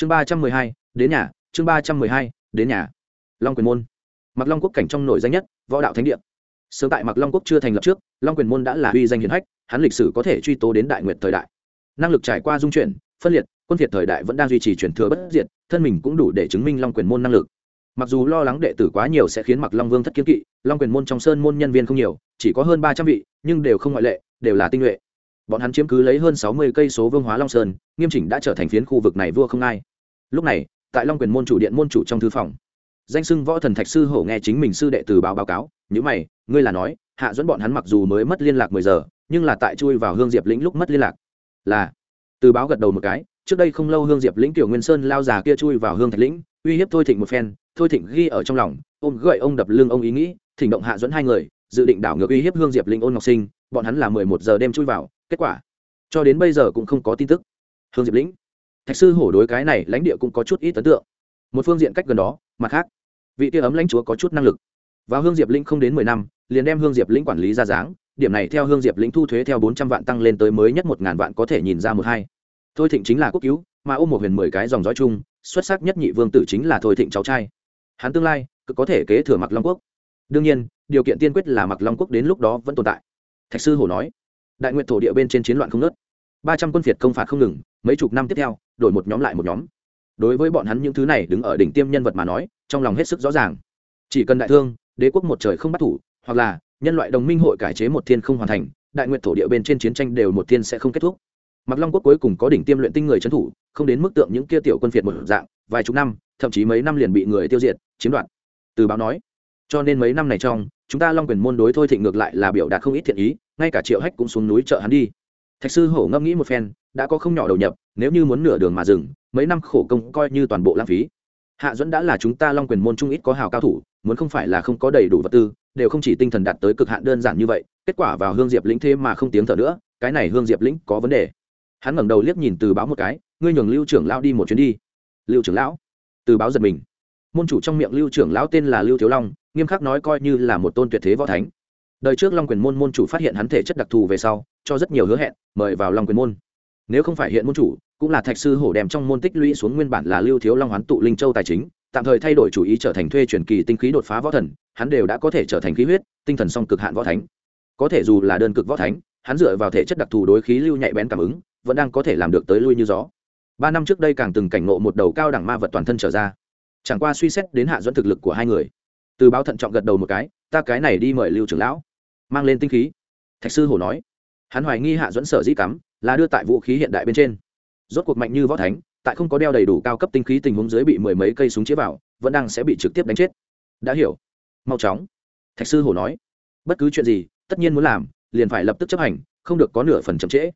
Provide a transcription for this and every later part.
chương ba trăm mười hai, đến nhà, chương ba trăm mười hai, đến nhà. Long quyền môn. Mặc long quốc cảnh trong nổi danh nhất, võ đạo thánh địa. Sớm tại mặc long quốc chưa thành lập trước, long quyền môn đã là uy danh hiển hách, hắn lịch sử có thể truy tố đến đại nguyện thời đại. Năng lực trải qua dung chuyển, phân liệt, quân việt thời đại vẫn đang duy trì truyền thừa bất diệt, thân mình cũng đủ để chứng minh long quyền môn năng lực. Mặc dù lo lắng đệ tử quá nhiều sẽ khiến mặc long vương thất kiến kỵ, long quyền môn trong sơn môn nhân viên không nhiều, chỉ có hơn ba trăm vị, nhưng đều không ngoại lệ, đều là tinh nhuệ bọn hắn chiếm cứ lấy hơn sáu mươi cây số vương hóa long sơn, nghiêm chỉnh đã trở thành phiến khu vực này vua không ai. Lúc này, tại long quyền môn chủ điện môn chủ trong thư phòng, danh sưng võ thần thạch sư hổ nghe chính mình sư đệ từ báo báo cáo, nhữ mày, ngươi là nói, hạ dẫn bọn hắn mặc dù mới mất liên lạc mười giờ, nhưng là tại chui vào hương diệp lĩnh lúc mất liên lạc. Là. Từ báo gật đầu một cái, trước đây không lâu hương diệp lĩnh tiểu nguyên sơn lao già kia chui vào hương thạch lĩnh, uy hiếp thôi thịnh một phen, thôi thịnh ghi ở trong lòng, ôm gậy ông đập lưng ông ý nghĩ, thỉnh động hạ dẫn hai người, dự định đảo ngược uy hiếp hương diệp lĩnh ôn ngọc sinh, bọn hắn là mười một giờ đêm chui vào kết quả, cho đến bây giờ cũng không có tin tức. Hương diệp lĩnh, thạch sư hổ đối cái này lãnh địa cũng có chút ít ấn tượng. Một phương diện cách gần đó, mặt khác, vị tia ấm lãnh chúa có chút năng lực. Và hương diệp lĩnh không đến mười năm, liền đem hương diệp lĩnh quản lý ra dáng, điểm này theo hương diệp lĩnh thu thuế theo bốn trăm vạn tăng lên tới mới nhất một ngàn vạn có thể nhìn ra một hai. Thôi thịnh chính là quốc cứu, mà ôm một huyền mười cái dòng dõi chung, xuất sắc nhất nhị vương tử chính là thôi thịnh cháu trai. Hắn tương lai cực có thể kế thừa mặc long quốc. Đương nhiên, điều kiện tiên quyết là mặc long quốc đến lúc đó vẫn tồn tại. Thạch sư hổ nói đại nguyện thổ địa bên trên chiến loạn không nớt ba trăm quân việt công phạt không ngừng, mấy chục năm tiếp theo, đổi một nhóm lại một nhóm. Đối với bọn hắn những thứ này đứng ở đỉnh tiêm nhân vật mà nói, trong lòng hết sức rõ ràng. Chỉ cần đại thương, đế quốc một trời không bắt thủ, hoặc là nhân loại đồng minh hội cải chế một thiên không hoàn thành, đại nguyện thổ địa bên trên chiến tranh đều một thiên sẽ không kết thúc. Mặc long quốc cuối cùng có đỉnh tiêm luyện tinh người trấn thủ, không đến mức tượng những kia tiểu quân phiệt một dạng, vài chục năm, thậm chí mấy năm liền bị người tiêu diệt, chiếm đoạt. Từ báo nói, cho nên mấy năm này trong, chúng ta long quyền môn đối thôi thịnh ngược lại là biểu đạt không ít thiện ý ngay cả triệu hách cũng xuống núi chợ hắn đi. Thạch sư hổ ngẫm nghĩ một phen, đã có không nhỏ đầu nhập, nếu như muốn nửa đường mà dừng, mấy năm khổ công coi như toàn bộ lãng phí. Hạ Duẫn đã là chúng ta long quyền môn trung ít có hào cao thủ, muốn không phải là không có đầy đủ vật tư, đều không chỉ tinh thần đạt tới cực hạn đơn giản như vậy, kết quả vào hương diệp lĩnh thế mà không tiếng thở nữa, cái này hương diệp lĩnh có vấn đề. Hắn ngẩng đầu liếc nhìn từ báo một cái, ngươi nhường lưu trưởng lao đi một chuyến đi. Lưu trưởng lão? Từ báo giật mình. Môn chủ trong miệng lưu trưởng lão tên là lưu thiếu long, nghiêm khắc nói coi như là một tôn tuyệt thế võ thánh đời trước long quyền môn môn chủ phát hiện hắn thể chất đặc thù về sau, cho rất nhiều hứa hẹn, mời vào long quyền môn. Nếu không phải hiện môn chủ, cũng là thạch sư hổ đem trong môn tích lũy xuống nguyên bản là lưu thiếu long hoán tụ linh châu tài chính, tạm thời thay đổi chủ ý trở thành thuê truyền kỳ tinh khí đột phá võ thần, hắn đều đã có thể trở thành khí huyết, tinh thần song cực hạn võ thánh. Có thể dù là đơn cực võ thánh, hắn dựa vào thể chất đặc thù đối khí lưu nhạy bén cảm ứng, vẫn đang có thể làm được tới lui như gió. Ba năm trước đây càng từng cảnh ngộ một đầu cao đẳng ma vật toàn thân trở ra. Chẳng qua suy xét đến hạ dẫn thực lực của hai người. Từ báo thận trọng gật đầu một cái ta cái này đi mời lưu trưởng lão. Mang lên tinh khí. Thạch sư hổ nói. Hắn hoài nghi hạ dẫn sở dĩ cắm, là đưa tại vũ khí hiện đại bên trên. Rốt cuộc mạnh như võ thánh, tại không có đeo đầy đủ cao cấp tinh khí tình huống dưới bị mười mấy cây súng chĩa vào, vẫn đang sẽ bị trực tiếp đánh chết. Đã hiểu. Mau chóng. Thạch sư hổ nói. Bất cứ chuyện gì, tất nhiên muốn làm, liền phải lập tức chấp hành, không được có nửa phần chậm trễ.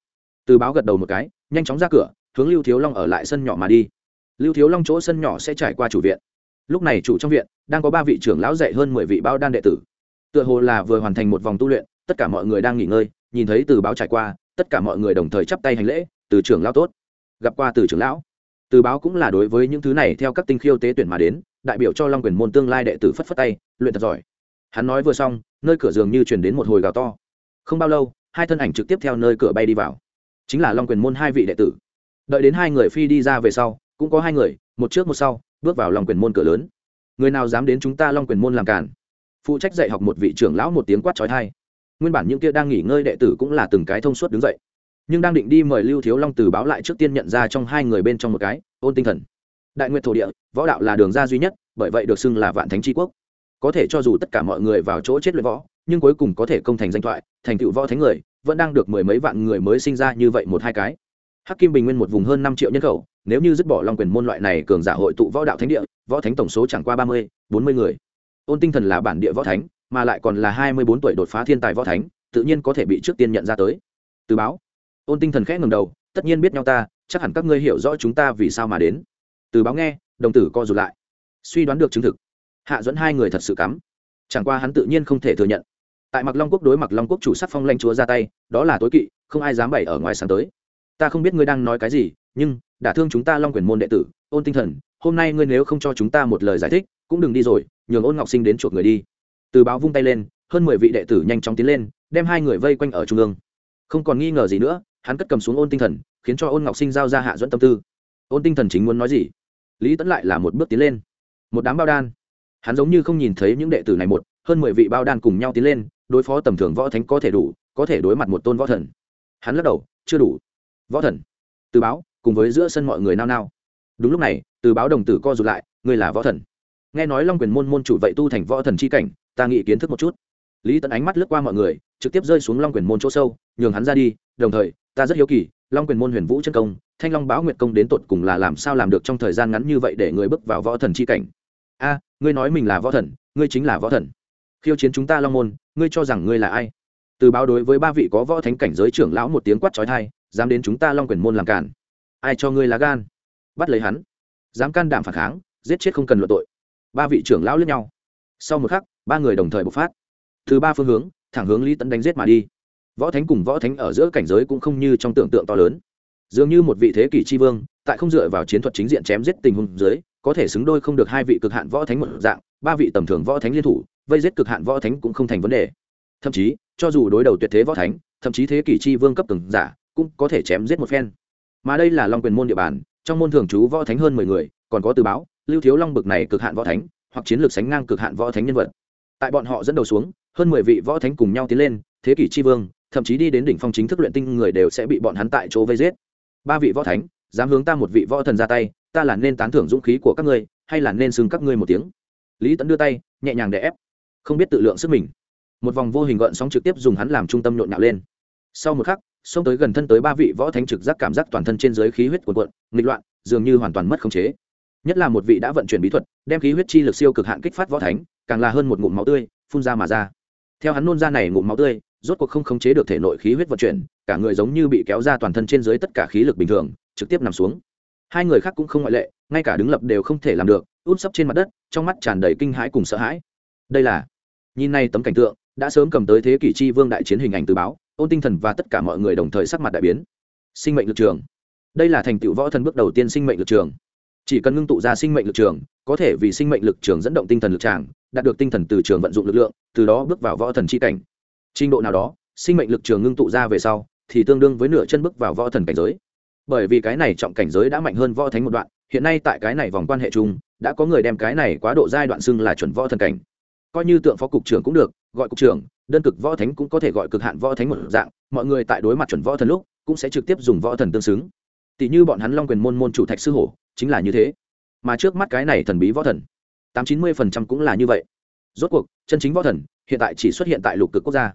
Từ báo gật đầu một cái, nhanh chóng ra cửa, hướng lưu thiếu long ở lại sân nhỏ mà đi. Lưu thiếu long chỗ sân nhỏ sẽ trải qua chủ viện lúc này chủ trong viện, đang có ba vị trưởng lão dạy hơn mười vị bao đan đệ tử. Tựa hồ là vừa hoàn thành một vòng tu luyện, tất cả mọi người đang nghỉ ngơi, nhìn thấy từ báo trải qua, tất cả mọi người đồng thời chắp tay hành lễ, từ trưởng lão tốt. Gặp qua từ trưởng lão, từ báo cũng là đối với những thứ này theo các tinh khiêu tế tuyển mà đến, đại biểu cho long quyền môn tương lai đệ tử phất phất tay, luyện thật giỏi. Hắn nói vừa xong, nơi cửa giường như truyền đến một hồi gào to. Không bao lâu, hai thân ảnh trực tiếp theo nơi cửa bay đi vào. Chính là long quyền môn hai vị đệ tử. Đợi đến hai người phi đi ra về sau, cũng có hai người, một trước một sau bước vào long quyền môn cửa lớn. Người nào dám đến chúng ta long quyền môn làm cản phụ trách dạy học một vị trưởng lão một tiếng quát trói thai nguyên bản những kia đang nghỉ ngơi đệ tử cũng là từng cái thông suốt đứng dậy. Nhưng đang định đi mời lưu thiếu long từ báo lại trước tiên nhận ra trong hai người bên trong một cái, ôn tinh thần. Đại nguyện thổ địa, võ đạo là đường ra duy nhất, bởi vậy được xưng là vạn thánh tri quốc. Có thể cho dù tất cả mọi người vào chỗ chết luyện võ, nhưng cuối cùng có thể công thành danh thoại, thành tựu võ thánh người, vẫn đang được mười mấy vạn người mới sinh ra như vậy một hai cái hắc kim bình nguyên một vùng hơn năm triệu nhân khẩu, nếu như dứt bỏ long quyền môn loại này cường giả hội tụ võ đạo thánh địa, võ thánh tổng số chẳng qua ba mươi, bốn mươi người. Ôn tinh thần là bản địa võ thánh, mà lại còn là hai mươi bốn tuổi đột phá thiên tài võ thánh, tự nhiên có thể bị trước tiên nhận ra tới. Từ báo. Ôn tinh thần khẽ ngầm đầu, tất nhiên biết nhau ta, chắc hẳn các ngươi hiểu rõ chúng ta vì sao mà đến. Từ báo nghe, đồng tử co rụt lại. Suy đoán được chứng thực. Hạ dẫn hai người thật sự cắm. Chẳng qua hắn tự nhiên không thể thừa nhận. Tại mặc long quốc đối mặc long quốc chủ sắc phong lanh chúa ra tay, đó là tối kỵ, không ai dám bày ở ngoài sáng tới ta không biết ngươi đang nói cái gì, nhưng, đã thương chúng ta long quyền môn đệ tử, ôn tinh thần, hôm nay ngươi nếu không cho chúng ta một lời giải thích, cũng đừng đi rồi, nhường ôn ngọc sinh đến chuộc người đi. Từ báo vung tay lên, hơn mười vị đệ tử nhanh chóng tiến lên, đem hai người vây quanh ở trung ương. Không còn nghi ngờ gì nữa, hắn cất cầm xuống ôn tinh thần, khiến cho ôn ngọc sinh giao ra hạ dẫn tâm tư. Ôn tinh thần chính muốn nói gì? Lý tẫn lại là một bước tiến lên. Một đám bao đan. Hắn giống như không nhìn thấy những đệ tử này một, hơn mười vị bao đan cùng nhau tiến lên, đối phó tầm thường võ thánh có thể đủ, có thể đối mặt một tôn võ thần. Hắn lắc đầu, chưa đủ võ thần. Từ báo, cùng với giữa sân mọi người nao nao. Đúng lúc này, từ báo đồng tử co rụt lại, ngươi là võ thần. Nghe nói long quyền môn môn chủ vậy tu thành võ thần c h i cảnh, ta nghĩ kiến thức một chút. Lý tẫn ánh mắt lướt qua mọi người, trực tiếp rơi xuống long quyền môn chỗ sâu, nhường hắn ra đi, đồng thời, ta rất hiếu kỳ, long quyền môn huyền vũ chân công, thanh long báo nguyệt công đến tột cùng là làm sao làm được trong thời gian ngắn như vậy để người bước vào võ thần c h i cảnh? A, ngươi nói mình là võ thần, ngươi chính là võ thần. Khiêu chiến chúng ta long môn, ngươi cho rằng ngươi là ai? Từ báo đối với ba vị có võ thánh cảnh giới trưởng lão một tiếng quát trói thai dám đến chúng ta long quyền môn làm cản ai cho ngươi lá gan? Bắt lấy hắn. Dám can đảm phản kháng, giết chết không cần luận tội. Ba vị trưởng lão lướt nhau. Sau một khắc, ba người đồng thời bộc phát. Từ ba phương hướng, thẳng hướng lý tấn đánh giết mà đi. Võ thánh cùng võ thánh ở giữa cảnh giới cũng không như trong tưởng tượng to lớn. Dường như một vị thế kỷ tri vương, tại không dựa vào chiến thuật chính diện chém giết tình huống dưới, có thể xứng đôi không được hai vị cực hạn võ thánh một dạng, ba vị tầm thường võ thánh liên thủ, vây giết cực hạn võ thánh cũng không thành vấn đề. Thậm chí, cho dù đối đầu tuyệt thế võ thánh, thậm chí thế kỷ tri vương cấp từng giả cũng có thể chém giết một phen. Mà đây là long quyền môn địa bàn, trong môn thường trú võ thánh hơn mười người, còn có từ báo, lưu thiếu long bực này cực hạn võ thánh, hoặc chiến lược sánh ngang cực hạn võ thánh nhân vật. Tại bọn họ dẫn đầu xuống, hơn mười vị võ thánh cùng nhau tiến lên, thế kỷ tri vương, thậm chí đi đến đỉnh phong chính thức luyện tinh người đều sẽ bị bọn hắn tại chỗ vây giết. Ba vị võ thánh, dám hướng ta một vị võ thần ra tay, ta là nên tán thưởng dũng khí của các ngươi, hay là nên xưng các ngươi một tiếng? Lý tẫn đưa tay, nhẹ nhàng để ép. Không biết tự lượng sức mình. Một vòng vô hình gợn sóng trực tiếp dùng hắn làm trung tâm nhộn nhạo lên. Sau một khắc xông tới gần thân tới ba vị võ thánh trực giác cảm giác toàn thân trên giới khí huyết cuồn cuộn, nghịch loạn, dường như hoàn toàn mất khống chế. Nhất là một vị đã vận chuyển bí thuật, đem khí huyết chi lực siêu cực hạn kích phát võ thánh, càng là hơn một ngụm máu tươi, phun ra mà ra. Theo hắn nôn ra này ngụm máu tươi, rốt cuộc không khống chế được thể nội khí huyết vận chuyển, cả người giống như bị kéo ra toàn thân trên dưới tất cả khí lực bình thường, trực tiếp nằm xuống. Hai người khác cũng không ngoại lệ, ngay cả đứng lập đều không thể làm được út sấp trên mặt đất, trong mắt tràn đầy kinh hãi cùng sợ hãi. Đây là, nhìn này tấm cảnh tượng đã sớm cầm tới thế kỷ chi vương đại chiến hình ảnh từ báo, ôn tinh thần và tất cả mọi người đồng thời sắc mặt đại biến. Sinh mệnh lực trường. Đây là thành tựu võ thần bước đầu tiên sinh mệnh lực trường. Chỉ cần ngưng tụ ra sinh mệnh lực trường, có thể vì sinh mệnh lực trường dẫn động tinh thần lực tràng, đạt được tinh thần từ trường vận dụng lực lượng, từ đó bước vào võ thần c h i cảnh. Trình độ nào đó, sinh mệnh lực trường ngưng tụ ra về sau, thì tương đương với nửa chân bước vào võ thần cảnh giới. Bởi vì cái này trọng cảnh giới đã mạnh hơn võ thánh một đoạn, hiện nay tại cái này vòng quan hệ chung, đã có người đem cái này quá độ giai đoạn xưng là chuẩn võ thần cảnh. Coi như tượng phó cục trưởng cũng được gọi cục trưởng, đơn cực võ thánh cũng có thể gọi cực hạn võ thánh một dạng, mọi người tại đối mặt chuẩn võ thần lúc cũng sẽ trực tiếp dùng võ thần tương xứng. Tỷ như bọn hắn long quyền môn môn chủ thạch sư hổ, chính là như thế. Mà trước mắt cái này thần bí võ thần, tám chín mươi phần trăm cũng là như vậy. Rốt cuộc, chân chính võ thần, hiện tại chỉ xuất hiện tại lục cực quốc gia.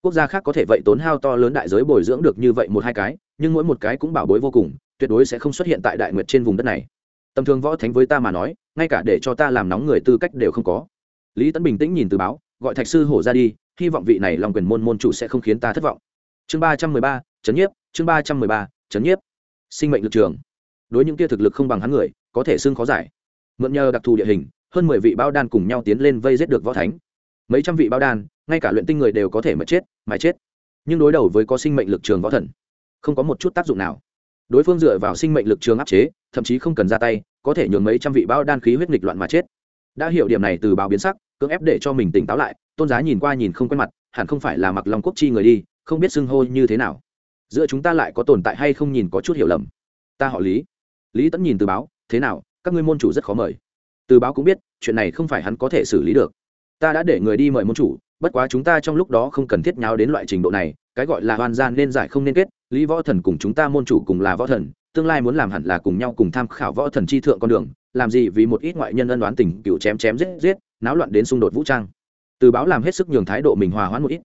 Quốc gia khác có thể vậy tốn hao to lớn đại giới bồi dưỡng được như vậy một hai cái, nhưng mỗi một cái cũng bảo bối vô cùng, tuyệt đối sẽ không xuất hiện tại đại nguyệt trên vùng đất này. Tầm thường võ thánh với ta mà nói, ngay cả để cho ta làm nóng người tư cách đều không có. Lý tấn bình tĩnh nhìn từ báo gọi thạch sư hổ ra đi, hy vọng vị này lòng quyền môn môn chủ sẽ không khiến ta thất vọng. Chương ba trăm mười ba trấn nhiếp, chương ba trăm mười ba trấn nhiếp. Sinh mệnh lực trường. Đối những kia thực lực không bằng hắn người, có thể xưng khó giải. Mượn nhờ đặc thù địa hình, hơn mười vị bao đan cùng nhau tiến lên vây giết được võ thánh. Mấy trăm vị bao đan, ngay cả luyện tinh người đều có thể mà chết mà chết. Nhưng đối đầu với có sinh mệnh lực trường võ thần, không có một chút tác dụng nào. Đối phương dựa vào sinh mệnh lực trường áp chế, thậm chí không cần ra tay, có thể nhường mấy trăm vị bao đan khí huyết nghịch loạn mà chết đã hiểu điểm này từ báo biến sắc, cưỡng ép để cho mình tỉnh táo lại, tôn giá nhìn qua nhìn không quen mặt, hẳn không phải là mặc lòng quốc chi người đi, không biết xưng hô như thế nào. Giữa chúng ta lại có tồn tại hay không nhìn có chút hiểu lầm. Ta họ lý. Lý tẫn nhìn từ báo, thế nào, các ngươi môn chủ rất khó mời. Từ báo cũng biết, chuyện này không phải hắn có thể xử lý được. Ta đã để người đi mời môn chủ, bất quá chúng ta trong lúc đó không cần thiết nháo đến loại trình độ này, cái gọi là hoàn gian nên giải không nên kết, lý võ thần cùng chúng ta môn chủ cùng là võ thần, tương lai muốn làm hẳn là cùng nhau cùng tham khảo võ thần chi thượng con đường làm gì vì một ít ngoại nhân ân đoán tình cựu chém chém giết giết, náo loạn đến xung đột vũ trang. Từ báo làm hết sức nhường thái độ mình hòa hoãn một ít.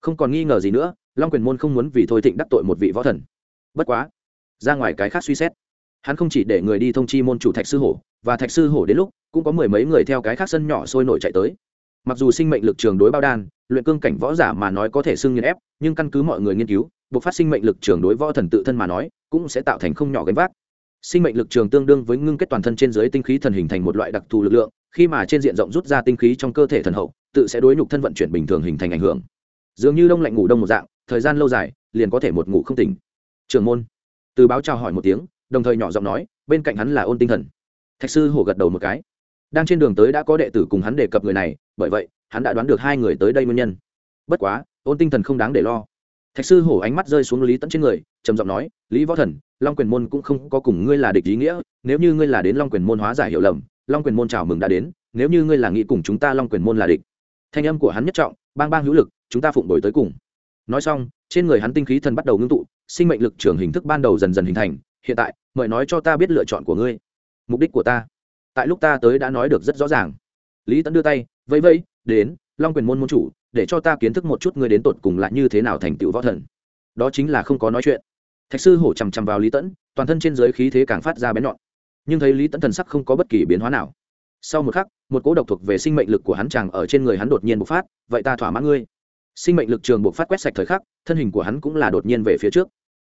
Không còn nghi ngờ gì nữa, long quyền môn không muốn vì thôi thịnh đắc tội một vị võ thần. Bất quá, ra ngoài cái khác suy xét. Hắn không chỉ để người đi thông chi môn chủ thạch sư hổ, và thạch sư hổ đến lúc, cũng có mười mấy người theo cái khác sân nhỏ sôi nổi chạy tới. Mặc dù sinh mệnh lực trường đối bao đan, luyện cương cảnh võ giả mà nói có thể xưng nghiên ép, nhưng căn cứ mọi người nghiên cứu, buộc phát sinh mệnh lực trường đối võ thần tự thân mà nói, cũng sẽ tạo thành không nhỏ gánh vác sinh mệnh lực trường tương đương với ngưng kết toàn thân trên dưới tinh khí thần hình thành một loại đặc thù lực lượng, khi mà trên diện rộng rút ra tinh khí trong cơ thể thần hậu, tự sẽ đối nhục thân vận chuyển bình thường hình thành ảnh hưởng. Dường như đông lạnh ngủ đông một dạng, thời gian lâu dài, liền có thể một ngủ không tỉnh. Trường môn. Từ báo chào hỏi một tiếng, đồng thời nhỏ giọng nói, bên cạnh hắn là ôn tinh thần. Thạch sư hổ gật đầu một cái. Đang trên đường tới đã có đệ tử cùng hắn đề cập người này, bởi vậy, hắn đã đoán được hai người tới đây nguyên nhân. Bất quá, ôn tinh thần không đáng để lo. Thạch sư hổ ánh mắt rơi xuống lý tẫn trên người, trầm giọng nói, lý võ thần long quyền môn cũng không có cùng ngươi là địch ý nghĩa, nếu như ngươi là đến long quyền môn hóa giải hiểu lầm, long quyền môn chào mừng đã đến, nếu như ngươi là nghĩ cùng chúng ta long quyền môn là địch. Thanh âm của hắn nhất trọng, bang bang hữu lực, chúng ta phụng đổi tới cùng. Nói xong, trên người hắn tinh khí thần bắt đầu ngưng tụ, sinh mệnh lực trưởng hình thức ban đầu dần dần hình thành, hiện tại, mời nói cho ta biết lựa chọn của ngươi. Mục đích của ta. Tại lúc ta tới đã nói được rất rõ ràng. Lý Tấn đưa tay, vẫy vẫy, đến, long quyền môn môn chủ, để cho ta kiến thức một chút ngươi đến tột cùng lại như thế nào thành tựu võ thần. Đó chính là không có nói chuyện thạch sư hổ chằm chằm vào lý tẫn, toàn thân trên giới khí thế càng phát ra bén nhọn. Nhưng thấy lý tẫn thần sắc không có bất kỳ biến hóa nào. Sau một khắc, một cỗ độc thuộc về sinh mệnh lực của hắn chàng ở trên người hắn đột nhiên bộc phát, vậy ta thỏa mãn ngươi. Sinh mệnh lực trường bộc phát quét sạch thời khắc, thân hình của hắn cũng là đột nhiên về phía trước.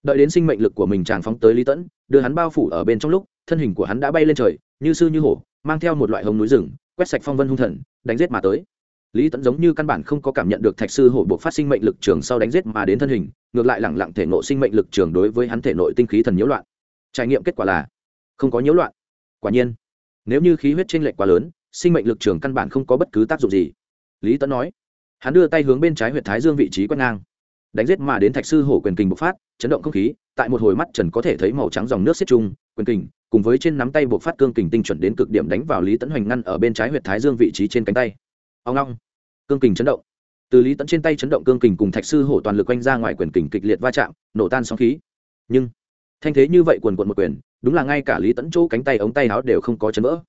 Đợi đến sinh mệnh lực của mình chàng phóng tới lý tẫn, đưa hắn bao phủ ở bên trong lúc, thân hình của hắn đã bay lên trời, như sư như hổ, mang theo một loại hồng núi rừng, quét sạch phong vân hung thần, đánh giết mà tới lý tẫn giống như căn bản không có cảm nhận được thạch sư hổ buộc phát sinh mệnh lực trường sau đánh giết mà đến thân hình, ngược lại lẳng lặng thể nộ sinh mệnh lực trường đối với hắn thể nội tinh khí thần nhiễu loạn. Trải nghiệm kết quả là, không có nhiễu loạn. Quả nhiên, nếu như khí huyết trên lệch quá lớn, sinh mệnh lực trường căn bản không có bất cứ tác dụng gì. Lý tẫn nói, hắn đưa tay hướng bên trái huyện thái dương vị trí quét ngang. Đánh giết mà đến thạch sư hổ quyền kình bộc phát, chấn động không khí, tại một hồi mắt trần có thể thấy màu trắng dòng nước xiết chung, quyền kình cùng với trên nắm tay bộc phát cương kình tinh chuẩn đến cực điểm đánh vào lý tẫn hoành ngăn ở bên trái huyệt thái dương vị trí trên cánh tay ông long cương kình chấn động. Từ lý tẫn trên tay chấn động cương kình cùng thạch sư hổ toàn lực quanh ra ngoài quyền kình kịch liệt va chạm, nổ tan sóng khí. Nhưng, thanh thế như vậy quần quận một quyền, đúng là ngay cả lý tẫn chỗ cánh tay ống tay áo đều không có chấn vỡ.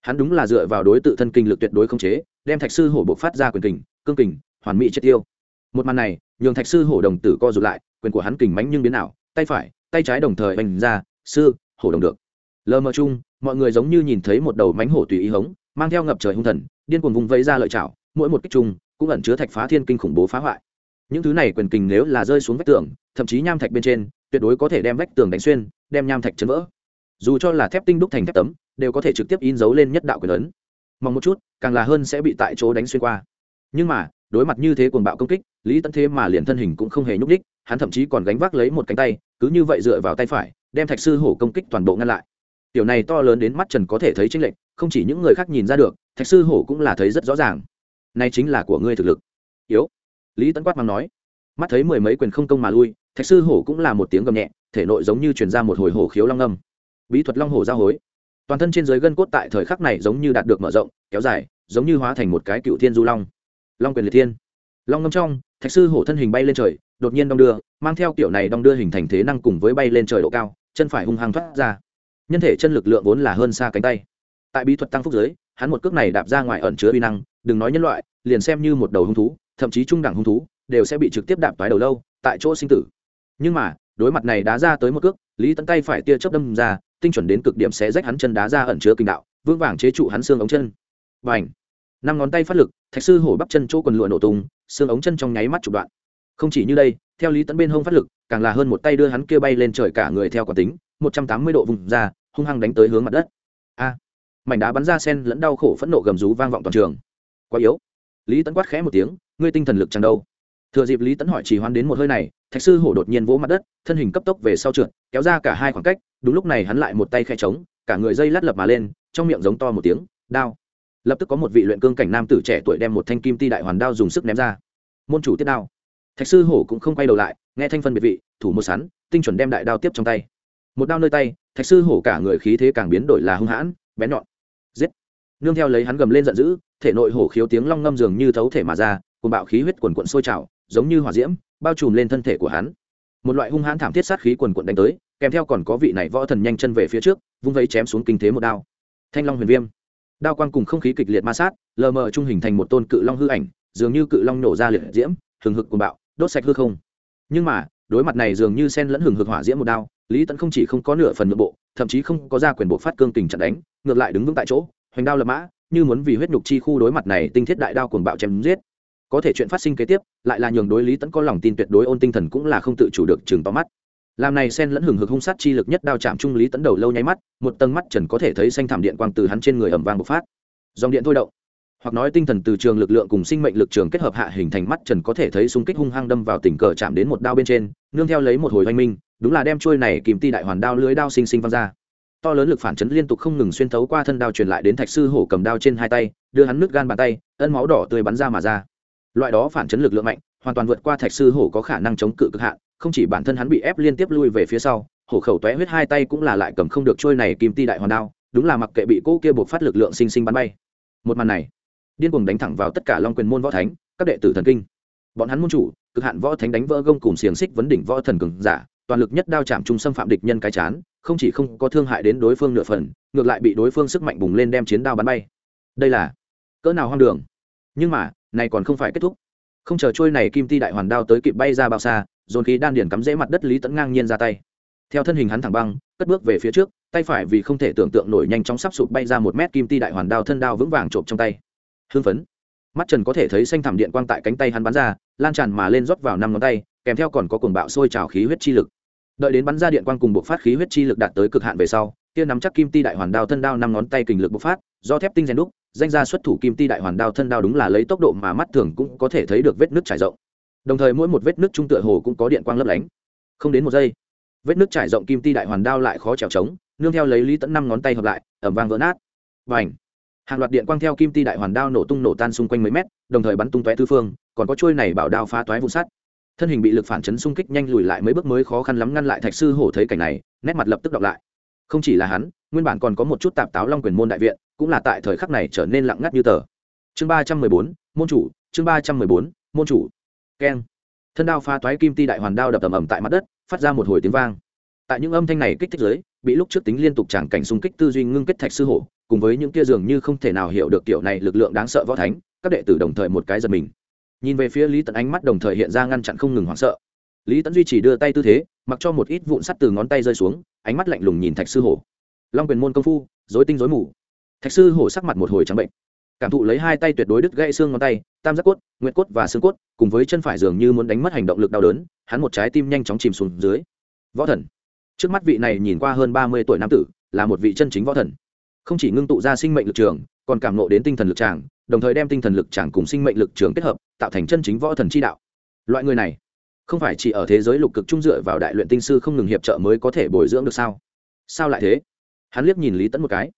Hắn đúng là dựa vào đối tự thân kinh lực tuyệt đối không chế, đem thạch sư hổ bộc phát ra quyền kình, cương kình, hoàn mỹ chết tiêu. Một màn này, nhường thạch sư hổ đồng tử co rụt lại, quyền của hắn kình mánh nhưng biến nào tay phải, tay trái đồng thời bành ra, sư, hổ đồng được. Lờ mờ chung, mọi người giống như nhìn thấy một đầu mánh hổ tùy ý hống, mang theo ngập trời hung thần điên cuồng vùng vẫy ra lợi chảo, mỗi một kích trùng cũng ẩn chứa thạch phá thiên kinh khủng bố phá hoại. Những thứ này quyền kình nếu là rơi xuống vách tường, thậm chí nham thạch bên trên, tuyệt đối có thể đem vách tường đánh xuyên, đem nham thạch chấn vỡ. Dù cho là thép tinh đúc thành thép tấm, đều có thể trực tiếp in dấu lên nhất đạo quyền ấn mong một chút, càng là hơn sẽ bị tại chỗ đánh xuyên qua. Nhưng mà, đối mặt như thế cuồng bạo công kích, lý tấn thế mà liền thân hình cũng không hề nhúc đích hắn thậm chí còn gánh vác lấy một cánh tay, cứ như vậy dựa vào tay phải, đem thạch sư hổ công kích toàn bộ ngăn lại. Tiểu này to lớn đến mắt trần có thể thấy chênh lệch không chỉ những người khác nhìn ra được, thạch sư hổ cũng là thấy rất rõ ràng. Này chính là của ngươi thực lực. Yếu. Lý tấn quát mang nói. Mắt thấy mười mấy quyền không công mà lui, thạch sư hổ cũng là một tiếng gầm nhẹ, thể nội giống như truyền ra một hồi hổ khiếu long âm. Bí thuật long hổ giao hối. Toàn thân trên giới gân cốt tại thời khắc này giống như đạt được mở rộng, kéo dài, giống như hóa thành một cái cựu thiên du long. Long quyền liệt thiên. Long ngâm trong, thạch sư hổ thân hình bay lên trời, đột nhiên đong đưa, mang theo kiểu này đong đưa hình thành thế năng cùng với bay lên trời độ cao, chân phải hung hăng thoát ra. Nhân thể chân lực lượng vốn là hơn xa cánh tay tại bí thuật tăng phúc giới, hắn một cước này đạp ra ngoài ẩn chứa uy năng, đừng nói nhân loại, liền xem như một đầu hung thú, thậm chí trung đẳng hung thú, đều sẽ bị trực tiếp đạp toái đầu lâu, tại chỗ sinh tử. Nhưng mà, đối mặt này đá ra tới một cước, lý tấn tay phải tia chớp đâm ra, tinh chuẩn đến cực điểm sẽ rách hắn chân đá ra ẩn chứa kinh đạo, vững vàng chế trụ hắn xương ống chân. Và h năm ngón tay phát lực, thạch sư hổ bắp chân chỗ quần lụa nổ tung, xương ống chân trong nháy mắt chụp đoạn. Không chỉ như đây, theo lý tấn bên hông phát lực, càng là hơn một tay đưa hắn kia bay lên trời cả người theo quả tính, một trăm tám mươi độ vùng ra, hung hăng đánh tới hướng mặt đất mảnh đá bắn ra sen lẫn đau khổ phẫn nộ gầm rú vang vọng toàn trường. Quá yếu. Lý tấn quát khẽ một tiếng, ngươi tinh thần lực chẳng đâu. Thừa dịp lý tấn hỏi chỉ hoán đến một hơi này, thạch sư hổ đột nhiên vỗ mặt đất, thân hình cấp tốc về sau trượt, kéo ra cả hai khoảng cách, đúng lúc này hắn lại một tay khe trống, cả người dây lát lập mà lên, trong miệng giống to một tiếng, đao. Lập tức có một vị luyện cương cảnh nam tử trẻ tuổi đem một thanh kim ti đại hoàn đao dùng sức ném ra. Môn chủ tiếp đao. Thạch sư hổ cũng không quay đầu lại, nghe thanh phân biệt vị, thủ một sắn, tinh chuẩn đem đại đao tiếp trong tay. Một đao nơi tay, thạch sư hổ cả người khí thế càng biến đổi là hung hãn, bén nhọn nương theo lấy hắn gầm lên giận dữ, thể nội hổ khiếu tiếng long ngâm dường như thấu thể mà ra cùng bạo khí huyết quần quận sôi trào, giống như hỏa diễm, bao trùm lên thân thể của hắn. Một loại hung hãn thảm thiết sát khí quần quận đánh tới, kèm theo còn có vị này võ thần nhanh chân về phía trước, vung vẫy chém xuống kinh thế một đao. Thanh long huyền viêm. Đao quang cùng không khí kịch liệt ma sát, lờ mờ trung hình thành một tôn cự long hư ảnh, dường như cự long nổ ra liệt diễm, hừng hực cùng bạo, đốt sạch hư không. Nhưng mà, đối mặt này dường như sen lẫn hừng hực hỏa diễm một đao, lý tẫn không chỉ không có nửa phần nội bộ, thậm chí không có ra quyền bộ phát cương tình chặn đánh, ngược lại đứng vững tại chỗ hoành đao lập mã, như muốn vì huyết nhục chi khu đối mặt này tinh thiết đại đao cuồng bạo chém giết. Có thể chuyện phát sinh kế tiếp, lại là nhường đối lý tẫn có lòng tin tuyệt đối ôn tinh thần cũng là không tự chủ được chừng to mắt. Làm này sen lẫn hừng hực hung sát chi lực nhất đao chạm trung lý tẫn đầu lâu nháy mắt, một tầng mắt trần có thể thấy xanh thảm điện quang từ hắn trên người ẩm vang bộc phát. Dòng điện thôi động. Hoặc nói tinh thần từ trường lực lượng cùng sinh mệnh lực trường kết hợp hạ hình thành mắt trần có thể thấy xung kích hung hăng đâm vào tỉnh cờ chạm đến một đao bên trên, nương theo lấy một hồi oanh minh, đúng là đem trôi này kìm ti đại hoàn đao lưới đao sinh sinh văng ra to lớn lực phản chấn liên tục không ngừng xuyên thấu qua thân đao truyền lại đến thạch sư hổ cầm đao trên hai tay, đưa hắn nước gan bàn tay, ân máu đỏ tươi bắn ra mà ra. Loại đó phản chấn lực lượng mạnh, hoàn toàn vượt qua thạch sư hổ có khả năng chống cự cực hạn, không chỉ bản thân hắn bị ép liên tiếp lui về phía sau, hổ khẩu tóe huyết hai tay cũng là lại cầm không được trôi này kim ti đại hoàn đao, đúng là mặc kệ bị cô kia buộc phát lực lượng sinh sinh bắn bay. Một màn này, điên cuồng đánh thẳng vào tất cả long quyền môn võ thánh, các đệ tử thần kinh. Bọn hắn môn chủ, cực hạn võ thánh đánh vỡ gông cùng xiềng xích vấn đỉnh võ thần cường giả, toàn lực nhất đao chạm trung xâm phạm địch nhân cái chán không chỉ không có thương hại đến đối phương nửa phần, ngược lại bị đối phương sức mạnh bùng lên đem chiến đao bắn bay. Đây là cỡ nào hoang đường. Nhưng mà, này còn không phải kết thúc. Không chờ trôi này kim ti đại hoàn đao tới kịp bay ra bao xa, dồn khí đan điển cắm rễ mặt đất lý tẫn ngang nhiên ra tay. Theo thân hình hắn thẳng băng, cất bước về phía trước, tay phải vì không thể tưởng tượng nổi nhanh chóng sắp sụp bay ra một mét kim ti đại hoàn đao thân đao vững vàng trộm trong tay. Hưng phấn. Mắt trần có thể thấy xanh thảm điện quang tại cánh tay hắn bắn ra, lan tràn mà lên rót vào năm ngón tay, kèm theo còn có cuồng bạo sôi trào khí huyết chi lực đợi đến bắn ra điện quang cùng buộc phát khí huyết chi lực đạt tới cực hạn về sau, kia nắm chắc kim ti đại hoàn đao thân đao năm ngón tay kình lực bộc phát, do thép tinh rèn đúc, danh ra xuất thủ kim ti đại hoàn đao thân đao đúng là lấy tốc độ mà mắt thường cũng có thể thấy được vết nước trải rộng. Đồng thời mỗi một vết nước trung tựa hồ cũng có điện quang lấp lánh. Không đến một giây, vết nước trải rộng kim ti đại hoàn đao lại khó trèo trống, nương theo lấy lý tẫn năm ngón tay hợp lại ẩm vang vỡ nát. Và ảnh hàng loạt điện quang theo kim ti đại hoàn đao nổ tung nổ tan xung quanh mấy mét, đồng thời bắn tung tóe tư phương, còn có trôi này bảo đao phá toái vụ sắt thân hình bị lực phản chấn xung kích nhanh lùi lại mấy bước mới khó khăn lắm ngăn lại thạch sư hổ thấy cảnh này, nét mặt lập tức đọc lại. Không chỉ là hắn, nguyên bản còn có một chút tạp táo long quyền môn đại viện, cũng là tại thời khắc này trở nên lặng ngắt như tờ. Chương ba trăm mười bốn, môn chủ, chương ba trăm mười bốn, môn chủ. Keng. Thân đao pha toái kim ti đại hoàn đao đập ầm ầm tại mặt đất, phát ra một hồi tiếng vang. Tại những âm thanh này kích thích giới bị lúc trước tính liên tục tràng cảnh xung kích tư duy ngưng kết thạch sư hổ, cùng với những kia dường như không thể nào hiểu được kiểu này lực lượng đáng sợ võ thánh, các đệ tử đồng thời một cái giật mình nhìn về phía lý tẫn ánh mắt đồng thời hiện ra ngăn chặn không ngừng hoảng sợ. Lý tẫn duy trì đưa tay tư thế, mặc cho một ít vụn sắt từ ngón tay rơi xuống, ánh mắt lạnh lùng nhìn thạch sư hổ. Long quyền môn công phu dối tinh dối mù. Thạch sư hổ sắc mặt một hồi trắng bệnh. Cảm thụ lấy hai tay tuyệt đối đứt gãy xương ngón tay, tam giác cốt, nguyệt cốt và xương cốt, cùng với chân phải dường như muốn đánh mất hành động lực đau đớn, hắn một trái tim nhanh chóng chìm xuống dưới. Võ thần. Trước mắt vị này nhìn qua hơn ba mươi tuổi nam tử, là một vị chân chính võ thần. Không chỉ ngưng tụ ra sinh mệnh lực trường, còn cảm nộ đến tinh thần lực tràng đồng thời đem tinh thần lực chẳng cùng sinh mệnh lực trường kết hợp, tạo thành chân chính võ thần chi đạo. Loại người này, không phải chỉ ở thế giới lục cực trung dựa vào đại luyện tinh sư không ngừng hiệp trợ mới có thể bồi dưỡng được sao? Sao lại thế? Hắn liếc nhìn lý tẫn một cái.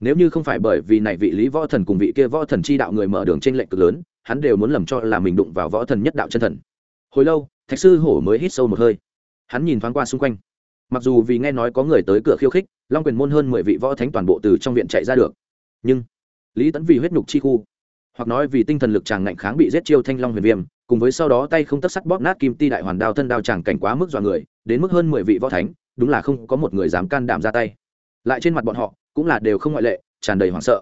Nếu như không phải bởi vì này vị lý võ thần cùng vị kia võ thần chi đạo người mở đường trên lệnh cực lớn, hắn đều muốn lầm cho là mình đụng vào võ thần nhất đạo chân thần. Hồi lâu, thạch sư hổ mới hít sâu một hơi. Hắn nhìn thoáng qua xung quanh. Mặc dù vì nghe nói có người tới cửa khiêu khích, long quyền môn hơn mười vị võ thánh toàn bộ từ trong viện chạy ra được. Nhưng, lý tẫn vì huyết nhục chi khu hoặc nói vì tinh thần lực chàng ngạnh kháng bị giết chiêu thanh long huyền viêm, cùng với sau đó tay không tất sắt bóp nát kim ti đại hoàn đao thân đao chàng cảnh quá mức dọa người, đến mức hơn mười vị võ thánh, đúng là không có một người dám can đảm ra tay. Lại trên mặt bọn họ, cũng là đều không ngoại lệ, tràn đầy hoảng sợ.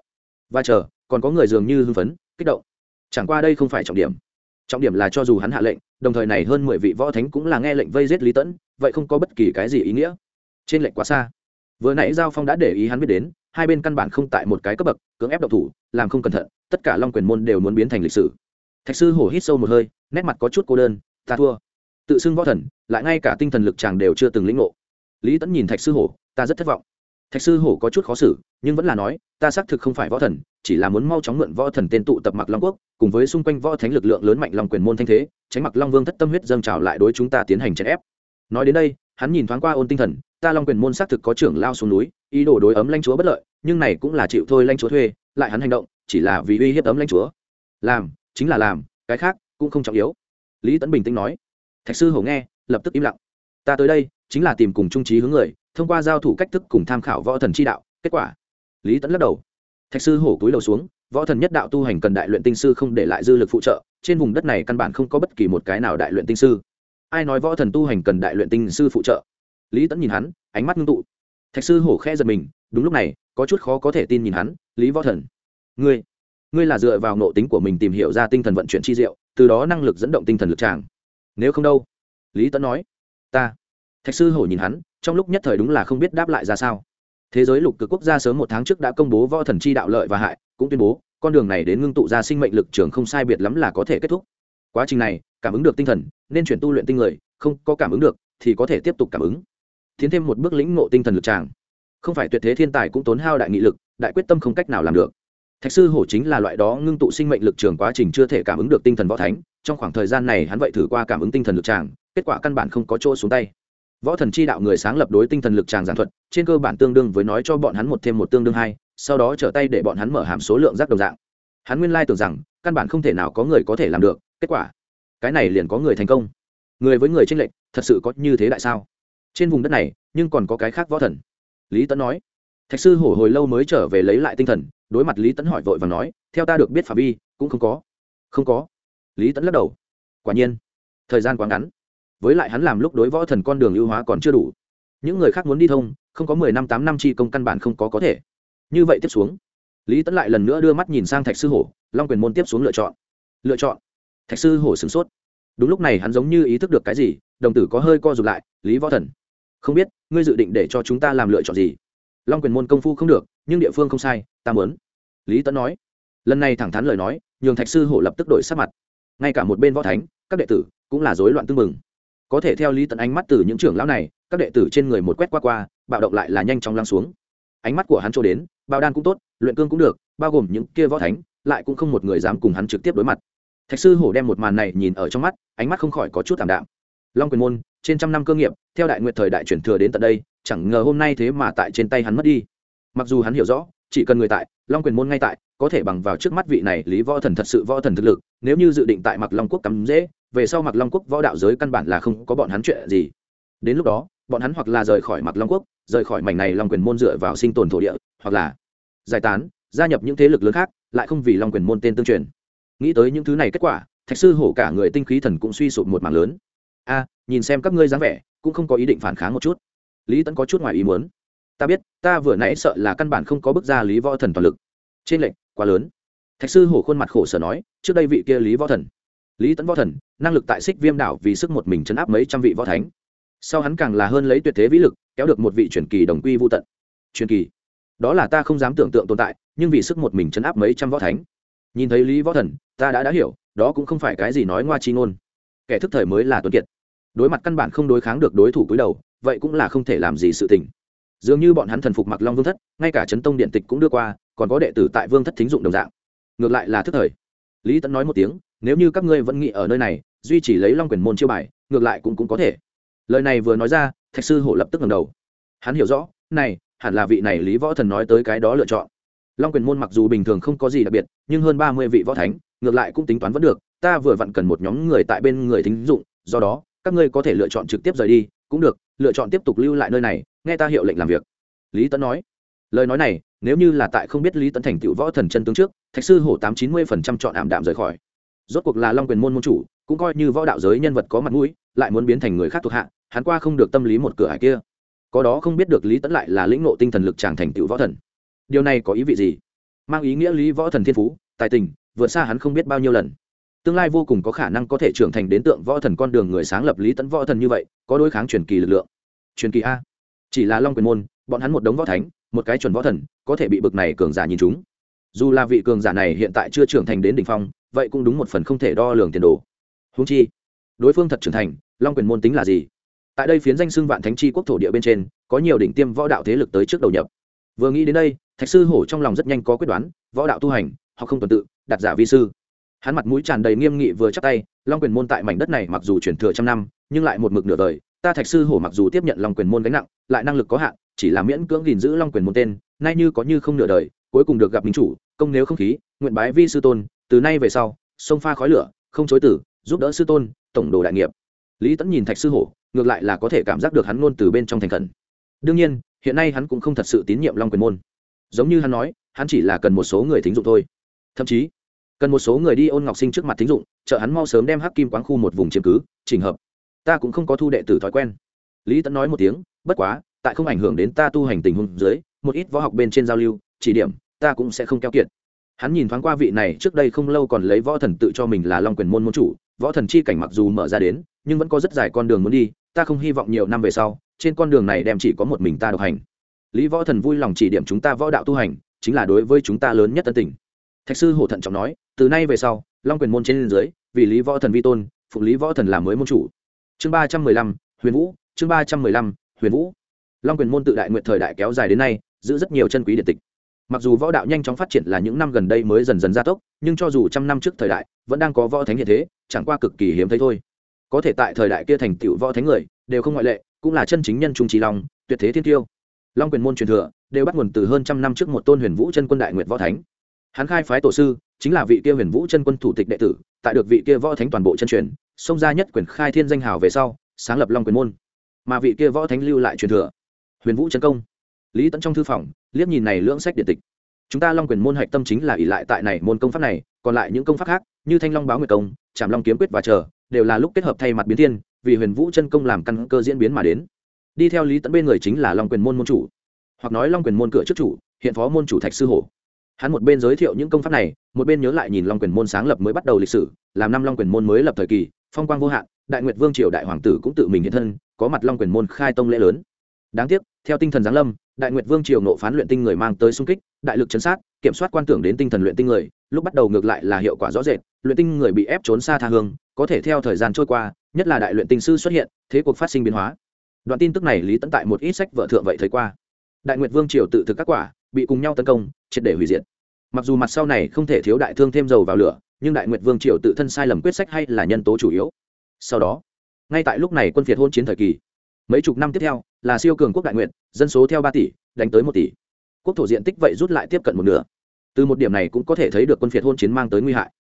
Và chờ, còn có người dường như hưng phấn, kích động. Chẳng qua đây không phải trọng điểm. Trọng điểm là cho dù hắn hạ lệnh, đồng thời này hơn mười vị võ thánh cũng là nghe lệnh vây giết lý tẫn, vậy không có bất kỳ cái gì ý nghĩa. Trên lệnh quá xa. Vừa nãy giao phong đã để ý hắn biết đến hai bên căn bản không tại một cái cấp bậc, cưỡng ép độc thủ, làm không cẩn thận, tất cả long quyền môn đều muốn biến thành lịch sử. Thạch sư hổ hít sâu một hơi, nét mặt có chút cô đơn, ta thua. Tự xưng võ thần, lại ngay cả tinh thần lực chàng đều chưa từng lĩnh ngộ. Lý tẫn nhìn thạch sư hổ, ta rất thất vọng. Thạch sư hổ có chút khó xử, nhưng vẫn là nói, ta xác thực không phải võ thần, chỉ là muốn mau chóng mượn võ thần tên tụ tập mặc long quốc, cùng với xung quanh võ thánh lực lượng lớn mạnh long quyền môn thanh thế, tránh mặc long vương thất tâm huyết dâng trào lại đối chúng ta tiến hành chèn ép. Nói đến đây, hắn nhìn thoáng qua ôn tinh thần, ta long quyền môn xác thực có trưởng lao xuống núi ý đồ đối ấm lãnh chúa bất lợi, nhưng này cũng là chịu thôi lãnh chúa thuê, lại hắn hành động, chỉ là vì uy hiếp ấm lãnh chúa. Làm, chính là làm, cái khác cũng không trọng yếu. Lý tấn bình tĩnh nói. Thạch sư hổ nghe, lập tức im lặng. Ta tới đây, chính là tìm cùng trung trí hướng người, thông qua giao thủ cách thức cùng tham khảo võ thần chi đạo, kết quả. Lý tấn lắc đầu. Thạch sư hổ cúi đầu xuống, võ thần nhất đạo tu hành cần đại luyện tinh sư không để lại dư lực phụ trợ, trên vùng đất này căn bản không có bất kỳ một cái nào đại luyện tinh sư. Ai nói võ thần tu hành cần đại luyện tinh sư phụ trợ? Lý tẫn nhìn hắn, ánh mắt ngưng tụ thạch sư hổ khe giật mình, đúng lúc này, có chút khó có thể tin nhìn hắn, lý võ thần. Ngươi ngươi là dựa vào nộ tính của mình tìm hiểu ra tinh thần vận chuyển chi diệu, từ đó năng lực dẫn động tinh thần lực tràng. Nếu không đâu? Lý tẫn nói. Ta. Thạch sư hổ nhìn hắn, trong lúc nhất thời đúng là không biết đáp lại ra sao. Thế giới lục cực quốc gia sớm một tháng trước đã công bố võ thần chi đạo lợi và hại, cũng tuyên bố, con đường này đến ngưng tụ ra sinh mệnh lực trường không sai biệt lắm là có thể kết thúc. Quá trình này, cảm ứng được tinh thần, nên chuyển tu luyện tinh người, không có cảm ứng được, thì có thể tiếp tục cảm ứng tiến thêm một bước lĩnh ngộ tinh thần lực tràng. Không phải tuyệt thế thiên tài cũng tốn hao đại nghị lực, đại quyết tâm không cách nào làm được. Thạch sư hổ chính là loại đó ngưng tụ sinh mệnh lực trường quá trình chưa thể cảm ứng được tinh thần võ thánh, trong khoảng thời gian này hắn vậy thử qua cảm ứng tinh thần lực tràng, kết quả căn bản không có chỗ xuống tay. Võ thần chi đạo người sáng lập đối tinh thần lực tràng giản thuật, trên cơ bản tương đương với nói cho bọn hắn một thêm một tương đương hai, sau đó trở tay để bọn hắn mở hàm số lượng rác đồng dạng. Hắn nguyên lai tưởng rằng, căn bản không thể nào có người có thể làm được, kết quả, cái này liền có người thành công. Người với người tranh lệch, thật sự có như thế đại sao? Trên vùng đất này, nhưng còn có cái khác võ thần. Lý tẫn nói. Thạch sư hổ hồi lâu mới trở về lấy lại tinh thần, đối mặt lý tẫn hỏi vội và nói, theo ta được biết phạm vi, cũng không có. Không có. Lý tẫn lắc đầu. Quả nhiên, thời gian quá ngắn. Với lại hắn làm lúc đối võ thần con đường ưu hóa còn chưa đủ. Những người khác muốn đi thông, không có mười năm, tám năm chi công căn bản không có có thể. Như vậy tiếp xuống, lý tẫn lại lần nữa đưa mắt nhìn sang thạch sư hổ, long quyền môn tiếp xuống lựa chọn. Lựa chọn. Thạch sư hổ sửng sốt. Đúng lúc này hắn giống như ý thức được cái gì, đồng tử có hơi co rụt lại, lý võ thần không biết, ngươi dự định để cho chúng ta làm lựa chọn gì? Long quyền môn công phu không được, nhưng địa phương không sai, ta muốn. Lý Tấn nói. Lần này thẳng thắn lời nói, nhường thạch sư hổ lập tức đổi sắc mặt. Ngay cả một bên võ thánh, các đệ tử cũng là rối loạn tưng mừng có thể theo lý Tấn ánh mắt từ những trưởng lão này, các đệ tử trên người một quét qua qua, bạo động lại là nhanh chóng lăng xuống. Ánh mắt của hắn trôi đến bao đan cũng tốt, luyện cương cũng được, bao gồm những kia võ thánh, lại cũng không một người dám cùng hắn trực tiếp đối mặt. Thạch sư hổ đem một màn này nhìn ở trong mắt, ánh mắt không khỏi có chút t ạ m đạm long quyền môn, trên trăm năm cơ nghiệp, theo đại nguyện thời đại chuyển thừa đến tận đây, chẳng ngờ hôm nay thế mà tại trên tay hắn mất đi. Mặc dù hắn hiểu rõ, chỉ cần người tại, long quyền môn ngay tại, có thể bằng vào trước mắt vị này lý võ thần thật sự võ thần thực lực, nếu như dự định tại mặc long quốc cắm dễ, về sau mặc long quốc võ đạo giới căn bản là không có bọn hắn chuyện gì. Đến lúc đó, bọn hắn hoặc là rời khỏi mặc long quốc, rời khỏi mảnh này long quyền môn dựa vào sinh tồn thổ địa, hoặc là giải tán, gia nhập những thế lực lớn khác, lại không vì long quyền môn tên tương truyền. Nghĩ tới những thứ này kết quả, thạch sư hổ cả người tinh khí thần cũng suy sụp một mảng lớn a nhìn xem các ngươi dáng vẻ, cũng không có ý định phản kháng một chút. Lý tẫn có chút ngoài ý muốn. Ta biết, ta vừa nãy sợ là căn bản không có bước ra lý võ thần toàn lực. Trên lệnh, quá lớn. Thạch sư hổ khuôn mặt khổ sở nói, trước đây vị kia lý võ thần. Lý tẫn võ thần, năng lực tại xích viêm đảo vì sức một mình chấn áp mấy trăm vị võ thánh. Sau hắn càng là hơn lấy tuyệt thế vĩ lực, kéo được một vị truyền kỳ đồng quy vô tận. Truyền kỳ? Đó là ta không dám tưởng tượng tồn tại, nhưng vì sức một mình chấn áp mấy trăm võ thánh. Nhìn thấy lý võ thần, ta đã đã hiểu, đó cũng không phải cái gì nói ngoa chi ngôn. Kẻ thức thời mới là tuấn kiệt đối mặt căn bản không đối kháng được đối thủ cúi đầu, vậy cũng là không thể làm gì sự tình. Dường như bọn hắn thần phục mặc long vương thất, ngay cả chấn tông điện tịch cũng đưa qua, còn có đệ tử tại vương thất thính dụng đồng dạng. Ngược lại là thức thời. Lý tẫn nói một tiếng, nếu như các ngươi vẫn nghĩ ở nơi này, duy chỉ lấy long quyền môn chiêu bài, ngược lại cũng cũng có thể. Lời này vừa nói ra, thạch sư hổ lập tức ngầm đầu. Hắn hiểu rõ, này, hẳn là vị này lý võ thần nói tới cái đó lựa chọn. Long quyền môn mặc dù bình thường không có gì đặc biệt, nhưng hơn ba mươi vị võ thánh, ngược lại cũng tính toán vẫn được, ta vừa vặn cần một nhóm người tại bên người thính dụng, do đó các ngươi có thể lựa chọn trực tiếp rời đi, cũng được, lựa chọn tiếp tục lưu lại nơi này, nghe ta hiệu lệnh làm việc. Lý tấn nói. Lời nói này, nếu như là tại không biết lý tấn thành tựu võ thần chân tướng trước, thạch sư hổ tám chín mươi phần trăm chọn ảm đạm rời khỏi. Rốt cuộc là long quyền môn môn chủ, cũng coi như võ đạo giới nhân vật có mặt mũi, lại muốn biến thành người khác thuộc hạ, hắn qua không được tâm lý một cửa hải kia. Có đó không biết được lý tấn lại là lĩnh nộ tinh thần lực tràng thành tựu võ thần. Điều này có ý vị gì? Mang ý nghĩa lý võ thần thiên phú, tài tình, vượt xa hắn không biết bao nhiêu lần tương lai vô cùng có khả năng có thể trưởng thành đến tượng võ thần con đường người sáng lập lý tẫn võ thần như vậy, có đối kháng truyền kỳ lực lượng. Truyền kỳ a. Chỉ là long quyền môn, bọn hắn một đống võ thánh, một cái chuẩn võ thần, có thể bị bực này cường giả nhìn chúng. Dù là vị cường giả này hiện tại chưa trưởng thành đến đỉnh phong, vậy cũng đúng một phần không thể đo lường tiền đồ. Húng chi, đối phương thật trưởng thành, long quyền môn tính là gì? Tại đây phiến danh xưng vạn thánh chi quốc thổ địa bên trên, có nhiều đỉnh tiêm võ đạo thế lực tới trước đầu nhập. Vừa nghĩ đến đây, thạch sư hổ trong lòng rất nhanh có quyết đoán, võ đạo tu hành họ không tuần tự, đặt giả vi sư hắn mặt mũi tràn đầy nghiêm nghị vừa chắc tay, long quyền môn tại mảnh đất này mặc dù chuyển thừa trăm năm, nhưng lại một mực nửa đời, ta thạch sư hổ mặc dù tiếp nhận long quyền môn gánh nặng, lại năng lực có hạn, chỉ là miễn cưỡng gìn giữ long quyền môn tên, nay như có như không nửa đời, cuối cùng được gặp minh chủ, công nếu không khí, nguyện bái vi sư tôn, từ nay về sau, sông pha khói lửa, không chối tử, giúp đỡ sư tôn, tổng đồ đại nghiệp. Lý tẫn nhìn thạch sư hổ, ngược lại là có thể cảm giác được hắn luôn từ bên trong thành khẩn. Đương nhiên, hiện nay hắn cũng không thật sự tín nhiệm long quyền môn. Giống như hắn nói, hắn chỉ là cần một số người thính dụng thôi. Thậm chí cần một số người đi ôn ngọc sinh trước mặt thính dụng, chợ hắn mau sớm đem hắc kim quán khu một vùng chiếm cứ trình hợp. Ta cũng không có thu đệ tử thói quen. Lý tẫn nói một tiếng, bất quá, tại không ảnh hưởng đến ta tu hành tình huống dưới, một ít võ học bên trên giao lưu, chỉ điểm, ta cũng sẽ không keo kiệt. Hắn nhìn thoáng qua vị này, trước đây không lâu còn lấy võ thần tự cho mình là long quyền môn môn chủ, võ thần chi cảnh mặc dù mở ra đến, nhưng vẫn có rất dài con đường muốn đi, ta không hy vọng nhiều năm về sau, trên con đường này đem chỉ có một mình ta độc hành. Lý võ thần vui lòng chỉ điểm chúng ta võ đạo tu hành, chính là đối với chúng ta lớn nhất tân tình thạch sư hổ thận trọng nói, từ nay về sau, long quyền môn trên dưới, vì lý võ thần vi tôn, phụ lý võ thần làm mới môn chủ. Chương ba trăm mười lăm, huyền vũ, chương ba trăm mười lăm, huyền vũ. Long quyền môn tự đại nguyện thời đại kéo dài đến nay, giữ rất nhiều chân quý điện tịch. Mặc dù võ đạo nhanh chóng phát triển là những năm gần đây mới dần dần gia tốc, nhưng cho dù trăm năm trước thời đại, vẫn đang có võ thánh hiện thế, chẳng qua cực kỳ hiếm thấy thôi. Có thể tại thời đại kia thành tựu võ thánh người, đều không ngoại lệ, cũng là chân chính nhân trung trí long, tuyệt thế thiên tiêu. Long quyền môn truyền thừa, đều bắt nguồn từ hơn trăm năm trước một tôn huyền vũ chân quân đại nguyệt võ thánh hắn khai phái tổ sư, chính là vị kia huyền vũ chân quân thủ tịch đệ tử, tại được vị kia võ thánh toàn bộ chân truyền, xông ra nhất quyền khai thiên danh hào về sau, sáng lập long quyền môn. Mà vị kia võ thánh lưu lại truyền thừa. Huyền vũ chân công. Lý tẫn trong thư phòng, liếc nhìn này lưỡng sách điện tịch. Chúng ta long quyền môn hạch tâm chính là ỷ lại tại này môn công pháp này, còn lại những công pháp khác, như thanh long báo nguyệt công, trảm long kiếm quyết và chờ, đều là lúc kết hợp thay mặt biến thiên, vì huyền vũ chân công làm căn cơ diễn biến mà đến. Đi theo lý tẫn bên người chính là long quyền môn môn chủ, hoặc nói long quyền môn cửa trước chủ, hiện phó môn chủ thạch sư hổ hắn một bên giới thiệu những công pháp này, một bên nhớ lại nhìn long quyền môn sáng lập mới bắt đầu lịch sử, làm năm long quyền môn mới lập thời kỳ, phong quang vô hạn, đại nguyệt vương triều đại hoàng tử cũng tự mình hiện thân, có mặt long quyền môn khai tông lễ lớn. Đáng tiếc, theo tinh thần giáng lâm, đại nguyệt vương triều nộ phán luyện tinh người mang tới xung kích, đại lực chấn sát, kiểm soát quan tưởng đến tinh thần luyện tinh người, lúc bắt đầu ngược lại là hiệu quả rõ rệt, luyện tinh người bị ép trốn xa tha hương, có thể theo thời gian trôi qua, nhất là đại luyện tinh sư xuất hiện, thế cuộc phát sinh biến hóa. Đoạn tin tức này lý tấn tại một ít sách vợ thượng vậy thấy qua. Đại nguyệt vương triều tự thực các quả bị cùng nhau tấn công, triệt để hủy diệt. Mặc dù mặt sau này không thể thiếu đại thương thêm dầu vào lửa, nhưng đại nguyệt vương triều tự thân sai lầm quyết sách hay là nhân tố chủ yếu. Sau đó, ngay tại lúc này quân phiệt hôn chiến thời kỳ, mấy chục năm tiếp theo, là siêu cường quốc đại nguyện dân số theo ba tỷ, đánh tới một tỷ. Quốc thổ diện tích vậy rút lại tiếp cận một nửa. Từ một điểm này cũng có thể thấy được quân phiệt hôn chiến mang tới nguy hại.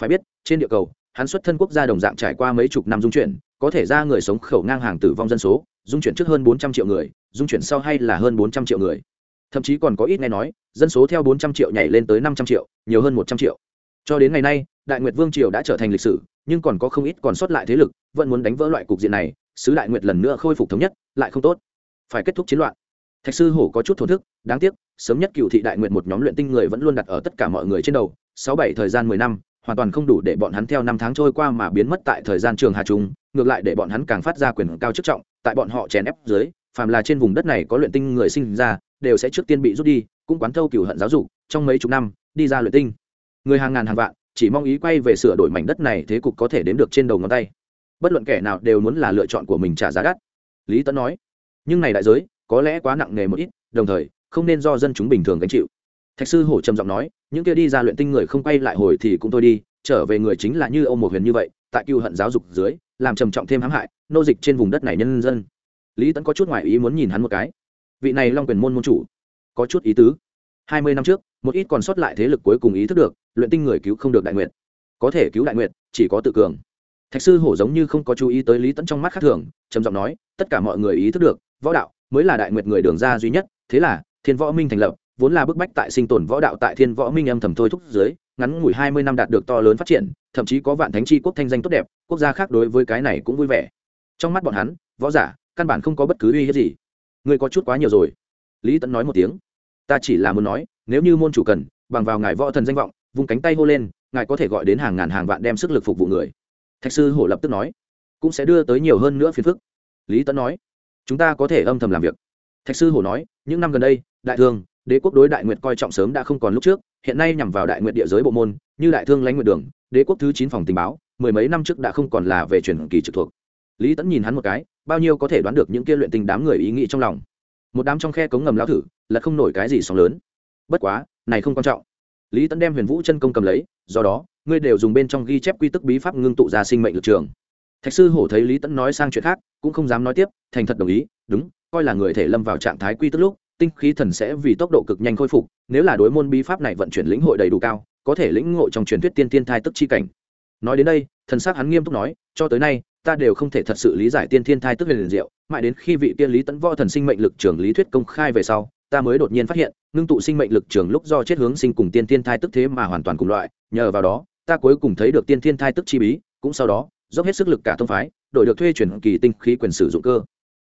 Phải biết, trên địa cầu, hắn xuất thân quốc gia đồng dạng trải qua mấy chục năm dung chuyển, có thể ra người sống khẩu ngang hàng tử vong dân số, dung chuyển trước hơn bốn trăm triệu người, dung chuyển sau hay là hơn bốn trăm triệu người thậm chí còn có ít nghe nói, dân số theo bốn trăm triệu nhảy lên tới năm trăm triệu, nhiều hơn một trăm triệu. Cho đến ngày nay, đại nguyệt vương triều đã trở thành lịch sử, nhưng còn có không ít còn sót lại thế lực, vẫn muốn đánh vỡ loại cục diện này, sứ đại nguyệt lần nữa khôi phục thống nhất, lại không tốt. Phải kết thúc chiến loạn. Thạch sư hổ có chút thổ thức, đáng tiếc, sớm nhất cựu thị đại nguyệt một nhóm luyện tinh người vẫn luôn đặt ở tất cả mọi người trên đầu, sáu bảy thời gian mười năm, hoàn toàn không đủ để bọn hắn theo năm tháng trôi qua mà biến mất tại thời gian trường hà trung, ngược lại để bọn hắn càng phát ra quyền cao chức trọng, tại bọn họ chèn ép dưới, phàm là trên vùng đất này có luyện tinh người sinh ra đều sẽ trước tiên bị rút đi, cũng quán thâu cửu hận giáo dục, trong mấy chục năm, đi ra luyện tinh. Người hàng ngàn hàng vạn, chỉ mong ý quay về sửa đổi mảnh đất này thế cục có thể đếm được trên đầu ngón tay. Bất luận kẻ nào đều muốn là lựa chọn của mình trả giá đắt. Lý tấn nói, nhưng này đại giới, có lẽ quá nặng nề một ít, đồng thời, không nên do dân chúng bình thường gánh chịu. Thạch sư hổ trầm giọng nói, những kia đi ra luyện tinh người không quay lại hồi thì cũng thôi đi, trở về người chính là như ông một huyền như vậy, tại cựu hận giáo dục dưới, làm trầm trọng thêm hãm hại, nô dịch trên vùng đất này nhân dân. Lý tấn có chút ngoại ý muốn nhìn hắn một cái vị này long quyền môn môn chủ, có chút ý tứ. Hai mươi năm trước, một ít còn sót lại thế lực cuối cùng ý thức được, luyện tinh người cứu không được đại nguyện có thể cứu đại nguyện chỉ có tự cường. Thạch sư hổ giống như không có chú ý tới lý tẫn trong mắt khác thường, trầm giọng nói, tất cả mọi người ý thức được, võ đạo mới là đại nguyện người đường ra duy nhất, thế là, thiên võ minh thành lập, vốn là bức bách tại sinh tồn võ đạo tại thiên võ minh âm thầm thôi thúc dưới, ngắn ngủi hai mươi năm đạt được to lớn phát triển, thậm chí có vạn thánh chi quốc thanh danh tốt đẹp, quốc gia khác đối với cái này cũng vui vẻ. Trong mắt bọn hắn, võ giả, căn bản không có bất cứ uy hiếp gì ngươi có chút quá nhiều rồi. Lý tẫn nói một tiếng. Ta chỉ là muốn nói, nếu như môn chủ cần, bằng vào ngài võ thần danh vọng, vung cánh tay hô lên, ngài có thể gọi đến hàng ngàn hàng vạn đem sức lực phục vụ người. Thạch sư hổ lập tức nói. Cũng sẽ đưa tới nhiều hơn nữa phiền phức. Lý tẫn nói. Chúng ta có thể âm thầm làm việc. Thạch sư hổ nói, những năm gần đây, đại thương, đế quốc đối đại nguyện coi trọng sớm đã không còn lúc trước, hiện nay nhằm vào đại nguyện địa giới bộ môn, như đại thương lãnh nguyện đường, đế quốc thứ chín phòng tình báo, mười mấy năm trước đã không còn là về truyền kỳ trực thuộc. Lý tẫn nhìn hắn một cái bao nhiêu có thể đoán được những kia luyện tình đám người ý nghĩ trong lòng. Một đám trong khe cống ngầm lao thử, là không nổi cái gì sóng lớn. Bất quá, này không quan trọng. Lý tẫn đem huyền vũ chân công cầm lấy, do đó, ngươi đều dùng bên trong ghi chép quy tức bí pháp ngưng tụ ra sinh mệnh lực trường. Thạch sư hổ thấy lý tẫn nói sang chuyện khác, cũng không dám nói tiếp, thành thật đồng ý, đúng, coi là người thể lâm vào trạng thái quy tức lúc, tinh khí thần sẽ vì tốc độ cực nhanh khôi phục, nếu là đối môn bí pháp này vận chuyển lĩnh hội đầy đủ cao, có thể lĩnh ngộ trong truyền thuyết tiên tiên thai tức chi cảnh. Nói đến đây, thần s hắn nghiêm túc nói, cho tới nay ta đều không thể thật sự lý giải tiên thiên thai tức huyền liền diệu, mãi đến khi vị tiên lý tấn võ thần sinh mệnh lực trường lý thuyết công khai về sau, ta mới đột nhiên phát hiện, ngưng tụ sinh mệnh lực trường lúc do chết hướng sinh cùng tiên thiên thai tức thế mà hoàn toàn cùng loại, nhờ vào đó, ta cuối cùng thấy được tiên thiên thai tức chi bí, cũng sau đó, dốc hết sức lực cả thông phái, đổi được thuê chuyển kỳ tinh khí quyền sử dụng cơ.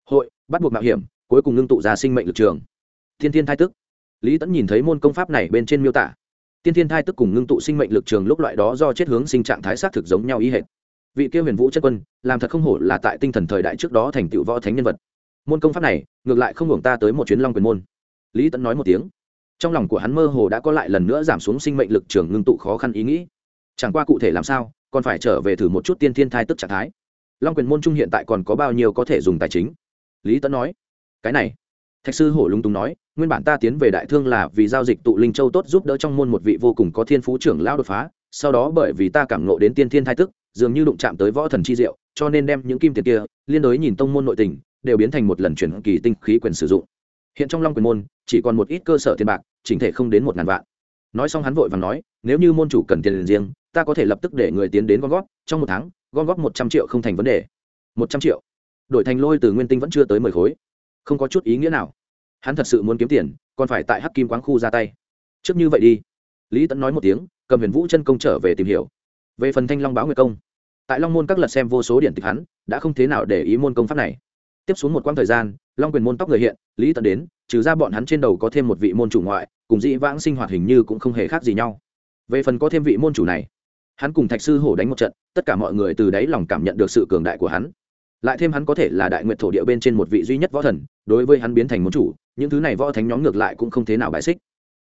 Hội, bắt buộc mạo hiểm, cuối cùng ngưng tụ ra sinh mệnh lực trường. Thiên thiên thai tức. Lý tẫn nhìn thấy môn công pháp này bên trên miêu tả. Tiên thiên thai tức cùng ngưng tụ sinh mệnh lực trường lúc loại đó do chết hướng sinh trạng thái xác thực giống nhau ý hệt vị kia huyền vũ chất quân, làm thật không hổ là tại tinh thần thời đại trước đó thành tựu võ thánh nhân vật. Môn công pháp này, ngược lại không hưởng ta tới một chuyến long quyền môn. Lý tẫn nói một tiếng. Trong lòng của hắn mơ hồ đã có lại lần nữa giảm xuống sinh mệnh lực trường ngưng tụ khó khăn ý nghĩ. Chẳng qua cụ thể làm sao, còn phải trở về thử một chút tiên thiên thai tức trạng thái. Long quyền môn trung hiện tại còn có bao nhiêu có thể dùng tài chính? Lý tẫn nói. Cái này, thạch sư hổ lung túng nói, nguyên bản ta tiến về đại thương là vì giao dịch tụ linh châu tốt giúp đỡ trong môn một vị vô cùng có thiên phú trưởng lao đột phá, sau đó bởi vì ta cảm nộ đến tiên thiên thai tức dường như đụng chạm tới võ thần chi diệu, cho nên đem những kim tiền kia liên đối nhìn tông môn nội tình, đều biến thành một lần chuyển kỳ tinh khí quyền sử dụng. Hiện trong long quyền môn, chỉ còn một ít cơ sở tiền bạc, chỉnh thể không đến một ngàn vạn. Nói xong hắn vội và nói, nếu như môn chủ cần tiền riêng, ta có thể lập tức để người tiến đến gom góp, trong một tháng, gom góp một trăm triệu không thành vấn đề. Một trăm triệu? Đổi thành lôi từ nguyên tinh vẫn chưa tới mười khối. Không có chút ý nghĩa nào. Hắn thật sự muốn kiếm tiền, còn phải tại hắc kim quán khu ra tay. Trước như vậy đi. Lý tẫn nói một tiếng, cầm huyền vũ chân công trở về tìm hiểu. Về phần thanh long báo nguyệt công tại long môn các lật xem vô số điển tịch hắn, đã không thế nào để ý môn công pháp này. Tiếp xuống một quãng thời gian, long quyền môn tóc người hiện, lý tẫn đến, trừ ra bọn hắn trên đầu có thêm một vị môn chủ ngoại, cùng dĩ vãng sinh hoạt hình như cũng không hề khác gì nhau. Về phần có thêm vị môn chủ này, hắn cùng thạch sư hổ đánh một trận, tất cả mọi người từ đáy lòng cảm nhận được sự cường đại của hắn. Lại thêm hắn có thể là đại nguyện thổ địa bên trên một vị duy nhất võ thần, đối với hắn biến thành môn chủ, những thứ này võ thánh nhóm ngược lại cũng không thế nào bài xích.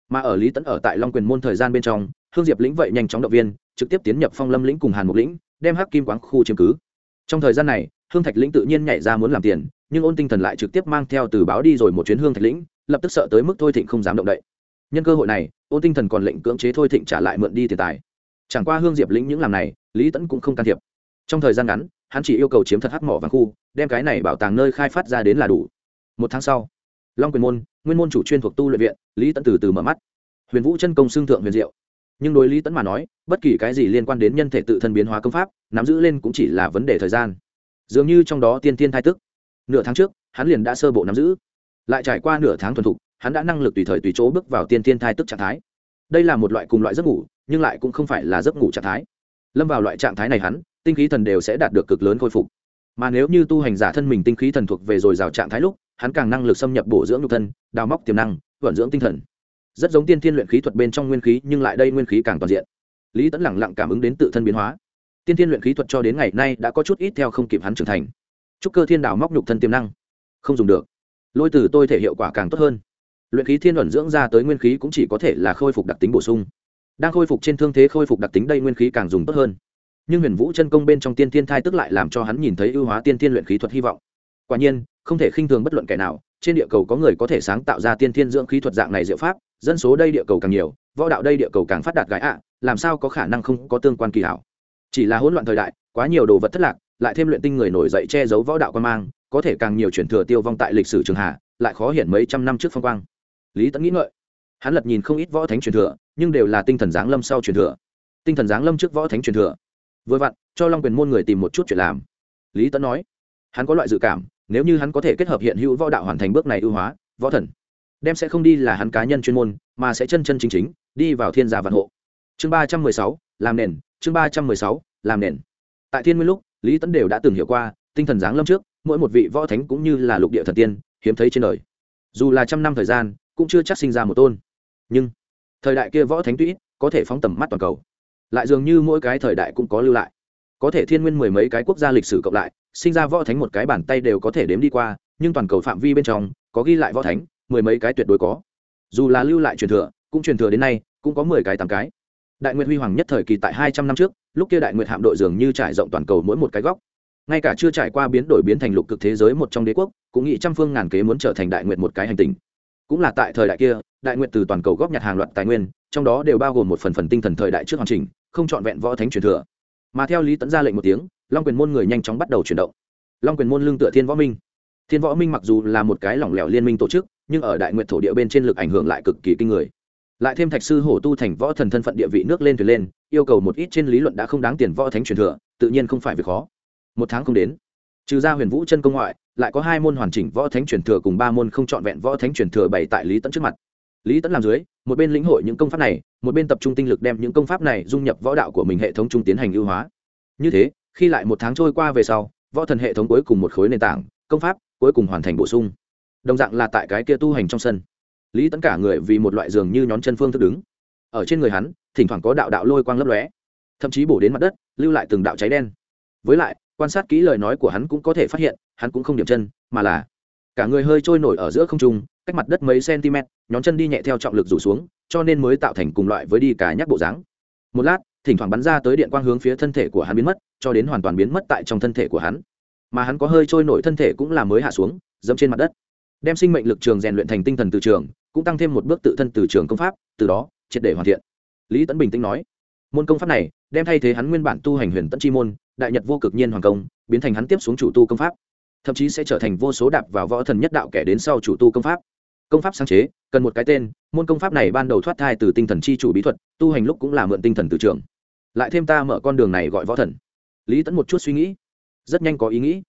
Mà ở lý tẫn ở tại long quyền môn thời gian bên trong, hương diệp lĩnh vậy nhanh chóng động viên, trực tiếp tiến nhập phong lâm lĩnh cùng hàn mục lĩnh đem hắc kim quán khu chiếm cứ. Trong thời gian này, hương thạch lĩnh tự nhiên nhảy ra muốn làm tiền, nhưng ôn tinh thần lại trực tiếp mang theo từ báo đi rồi một chuyến hương thạch lĩnh, lập tức sợ tới mức thôi thịnh không dám động đậy. Nhân cơ hội này, ôn tinh thần còn lệnh cưỡng chế thôi thịnh trả lại mượn đi tiền tài. Chẳng qua hương diệp lĩnh những làm này, lý tẫn cũng không can thiệp. Trong thời gian ngắn, hắn chỉ yêu cầu chiếm thật hắc mỏ vàng khu, đem cái này bảo tàng nơi khai phát ra đến là đủ. Một tháng sau, long quyền môn, nguyên môn chủ chuyên thuộc tu luyện viện, lý tẫn từ từ mở mắt. Huyền vũ chân công xương thượng huyền diệu nhưng đối lý tẫn mà nói, bất kỳ cái gì liên quan đến nhân thể tự thân biến hóa công pháp, nắm giữ lên cũng chỉ là vấn đề thời gian. Dường như trong đó tiên tiên thai tức. Nửa tháng trước, hắn liền đã sơ bộ nắm giữ. Lại trải qua nửa tháng thuần thục, hắn đã năng lực tùy thời tùy chỗ bước vào tiên tiên thai tức trạng thái. Đây là một loại cùng loại giấc ngủ, nhưng lại cũng không phải là giấc ngủ trạng thái. Lâm vào loại trạng thái này hắn, tinh khí thần đều sẽ đạt được cực lớn khôi phục. Mà nếu như tu hành giả thân mình tinh khí thần thuộc về dồi dào trạng thái lúc, hắn càng năng lực xâm nhập bổ dưỡng nhục thân, đào móc tiềm năng, vận dưỡng tinh thần rất giống tiên thiên luyện khí thuật bên trong nguyên khí, nhưng lại đây nguyên khí càng toàn diện. Lý tẫn lẳng lặng cảm ứng đến tự thân biến hóa. Tiên thiên luyện khí thuật cho đến ngày nay đã có chút ít theo không kịp hắn trưởng thành. Chúc cơ thiên đảo móc nhục thân tiềm năng. Không dùng được. Lôi từ tôi thể hiệu quả càng tốt hơn. Luyện khí thiên ẩn dưỡng ra tới nguyên khí cũng chỉ có thể là khôi phục đặc tính bổ sung. Đang khôi phục trên thương thế khôi phục đặc tính đây nguyên khí càng dùng tốt hơn. Nhưng huyền vũ chân công bên trong tiên thiên thai tức lại làm cho hắn nhìn thấy ưu hóa tiên thiên luyện khí thuật hy vọng. Quả nhiên, không thể khinh thường bất luận kẻ nào, trên địa cầu có người có thể sáng tạo ra tiên thiên dưỡng khí thuật dạng này diệu pháp dân số đây địa cầu càng nhiều, võ đạo đây địa cầu càng phát đạt gái ạ, làm sao có khả năng không có tương quan kỳ hảo? Chỉ là hỗn loạn thời đại, quá nhiều đồ vật thất lạc, lại thêm luyện tinh người nổi dậy che giấu võ đạo quan mang, có thể càng nhiều chuyển thừa tiêu vong tại lịch sử trường hạ, lại khó hiển mấy trăm năm trước phong quang. Lý tẫn nghĩ ngợi. Hắn lật nhìn không ít võ thánh truyền thừa, nhưng đều là tinh thần giáng lâm sau truyền thừa. Tinh thần giáng lâm trước võ thánh truyền thừa. Vừa vặn, cho long quyền môn người tìm một chút chuyện làm. Lý tẫn nói. Hắn có loại dự cảm, nếu như hắn có thể kết hợp hiện hữu võ đạo hoàn thành bước này ưu hóa, võ thần đem sẽ không đi là hắn cá nhân chuyên môn, mà sẽ chân chân chính chính đi vào thiên gia vạn hộ. Chương ba trăm mười sáu, làm nền, chương ba trăm mười sáu, làm nền. Tại thiên nguyên lúc, lý Tấn đều đã từng hiểu qua, tinh thần giáng lâm trước, mỗi một vị võ thánh cũng như là lục địa thần tiên, hiếm thấy trên đời. Dù là trăm năm thời gian, cũng chưa chắc sinh ra một tôn. Nhưng, thời đại kia võ thánh tuy có thể phóng tầm mắt toàn cầu. Lại dường như mỗi cái thời đại cũng có lưu lại. Có thể thiên nguyên mười mấy cái quốc gia lịch sử cộng lại, sinh ra võ thánh một cái bàn tay đều có thể đếm đi qua, nhưng toàn cầu phạm vi bên trong, có ghi lại võ thánh mười mấy cái tuyệt đối có. Dù là lưu lại truyền thừa, cũng truyền thừa đến nay, cũng có mười cái tám cái. Đại nguyệt huy hoàng nhất thời kỳ tại hai trăm năm trước, lúc kia đại nguyệt hạm đội dường như trải rộng toàn cầu mỗi một cái góc. Ngay cả chưa trải qua biến đổi biến thành lục cực thế giới một trong đế quốc, cũng nghĩ trăm phương ngàn kế muốn trở thành đại nguyệt một cái hành tinh. Cũng là tại thời đại kia, đại nguyệt từ toàn cầu góp nhặt hàng loạt tài nguyên, trong đó đều bao gồm một phần phần tinh thần thời đại trước hoàn chỉnh, không trọn vẹn võ thánh truyền thừa. Mà theo lý tấn ra lệnh một tiếng, long quyền môn người nhanh chóng bắt đầu chuyển động. Long quyền môn lương tựa thiên võ minh thiên võ minh mặc dù là một cái lỏng lẻo liên minh tổ chức, nhưng ở đại nguyện thổ địa bên trên lực ảnh hưởng lại cực kỳ kinh người. Lại thêm thạch sư hổ tu thành võ thần thân phận địa vị nước lên thuyền lên, yêu cầu một ít trên lý luận đã không đáng tiền võ thánh truyền thừa, tự nhiên không phải việc khó. Một tháng không đến, trừ ra huyền vũ chân công ngoại, lại có hai môn hoàn chỉnh võ thánh truyền thừa cùng ba môn không trọn vẹn võ thánh truyền thừa bày tại lý tẫn trước mặt. Lý tẫn làm dưới, một bên lĩnh hội những công pháp này, một bên tập trung tinh lực đem những công pháp này dung nhập võ đạo của mình hệ thống trung tiến hành ưu hóa. Như thế, khi lại một tháng trôi qua về sau, võ thần hệ thống cuối cùng một khối nền tảng công pháp, cuối cùng hoàn thành bổ sung. Đồng dạng là tại cái kia tu hành trong sân. Lý tẫn cả người vì một loại giường như nhón chân phương thức đứng. Ở trên người hắn, thỉnh thoảng có đạo đạo lôi quang lấp lóe, thậm chí bổ đến mặt đất, lưu lại từng đạo cháy đen. Với lại, quan sát kỹ lời nói của hắn cũng có thể phát hiện, hắn cũng không điểm chân, mà là cả người hơi trôi nổi ở giữa không trung, cách mặt đất mấy cm, nhón chân đi nhẹ theo trọng lực rủ xuống, cho nên mới tạo thành cùng loại với đi cả nhắc bộ dáng. Một lát, thỉnh thoảng bắn ra tới điện quang hướng phía thân thể của hắn biến mất, cho đến hoàn toàn biến mất tại trong thân thể của hắn mà hắn có hơi trôi nổi thân thể cũng là mới hạ xuống, dẫm trên mặt đất. Đem sinh mệnh lực trường rèn luyện thành tinh thần từ trường, cũng tăng thêm một bước tự thân từ trường công pháp, từ đó, triệt để hoàn thiện. Lý tấn bình tĩnh nói, môn công pháp này, đem thay thế hắn nguyên bản tu hành huyền tẫn chi môn, đại nhật vô cực nhiên hoàng công, biến thành hắn tiếp xuống chủ tu công pháp. Thậm chí sẽ trở thành vô số đạp vào võ thần nhất đạo kẻ đến sau chủ tu công pháp. Công pháp sáng chế, cần một cái tên, môn công pháp này ban đầu thoát thai từ tinh thần chi chủ bí thuật, tu hành lúc cũng là mượn tinh thần từ trường. Lại thêm ta mở con đường này gọi võ thần. Lý tẫn một chút suy nghĩ rất nhanh có ý nghĩ.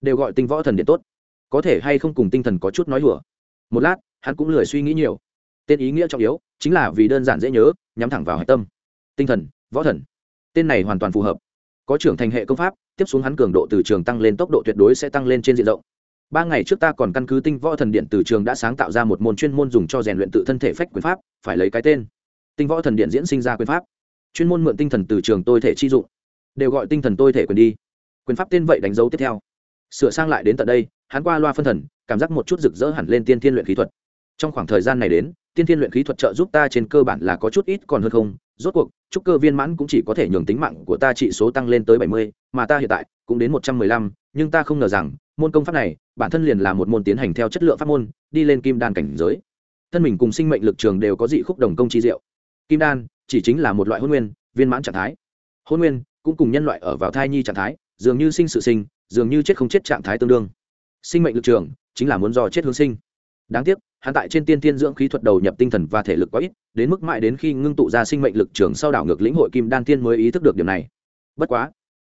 Đều gọi tinh võ thần điện tốt. Có thể hay không cùng tinh thần có chút nói hùa một lát, hắn cũng lười suy nghĩ nhiều. Tên ý nghĩa trọng yếu chính là vì đơn giản dễ nhớ, nhắm thẳng vào hạch tâm. Tinh thần, võ thần. Tên này hoàn toàn phù hợp. Có trưởng thành hệ công pháp, tiếp xuống hắn cường độ từ trường tăng lên tốc độ tuyệt đối sẽ tăng lên trên diện rộng. Ba ngày trước ta còn căn cứ tinh võ thần điện từ trường đã sáng tạo ra một môn chuyên môn dùng cho rèn luyện tự thân thể phách quyền pháp, phải lấy cái tên. Tinh võ thần điện diễn sinh ra quyền pháp. Chuyên môn mượn tinh thần từ trường tôi thể chi dụng. Đều gọi tinh thần tôi thể quyền đi quyền pháp tên vậy đánh dấu tiếp theo. Sửa sang lại đến tận đây, hắn qua loa phân thần, cảm giác một chút rực rỡ hẳn lên tiên thiên luyện khí thuật. Trong khoảng thời gian này đến, tiên thiên luyện khí thuật trợ giúp ta trên cơ bản là có chút ít còn hơn không, rốt cuộc, trúc cơ viên mãn cũng chỉ có thể nhường tính mạng của ta trị số tăng lên tới bảy mươi, mà ta hiện tại cũng đến một trăm mười lăm, nhưng ta không ngờ rằng, môn công pháp này, bản thân liền là một môn tiến hành theo chất lượng pháp môn, đi lên kim đan cảnh giới. Thân mình cùng sinh mệnh lực trường đều có dị khúc đồng công chi diệu. Kim đan chỉ chính là một loại hôn nguyên, viên mãn trạng thái. Hôn nguyên cũng cùng nhân loại ở vào thai nhi trạng thái dường như sinh sự sinh, dường như chết không chết trạng thái tương đương. Sinh mệnh lực trường chính là muốn do chết hướng sinh. Đáng tiếc, hắn tại trên tiên tiên dưỡng khí thuật đầu nhập tinh thần và thể lực quá ít, đến mức mãi đến khi ngưng tụ ra sinh mệnh lực trường sau đảo ngược lĩnh hội kim đan tiên mới ý thức được điểm này. Bất quá,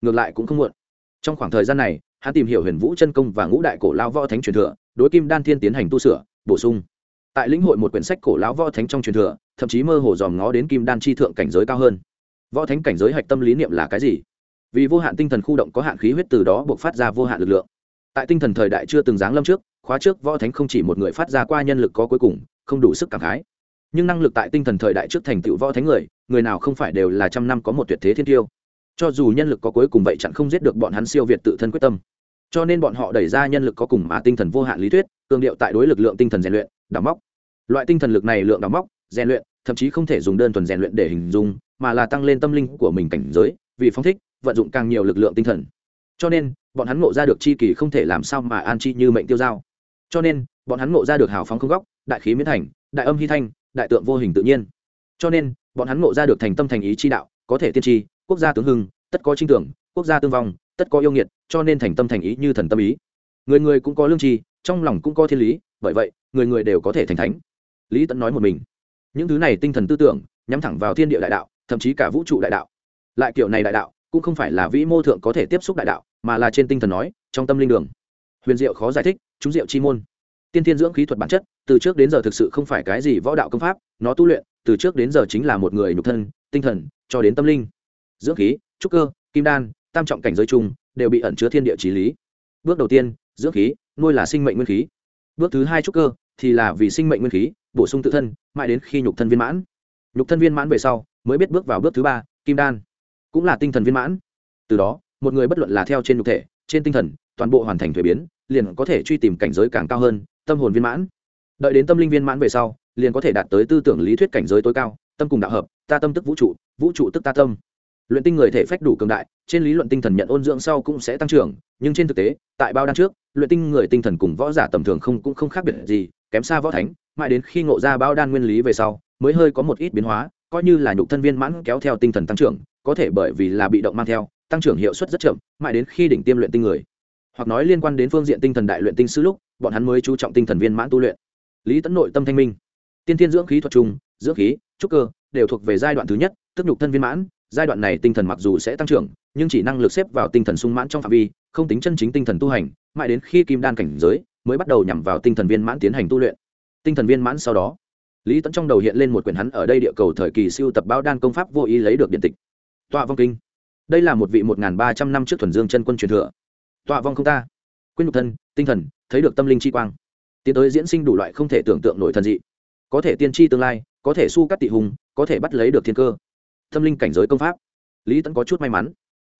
ngược lại cũng không muộn. Trong khoảng thời gian này, hắn tìm hiểu huyền vũ chân công và ngũ đại cổ lao võ thánh truyền thừa, đối kim đan thiên tiến hành tu sửa, bổ sung. Tại lĩnh hội một quyển sách cổ lão võ thánh trong truyền thừa, thậm chí mơ hồ dòm ngó đến kim đan chi thượng cảnh giới cao hơn. Võ thánh cảnh giới hạch tâm lý niệm là cái gì? Vì vô hạn tinh thần khu động có hạn khí huyết từ đó buộc phát ra vô hạn lực lượng. Tại tinh thần thời đại chưa từng giáng lâm trước, khóa trước võ thánh không chỉ một người phát ra qua nhân lực có cuối cùng, không đủ sức cảm khái. Nhưng năng lực tại tinh thần thời đại trước thành tựu võ thánh người người nào không phải đều là trăm năm có một tuyệt thế thiên tiêu. Cho dù nhân lực có cuối cùng vậy chẳng không giết được bọn hắn siêu việt tự thân quyết tâm. Cho nên bọn họ đẩy ra nhân lực có cùng mà tinh thần vô hạn lý thuyết, cường điệu tại đối lực lượng tinh thần rèn luyện, đào móc. Loại tinh thần lực này lượng đào móc, rèn luyện, thậm chí không thể dùng đơn thuần rèn luyện để hình dung, mà là tăng lên tâm linh của mình cảnh giới, vì phong thích vận dụng càng nhiều lực lượng tinh thần. Cho nên, bọn hắn ngộ ra được chi kỳ không thể làm sao mà an chi như mệnh tiêu giao cho nên, bọn hắn ngộ ra được hào phóng không góc, đại khí miễn thành, đại âm hy thanh, đại tượng vô hình tự nhiên. Cho nên, bọn hắn ngộ ra được thành tâm thành ý chi đạo, có thể tiên tri, quốc gia tướng hưng, tất có trinh tưởng, quốc gia tương vong, tất có yêu nghiệt, cho nên thành tâm thành ý như thần tâm ý. Người người cũng có lương tri, trong lòng cũng có thiên lý, bởi vậy, người người đều có thể thành thánh. Lý tẫn nói một mình. Những thứ này tinh thần tư tưởng, nhắm thẳng vào thiên địa đại đạo, thậm chí cả vũ trụ đại đạo. Lại kiểu này đại đạo cũng không phải là vĩ mô thượng có thể tiếp xúc đại đạo, mà là trên tinh thần nói, trong tâm linh đường. Huyền diệu khó giải thích, chúng diệu chi môn. Tiên tiên dưỡng khí thuật bản chất, từ trước đến giờ thực sự không phải cái gì võ đạo công pháp, nó tu luyện, từ trước đến giờ chính là một người nhục thân, tinh thần, cho đến tâm linh. Dưỡng khí, trúc cơ, kim đan, tam trọng cảnh giới chung, đều bị ẩn chứa thiên địa trí lý. Bước đầu tiên, dưỡng khí, nuôi là sinh mệnh nguyên khí. Bước thứ hai trúc cơ, thì là vì sinh mệnh nguyên khí, bổ sung tự thân, mãi đến khi nhục thân viên mãn. Nhục thân viên mãn về sau, mới biết bước vào bước thứ ba, kim đan cũng là tinh thần viên mãn. Từ đó, một người bất luận là theo trên nhục thể, trên tinh thần, toàn bộ hoàn thành thuế biến, liền có thể truy tìm cảnh giới càng cao hơn, tâm hồn viên mãn. Đợi đến tâm linh viên mãn về sau, liền có thể đạt tới tư tưởng lý thuyết cảnh giới tối cao, tâm cùng đạo hợp, ta tâm tức vũ trụ vũ trụ tức ta tâm. Luyện tinh người thể phách đủ cường đại, trên lý luận tinh thần nhận ôn dưỡng sau cũng sẽ tăng trưởng, nhưng trên thực tế, tại bao đan trước, luyện tinh người tinh thần cùng võ giả tầm thường không cũng không khác biệt gì, kém xa võ thánh, mãi đến khi ngộ ra bao đan nguyên lý về sau, mới hơi có một ít biến hóa, coi như là nhục thân viên mãn kéo theo tinh thần tăng trưởng có thể bởi vì là bị động mang theo, tăng trưởng hiệu suất rất chậm, mãi đến khi đỉnh tiêm luyện tinh người. Hoặc nói liên quan đến phương diện tinh thần đại luyện tinh sư lúc, bọn hắn mới chú trọng tinh thần viên mãn tu luyện. Lý tấn nội tâm thanh minh. Tiên tiên dưỡng khí thuật chung dưỡng khí, trúc cơ, đều thuộc về giai đoạn thứ nhất, tức nhục thân viên mãn, giai đoạn này tinh thần mặc dù sẽ tăng trưởng, nhưng chỉ năng lực xếp vào tinh thần sung mãn trong phạm vi, không tính chân chính tinh thần tu hành, mãi đến khi kim đan cảnh giới, mới bắt đầu nhằm vào tinh thần viên mãn tiến hành tu luyện. Tinh thần viên mãn sau đó, lý tẫn trong đầu hiện lên một quyển hắn ở đây địa cầu thời kỳ siêu tập báo đan công pháp vô ý lấy được điện tịch tọa vong kinh. Đây là một vị một ba trăm năm trước thuần dương chân quân truyền thừa. Tọa vong không ta. Quyết nhục thân, tinh thần, thấy được tâm linh chi quang. Tiến tới diễn sinh đủ loại không thể tưởng tượng nổi thần dị. Có thể tiên tri tương lai, có thể su cắt tị hùng, có thể bắt lấy được thiên cơ. Tâm linh cảnh giới công pháp. Lý tẫn có chút may mắn.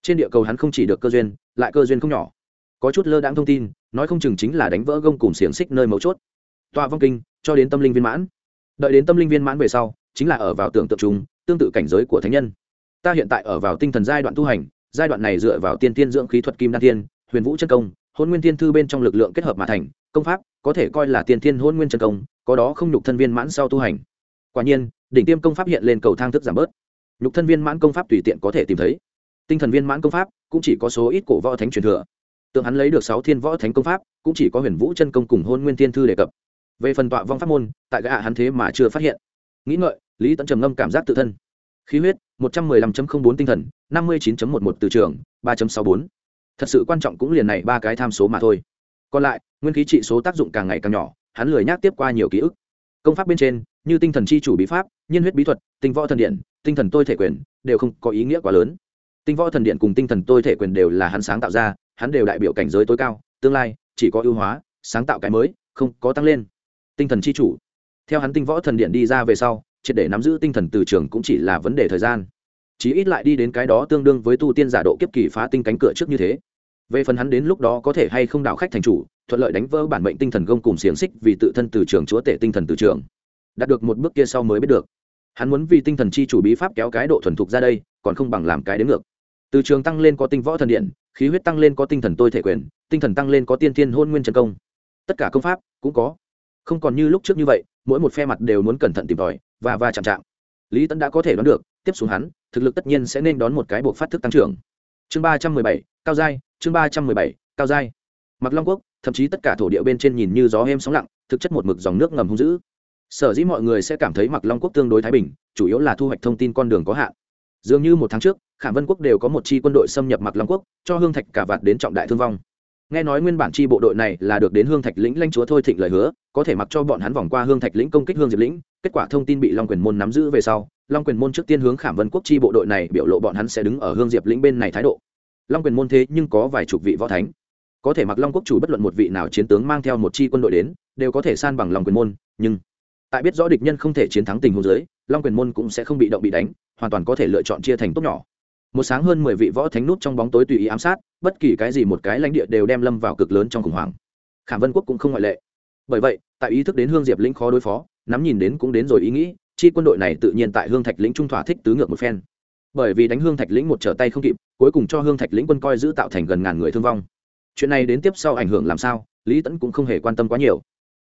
Trên địa cầu hắn không chỉ được cơ duyên, lại cơ duyên không nhỏ. Có chút lơ đãng thông tin, nói không chừng chính là đánh vỡ gông cùng xiềng xích nơi mấu chốt. Tọa vong kinh, cho đến tâm linh viên mãn. Đợi đến tâm linh viên mãn về sau, chính là ở vào tưởng tượng chúng tương tự cảnh giới của thánh nhân ta hiện tại ở vào tinh thần giai đoạn tu hành, giai đoạn này dựa vào tiên tiên dưỡng khí thuật kim đan tiên huyền vũ chân công, hôn nguyên tiên thư bên trong lực lượng kết hợp mà thành, công pháp, có thể coi là tiên tiên hôn nguyên chân công, có đó không nhục thân viên mãn sau tu hành. Quả nhiên, đỉnh tiêm công pháp hiện lên cầu thang thức giảm bớt. Nhục thân viên mãn công pháp tùy tiện có thể tìm thấy. Tinh thần viên mãn công pháp cũng chỉ có số ít cổ võ thánh truyền thừa. Tượng hắn lấy được sáu thiên võ thánh công pháp, cũng chỉ có huyền vũ chân công cùng hôn nguyên tiên thư đề cập. Về phần tọa vong pháp môn, tại gã hắn thế mà chưa phát hiện. Nghĩ ngợi, lý tẫn trầm ngâm cảm giác tự thân. Khí huyết một trăm mười lăm bốn tinh thần, năm mươi chín một một từ trường, ba sáu bốn. Thật sự quan trọng cũng liền này ba cái tham số mà thôi. Còn lại, nguyên khí trị số tác dụng càng ngày càng nhỏ, hắn lười nhác tiếp qua nhiều ký ức. Công pháp bên trên, như tinh thần chi chủ bí pháp, nhiên huyết bí thuật, tinh võ thần điện, tinh thần tôi thể quyền, đều không có ý nghĩa quá lớn. Tinh võ thần điện cùng tinh thần tôi thể quyền đều là hắn sáng tạo ra, hắn đều đại biểu cảnh giới tối cao, tương lai, chỉ có ưu hóa, sáng tạo cái mới, không có tăng lên. Tinh thần chi chủ. Theo hắn tinh võ thần điện đi ra về sau triệt để nắm giữ tinh thần từ trường cũng chỉ là vấn đề thời gian. Chí ít lại đi đến cái đó tương đương với tu tiên giả độ kiếp kỳ phá tinh cánh cửa trước như thế. Về phần hắn đến lúc đó có thể hay không đạo khách thành chủ, thuận lợi đánh vỡ bản mệnh tinh thần gông cùng xiềng xích vì tự thân từ trường chúa tể tinh thần từ trường. Đạt được một bước kia sau mới biết được. Hắn muốn vì tinh thần chi chủ bí pháp kéo cái độ thuần thục ra đây, còn không bằng làm cái đến ngược. Từ trường tăng lên có tinh võ thần điện, khí huyết tăng lên có tinh thần tôi thể quyền, tinh thần tăng lên có tiên thiên hôn nguyên trần công. Tất cả công pháp cũng có. Không còn như lúc trước như vậy, mỗi một phe mặt đều muốn cẩn thận tìm tòi và va chạm chạm. Lý tấn đã có thể đoán được, tiếp xuống hắn, thực lực tất nhiên sẽ nên đón một cái buộc phát thức tăng trưởng. Chương ba trăm mười bảy, cao giai, chương ba trăm mười bảy, cao giai. Mặc long quốc, thậm chí tất cả thổ địa bên trên nhìn như gió êm sóng lặng, thực chất một mực dòng nước ngầm hung dữ. Sở dĩ mọi người sẽ cảm thấy mặc long quốc tương đối thái bình, chủ yếu là thu hoạch thông tin con đường có hạn. Dường như một tháng trước, khảm vân quốc đều có một chi quân đội xâm nhập mặc long quốc, cho hương thạch cả vạt đến trọng đại thương vong. Nghe nói nguyên bản chi bộ đội này là được đến hương thạch lĩnh lãnh chúa thôi thịnh lời hứa, có thể mặc cho bọn hắn vòng qua hương thạch lĩnh công kích hương diệp lĩnh kết quả thông tin bị long quyền môn nắm giữ về sau, long quyền môn trước tiên hướng khảm vân quốc chi bộ đội này biểu lộ bọn hắn sẽ đứng ở hương diệp lĩnh bên này thái độ. Long quyền môn thế nhưng có vài chục vị võ thánh. Có thể mặc long quốc chủ bất luận một vị nào chiến tướng mang theo một chi quân đội đến, đều có thể san bằng long quyền môn, nhưng tại biết rõ địch nhân không thể chiến thắng tình huống dưới, long quyền môn cũng sẽ không bị động bị đánh, hoàn toàn có thể lựa chọn chia thành tốt nhỏ. Một sáng hơn mười vị võ thánh nút trong bóng tối tùy ý ám sát, bất kỳ cái gì một cái lãnh địa đều đem lâm vào cực lớn trong khủng hoảng. Khảm vân quốc cũng không ngoại lệ. Bởi vậy tại ý thức đến hương diệp lĩnh khó đối phó, nắm nhìn đến cũng đến rồi ý nghĩ, chi quân đội này tự nhiên tại hương thạch lĩnh trung thỏa thích tứ ngược một phen. Bởi vì đánh hương thạch lĩnh một trở tay không kịp, cuối cùng cho hương thạch lĩnh quân coi giữ tạo thành gần ngàn người thương vong. Chuyện này đến tiếp sau ảnh hưởng làm sao, lý tẫn cũng không hề quan tâm quá nhiều.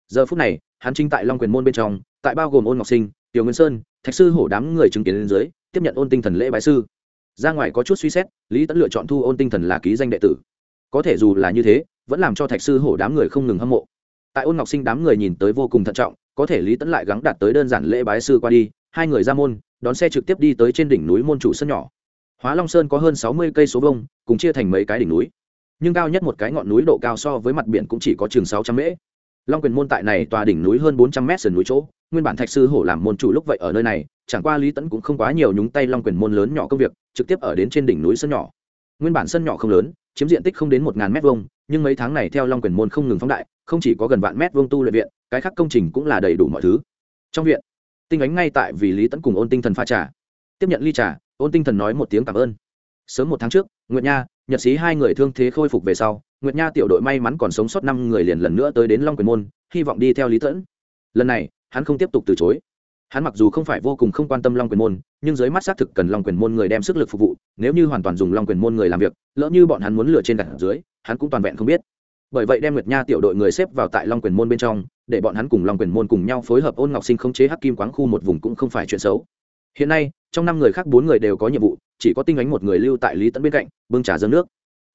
Giờ phút này, hắn trinh tại long quyền môn bên trong, tại bao gồm ôn ngọc sinh, tiểu nguyên sơn, thạch sư hổ đám người chứng kiến lên dưới, tiếp nhận ôn tinh thần lễ bái sư. Ra ngoài có chút suy xét, lý tẫn lựa chọn thu ôn tinh thần là ký danh đệ tử. Có thể dù là như thế, vẫn làm cho thạch sư hổ đám người không ngừng hâm mộ tại ôn ngọc sinh đám người nhìn tới vô cùng thận trọng, có thể lý tẫn lại gắng đạt tới đơn giản lễ bái sư qua đi, hai người ra môn, đón xe trực tiếp đi tới trên đỉnh núi môn chủ sân nhỏ. Hóa long sơn có hơn sáu mươi cây số vông cùng chia thành mấy cái đỉnh núi. Nhưng cao nhất một cái ngọn núi độ cao so với mặt biển cũng chỉ có chừng sáu trăm mễ. Long quyền môn tại này tòa đỉnh núi hơn bốn trăm mét sườn núi chỗ, nguyên bản thạch sư hổ làm môn chủ lúc vậy ở nơi này, chẳng qua lý tẫn cũng không quá nhiều nhúng tay long quyền môn lớn nhỏ công việc, trực tiếp ở đến trên đỉnh núi sân nhỏ. Nguyên bản sân nhỏ không lớn chiếm diện tích không đến một ngàn mét vuông, nhưng mấy tháng này theo long quyền môn không ngừng phóng đại, không chỉ có gần vạn mét vuông tu luyện viện, cái khác công trình cũng là đầy đủ mọi thứ. Trong viện, tinh ánh ngay tại vì lý tẫn cùng ôn tinh thần pha trà. Tiếp nhận ly trà, ôn tinh thần nói một tiếng cảm ơn. Sớm một tháng trước, nguyệt nha, nhật sĩ hai người thương thế khôi phục về sau, nguyệt nha tiểu đội may mắn còn sống sót năm người liền lần nữa tới đến long quyền môn, hy vọng đi theo lý tẫn lần này, hắn không tiếp tục từ chối. Hắn mặc dù không phải vô cùng không quan tâm long quyền môn nhưng dưới mắt xác thực cần long quyền môn người đem sức lực phục vụ, nếu như hoàn toàn dùng long quyền môn người làm việc, lỡ như bọn hắn muốn lừa trên đặt dưới, hắn cũng toàn vẹn không biết. Bởi vậy đem nguyệt nha tiểu đội người xếp vào tại long quyền môn bên trong, để bọn hắn cùng long quyền môn cùng nhau phối hợp ôn ngọc sinh khống chế hắc kim quáng khu một vùng cũng không phải chuyện xấu. Hiện nay, trong năm người khác bốn người đều có nhiệm vụ, chỉ có tinh ánh một người lưu tại lý tẫn bên cạnh, bưng trà dâng nước.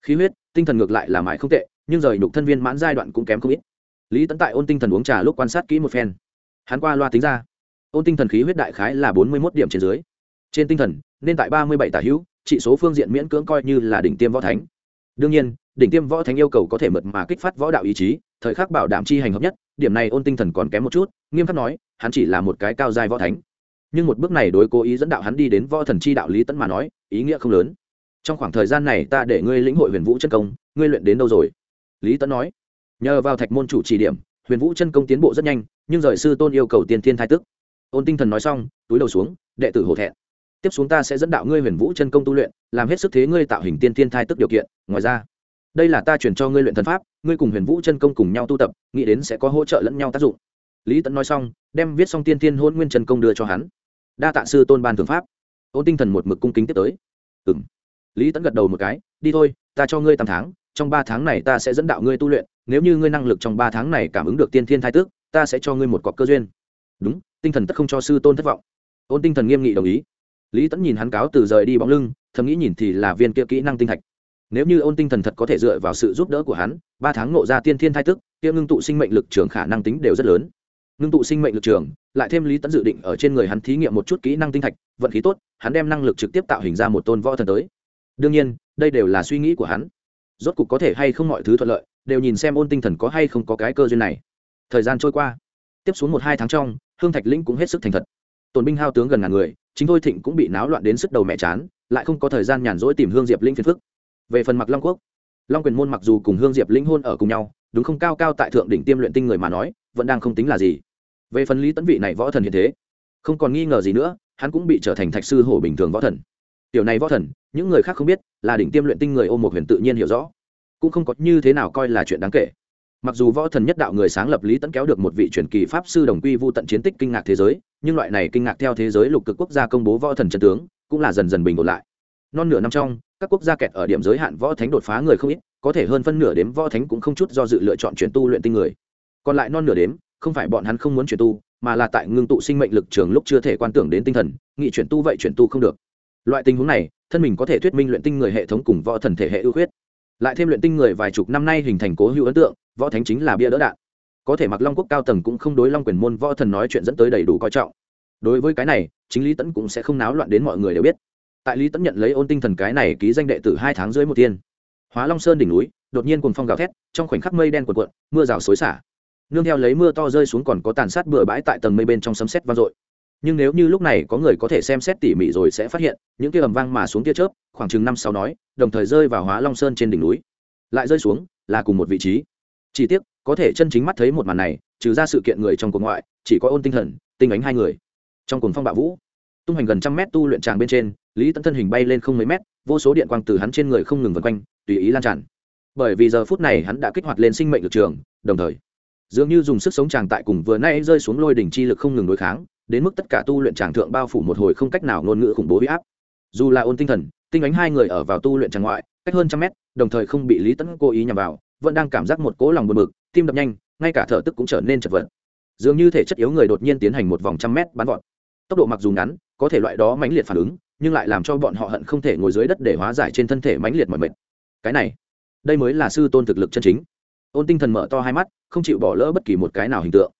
Khí huyết, tinh thần ngược lại là mãi không tệ, nhưng rời nhục thân viên mãn giai đoạn cũng kém không ít. Lý tẫn tại ôn tinh thần uống trà lúc quan sát kỹ một phen. Hắn qua loa tính ra. Ôn tinh thần khí huyết đại khái là bốn mươi một điểm trên dưới trên tinh thần, nên tại ba mươi bảy tả hữu trị số phương diện miễn cưỡng coi như là đỉnh tiêm võ thánh. Đương nhiên, đỉnh tiêm võ thánh yêu cầu có thể mượt mà kích phát võ đạo ý chí, thời khắc bảo đảm chi hành hợp nhất, điểm này ôn tinh thần còn kém một chút, nghiêm khắc nói, hắn chỉ là một cái cao dài võ thánh. Nhưng một bước này đối cố ý dẫn đạo hắn đi đến võ thần chi đạo lý tẫn mà nói, ý nghĩa không lớn. Trong khoảng thời gian này ta để ngươi lĩnh hội huyền vũ chân công, ngươi luyện đến đâu rồi? Lý tẫn nói. Nhờ vào thạch môn chủ chỉ điểm, huyền vũ chân công tiến bộ rất nhanh, nhưng rời sư tôn yêu cầu tiên thiên thai tức. Ôn tinh thần nói xong, túi đầu xuống, đệ tử hổ thẹn tiếp xuống ta sẽ dẫn đạo ngươi huyền vũ chân công tu luyện, làm hết sức thế ngươi tạo hình tiên thiên thai tức điều kiện, ngoài ra, đây là ta chuyển cho ngươi luyện thần pháp, ngươi cùng huyền vũ chân công cùng nhau tu tập, nghĩ đến sẽ có hỗ trợ lẫn nhau tác dụng. Lý tẫn nói xong, đem viết xong tiên thiên hôn nguyên chân công đưa cho hắn. Đa tạ sư tôn ban thượng pháp. Ôn tinh thần một mực cung kính tiếp tới. Ừ m lý tẫn gật đầu một cái, đi thôi, ta cho ngươi tám tháng, trong ba tháng này ta sẽ dẫn đạo ngươi tu luyện, nếu như ngươi năng lực trong ba tháng này cảm ứng được tiên thiên thai tước ta sẽ cho ngươi một cọc cơ duyên. Đúng, tinh thần tất không cho sư tôn thất vọng. Ôn tinh thần nghiêm nghị đồng ý lý tẫn nhìn hắn cáo từ rời đi bóng lưng, thầm nghĩ nhìn thì là viên kia kỹ năng tinh thạch. Nếu như ôn tinh thần thật có thể dựa vào sự giúp đỡ của hắn, ba tháng ngộ ra tiên thiên thai tức, kia ngưng tụ sinh mệnh lực trường khả năng tính đều rất lớn. Ngưng tụ sinh mệnh lực trường, lại thêm lý tẫn dự định ở trên người hắn thí nghiệm một chút kỹ năng tinh thạch, vận khí tốt, hắn đem năng lực trực tiếp tạo hình ra một tôn võ thần tới. Đương nhiên, đây đều là suy nghĩ của hắn. Rốt cục có thể hay không mọi thứ thuận lợi, đều nhìn xem ôn tinh thần có hay không có cái cơ duyên này. Thời gian trôi qua. Tiếp xuống một hai tháng trong, hương thạch lĩnh cũng hết sức thành thật. Tổn binh hao tướng gần ngàn người chính thôi thịnh cũng bị náo loạn đến sức đầu mẹ chán, lại không có thời gian nhàn rỗi tìm hương diệp Linh phiền phức. Về phần mặc long quốc, long quyền môn mặc dù cùng hương diệp Linh hôn ở cùng nhau, đúng không cao cao tại thượng đỉnh tiêm luyện tinh người mà nói, vẫn đang không tính là gì. Về phần lý tấn vị này võ thần hiện thế, không còn nghi ngờ gì nữa, hắn cũng bị trở thành thạch sư hổ bình thường võ thần. Tiểu này võ thần, những người khác không biết, là đỉnh tiêm luyện tinh người ôm một huyền tự nhiên hiểu rõ, cũng không có như thế nào coi là chuyện đáng kể mặc dù võ thần nhất đạo người sáng lập lý tẫn kéo được một vị truyền kỳ pháp sư đồng quy vu tận chiến tích kinh ngạc thế giới, nhưng loại này kinh ngạc theo thế giới lục cực quốc gia công bố võ thần chân tướng, cũng là dần dần bình ổn lại. Non nửa năm trong, các quốc gia kẹt ở điểm giới hạn võ thánh đột phá người không ít, có thể hơn phân nửa đếm võ thánh cũng không chút do dự lựa chọn chuyển tu luyện tinh người. Còn lại non nửa đếm, không phải bọn hắn không muốn chuyển tu, mà là tại ngưng tụ sinh mệnh lực trường lúc chưa thể quan tưởng đến tinh thần nghị chuyển tu vậy chuyển tu không được. Loại tình huống này, thân mình có thể thuyết minh luyện tinh người hệ thống cùng võ thần thể hệ ưu khuyết. Lại thêm luyện tinh người vài chục năm nay hình thành cố hữu ấn tượng võ thánh chính là bia đỡ đạn. Có thể mặc long quốc cao tầng cũng không đối long quyền môn võ thần nói chuyện dẫn tới đầy đủ coi trọng. Đối với cái này, chính lý tẫn cũng sẽ không náo loạn đến mọi người đều biết. Tại lý tẫn nhận lấy ôn tinh thần cái này ký danh đệ tử hai tháng dưới một tiên. Hóa long sơn đỉnh núi, đột nhiên cùng phong gào thét, trong khoảnh khắc mây đen cuộn cuộn, mưa rào xối xả. Nương theo lấy mưa to rơi xuống còn có tàn sát bừa bãi tại tầng mây bên trong sấm sét vang dội. Nhưng nếu như lúc này có người có thể xem xét tỉ mỉ rồi sẽ phát hiện, những tia ầm vang mà xuống tia chớp, khoảng chừng năm sau nói, đồng thời rơi vào hóa long sơn trên đỉnh núi. Lại rơi xuống, là cùng một vị trí chỉ tiếc, có thể chân chính mắt thấy một màn này, trừ ra sự kiện người trong cuộc ngoại, chỉ có ôn tinh thần, tinh ánh hai người. Trong cuồng phong bạo vũ, tung hành gần trăm mét tu luyện tràng bên trên, lý tấn thân hình bay lên không mấy mét, vô số điện quang từ hắn trên người không ngừng vần quanh, tùy ý lan tràn. Bởi vì giờ phút này hắn đã kích hoạt lên sinh mệnh lực trường, đồng thời, dường như dùng sức sống tràng tại cùng vừa nay rơi xuống lôi đỉnh chi lực không ngừng đối kháng, đến mức tất cả tu luyện tràng thượng bao phủ một hồi không cách nào ngôn ngữ khủng bố huy áp. Dù là ôn tinh thần, tinh ánh hai người ở vào tu luyện tràng ngoại, cách hơn trăm mét, đồng thời không bị lý tấn cố ý nhằm vào vẫn đang cảm giác một cỗ lòng buồn bực, tim đập nhanh, ngay cả thở tức cũng trở nên chật vật. Dường như thể chất yếu người đột nhiên tiến hành một vòng trăm mét bắn vọt. Tốc độ mặc dù ngắn, có thể loại đó mãnh liệt phản ứng, nhưng lại làm cho bọn họ hận không thể ngồi dưới đất để hóa giải trên thân thể mãnh liệt mọi mệt. Cái này, đây mới là sư tôn thực lực chân chính. Ôn tinh thần mở to hai mắt, không chịu bỏ lỡ bất kỳ một cái nào hình tượng.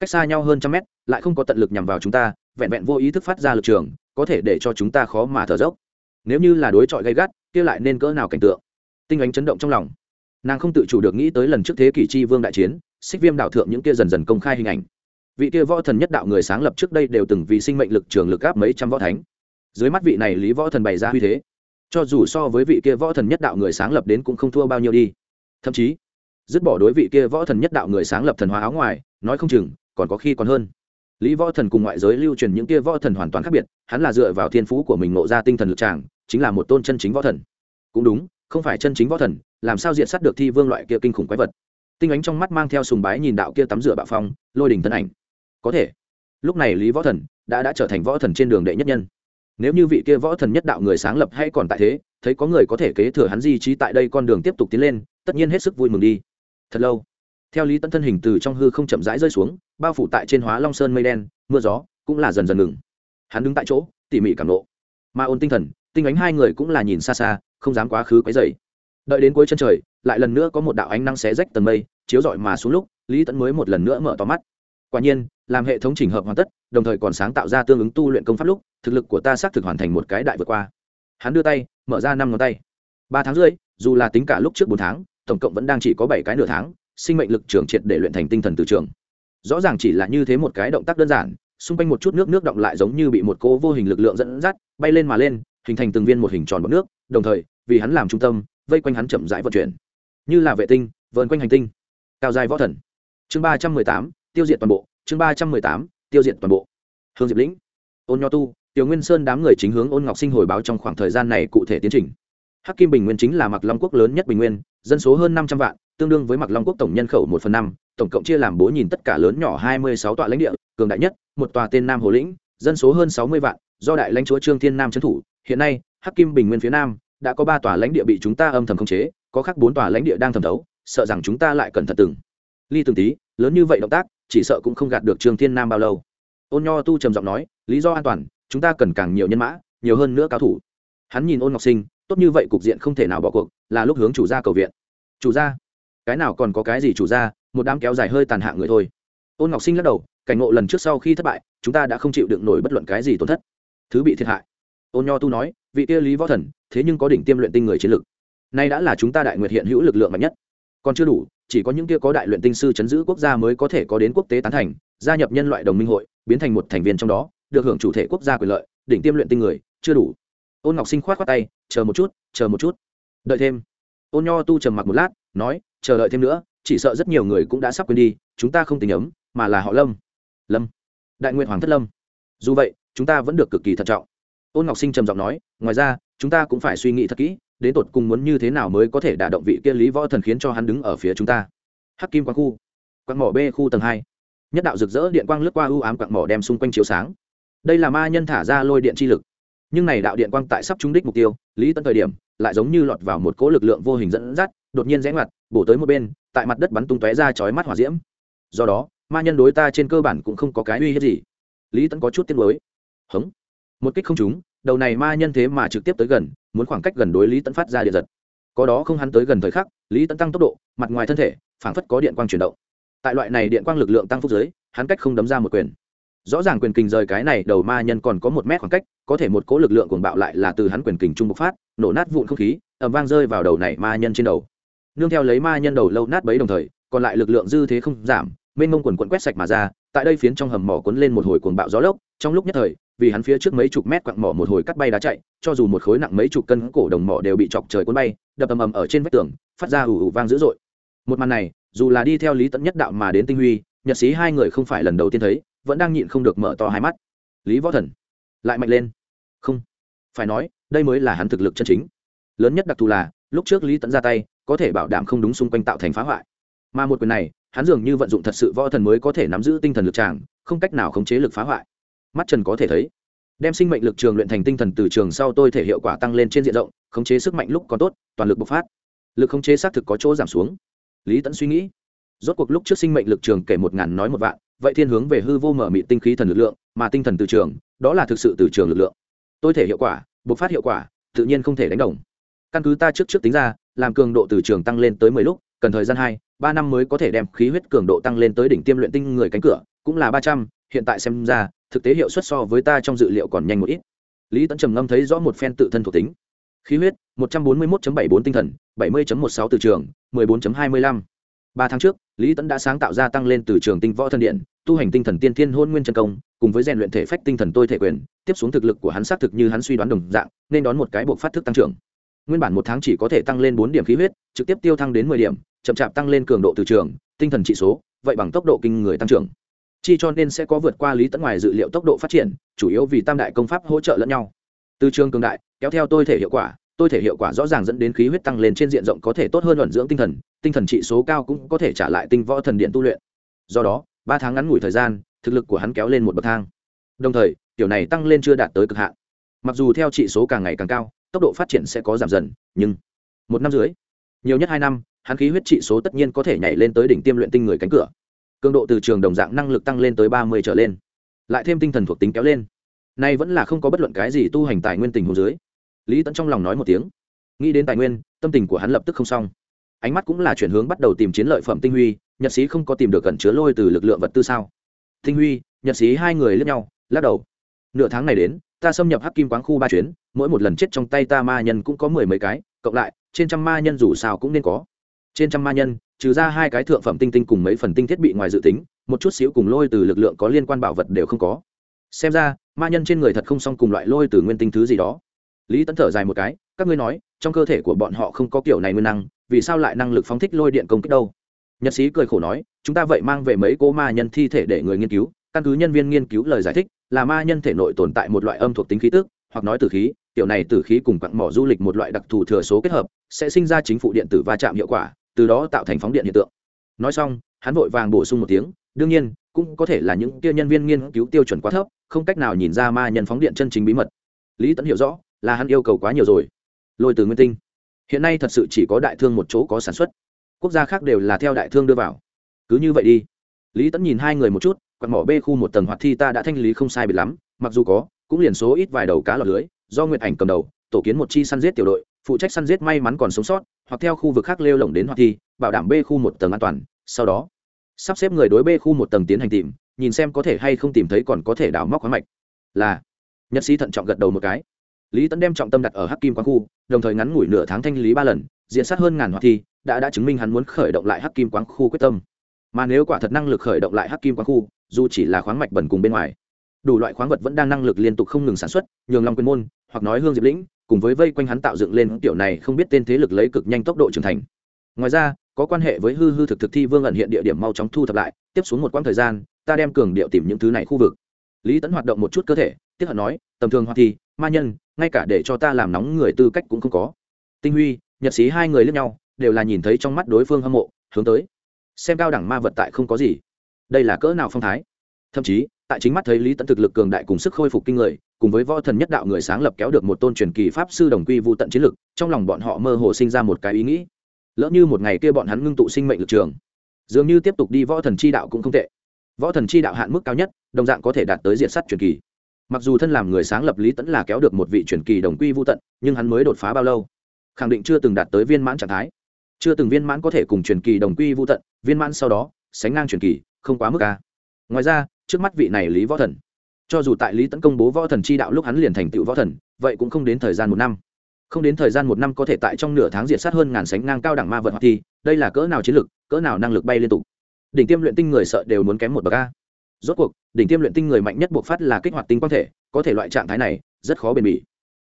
Cách xa nhau hơn trăm mét, lại không có tận lực nhằm vào chúng ta, vẹn vẹn vô ý thức phát ra lực trường, có thể để cho chúng ta khó mà thở dốc. Nếu như là đối chọi gây gắt, kia lại nên cỡ nào cảnh tượng? Tinh ánh chấn động trong lòng nàng không tự chủ được nghĩ tới lần trước thế kỷ chi vương đại chiến, xích viêm đạo thượng những kia dần dần công khai hình ảnh. Vị kia võ thần nhất đạo người sáng lập trước đây đều từng vì sinh mệnh lực trường lực áp mấy trăm võ thánh. Dưới mắt vị này lý võ thần bày ra uy thế. Cho dù so với vị kia võ thần nhất đạo người sáng lập đến cũng không thua bao nhiêu đi. Thậm chí, dứt bỏ đối vị kia võ thần nhất đạo người sáng lập thần hóa áo ngoài, nói không chừng, còn có khi còn hơn. Lý võ thần cùng ngoại giới lưu truyền những kia võ thần hoàn toàn khác biệt, hắn là dựa vào thiên phú của mình nộ ra tinh thần lực tràng, chính là một tôn chân chính võ thần. Cũng đúng, không phải chân chính võ thần làm sao diện sát được thi vương loại kia kinh khủng quái vật. Tinh ánh trong mắt mang theo sùng bái nhìn đạo kia tắm rửa bạo phong, lôi đình thân ảnh. Có thể. Lúc này lý võ thần đã đã trở thành võ thần trên đường đệ nhất nhân. Nếu như vị kia võ thần nhất đạo người sáng lập hay còn tại thế, thấy có người có thể kế thừa hắn di trí tại đây con đường tiếp tục tiến lên, tất nhiên hết sức vui mừng đi. Thật lâu, theo lý tấn thân hình từ trong hư không chậm rãi rơi xuống, bao phủ tại trên hóa long sơn mây đen, mưa gió cũng là dần dần ngừng. Hắn đứng tại chỗ, tỉ mỉ cảm lộ ma ôn tinh thần, tinh ánh hai người cũng là nhìn xa xa, không dám quá khứ quấy dày đợi đến cuối chân trời, lại lần nữa có một đạo ánh năng xé rách tầng mây, chiếu rọi mà xuống lúc, lý tẫn mới một lần nữa mở to mắt. Quả nhiên, làm hệ thống chỉnh hợp hoàn tất, đồng thời còn sáng tạo ra tương ứng tu luyện công pháp lúc, thực lực của ta xác thực hoàn thành một cái đại vượt qua. Hắn đưa tay, mở ra năm ngón tay. Ba tháng rưỡi, dù là tính cả lúc trước bốn tháng, tổng cộng vẫn đang chỉ có bảy cái nửa tháng, sinh mệnh lực trưởng triệt để luyện thành tinh thần từ trường. Rõ ràng chỉ là như thế một cái động tác đơn giản, xung quanh một chút nước nước động lại giống như bị một cô vô hình lực lượng dẫn dắt, bay lên mà lên, hình thành từng viên một hình tròn bọc nước, đồng thời, vì hắn làm trung tâm vây quanh hắn chậm rãi vận chuyển. Như là vệ tinh, vờn quanh hành tinh. Cao dài võ thần. Chương ba trăm mười tám, tiêu diệt toàn bộ. Chương ba trăm mười tám, tiêu diệt toàn bộ. Hương diệp lĩnh. Ôn nho tu, tiểu nguyên sơn đám người chính hướng ôn ngọc sinh hồi báo trong khoảng thời gian này cụ thể tiến trình. Hắc kim bình nguyên chính là mặc long quốc lớn nhất bình nguyên, dân số hơn năm trăm vạn, tương đương với mặc long quốc tổng nhân khẩu một phần năm, tổng cộng chia làm bố nhìn tất cả lớn nhỏ hai mươi sáu tọa lãnh địa, cường đại nhất, một tòa tên nam hồ lĩnh, dân số hơn sáu mươi vạn, do đại lãnh chúa trương thiên nam trấn thủ. Hiện nay, hắc kim bình nguyên phía nam đã có ba tòa lãnh địa bị chúng ta âm thầm khống chế, có khác bốn tòa lãnh địa đang thẩm thấu, sợ rằng chúng ta lại cẩn thận từng ly từng tí, lớn như vậy động tác, chỉ sợ cũng không gạt được trương thiên nam bao lâu. Ôn nho tu trầm giọng nói, lý do an toàn, chúng ta cần càng nhiều nhân mã, nhiều hơn nữa cao thủ. Hắn nhìn ôn ngọc sinh, tốt như vậy cục diện không thể nào bỏ cuộc, là lúc hướng chủ gia cầu viện. Chủ gia? Cái nào còn có cái gì chủ gia, một đám kéo dài hơi tàn hạ người thôi. Ôn ngọc sinh lắc đầu, cảnh ngộ lần trước sau khi thất bại, chúng ta đã không chịu đựng nổi bất luận cái gì tổn thất. Thứ bị thiệt hại. Ôn nho tu nói vị kia lý võ thần, thế nhưng có đỉnh tiêm luyện tinh người chiến lực. Nay đã là chúng ta đại nguyệt hiện hữu lực lượng mạnh nhất. Còn chưa đủ, chỉ có những kia có đại luyện tinh sư chấn giữ quốc gia mới có thể có đến quốc tế tán thành, gia nhập nhân loại đồng minh hội, biến thành một thành viên trong đó, được hưởng chủ thể quốc gia quyền lợi, đỉnh tiêm luyện tinh người, chưa đủ. Ôn ngọc sinh khoát khoát tay, chờ một chút, chờ một chút. Đợi thêm. Ôn nho tu trầm mặc một lát, nói, chờ đợi thêm nữa, chỉ sợ rất nhiều người cũng đã sắp quên đi, chúng ta không tình ấm, mà là họ lâm. Lâm. Đại nguyện hoàng thất lâm. Dù vậy, chúng ta vẫn được cực kỳ thận trọng ôn ngọc sinh trầm giọng nói, ngoài ra, chúng ta cũng phải suy nghĩ thật kỹ, đến tột cùng muốn như thế nào mới có thể đả động vị kia lý võ thần khiến cho hắn đứng ở phía chúng ta. Hắc kim quang khu quang mỏ b khu tầng hai. Nhất đạo rực rỡ điện quang lướt qua ưu ám quạng mỏ đem xung quanh chiếu sáng. Đây là ma nhân thả ra lôi điện chi lực. Nhưng này đạo điện quang tại sắp trúng đích mục tiêu, lý tấn thời điểm, lại giống như lọt vào một cỗ lực lượng vô hình dẫn dắt, đột nhiên rẽ ngoặt, bổ tới một bên, tại mặt đất bắn tung tóe ra chói mắt hỏa diễm. Do đó, ma nhân đối ta trên cơ bản cũng không có cái uy hiếp gì. Lý tấn có chút tiếc nuối. Hống một kích không trúng, đầu này ma nhân thế mà trực tiếp tới gần, muốn khoảng cách gần đối lý tấn phát ra điện giật. Có đó không hắn tới gần thời khắc, lý tấn tăng tốc độ, mặt ngoài thân thể, phảng phất có điện quang chuyển động. Tại loại này điện quang lực lượng tăng phúc giới, hắn cách không đấm ra một quyền. Rõ ràng quyền kình rời cái này, đầu ma nhân còn có một mét khoảng cách, có thể một cố lực lượng cuồng bạo lại là từ hắn quyền kình trung bộc phát, nổ nát vụn không khí ẩm vang rơi vào đầu này ma nhân trên đầu. Nương theo lấy ma nhân đầu lâu nát bấy đồng thời, còn lại lực lượng dư thế không giảm, mênh mông quần quận quét sạch mà ra, tại đây phiến trong hầm mỏ cuốn lên một hồi cuồng bạo gió lốc, trong lúc nhất thời vì hắn phía trước mấy chục mét quặng mỏ một hồi cắt bay đá chạy, cho dù một khối nặng mấy chục cân cổ đồng mỏ đều bị chọc trời cuốn bay, đập ầm ầm ở trên vách tường, phát ra ủ ủ vang dữ dội. Một màn này, dù là đi theo lý tận nhất đạo mà đến tinh huy nhật sĩ hai người không phải lần đầu tiên thấy, vẫn đang nhịn không được mở to hai mắt. Lý võ thần, lại mạnh lên. Không, phải nói, đây mới là hắn thực lực chân chính. Lớn nhất đặc thù là, lúc trước lý tẫn ra tay, có thể bảo đảm không đúng xung quanh tạo thành phá hoại. Mà một quyền này, hắn dường như vận dụng thật sự võ thần mới có thể nắm giữ tinh thần lực tràng, không cách nào khống chế lực phá hoại mắt trần có thể thấy. Đem sinh mệnh lực trường luyện thành tinh thần từ trường sau tôi thể hiệu quả tăng lên trên diện rộng, khống chế sức mạnh lúc còn tốt, toàn lực bộc phát. Lực khống chế xác thực có chỗ giảm xuống. Lý tẫn suy nghĩ. Rốt cuộc lúc trước sinh mệnh lực trường kể một ngàn nói một vạn, vậy thiên hướng về hư vô mở mị tinh khí thần lực lượng, mà tinh thần từ trường, đó là thực sự từ trường lực lượng. Tôi thể hiệu quả, bộc phát hiệu quả, tự nhiên không thể đánh đồng. Căn cứ ta trước trước tính ra, làm cường độ từ trường tăng lên tới mười lúc, cần thời gian hai, ba năm mới có thể đem khí huyết cường độ tăng lên tới đỉnh tiêm luyện tinh người cánh cửa, cũng là ba trăm hiện tại xem ra, thực tế hiệu suất so với ta trong dự liệu còn nhanh một ít. Lý tấn trầm ngâm thấy rõ một phen tự thân thuộc tính. Khí huyết, một trăm bốn mươi một bảy bốn tinh thần, bảy mươi một sáu từ trường, mười bốn hai mươi lăm. Ba tháng trước, lý tấn đã sáng tạo ra tăng lên từ trường tinh võ thân điện, tu hành tinh thần tiên thiên hôn nguyên chân công, cùng với rèn luyện thể phách tinh thần tôi thể quyền, tiếp xuống thực lực của hắn xác thực như hắn suy đoán đồng dạng, nên đón một cái buộc phát thức tăng trưởng. Nguyên bản một tháng chỉ có thể tăng lên bốn điểm khí huyết, trực tiếp tiêu thăng đến mười điểm, chậm chạp tăng lên cường độ từ trường, tinh thần trị số, vậy bằng tốc độ kinh người tăng trưởng chi cho nên sẽ có vượt qua lý tẫn ngoài dự liệu tốc độ phát triển, chủ yếu vì tam đại công pháp hỗ trợ lẫn nhau. Từ trường cường đại, kéo theo tôi thể hiệu quả, tôi thể hiệu quả rõ ràng dẫn đến khí huyết tăng lên trên diện rộng có thể tốt hơn luận dưỡng tinh thần tinh thần trị số cao cũng có thể trả lại tinh võ thần điện tu luyện. Do đó, ba tháng ngắn ngủi thời gian, thực lực của hắn kéo lên một bậc thang. Đồng thời, tiểu này tăng lên chưa đạt tới cực hạn. Mặc dù theo trị số càng ngày càng cao, tốc độ phát triển sẽ có giảm dần, nhưng một năm dưới nhiều nhất hai năm, hắn khí huyết trị số tất nhiên có thể nhảy lên tới đỉnh tiêm luyện tinh người cánh cửa cường độ từ trường đồng dạng năng lực tăng lên tới ba mươi trở lên, lại thêm tinh thần thuộc tính kéo lên. Nay vẫn là không có bất luận cái gì tu hành tài nguyên tình hồ dưới. Lý tẫn trong lòng nói một tiếng. Nghĩ đến tài nguyên, tâm tình của hắn lập tức không xong. Ánh mắt cũng là chuyển hướng bắt đầu tìm chiến lợi phẩm tinh huy, nhật sĩ không có tìm được cẩn chứa lôi từ lực lượng vật tư sao? Tinh huy, nhật sĩ hai người lướt nhau, lắc đầu. Nửa tháng này đến, ta xâm nhập hắc kim quáng khu ba chuyến, mỗi một lần chết trong tay ta ma nhân cũng có mười mấy cái, cộng lại, trên trăm ma nhân dù sao cũng nên có trên trăm ma nhân, trừ ra hai cái thượng phẩm tinh tinh cùng mấy phần tinh thiết bị ngoài dự tính, một chút xíu cùng lôi từ lực lượng có liên quan bảo vật đều không có. Xem ra, ma nhân trên người thật không xong cùng loại lôi từ nguyên tinh thứ gì đó. Lý tấn thở dài một cái, các ngươi nói, trong cơ thể của bọn họ không có kiểu này nguyên năng, vì sao lại năng lực phóng thích lôi điện công kích đâu? Nhật sĩ cười khổ nói, chúng ta vậy mang về mấy cô ma nhân thi thể để người nghiên cứu, căn cứ nhân viên nghiên cứu lời giải thích, là ma nhân thể nội tồn tại một loại âm thuộc tính khí tức, hoặc nói tử khí tiểu này tử khí cùng quặng mỏ du lịch một loại đặc thù thừa số kết hợp, sẽ sinh ra chính phủ điện tử va chạm hiệu quả từ đó tạo thành phóng điện hiện tượng. Nói xong, hắn vội vàng bổ sung một tiếng, đương nhiên, cũng có thể là những kia nhân viên nghiên cứu tiêu chuẩn quá thấp, không cách nào nhìn ra ma nhân phóng điện chân chính bí mật. Lý tẫn hiểu rõ, là hắn yêu cầu quá nhiều rồi. Lôi từ nguyên tinh. Hiện nay thật sự chỉ có đại thương một chỗ có sản xuất. Quốc gia khác đều là theo đại thương đưa vào. Cứ như vậy đi. Lý tẫn nhìn hai người một chút, quạt mỏ bê khu một tầng hoạt thi ta đã thanh lý không sai biệt lắm, mặc dù có, cũng liền số ít vài đầu cá lọt lưới, do nguyệt ảnh cầm đầu, tổ kiến một chi săn giết tiểu đội, phụ trách săn giết may mắn còn sống sót hoặc theo khu vực khác lêu lồng đến hoạt thi, bảo đảm bê khu một tầng an toàn. Sau đó, sắp xếp người đối bê khu một tầng tiến hành tìm, nhìn xem có thể hay không tìm thấy còn có thể đào móc khoáng mạch. Là, nhật sĩ thận trọng gật đầu một cái. Lý tấn đem trọng tâm đặt ở hắc kim quán khu, đồng thời ngắn ngủi nửa tháng thanh lý ba lần, diện sát hơn ngàn hoạt thi, đã đã chứng minh hắn muốn khởi động lại hắc kim quán khu quyết tâm. Mà nếu quả thật năng lực khởi động lại hắc kim quán khu, dù chỉ là khoáng mạch bẩn cùng bên ngoài, đủ loại khoáng vật vẫn đang năng lực liên tục không ngừng sản xuất, nhường long quyền môn, hoặc nói hương diệp lĩnh cùng với vây quanh hắn tạo dựng lên tiểu này không biết tên thế lực lấy cực nhanh tốc độ trưởng thành. Ngoài ra, có quan hệ với hư hư thực thực thi vương ẩn hiện địa điểm mau chóng thu thập lại, tiếp xuống một quãng thời gian, ta đem cường điệu tìm những thứ này khu vực. Lý tẫn hoạt động một chút cơ thể tiếp hận nói, tầm thường hoa thi ma nhân, ngay cả để cho ta làm nóng người tư cách cũng không có. Tinh huy, nhật sĩ hai người lẫn nhau, đều là nhìn thấy trong mắt đối phương hâm mộ, hướng tới. Xem cao đẳng ma vật tại không có gì. Đây là cỡ nào phong thái? Thậm chí, tại chính mắt thấy lý tẫn thực lực cường đại cùng sức khôi phục kinh người cùng với võ thần nhất đạo người sáng lập kéo được một tôn truyền kỳ pháp sư đồng quy vô tận chiến lực, trong lòng bọn họ mơ hồ sinh ra một cái ý nghĩ. Lỡ như một ngày kia bọn hắn ngưng tụ sinh mệnh lực trường, dường như tiếp tục đi võ thần chi đạo cũng không tệ. Võ thần chi đạo hạn mức cao nhất, đồng dạng có thể đạt tới diện sắt truyền kỳ. Mặc dù thân làm người sáng lập lý tẫn là kéo được một vị truyền kỳ đồng quy vô tận, nhưng hắn mới đột phá bao lâu? Khẳng định chưa từng đạt tới viên mãn trạng thái. Chưa từng viên mãn có thể cùng truyền kỳ đồng quy vô tận, viên mãn sau đó, sánh ngang truyền kỳ, không quá mức ca ngoài ra, trước mắt vị này lý võ thần cho dù tại lý tấn công bố võ thần chi đạo lúc hắn liền thành tựu võ thần, vậy cũng không đến thời gian một năm. Không đến thời gian một năm có thể tại trong nửa tháng diệt sát hơn ngàn sánh ngang cao đẳng ma vật hoặc thì đây là cỡ nào chiến lực, cỡ nào năng lực bay liên tục. Đỉnh tiêm luyện tinh người sợ đều muốn kém một bậc a. Rốt cuộc, đỉnh tiêm luyện tinh người mạnh nhất buộc phát là kích hoạt tinh quang thể, có thể loại trạng thái này, rất khó bền bỉ.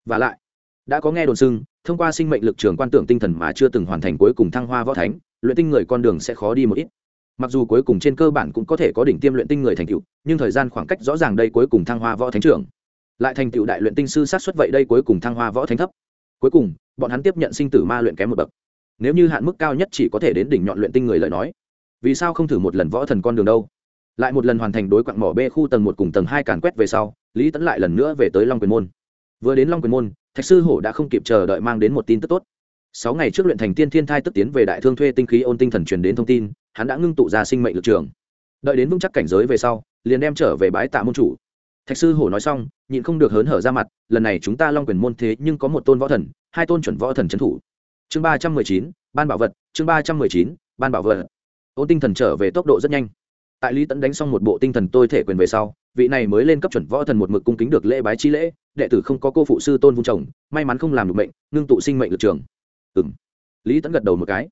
Và lại, đã có nghe đồn xưng, thông qua sinh mệnh lực trường quan tưởng tinh thần mà chưa từng hoàn thành cuối cùng thăng hoa võ thánh, luyện tinh người con đường sẽ khó đi một ít mặc dù cuối cùng trên cơ bản cũng có thể có đỉnh tiêm luyện tinh người thành tựu, nhưng thời gian khoảng cách rõ ràng đây cuối cùng thăng hoa võ thánh trưởng. Lại thành tựu đại luyện tinh sư sát xuất vậy đây cuối cùng thăng hoa võ thánh thấp. Cuối cùng, bọn hắn tiếp nhận sinh tử ma luyện kém một bậc. Nếu như hạn mức cao nhất chỉ có thể đến đỉnh nhọn luyện tinh người lời nói, vì sao không thử một lần võ thần con đường đâu? Lại một lần hoàn thành đối quặng mỏ b khu tầng một cùng tầng hai càn quét về sau, lý tẫn lại lần nữa về tới long quyền môn. Vừa đến long quyền môn, thạch sư hổ đã không kịp chờ đợi mang đến một tin tức tốt. Sáu ngày trước luyện thành tiên thiên thai tức tiến về đại thương thuê tinh khí ôn tinh thần truyền đến thông tin hắn đã ngưng tụ ra sinh mệnh lực trường. Đợi đến vững chắc cảnh giới về sau, liền đem trở về bái tạ môn chủ. Thạch sư hổ nói xong, nhịn không được hớn hở ra mặt, lần này chúng ta long quyền môn thế nhưng có một tôn võ thần, hai tôn chuẩn võ thần trấn thủ. Chương ba trăm mười chín, ban bảo vật, chương ba trăm mười chín, ban bảo vật. Ôn tinh thần trở về tốc độ rất nhanh. Tại lý tẫn đánh xong một bộ tinh thần tôi thể quyền về sau, vị này mới lên cấp chuẩn võ thần một mực cung kính được lễ bái chi lễ, đệ tử không có cô phụ sư tôn vung chồng, may mắn không làm được mệnh ngưng tụ sinh mệnh lực trường. Ừ m lý tẫn gật đầu một cái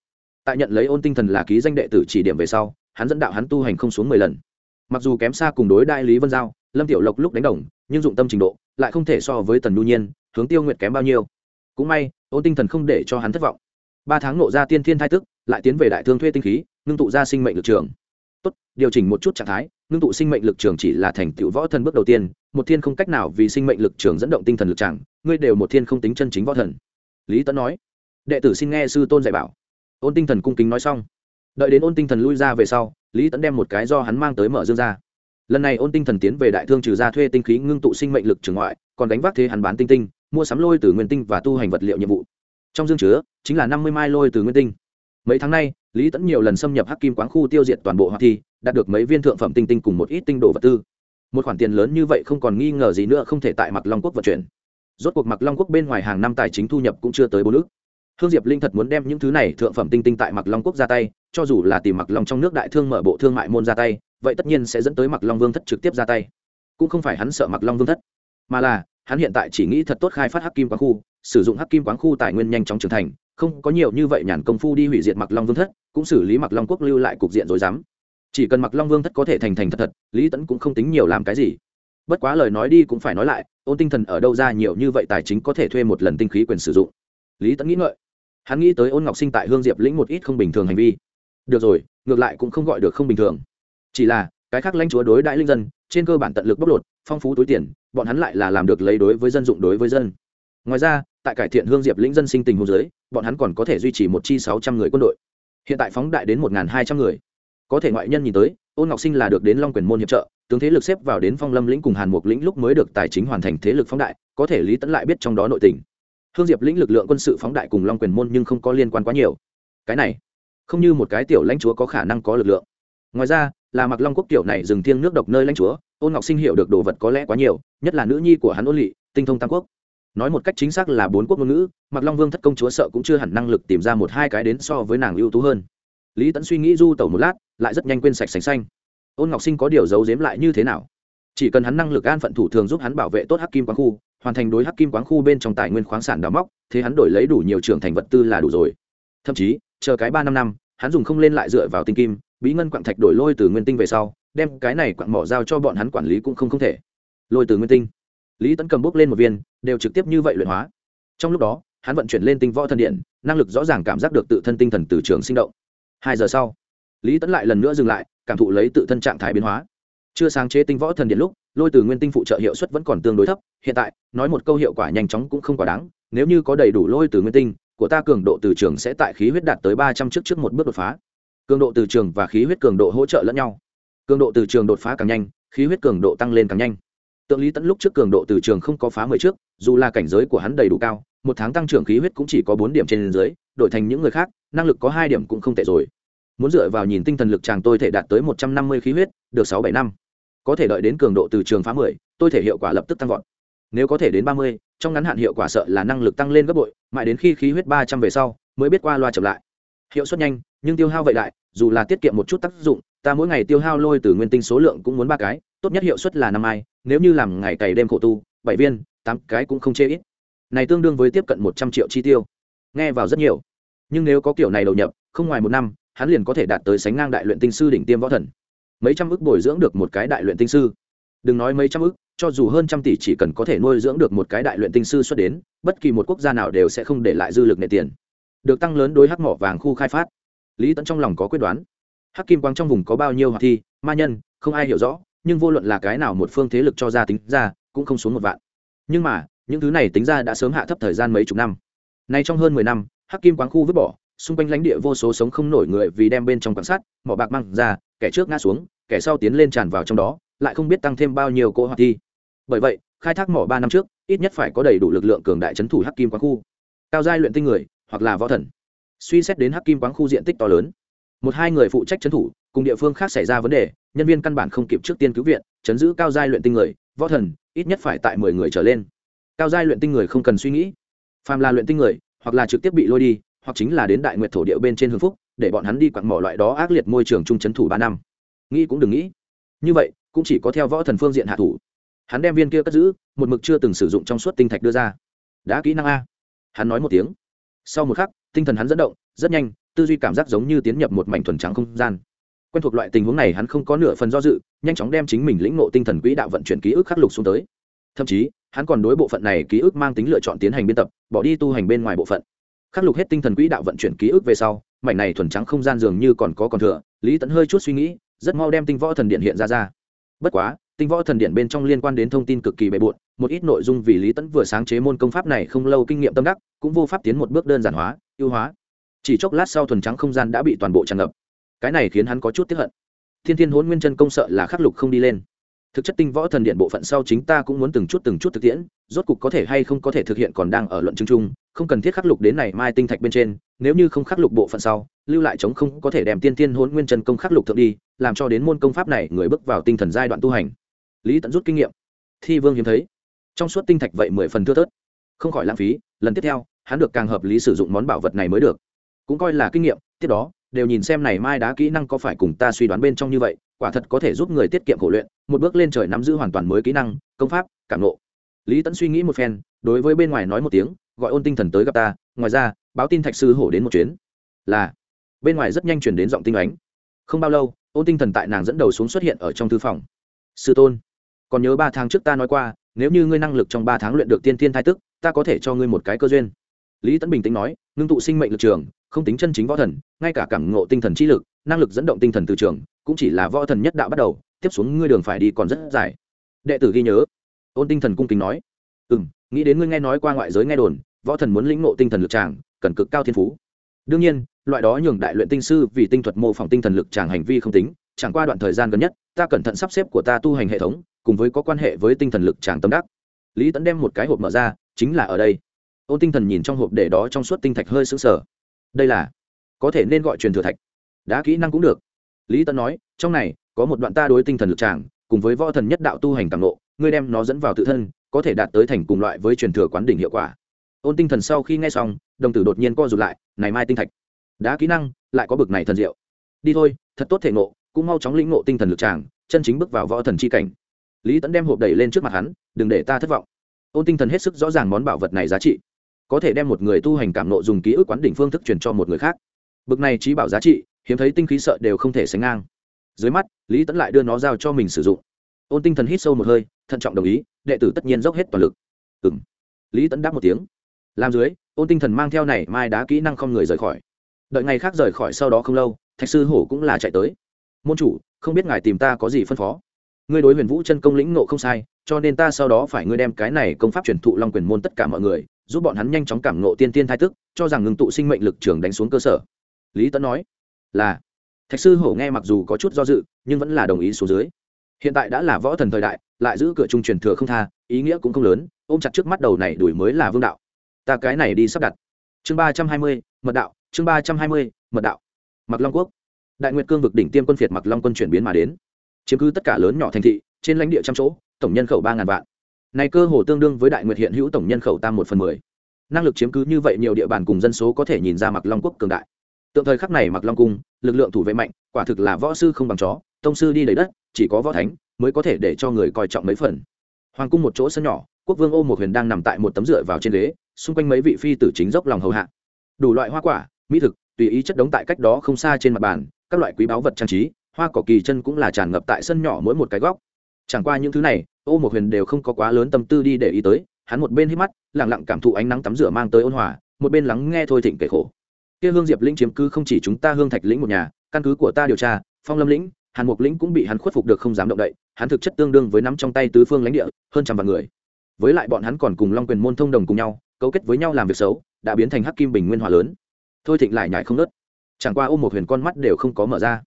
tại nhận lấy ôn tinh thần là ký danh đệ tử chỉ điểm về sau, hắn dẫn đạo hắn tu hành không xuống mười lần. Mặc dù kém xa cùng đối đại lý vân giao, lâm tiểu lộc lúc đánh đồng, nhưng dụng tâm trình độ lại không thể so với tần nhu nhiên, hướng tiêu nguyện kém bao nhiêu. Cũng may, ôn tinh thần không để cho hắn thất vọng. Ba tháng nộ ra tiên thiên thai tức, lại tiến về đại thương thuê tinh khí, ngưng tụ ra sinh mệnh lực trường. Tốt, điều chỉnh một chút trạng thái, ngưng tụ sinh mệnh lực trường chỉ là thành tựu võ thần bước đầu tiên, một thiên không cách nào vì sinh mệnh lực trường dẫn động tinh thần lực chẳng ngươi đều một thiên không tính chân chính võ thần. Lý tấn nói, đệ tử xin nghe sư tôn dạy bảo ôn tinh thần cung kính nói xong, đợi đến ôn tinh thần lui ra về sau, lý tấn đem một cái do hắn mang tới mở dương ra. Lần này ôn tinh thần tiến về đại thương trừ ra thuê tinh khí ngưng tụ sinh mệnh lực trường ngoại, còn đánh vác thế hắn bán tinh tinh, mua sắm lôi từ nguyên tinh và tu hành vật liệu nhiệm vụ. Trong dương chứa, chính là năm mươi mai lôi từ nguyên tinh. Mấy tháng nay, lý tẫn nhiều lần xâm nhập hắc kim quán khu tiêu diệt toàn bộ hoa thi, đạt được mấy viên thượng phẩm tinh tinh cùng một ít tinh đồ vật tư. Một khoản tiền lớn như vậy không còn nghi ngờ gì nữa không thể tại mặc long quốc vận chuyển. Rốt cuộc mặc long quốc bên ngoài hàng năm tài chính thu nhập cũng chưa tới bốn nước hương diệp linh thật muốn đem những thứ này thượng phẩm tinh tinh tại mặc long quốc ra tay, cho dù là tìm mặc long trong nước đại thương mở bộ thương mại môn ra tay, vậy tất nhiên sẽ dẫn tới mặc long vương thất trực tiếp ra tay. Cũng không phải hắn sợ mặc long vương thất, mà là, hắn hiện tại chỉ nghĩ thật tốt khai phát hắc kim quán khu, sử dụng hắc kim quán khu tài nguyên nhanh chóng trưởng thành, không có nhiều như vậy nhàn công phu đi hủy diệt mặc long vương thất, cũng xử lý mặc long quốc lưu lại cục diện rồi dám chỉ cần mặc long vương thất có thể thành thành thật thật, lý tẫn cũng không tính nhiều làm cái gì. Bất quá lời nói đi cũng phải nói lại ôn tinh thần ở đâu ra nhiều như vậy tài chính có thể thuê một lần tinh khí quyền sử dụng? Lý tẫn nghĩ ngợi hắn nghĩ tới ôn ngọc sinh tại hương diệp lĩnh một ít không bình thường hành vi. Được rồi, ngược lại cũng không gọi được không bình thường. Chỉ là, cái khác lãnh chúa đối đại linh dân, trên cơ bản tận lực bóc lột, phong phú túi tiền, bọn hắn lại là làm được lấy đối với dân dụng đối với dân. Ngoài ra, tại cải thiện hương diệp lĩnh dân sinh tình hôn giới bọn hắn còn có thể duy trì một chi sáu trăm người quân đội. Hiện tại phóng đại đến một hai trăm người. Có thể ngoại nhân nhìn tới, ôn ngọc sinh là được đến long quyền môn hiệp trợ, tướng thế lực xếp vào đến phong lâm lĩnh cùng hàn mục lĩnh lúc mới được tài chính hoàn thành thế lực phóng đại, có thể lý tẫn lại biết trong đó nội tình hương diệp lĩnh lực lượng quân sự phóng đại cùng long quyền môn nhưng không có liên quan quá nhiều. Cái này, không như một cái tiểu lãnh chúa có khả năng có lực lượng. Ngoài ra, là mặc long quốc tiểu này dừng thiêng nước độc nơi lãnh chúa, ôn ngọc sinh hiểu được đồ vật có lẽ quá nhiều, nhất là nữ nhi của hắn ôn lỵ tinh thông tam quốc. Nói một cách chính xác là bốn quốc ngôn ngữ mặc long vương thất công chúa sợ cũng chưa hẳn năng lực tìm ra một hai cái đến so với nàng ưu tú hơn. Lý tẫn suy nghĩ du tẩu một lát, lại rất nhanh quên sạch sành xanh. Ôn ngọc sinh có điều giấu giếm lại như thế nào? Chỉ cần hắn năng lực an phận thủ thường giúp hắn bảo vệ tốt hắc kim quán khu hoàn thành đối hắc kim quáng khu bên trong tài nguyên khoáng sản đào móc, thế hắn đổi lấy đủ nhiều trưởng thành vật tư là đủ rồi. Thậm chí, chờ cái ba năm năm, hắn dùng không lên lại dựa vào tinh kim, bí ngân quặng thạch đổi lôi từ nguyên tinh về sau, đem cái này quặng mỏ giao cho bọn hắn quản lý cũng không không thể. Lôi từ nguyên tinh. Lý tấn cầm bốc lên một viên, đều trực tiếp như vậy luyện hóa. Trong lúc đó, hắn vận chuyển lên tinh võ thần điện, năng lực rõ ràng cảm giác được tự thân tinh thần từ trường sinh động. Hai giờ sau, lý tấn lại lần nữa dừng lại, cảm thụ lấy tự thân trạng thái biến hóa. Chưa sáng chế tinh võ thần điện lúc, lôi từ nguyên tinh phụ trợ hiệu suất vẫn còn tương đối thấp hiện tại, nói một câu hiệu quả nhanh chóng cũng không quá đáng, nếu như có đầy đủ lôi từ nguyên tinh, của ta cường độ từ trường sẽ tại khí huyết đạt tới ba trăm trước trước một bước đột phá. Cường độ từ trường và khí huyết cường độ hỗ trợ lẫn nhau. Cường độ từ trường đột phá càng nhanh, khí huyết cường độ tăng lên càng nhanh. Tượng lý tẫn lúc trước cường độ từ trường không có phá mười trước, dù là cảnh giới của hắn đầy đủ cao, một tháng tăng trưởng khí huyết cũng chỉ có bốn điểm trên dưới, đổi thành những người khác, năng lực có hai điểm cũng không tệ rồi. Muốn dựa vào nhìn tinh thần lực chàng tôi thể đạt tới một trăm năm mươi khí huyết, được sáu bảy năm. Có thể đợi đến cường độ từ trường phá mười, tôi thể hiệu quả lập tức tăng vọt nếu có thể đến ba mươi trong ngắn hạn hiệu quả sợ là năng lực tăng lên gấp bội mãi đến khi khí huyết ba trăm về sau mới biết qua loa chậm lại. Hiệu suất nhanh nhưng tiêu hao vậy lại, dù là tiết kiệm một chút tác dụng ta mỗi ngày tiêu hao lôi từ nguyên tinh số lượng cũng muốn ba cái tốt nhất hiệu suất là năm ai nếu như làm ngày cày đêm khổ tu bảy viên tám cái cũng không chê ít. Này tương đương với tiếp cận một trăm triệu chi tiêu. Nghe vào rất nhiều. Nhưng nếu có kiểu này đầu nhập không ngoài một năm hắn liền có thể đạt tới sánh ngang đại luyện tinh sư đỉnh tiêm võ thần. Mấy trăm ức bồi dưỡng được một cái đại luyện tinh sư. Đừng nói mấy trăm ức cho dù hơn trăm tỷ chỉ cần có thể nuôi dưỡng được một cái đại luyện tinh sư xuất đến, bất kỳ một quốc gia nào đều sẽ không để lại dư lực nệ tiền. Được tăng lớn đối hắc mỏ vàng khu khai phát. Lý tẫn trong lòng có quyết đoán. Hắc kim quang trong vùng có bao nhiêu hoạt thi, ma nhân, không ai hiểu rõ, nhưng vô luận là cái nào một phương thế lực cho ra tính ra, cũng không xuống một vạn. Nhưng mà, những thứ này tính ra đã sớm hạ thấp thời gian mấy chục năm. Nay trong hơn mười năm, hắc kim quán khu vứt bỏ, xung quanh lãnh địa vô số sống không nổi người vì đem bên trong quan sát, mỏ bạc mang ra, kẻ trước ngã xuống, kẻ sau tiến lên tràn vào trong đó, lại không biết tăng thêm bao nhiêu cỗ hoạt thi bởi vậy, khai thác mỏ ba năm trước, ít nhất phải có đầy đủ lực lượng cường đại trấn thủ hắc kim quán khu. Cao giai luyện tinh người, hoặc là võ thần. Suy xét đến hắc kim quán khu diện tích to lớn. Một hai người phụ trách trấn thủ, cùng địa phương khác xảy ra vấn đề, nhân viên căn bản không kịp trước tiên cứu viện, chấn giữ cao giai luyện tinh người, võ thần, ít nhất phải tại mười người trở lên. Cao giai luyện tinh người không cần suy nghĩ. Phàm là luyện tinh người, hoặc là trực tiếp bị lôi đi, hoặc chính là đến đại nguyệt thổ địa bên trên hưng phúc, để bọn hắn đi quặng mỏ loại đó ác liệt môi trường trung chấn thủ ba năm. Nghĩ cũng đừng nghĩ. Như vậy, cũng chỉ có theo võ thần phương diện hạ thủ hắn đem viên kia cất giữ, một mực chưa từng sử dụng trong suốt tinh thạch đưa ra. Đã kỹ năng a. Hắn nói một tiếng. Sau một khắc, tinh thần hắn dẫn động, rất nhanh, tư duy cảm giác giống như tiến nhập một mảnh thuần trắng không gian. Quen thuộc loại tình huống này hắn không có nửa phần do dự, nhanh chóng đem chính mình lĩnh ngộ tinh thần quỹ đạo vận chuyển ký ức khắc lục xuống tới. Thậm chí, hắn còn đối bộ phận này ký ức mang tính lựa chọn tiến hành biên tập, bỏ đi tu hành bên ngoài bộ phận. Khắc lục hết tinh thần quỹ đạo vận chuyển ký ức về sau, mảnh này thuần trắng không gian dường như còn có còn thừa, lý tẫn hơi chút suy nghĩ, rất mau đem tinh võ thần điện hiện ra ra. Bất quá tinh võ thần điện bên trong liên quan đến thông tin cực kỳ bề bộn, một ít nội dung vì lý tẫn vừa sáng chế môn công pháp này không lâu kinh nghiệm tâm đắc, cũng vô pháp tiến một bước đơn giản hóa, ưu hóa. Chỉ chốc lát sau thuần trắng không gian đã bị toàn bộ tràn ngập. Cái này khiến hắn có chút tiếp hận. Thiên thiên hôn nguyên chân công sợ là khắc lục không đi lên. Thực chất tinh võ thần điện bộ phận sau chính ta cũng muốn từng chút từng chút thực tiễn, rốt cục có thể hay không có thể thực hiện còn đang ở luận chứng chung, không cần thiết khắc lục đến này mai tinh thạch bên trên, nếu như không khắc lục bộ phận sau, lưu lại chống không có thể đem tiên tiên hôn nguyên chân công khắc lục thượng đi, làm cho đến môn công pháp này người bước vào tinh thần giai đoạn tu hành lý tận rút kinh nghiệm. Thi vương hiếm thấy. Trong suốt tinh thạch vậy mười phần thưa thớt. Không khỏi lãng phí, lần tiếp theo, hắn được càng hợp lý sử dụng món bảo vật này mới được. Cũng coi là kinh nghiệm, tiếp đó, đều nhìn xem này mai đá kỹ năng có phải cùng ta suy đoán bên trong như vậy, quả thật có thể giúp người tiết kiệm khổ luyện, một bước lên trời nắm giữ hoàn toàn mới kỹ năng, công pháp, cảm lộ lý tẫn suy nghĩ một phen, đối với bên ngoài nói một tiếng, gọi ôn tinh thần tới gặp ta, ngoài ra, báo tin thạch sư hổ đến một chuyến. Là, bên ngoài rất nhanh chuyển đến giọng tinh ánh. Không bao lâu, ôn tinh thần tại nàng dẫn đầu xuống xuất hiện ở trong thư phòng. Sư tôn còn nhớ ba tháng trước ta nói qua, nếu như ngươi năng lực trong ba tháng luyện được tiên tiên thai tức, ta có thể cho ngươi một cái cơ duyên. Lý tẫn bình tĩnh nói, ngưng tụ sinh mệnh lực trường, không tính chân chính võ thần, ngay cả cảm ngộ tinh thần trí lực, năng lực dẫn động tinh thần từ trường, cũng chỉ là võ thần nhất đạo bắt đầu, tiếp xuống ngươi đường phải đi còn rất dài. Đệ tử ghi nhớ. Ôn tinh thần cung kính nói ừ m nghĩ đến ngươi nghe nói qua ngoại giới nghe đồn, võ thần muốn lĩnh ngộ tinh thần lực tràng, cần cực cao thiên phú. Đương nhiên, loại đó nhường đại luyện tinh sư vì tinh thuật mô phỏng tinh thần lực tràng hành vi không tính, chẳng qua đoạn thời gian gần nhất, ta cẩn thận sắp xếp của ta tu hành hệ thống cùng với có quan hệ với tinh thần lực tràng tâm đắc. Lý tẫn đem một cái hộp mở ra, chính là ở đây. Ôn tinh thần nhìn trong hộp để đó trong suốt tinh thạch hơi sững sở đây là, có thể nên gọi truyền thừa thạch. Đá kỹ năng cũng được. Lý tẫn nói, trong này, có một đoạn ta đối tinh thần lực tràng cùng với võ thần nhất đạo tu hành càng lộ ngươi đem nó dẫn vào tự thân, có thể đạt tới thành cùng loại với truyền thừa quán đỉnh hiệu quả. Ôn tinh thần sau khi nghe xong, đồng tử đột nhiên co rụt lại, này mai tinh thạch, đá kỹ năng, lại có bực này thần diệu. Đi thôi, thật tốt thể ngộ, cũng mau chóng lĩnh ngộ tinh thần lực tràng chân chính bước vào võ thần chi cảnh lý tẫn đem hộp đẩy lên trước mặt hắn, đừng để ta thất vọng. Ôn tinh thần hết sức rõ ràng món bảo vật này giá trị. Có thể đem một người tu hành cảm nộ dùng ký ức quán đỉnh phương thức truyền cho một người khác. Bực này trí bảo giá trị, hiếm thấy tinh khí sợ đều không thể sánh ngang. Dưới mắt, lý tẫn lại đưa nó giao cho mình sử dụng. Ôn tinh thần hít sâu một hơi, thận trọng đồng ý, đệ tử tất nhiên dốc hết toàn lực. Ừ m lý tẫn đáp một tiếng. Làm dưới, ôn tinh thần mang theo này mai đá kỹ năng không người rời khỏi. Đợi ngày khác rời khỏi sau đó không lâu, thạch sư hổ cũng là chạy tới. Môn chủ, không biết ngài tìm ta có gì phân phó? Ngươi đối huyền vũ chân công lĩnh nộ không sai, cho nên ta sau đó phải ngươi đem cái này công pháp truyền thụ long quyền môn tất cả mọi người, giúp bọn hắn nhanh chóng cảm nộ tiên tiên thai tức, cho rằng ngừng tụ sinh mệnh lực trường đánh xuống cơ sở. Lý tấn nói. Là. Thạch sư hổ nghe mặc dù có chút do dự, nhưng vẫn là đồng ý xuống dưới. Hiện tại đã là võ thần thời đại, lại giữ cửa trung truyền thừa không tha, ý nghĩa cũng không lớn, ôm chặt trước mắt đầu này đuổi mới là vương đạo. Ta cái này đi sắp đặt. Chương ba trăm hai mươi, mật đạo, chương ba trăm hai mươi, mật đạo. Mặc long quốc. Đại nguyệt cương vực đỉnh tiêm quân phiệt mặc long quân chuyển biến mà đến chiếm cứ tất cả lớn nhỏ thành thị, trên lãnh địa trăm chỗ, tổng nhân khẩu ba ngàn vạn. Này cơ hồ tương đương với đại nguyệt hiện hữu tổng nhân khẩu tam một phần mười. Năng lực chiếm cứ như vậy nhiều địa bàn cùng dân số có thể nhìn ra mặc long quốc cường đại. Tượng thời khắc này mặc long cung, lực lượng thủ vệ mạnh, quả thực là võ sư không bằng chó, tông sư đi lấy đất, chỉ có võ thánh mới có thể để cho người coi trọng mấy phần. Hoàng cung một chỗ sân nhỏ, quốc vương ô một huyền đang nằm tại một tấm dựa vào trên ghế, xung quanh mấy vị phi tử chính dốc lòng hầu hạ. Đủ loại hoa quả, mỹ thực, tùy ý chất đống tại cách đó không xa trên mặt bàn, các loại quý báu vật trang trí hoa cỏ kỳ chân cũng là tràn ngập tại sân nhỏ mỗi một cái góc. Chẳng qua những thứ này, ô một huyền đều không có quá lớn tâm tư đi để ý tới, hắn một bên hít mắt lẳng lặng cảm thụ ánh nắng tắm rửa mang tới ôn hòa, một bên lắng nghe thôi thịnh kể khổ. Kia hương diệp lĩnh chiếm cứ không chỉ chúng ta hương thạch lĩnh một nhà, căn cứ của ta điều tra, phong lâm lĩnh, hàn mục lĩnh cũng bị hắn khuất phục được không dám động đậy, hắn thực chất tương đương với nắm trong tay tứ phương lãnh địa, hơn trăm vạn người. Với lại bọn hắn còn cùng long quyền môn thông đồng cùng nhau, cấu kết với nhau làm việc xấu, đã biến thành hắc kim bình nguyên hòa lớn. Thôi thịnh lại nhải không nớt chẳng qua ôm một huyền con mắt đều không có mở ra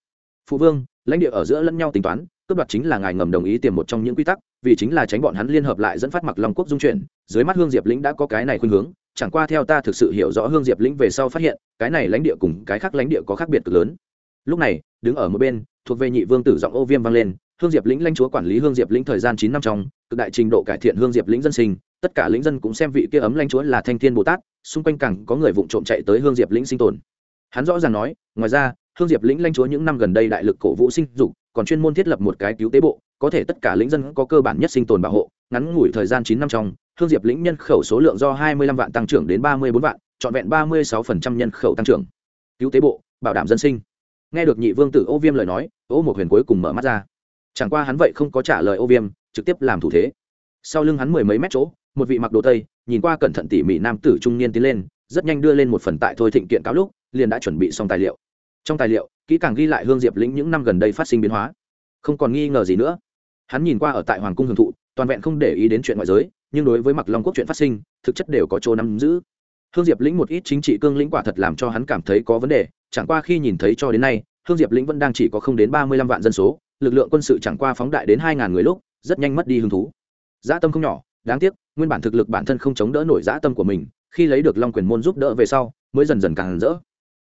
phụ vương, lãnh địa ở giữa lẫn nhau tính toán, cướp đoạt chính là ngài ngầm đồng ý tìm một trong những quy tắc, vì chính là tránh bọn hắn liên hợp lại dẫn phát mặc long quốc dung chuyển. Dưới mắt hương diệp lĩnh đã có cái này khuynh hướng, chẳng qua theo ta thực sự hiểu rõ hương diệp lĩnh về sau phát hiện, cái này lãnh địa cùng cái khác lãnh địa có khác biệt cực lớn. Lúc này, đứng ở một bên, thuộc về nhị vương tử giọng ô viêm vang lên, hương diệp lĩnh lãnh chúa quản lý hương diệp lĩnh thời gian chín năm trong, cực đại trình độ cải thiện hương diệp lĩnh dân sinh, tất cả lĩnh dân cũng xem vị kia ấm lãnh chúa là thanh thiên bồ tát, xung quanh càng có người vụng trộm chạy tới hương diệp lĩnh sinh tồn. Hắn rõ ràng nói, ngoài ra hương diệp lĩnh lanh chúa những năm gần đây đại lực cổ vũ sinh dục, còn chuyên môn thiết lập một cái cứu tế bộ, có thể tất cả lĩnh dân có cơ bản nhất sinh tồn bảo hộ. Ngắn ngủi thời gian chín năm trong, hương diệp lĩnh nhân khẩu số lượng do hai mươi lăm vạn tăng trưởng đến ba mươi bốn vạn, trọn vẹn ba mươi sáu phần trăm nhân khẩu tăng trưởng. Cứu tế bộ, bảo đảm dân sinh. Nghe được nhị vương tử ô viêm lời nói, ô một huyền cuối cùng mở mắt ra. Chẳng qua hắn vậy không có trả lời ô viêm, trực tiếp làm thủ thế. Sau lưng hắn mười mấy mét chỗ, một vị mặc đồ tây, nhìn qua cẩn thận tỉ mỉ nam tử trung niên tiến lên, rất nhanh đưa lên một phần tại thôi thịnh kiện cáo lúc, liền đã chuẩn bị xong tài liệu trong tài liệu, kỹ càng ghi lại hương diệp lĩnh những năm gần đây phát sinh biến hóa. Không còn nghi ngờ gì nữa. Hắn nhìn qua ở tại hoàng cung hưởng thụ, toàn vẹn không để ý đến chuyện ngoại giới, nhưng đối với mặc long quốc chuyện phát sinh, thực chất đều có chỗ nắm giữ. Hương diệp lĩnh một ít chính trị cương lĩnh quả thật làm cho hắn cảm thấy có vấn đề, chẳng qua khi nhìn thấy cho đến nay, hương diệp lĩnh vẫn đang chỉ có không đến ba mươi lăm vạn dân số, lực lượng quân sự chẳng qua phóng đại đến hai ngàn người lúc, rất nhanh mất đi hứng thú. Dã tâm không nhỏ, đáng tiếc, nguyên bản thực lực bản thân không chống đỡ nổi dã tâm của mình, khi lấy được long quyền môn giúp đỡ về sau, mới dần dần càng rỡ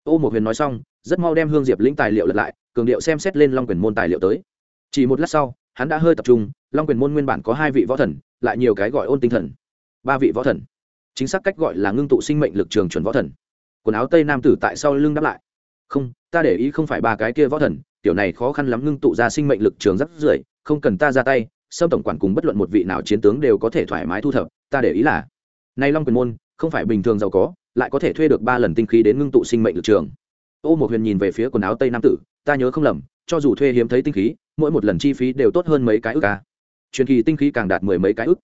ô một huyền nói xong, rất mau đem hương diệp lĩnh tài liệu lật lại, cường điệu xem xét lên long quyền môn tài liệu tới. Chỉ một lát sau, hắn đã hơi tập trung, long quyền môn nguyên bản có hai vị võ thần, lại nhiều cái gọi ôn tinh thần. Ba vị võ thần. Chính xác cách gọi là ngưng tụ sinh mệnh lực trường chuẩn võ thần. Quần áo tây nam tử tại sau lưng đáp lại. Không, ta để ý không phải ba cái kia võ thần, tiểu này khó khăn lắm ngưng tụ ra sinh mệnh lực trường rất rưỡi, không cần ta ra tay, sâm tổng quản cùng bất luận một vị nào chiến tướng đều có thể thoải mái thu thập, ta để ý là nay long quyền môn, không phải bình thường giàu có lại có thể thuê được ba lần tinh khí đến ngưng tụ sinh mệnh lực trường. Ô một huyền nhìn về phía quần áo tây nam tử, ta nhớ không lầm, cho dù thuê hiếm thấy tinh khí, mỗi một lần chi phí đều tốt hơn mấy cái ức ca truyền kỳ tinh khí càng đạt mười mấy cái ức.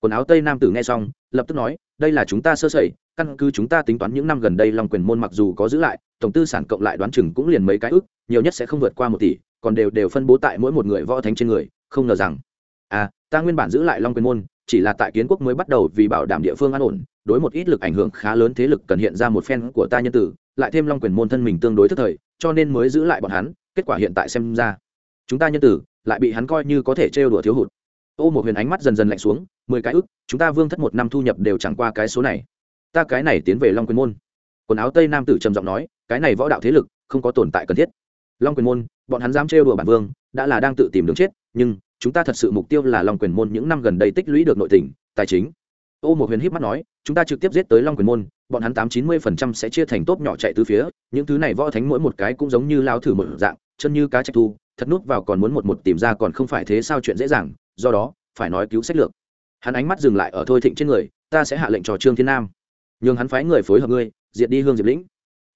Quần áo tây nam tử nghe xong, lập tức nói, đây là chúng ta sơ sẩy, căn cứ chúng ta tính toán những năm gần đây long quyền môn mặc dù có giữ lại, tổng tư sản cộng lại đoán chừng cũng liền mấy cái ức, nhiều nhất sẽ không vượt qua một tỷ, còn đều đều phân bố tại mỗi một người võ thánh trên người, không ngờ rằng. À ta nguyên bản giữ lại long quyền môn, chỉ là tại kiến quốc mới bắt đầu vì bảo đảm địa phương an ổn đối một ít lực ảnh hưởng khá lớn thế lực cần hiện ra một phen của ta nhân tử, lại thêm long quyền môn thân mình tương đối thức thời, cho nên mới giữ lại bọn hắn, kết quả hiện tại xem ra, chúng ta nhân tử lại bị hắn coi như có thể trêu đùa thiếu hụt. Ô một huyền ánh mắt dần dần lạnh xuống, mười cái ức, chúng ta vương thất một năm thu nhập đều chẳng qua cái số này. Ta cái này tiến về long quyền môn. Quần áo tây nam tử trầm giọng nói, cái này võ đạo thế lực không có tồn tại cần thiết. Long quyền môn, bọn hắn dám trêu đùa bản vương, đã là đang tự tìm đường chết, nhưng chúng ta thật sự mục tiêu là long quyền môn những năm gần đây tích lũy được nội tình, tài chính ô một huyền híp mắt nói, chúng ta trực tiếp giết tới long quyền môn, bọn hắn tám chín mươi phần trăm sẽ chia thành tốt nhỏ chạy từ phía, những thứ này võ thánh mỗi một cái cũng giống như lao thử một dạng, chân như cá trạch thu, thật nút vào còn muốn một một tìm ra còn không phải thế sao chuyện dễ dàng, do đó, phải nói cứu sách lược. Hắn ánh mắt dừng lại ở thôi thịnh trên người, ta sẽ hạ lệnh cho trương thiên nam, nhường hắn phái người phối hợp ngươi, diệt đi hương diệp lĩnh.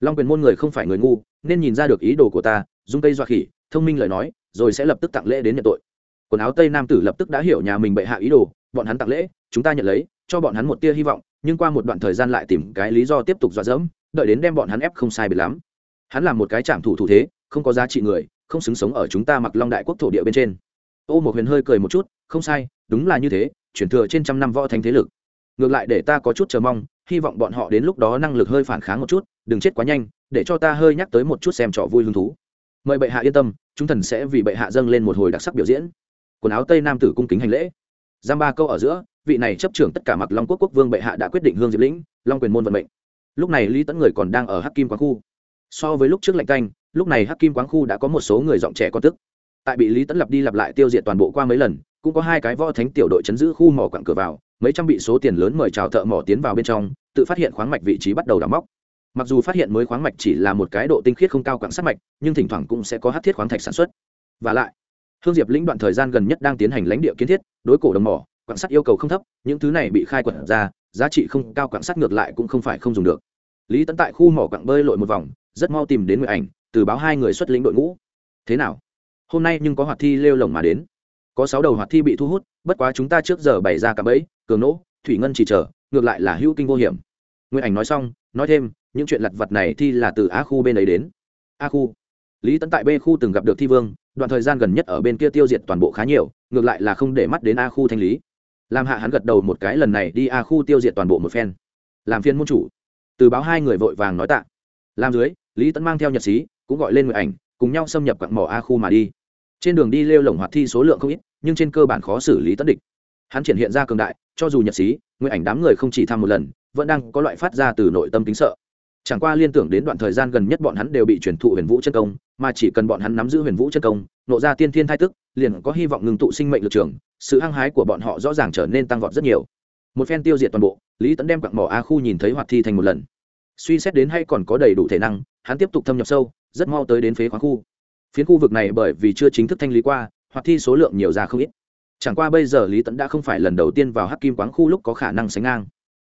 Long quyền môn người không phải người ngu, nên nhìn ra được ý đồ của ta dung tây dọa khỉ, thông minh lời nói, rồi sẽ lập tức tặng lễ đến nhận tội. Quần áo tây nam tử lập tức đã hiểu nhà mình bệ hạ ý đồ, bọn hắn tặng lễ, chúng ta nhận lấy cho bọn hắn một tia hy vọng, nhưng qua một đoạn thời gian lại tìm cái lý do tiếp tục dọa dẫm, đợi đến đem bọn hắn ép không sai biệt lắm. Hắn làm một cái trạm thủ thủ thế, không có giá trị người, không xứng sống ở chúng ta mặc long đại quốc thổ địa bên trên. Ô một huyền hơi cười một chút, không sai, đúng là như thế, chuyển thừa trên trăm năm võ thánh thế lực. Ngược lại để ta có chút chờ mong, hy vọng bọn họ đến lúc đó năng lực hơi phản kháng một chút, đừng chết quá nhanh, để cho ta hơi nhắc tới một chút xem trò vui hứng thú. Mời bệ hạ yên tâm, chúng thần sẽ vì bệ hạ dâng lên một hồi đặc sắc biểu diễn. Quần áo tây nam tử cung kính hành lễ giam ba câu ở giữa, vị này chấp trưởng tất cả mặc long quốc quốc vương bệ hạ đã quyết định hương diệp lĩnh, long quyền môn vận mệnh. Lúc này lý tẫn người còn đang ở hắc kim quán khu. So với lúc trước lạnh canh, lúc này hắc kim quán khu đã có một số người giọng trẻ con tức. Tại bị lý tẫn lặp đi lặp lại tiêu diệt toàn bộ qua mấy lần, cũng có hai cái võ thánh tiểu đội chấn giữ khu mỏ quặng cửa vào, mấy trăm bị số tiền lớn mời chào thợ mỏ tiến vào bên trong, tự phát hiện khoáng mạch vị trí bắt đầu đào móc. Mặc dù phát hiện mới khoáng mạch chỉ là một cái độ tinh khiết không cao quặng sắt mạch, nhưng thỉnh thoảng cũng sẽ có hát thiết khoáng thạch sản xuất. Và lại hương diệp lĩnh đoạn thời gian gần nhất đang tiến hành lãnh địa kiến thiết, đối cổ đồng mỏ, quặng sắt yêu cầu không thấp, những thứ này bị khai quật ra, giá trị không cao, quặng sắt ngược lại cũng không phải không dùng được. Lý tấn tại khu mỏ quặng bơi lội một vòng, rất mau tìm đến nguyện ảnh, từ báo hai người xuất lĩnh đội ngũ. Thế nào? Hôm nay nhưng có hoạt thi lêu lồng mà đến. Có sáu đầu hoạt thi bị thu hút, bất quá chúng ta trước giờ bày ra cả bẫy, cường nỗ, thủy ngân chỉ chờ, ngược lại là hữu kinh vô hiểm. Nguyện ảnh nói xong, nói thêm, những chuyện lặt vặt này thi là từ a khu bên ấy đến. A khu. Lý tấn tại b khu từng gặp được thi vương đoạn thời gian gần nhất ở bên kia tiêu diệt toàn bộ khá nhiều, ngược lại là không để mắt đến a khu thanh lý. Làm hạ hắn gật đầu một cái lần này đi a khu tiêu diệt toàn bộ một phen. Làm phiên môn chủ. Từ báo hai người vội vàng nói tạ. Làm dưới, lý tấn mang theo nhật sĩ, cũng gọi lên người ảnh, cùng nhau xâm nhập quặng mỏ a khu mà đi. Trên đường đi lêu lồng hoạt thi số lượng không ít, nhưng trên cơ bản khó xử lý tấn địch. Hắn triển hiện ra cường đại, cho dù nhật sĩ, người ảnh đám người không chỉ thăm một lần, vẫn đang có loại phát ra từ nội tâm tính sợ chẳng qua liên tưởng đến đoạn thời gian gần nhất bọn hắn đều bị truyền thụ huyền vũ chân công, mà chỉ cần bọn hắn nắm giữ huyền vũ chân công, nộ ra tiên thiên thai tức, liền có hy vọng ngừng tụ sinh mệnh lực trường, sự hăng hái của bọn họ rõ ràng trở nên tăng vọt rất nhiều. Một phen tiêu diệt toàn bộ, lý tấn đem quặng mỏ a khu nhìn thấy hoạt thi thành một lần. Suy xét đến hay còn có đầy đủ thể năng, hắn tiếp tục thâm nhập sâu, rất mau tới đến phế khoáng khu. Phiến khu vực này bởi vì chưa chính thức thanh lý qua, hoạt thi số lượng nhiều ra không ít. Chẳng qua bây giờ lý Tấn đã không phải lần đầu tiên vào hắc kim quáng khu lúc có khả năng sánh ngang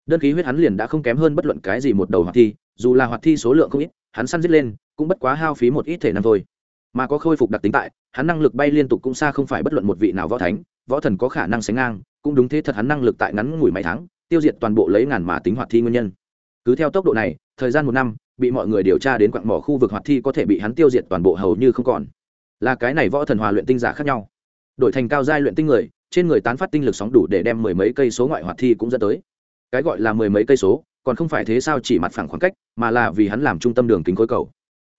đơn khí huyết hắn liền đã không kém hơn bất luận cái gì một đầu hoạt thi, dù là hoạt thi số lượng không ít, hắn săn giết lên, cũng bất quá hao phí một ít thể năng thôi. Mà có khôi phục đặc tính tại, hắn năng lực bay liên tục cũng xa không phải bất luận một vị nào võ thánh, võ thần có khả năng sánh ngang, cũng đúng thế thật hắn năng lực tại ngắn ngủi mấy tháng, tiêu diệt toàn bộ lấy ngàn mà tính hoạt thi nguyên nhân. Cứ theo tốc độ này, thời gian một năm, bị mọi người điều tra đến quặng mỏ khu vực hoạt thi có thể bị hắn tiêu diệt toàn bộ hầu như không còn. Là cái này võ thần hòa luyện tinh giả khác nhau. Đổi thành cao giai luyện tinh người, trên người tán phát tinh lực sóng đủ để đem mười mấy cây số ngoại hoạt thi cũng dẫn tới cái gọi là mười mấy cây số, còn không phải thế sao chỉ mặt phẳng khoảng cách, mà là vì hắn làm trung tâm đường kính khối cầu.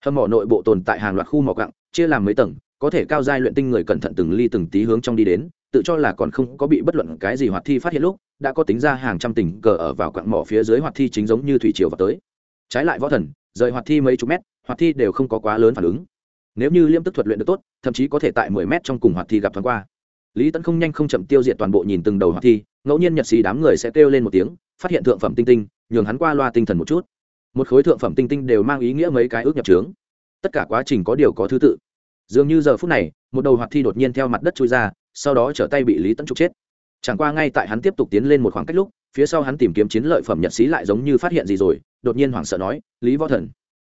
Hầm mỏ nội bộ tồn tại hàng loạt khu mỏ cặng chia làm mấy tầng, có thể cao giai luyện tinh người cẩn thận từng ly từng tí hướng trong đi đến, tự cho là còn không có bị bất luận cái gì hoạt thi phát hiện lúc, đã có tính ra hàng trăm tỉnh cờ ở vào quặng mỏ phía dưới hoạt thi chính giống như thủy triều vào tới. Trái lại võ thần, rời hoạt thi mấy chục mét, hoạt thi đều không có quá lớn phản ứng. Nếu như liêm tức thuật luyện được tốt, thậm chí có thể tại mười mét trong cùng hoạt thi gặp thoáng qua. Lý tẫn không nhanh không chậm tiêu diệt toàn bộ nhìn từng đầu hoạt thi ngẫu nhiên nhật xì đám người sẽ kêu lên một tiếng, phát hiện thượng phẩm tinh tinh, nhường hắn qua loa tinh thần một chút. Một khối thượng phẩm tinh tinh đều mang ý nghĩa mấy cái ước nhập trướng tất cả quá trình có điều có thứ tự. Dường như giờ phút này, một đầu hoạt thi đột nhiên theo mặt đất trôi ra, sau đó trở tay bị lý tẫn trục chết. Chẳng qua ngay tại hắn tiếp tục tiến lên một khoảng cách lúc, phía sau hắn tìm kiếm chiến lợi phẩm nhật sĩ lại giống như phát hiện gì rồi, đột nhiên hoảng sợ nói, lý võ thần,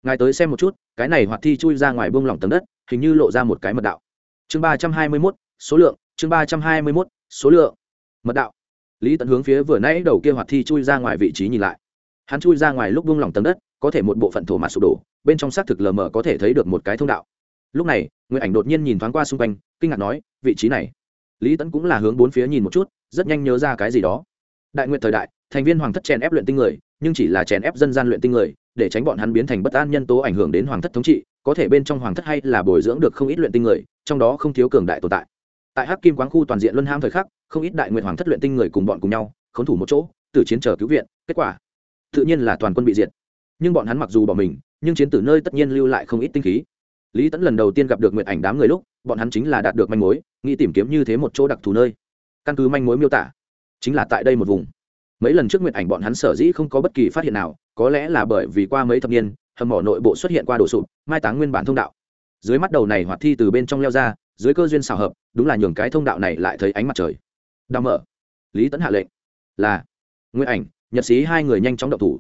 ngài tới xem một chút, cái này hoạt thi chui ra ngoài buông lỏng tầng đất, hình như lộ ra một cái mật đạo. Chương ba trăm hai mươi mốt, số lượng, chương ba trăm hai mươi mốt, số lượng. Mật đạo lý tận hướng phía vừa nãy đầu kia hoạt thi chui ra ngoài vị trí nhìn lại. Hắn chui ra ngoài lúc buông lỏng tầng đất, có thể một bộ phận thổ mặt sụp đổ, bên trong xác thực lờ mờ có thể thấy được một cái thông đạo. Lúc này nguyện ảnh đột nhiên nhìn thoáng qua xung quanh, kinh ngạc nói, vị trí này. Lý tẫn cũng là hướng bốn phía nhìn một chút, rất nhanh nhớ ra cái gì đó. Đại nguyện thời đại, thành viên hoàng thất chèn ép luyện tinh người, nhưng chỉ là chèn ép dân gian luyện tinh người, để tránh bọn hắn biến thành bất an nhân tố ảnh hưởng đến hoàng thất thống trị, có thể bên trong hoàng thất hay là bồi dưỡng được không ít luyện tinh người, trong đó không thiếu cường đại tồn tại. Tại hắc kim quán khu toàn diện luân ham thời khắc không ít đại nguyện hoàng thất luyện tinh người cùng bọn cùng nhau, khốn thủ một chỗ, tử chiến chờ cứu viện, kết quả, tự nhiên là toàn quân bị diệt. Nhưng bọn hắn mặc dù bỏ mình, nhưng chiến tử nơi tất nhiên lưu lại không ít tinh khí. Lý tẫn lần đầu tiên gặp được nguyện ảnh đám người lúc, bọn hắn chính là đạt được manh mối, nghĩ tìm kiếm như thế một chỗ đặc thù nơi. Căn cứ manh mối miêu tả, chính là tại đây một vùng. Mấy lần trước nguyện ảnh bọn hắn sở dĩ không có bất kỳ phát hiện nào, có lẽ là bởi vì qua mấy thập niên, hầm mỏ nội bộ xuất hiện qua đổ sụp, mai táng nguyên bản thông đạo. Dưới mắt đầu này hoạt thi từ bên trong leo ra, dưới cơ duyên xào hợp, đúng là nhường cái thông đạo này lại thấy ánh mặt trời đào mở. Lý tấn hạ lệnh. Là. Nguyên ảnh, nhật sĩ hai người nhanh chóng động thủ.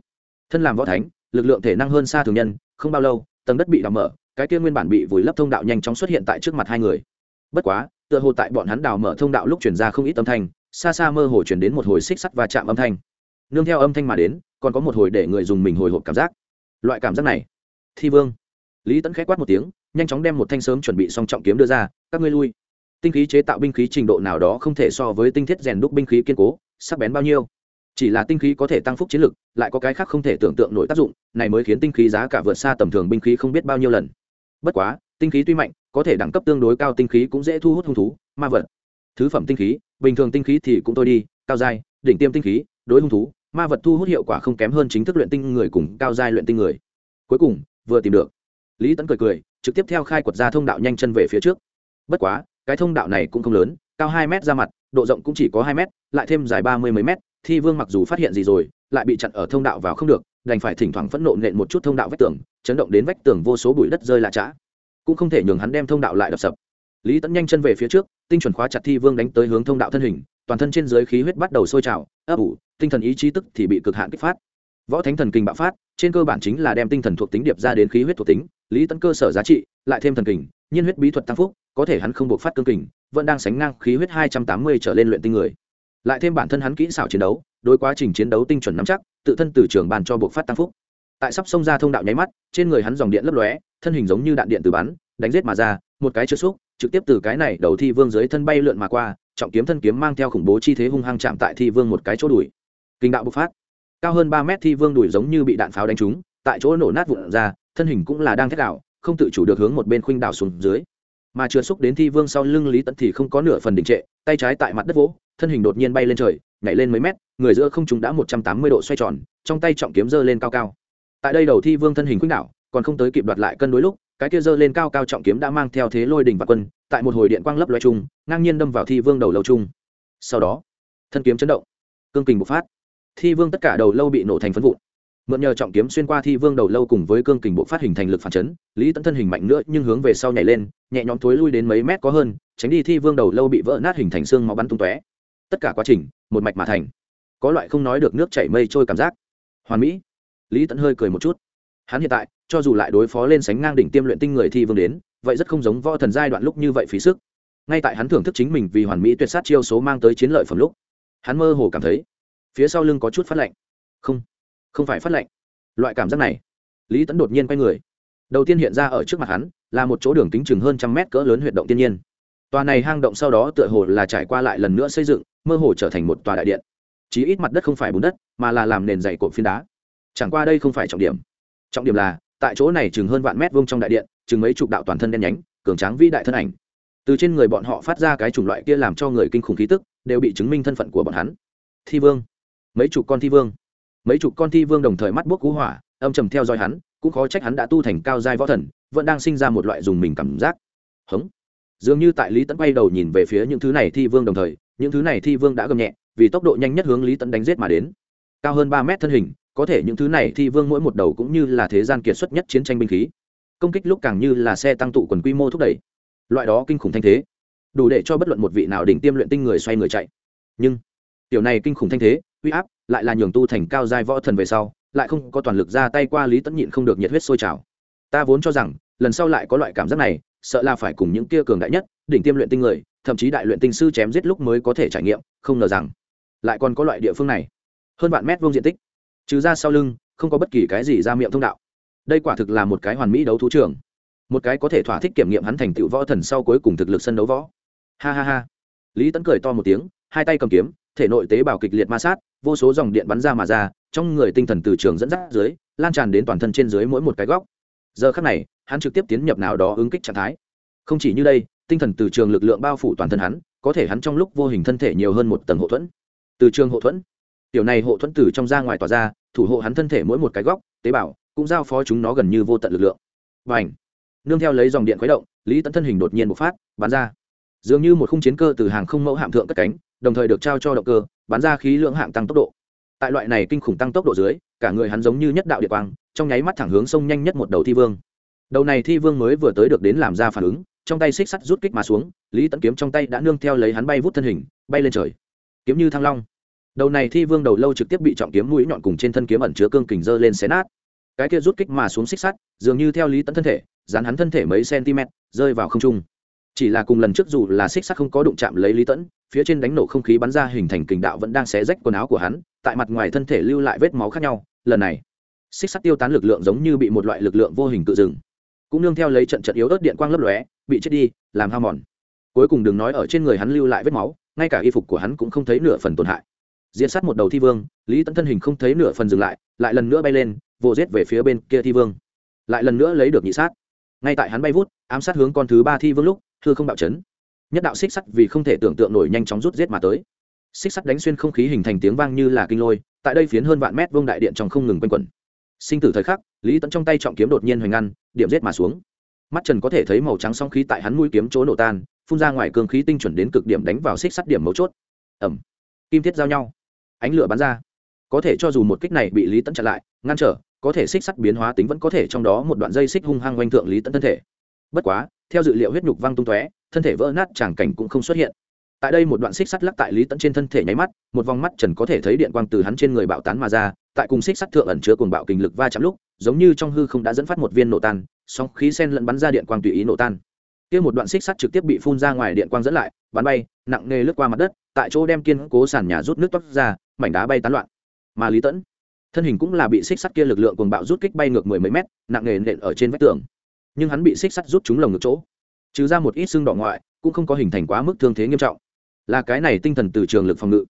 Thân làm võ thánh, lực lượng thể năng hơn xa thường nhân, không bao lâu, tầng đất bị đào mở, cái kia nguyên bản bị vùi lấp thông đạo nhanh chóng xuất hiện tại trước mặt hai người. Bất quá, tựa hồ tại bọn hắn đào mở thông đạo lúc chuyển ra không ít âm thanh, xa xa mơ hồ chuyển đến một hồi xích sắt và chạm âm thanh. Nương theo âm thanh mà đến, còn có một hồi để người dùng mình hồi hộp cảm giác. Loại cảm giác này. Thi vương. Lý tẫn k h á quát một tiếng, nhanh chóng đem một thanh sớm chuẩn bị xong trọng kiếm đưa ra, các ngươi lui tinh khí chế tạo binh khí trình độ nào đó không thể so với tinh thiết rèn đúc binh khí kiên cố, sắc bén bao nhiêu. Chỉ là tinh khí có thể tăng phúc chiến lực, lại có cái khác không thể tưởng tượng nổi tác dụng, này mới khiến tinh khí giá cả vượt xa tầm thường binh khí không biết bao nhiêu lần. Bất quá, tinh khí tuy mạnh, có thể đẳng cấp tương đối cao tinh khí cũng dễ thu hút hung thú, ma vật. Thứ phẩm tinh khí, bình thường tinh khí thì cũng tôi đi, cao giai, đỉnh tiêm tinh khí, đối hung thú, ma vật thu hút hiệu quả không kém hơn chính thức luyện tinh người cùng cao giai luyện tinh người. Cuối cùng, vừa tìm được. Lý tấn cười cười, trực tiếp theo khai quật ra thông đạo nhanh chân về phía trước. Bất quá cái thông đạo này cũng không lớn cao hai mét ra mặt độ rộng cũng chỉ có hai mét lại thêm dài ba mươi mấy mét thi vương mặc dù phát hiện gì rồi lại bị chặn ở thông đạo vào không được đành phải thỉnh thoảng phẫn nộ nện một chút thông đạo vách tường chấn động đến vách tường vô số bụi đất rơi lạ chã cũng không thể nhường hắn đem thông đạo lại đập sập. Lý tẫn nhanh chân về phía trước tinh chuẩn khóa chặt thi vương đánh tới hướng thông đạo thân hình toàn thân trên dưới khí huyết bắt đầu sôi trào ấp ủ tinh thần ý chí tức thì bị cực hạn kích phát. Võ thánh thần kinh bạo phát trên cơ bản chính là đem tinh thần thuộc tính điệp ra đến khí huyết thuộc tính lý tẫn cơ sở giá trị lại thêm thần kinh, nhiên huyết bí thuật tăng phúc có thể hắn không buộc phát cương kình, vẫn đang sánh ngang khí huyết hai trăm tám mươi trở lên luyện tinh người. Lại thêm bản thân hắn kỹ xảo chiến đấu, đối quá trình chiến đấu tinh chuẩn nắm chắc, tự thân từ trường bàn cho buộc phát tăng phúc. Tại sắp xông ra thông đạo nháy mắt, trên người hắn dòng điện lấp lóe, thân hình giống như đạn điện từ bắn, đánh giết mà ra, một cái chưa xúc, trực tiếp từ cái này đầu thi vương dưới thân bay lượn mà qua, trọng kiếm thân kiếm mang theo khủng bố chi thế hung hăng chạm tại thi vương một cái chỗ đùi. Kinh đạo bộc phát. Cao hơn ba mét thi vương đùi giống như bị đạn pháo đánh trúng, tại chỗ nổ nát vụn ra, thân hình cũng là đang thét đạo không tự chủ được hướng một bên khuynh đảo xuống dưới mà chưa xúc đến thi vương sau lưng lý tận thì không có nửa phần đình trệ tay trái tại mặt đất vỗ thân hình đột nhiên bay lên trời nhảy lên mấy mét người giữa không chúng đã một trăm tám mươi độ xoay tròn trong tay trọng kiếm dơ lên cao cao. Tại đây đầu thi vương thân hình khuynh đạo, còn không tới kịp đoạt lại cân đối lúc cái kia dơ lên cao cao trọng kiếm đã mang theo thế lôi đỉnh và quân tại một hồi điện quang lấp loe chung ngang nhiên đâm vào thi vương đầu lâu chung. Sau đó thân kiếm chấn động cương kình bộc phát. Thi vương tất cả đầu lâu bị nổ thành phân vụn mượn nhờ trọng kiếm xuyên qua thi vương đầu lâu cùng với cương kình bộ phát hình thành lực phản chấn, lý tấn thân hình mạnh nữa nhưng hướng về sau nhảy lên, nhẹ nhõm thối lui đến mấy mét có hơn, tránh đi thi vương đầu lâu bị vỡ nát hình thành xương máu bắn tung tóe. Tất cả quá trình, một mạch mà thành. Có loại không nói được nước chảy mây trôi cảm giác. Hoàn mỹ. Lý tẫn hơi cười một chút. Hắn hiện tại, cho dù lại đối phó lên sánh ngang đỉnh tiêm luyện tinh người thi vương đến, vậy rất không giống võ thần giai đoạn lúc như vậy phí sức. Ngay tại hắn thưởng thức chính mình vì hoàn mỹ tuyệt sát chiêu số mang tới chiến lợi phẩm lúc, hắn mơ hồ cảm thấy, phía sau lưng có chút phát lạnh. Không không phải phát lệnh, loại cảm giác này lý tẫn đột nhiên quay người. Đầu tiên hiện ra ở trước mặt hắn là một chỗ đường kính chừng hơn trăm mét cỡ lớn huyệt động thiên nhiên. Tòa này hang động sau đó tựa hồ là trải qua lại lần nữa xây dựng mơ hồ trở thành một tòa đại điện. Chí ít mặt đất không phải bùn đất mà là làm nền dày cộp phiến đá. Chẳng qua đây không phải trọng điểm. Trọng điểm là tại chỗ này chừng hơn vạn mét vuông trong đại điện chừng mấy chục đạo toàn thân đen nhánh cường tráng vĩ đại thân ảnh. Từ trên người bọn họ phát ra cái chủng loại kia làm cho người kinh khủng khí tức đều bị chứng minh thân phận của bọn hắn. Thi vương. Mấy chục con thi vương mấy chục con thi vương đồng thời mắt bốc cú hỏa, âm trầm theo dõi hắn, cũng khó trách hắn đã tu thành cao giai võ thần, vẫn đang sinh ra một loại dùng mình cảm giác. Hống. Dường như tại lý tẫn quay đầu nhìn về phía những thứ này thi vương đồng thời, những thứ này thi vương đã gầm nhẹ, vì tốc độ nhanh nhất hướng lý tẫn đánh giết mà đến. Cao hơn ba mét thân hình, có thể những thứ này thi vương mỗi một đầu cũng như là thế gian kiệt xuất nhất chiến tranh binh khí. Công kích lúc càng như là xe tăng tụ quần quy mô thúc đẩy. Loại đó kinh khủng thanh thế, đủ để cho bất luận một vị nào đỉnh tiêm luyện tinh người xoay người chạy. Nhưng, tiểu này kinh khủng thanh thế, uy áp lại là nhường tu thành cao giai võ thần về sau, lại không có toàn lực ra tay qua lý tẫn nhịn không được nhiệt huyết sôi trào. Ta vốn cho rằng, lần sau lại có loại cảm giác này, sợ là phải cùng những kia cường đại nhất, đỉnh tiêm luyện tinh người, thậm chí đại luyện tinh sư chém giết lúc mới có thể trải nghiệm, không ngờ rằng, lại còn có loại địa phương này. Hơn vạn mét vuông diện tích. Trừ ra sau lưng, không có bất kỳ cái gì ra miệng thông đạo. Đây quả thực là một cái hoàn mỹ đấu thú trường. Một cái có thể thỏa thích kiểm nghiệm hắn thành tựu võ thần sau cuối cùng thực lực sân đấu võ. Ha ha ha. Lý tấn cười to một tiếng, hai tay cầm kiếm, thể nội tế bào kịch liệt ma sát vô số dòng điện bắn ra mà ra, trong người tinh thần từ trường dẫn dắt dưới, lan tràn đến toàn thân trên dưới mỗi một cái góc. Giờ khắc này, hắn trực tiếp tiến nhập nào đó ứng kích trạng thái. Không chỉ như đây, tinh thần từ trường lực lượng bao phủ toàn thân hắn, có thể hắn trong lúc vô hình thân thể nhiều hơn một tầng hộ thuẫn. Từ trường hộ thuẫn. Tiểu này hộ thuẫn từ trong ra ngoài tỏa ra, thủ hộ hắn thân thể mỗi một cái góc, tế bào, cũng giao phó chúng nó gần như vô tận lực lượng. Và ảnh nương theo lấy dòng điện khuấy động, lý tấn thân hình đột nhiên bộc phát, bắn ra. Dường như một khung chiến cơ từ hàng không mẫu hạm thượng cất cánh, đồng thời được trao cho động cơ bắn ra khí lượng hạng tăng tốc độ. Tại loại này kinh khủng tăng tốc độ dưới, cả người hắn giống như nhất đạo địa quang, trong nháy mắt thẳng hướng sông nhanh nhất một đầu thi vương. Đầu này thi vương mới vừa tới được đến làm ra phản ứng, trong tay xích sắt rút kích mà xuống, lý tẫn kiếm trong tay đã nương theo lấy hắn bay vút thân hình, bay lên trời. Kiếm như thăng long. Đầu này thi vương đầu lâu trực tiếp bị trọng kiếm mũi nhọn cùng trên thân kiếm ẩn chứa cương kình dơ lên xé nát. Cái kia rút kích mà xuống xích sắt, dường như theo lý tẫn thân thể, dán hắn thân thể mấy cm rơi vào không trung. Chỉ là cùng lần trước dù là xích sắt không có đụng chạm lấy lý tẫn phía trên đánh nổ không khí bắn ra hình thành kình đạo vẫn đang xé rách quần áo của hắn, tại mặt ngoài thân thể lưu lại vết máu khác nhau, lần này, xích sắt tiêu tán lực lượng giống như bị một loại lực lượng vô hình tự dừng, cũng nương theo lấy trận trận yếu ớt điện quang lấp lóe, bị chết đi, làm hao mòn. Cuối cùng đừng nói ở trên người hắn lưu lại vết máu, ngay cả y phục của hắn cũng không thấy nửa phần tổn hại. Diễn sát một đầu thi vương, lý tẫn thân hình không thấy nửa phần dừng lại lại lần nữa bay lên vồ rết về phía bên kia thi vương. Lại lần nữa lấy được nhị sát. Ngay tại hắn bay vút, ám sát hướng con thứ ba thi vương lúc thư không bạo chấn nhất đạo xích sắt vì không thể tưởng tượng nổi nhanh chóng rút giết mà tới. Xích sắt đánh xuyên không khí hình thành tiếng vang như là kinh lôi, tại đây phiến hơn vạn mét vương đại điện trong không ngừng quanh quẩn. Sinh tử thời khắc, lý tẫn trong tay trọng kiếm đột nhiên hoành ngăn, điểm giết mà xuống. Mắt trần có thể thấy màu trắng song khí tại hắn mũi kiếm chỗ nổ tan, phun ra ngoài cương khí tinh chuẩn đến cực điểm đánh vào xích sắt điểm mấu chốt. Ẩm kim thiết giao nhau. Ánh lửa bắn ra. Có thể cho dù một kích này bị lý tẫn chặn lại, ngăn trở, có thể xích sắt biến hóa tính vẫn có thể trong đó một đoạn dây xích hung hăng quanh thượng lý tẫn thân thể. Bất quá, theo dự liệu huyết nhục văng tung tóe thân thể vỡ nát, tràng cảnh cũng không xuất hiện. Tại đây một đoạn xích sắt lắc tại lý tẫn trên thân thể nháy mắt, một vòng mắt trần có thể thấy điện quang từ hắn trên người bạo tán mà ra, tại cùng xích sắt thượng ẩn chứa cuồng bạo kinh lực va chạm lúc, giống như trong hư không đã dẫn phát một viên nổ tan song khí sen lẫn bắn ra điện quang tùy ý nổ tan. Kia một đoạn xích sắt trực tiếp bị phun ra ngoài, điện quang dẫn lại, bắn bay, nặng nề lướt qua mặt đất, tại chỗ đem kiên cố sàn nhà rút nước toát ra, mảnh đá bay tán loạn. Mà lý tẫn thân hình cũng là bị xích sắt kia lực lượng cuồng bạo rút kích bay ngược mười mấy mét, nặng nề nện ở trên vách tường. Nhưng hắn bị xích sắt rút trúng lồng ngực chỗ trừ ra một ít xương đỏ ngoại, cũng không có hình thành quá mức thương thế nghiêm trọng. Là cái này tinh thần từ trường lực phòng ngự.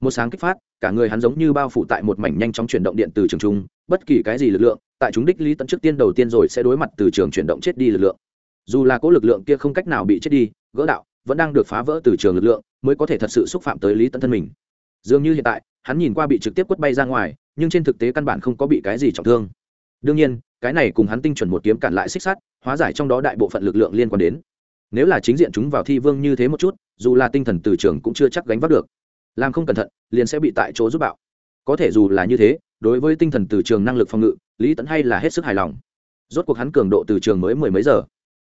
Một sáng kích phát, cả người hắn giống như bao phủ tại một mảnh nhanh chóng chuyển động điện từ trường trung, bất kỳ cái gì lực lượng, tại chúng đích lý tận trước tiên đầu tiên rồi sẽ đối mặt từ trường chuyển động chết đi lực lượng. Dù là cố lực lượng kia không cách nào bị chết đi, gỡ đạo, vẫn đang được phá vỡ từ trường lực lượng, mới có thể thật sự xúc phạm tới lý tận thân mình. Dường như hiện tại, hắn nhìn qua bị trực tiếp quất bay ra ngoài, nhưng trên thực tế căn bản không có bị cái gì trọng thương. Đương nhiên cái này cùng hắn tinh chuẩn một kiếm cản lại xích sắt, hóa giải trong đó đại bộ phận lực lượng liên quan đến. Nếu là chính diện chúng vào thi vương như thế một chút, dù là tinh thần từ trường cũng chưa chắc gánh vác được. Làm không cẩn thận, liền sẽ bị tại chỗ giúp bạo. Có thể dù là như thế, đối với tinh thần từ trường năng lực phòng ngự, lý tẫn hay là hết sức hài lòng. Rốt cuộc hắn cường độ từ trường mới mười mấy giờ.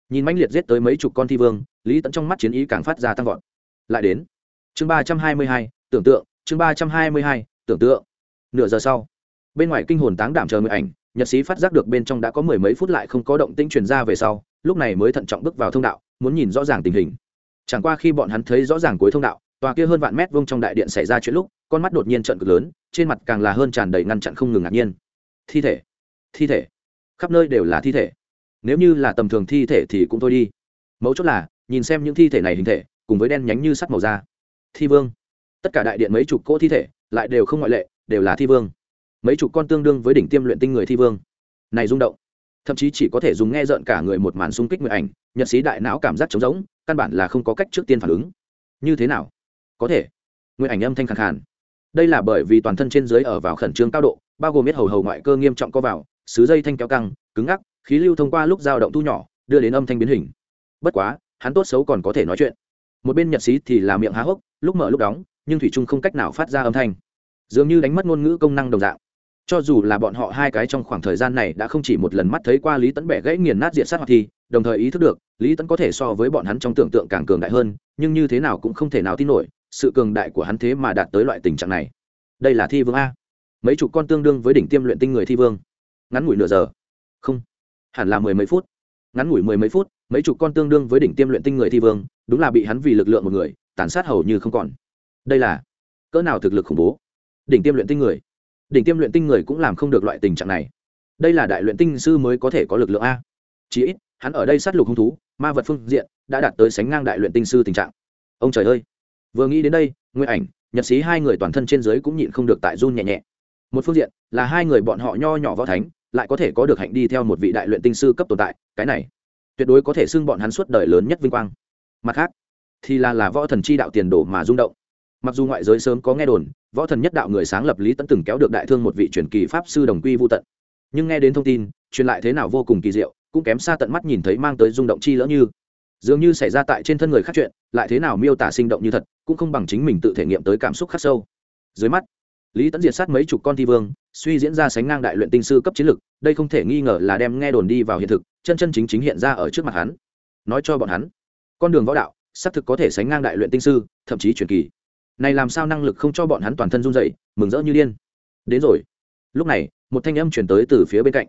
Nhìn mãnh liệt giết tới mấy chục con thi vương, lý tẫn trong mắt chiến ý càng phát ra tăng vọt. Lại đến. Chương ba trăm hai mươi hai, tưởng tượng, chương ba trăm hai mươi hai, tưởng tượng. Nửa giờ sau, bên ngoài kinh hồn táng đảm chờ người ảnh nhật sĩ phát giác được bên trong đã có mười mấy phút lại không có động tĩnh truyền ra về sau, lúc này mới thận trọng bước vào thông đạo, muốn nhìn rõ ràng tình hình. Chẳng qua khi bọn hắn thấy rõ ràng cuối thông đạo, tòa kia hơn vạn mét vuông trong đại điện xảy ra chuyện lúc, con mắt đột nhiên trận cực lớn, trên mặt càng là hơn tràn đầy ngăn chặn không ngừng ngạc nhiên. Thi thể thi thể, khắp nơi đều là thi thể. Nếu như là tầm thường thi thể thì cũng thôi đi. Mấu chốt là, nhìn xem những thi thể này hình thể, cùng với đen nhánh như sắt màu da. Thi vương. Tất cả đại điện mấy chục cỗ thi thể, lại đều không ngoại lệ, đều là thi vương mấy chục con tương đương với đỉnh tiêm luyện tinh người thi vương. Này rung động. Thậm chí chỉ có thể dùng nghe rợn cả người một màn xung kích nguyện ảnh, nhật sĩ đại não cảm giác trống rỗng, căn bản là không có cách trước tiên phản ứng. Như thế nào? Có thể. Nguyện ảnh âm thanh khẳng khàn. Đây là bởi vì toàn thân trên dưới ở vào khẩn trương cao độ, bao gồm biết hầu hầu ngoại cơ nghiêm trọng co vào, sứ dây thanh kéo căng, cứng ngắc, khí lưu thông qua lúc dao động thu nhỏ, đưa đến âm thanh biến hình. Bất quá, hắn tốt xấu còn có thể nói chuyện. Một bên nhật sĩ thì là miệng há hốc, lúc mở lúc đóng, nhưng thủy trung không cách nào phát ra âm thanh. Dường như đánh mất ngôn ngữ công năng đồng dạng cho dù là bọn họ hai cái trong khoảng thời gian này đã không chỉ một lần mắt thấy qua lý tẫn bẻ gãy nghiền nát diện sát hoạt thì, đồng thời ý thức được, lý tẫn có thể so với bọn hắn trong tưởng tượng càng cường đại hơn, nhưng như thế nào cũng không thể nào tin nổi, sự cường đại của hắn thế mà đạt tới loại tình trạng này. Đây là thi vương a. Mấy chục con tương đương với đỉnh tiêm luyện tinh người thi vương. Ngắn ngủi nửa giờ. Không. Hẳn là mười mấy phút. Ngắn ngủi mười mấy phút, mấy chục con tương đương với đỉnh tiêm luyện tinh người thi vương, đúng là bị hắn vì lực lượng một người, tàn sát hầu như không còn. Đây là cỡ nào thực lực khủng bố? Đỉnh tiêm luyện tinh người đỉnh tiêm luyện tinh người cũng làm không được loại tình trạng này. Đây là đại luyện tinh sư mới có thể có lực lượng a. Chí ít, hắn ở đây sát lục hung thú, ma vật phương diện, đã đạt tới sánh ngang đại luyện tinh sư tình trạng. Ông trời ơi! Vừa nghĩ đến đây nguyên ảnh, nhật sĩ hai người toàn thân trên dưới cũng nhịn không được tại run nhẹ nhẹ. Một phương diện, là hai người bọn họ nho nhỏ võ thánh, lại có thể có được hạnh đi theo một vị đại luyện tinh sư cấp tồn tại, cái này, tuyệt đối có thể xưng bọn hắn suốt đời lớn nhất vinh quang. Mặt khác, thì là là võ thần chi đạo tiền đồ mà rung động mặc dù ngoại giới sớm có nghe đồn, võ thần nhất đạo người sáng lập lý tẫn từng kéo được đại thương một vị truyền kỳ pháp sư đồng quy vô tận. Nhưng nghe đến thông tin, truyền lại thế nào vô cùng kỳ diệu, cũng kém xa tận mắt nhìn thấy mang tới rung động chi lỡ như. Dường như xảy ra tại trên thân người khác chuyện, lại thế nào miêu tả sinh động như thật, cũng không bằng chính mình tự thể nghiệm tới cảm xúc khắc sâu. Dưới mắt, lý tẫn diệt sát mấy chục con thi vương, suy diễn ra sánh ngang đại luyện tinh sư cấp chiến lực, đây không thể nghi ngờ là đem nghe đồn đi vào hiện thực, chân chân chính chính hiện ra ở trước mặt hắn. Nói cho bọn hắn, con đường võ đạo, xác thực có thể sánh ngang đại luyện tinh sư, thậm chí truyền kỳ này làm sao năng lực không cho bọn hắn toàn thân run dậy mừng rỡ như điên. Đến rồi. Lúc này, một thanh âm chuyển tới từ phía bên cạnh.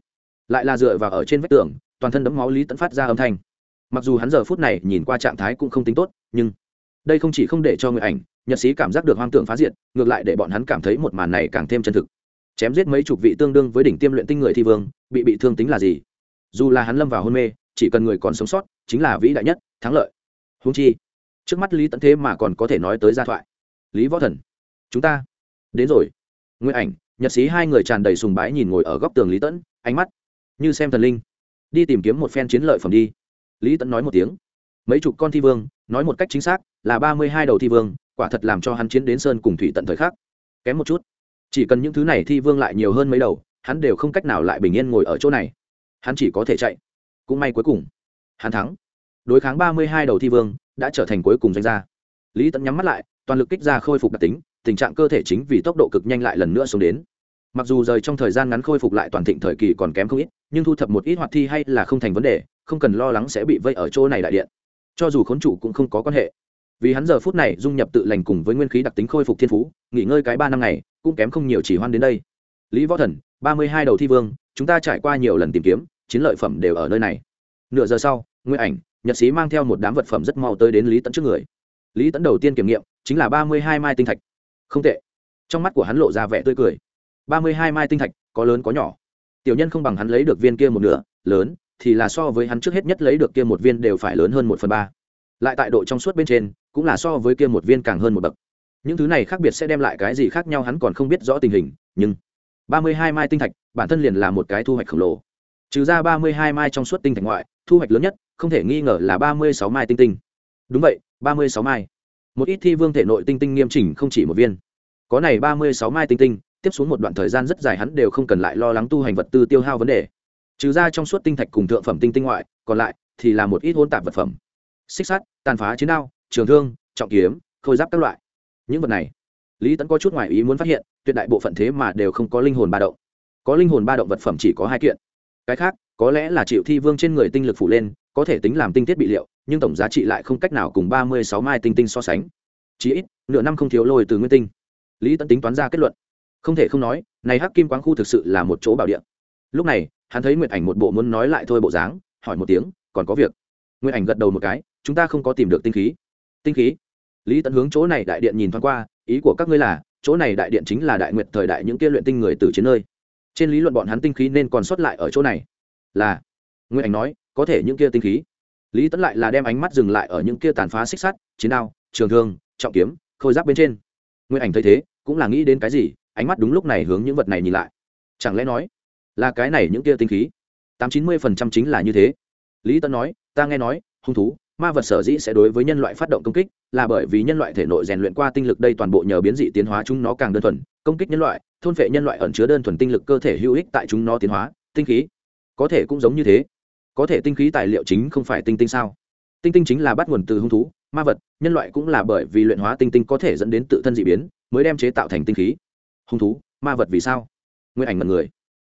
Lại là dựa vào ở trên vách tường, toàn thân đấm máu lý tẫn phát ra âm thanh. Mặc dù hắn giờ phút này nhìn qua trạng thái cũng không tính tốt, nhưng đây không chỉ không để cho người ảnh, nhật sĩ cảm giác được hoang tưởng phá diệt, ngược lại để bọn hắn cảm thấy một màn này càng thêm chân thực. Chém giết mấy chục vị tương đương với đỉnh tiêm luyện tinh người thi vương, bị bị thương tính là gì? Dù là hắn lâm vào hôn mê, chỉ cần người còn sống sót, chính là vĩ đại nhất, thắng lợi. Húng chi, trước mắt lý tận thế mà còn có thể nói tới gia thoại lý võ thần, chúng ta. Đến rồi. Nguyên ảnh, nhật sĩ hai người tràn đầy sùng bái nhìn ngồi ở góc tường lý tẫn, ánh mắt như xem thần linh. Đi tìm kiếm một phen chiến lợi phẩm đi. Lý tẫn nói một tiếng. Mấy chục con thi vương, nói một cách chính xác, là ba mươi hai đầu thi vương, quả thật làm cho hắn chiến đến sơn cùng thủy tận thời khắc. Kém một chút. Chỉ cần những thứ này thi vương lại nhiều hơn mấy đầu, hắn đều không cách nào lại bình yên ngồi ở chỗ này. Hắn chỉ có thể chạy. Cũng may cuối cùng, hắn thắng. Đối kháng ba mươi hai đầu thi vương, đã trở thành cuối cùng danh gia. Lý tẫn nhắm mắt lại toàn lực kích ra khôi phục đặc tính, tình trạng cơ thể chính vì tốc độ cực nhanh lại lần nữa xuống đến. Mặc dù rời trong thời gian ngắn khôi phục lại toàn thịnh thời kỳ còn kém không ít, nhưng thu thập một ít hoạt thi hay là không thành vấn đề, không cần lo lắng sẽ bị vây ở chỗ này đại điện. Cho dù khốn chủ cũng không có quan hệ. Vì hắn giờ phút này dung nhập tự lành cùng với nguyên khí đặc tính khôi phục thiên phú, nghỉ ngơi cái ba năm ngày, cũng kém không nhiều chỉ hoan đến đây. Lý võ thần, ba mươi hai đầu thi vương, chúng ta trải qua nhiều lần tìm kiếm, chiến lợi phẩm đều ở nơi này. Nửa giờ sau nguyên ảnh, nhật sĩ mang theo một đám vật phẩm rất mau tới đến lý tẫn trước người. Lý tẫn đầu tiên kiểm nghiệm chính là ba mươi hai mai tinh thạch. Không tệ. Trong mắt của hắn lộ ra vẻ tươi cười. ba mươi hai mai tinh thạch, có lớn có nhỏ. Tiểu nhân không bằng hắn lấy được viên kia một nửa, lớn, thì là so với hắn trước hết nhất lấy được kia một viên đều phải lớn hơn một phần ba. Lại tại độ trong suốt bên trên, cũng là so với kia một viên càng hơn một bậc. Những thứ này khác biệt sẽ đem lại cái gì khác nhau hắn còn không biết rõ tình hình, nhưng ba mươi hai mai tinh thạch, bản thân liền là một cái thu hoạch khổng lồ. Trừ ra ba mươi hai mai trong suốt tinh thạch ngoại, thu hoạch lớn nhất, không thể nghi ngờ là ba mươi sáu mai tinh tinh. Đúng vậy, ba mươi sáu mai một ít thi vương thể nội tinh tinh nghiêm chỉnh không chỉ một viên. Có này ba mươi sáu mai tinh tinh, tiếp xuống một đoạn thời gian rất dài hắn đều không cần lại lo lắng tu hành vật tư tiêu hao vấn đề. Trừ ra trong suốt tinh thạch cùng thượng phẩm tinh tinh ngoại, còn lại thì là một ít hôn tạp vật phẩm. Xích sắt, tàn phá chiến đao, trường thương, trọng kiếm, khôi giáp các loại. Những vật này, lý tẫn có chút ngoài ý muốn phát hiện, tuyệt đại bộ phận thế mà đều không có linh hồn ba động. Có linh hồn ba động vật phẩm chỉ có hai kiện. Cái khác, có lẽ là chịu thi vương trên người tinh lực phủ lên, có thể tính làm tinh tiết bị liệu nhưng tổng giá trị lại không cách nào cùng ba mươi sáu mai tinh tinh so sánh. Chỉ ít, nửa năm không thiếu lôi từ nguyên tinh. Lý tẫn tính toán ra kết luận. Không thể không nói, này hắc kim quáng khu thực sự là một chỗ bảo địa. Lúc này, hắn thấy nguyệt ảnh một bộ muốn nói lại thôi bộ dáng, hỏi một tiếng, còn có việc? Nguyệt ảnh gật đầu một cái, chúng ta không có tìm được tinh khí. Tinh khí? Lý tẫn hướng chỗ này đại điện nhìn thoáng qua, ý của các ngươi là, chỗ này đại điện chính là đại nguyệt thời đại những kia luyện tinh người từ chiến nơi. Trên lý luận bọn hắn tinh khí nên còn sót lại ở chỗ này. Là, nguyệt ảnh nói, có thể những kia tinh khí lý tẫn lại là đem ánh mắt dừng lại ở những kia tàn phá xích sắt, chiến đao, trường thương, trọng kiếm, khôi giáp bên trên. Nguyên ảnh thấy thế, cũng là nghĩ đến cái gì, ánh mắt đúng lúc này hướng những vật này nhìn lại. Chẳng lẽ nói, là cái này những kia tinh khí? tám chín mươi phần trăm chính là như thế. Lý tân nói, ta nghe nói, hung thú, ma vật sở dĩ sẽ đối với nhân loại phát động công kích, là bởi vì nhân loại thể nội rèn luyện qua tinh lực đây toàn bộ nhờ biến dị tiến hóa chúng nó càng đơn thuần, công kích nhân loại, thôn phệ nhân loại ẩn chứa đơn thuần tinh lực cơ thể hữu ích tại chúng nó tiến hóa, tinh khí, có thể cũng giống như thế có thể tinh khí tài liệu chính không phải tinh tinh sao? Tinh tinh chính là bắt nguồn từ hung thú, ma vật, nhân loại cũng là bởi vì luyện hóa tinh tinh có thể dẫn đến tự thân dị biến, mới đem chế tạo thành tinh khí. Hung thú, ma vật vì sao? Nguyên ảnh mật người.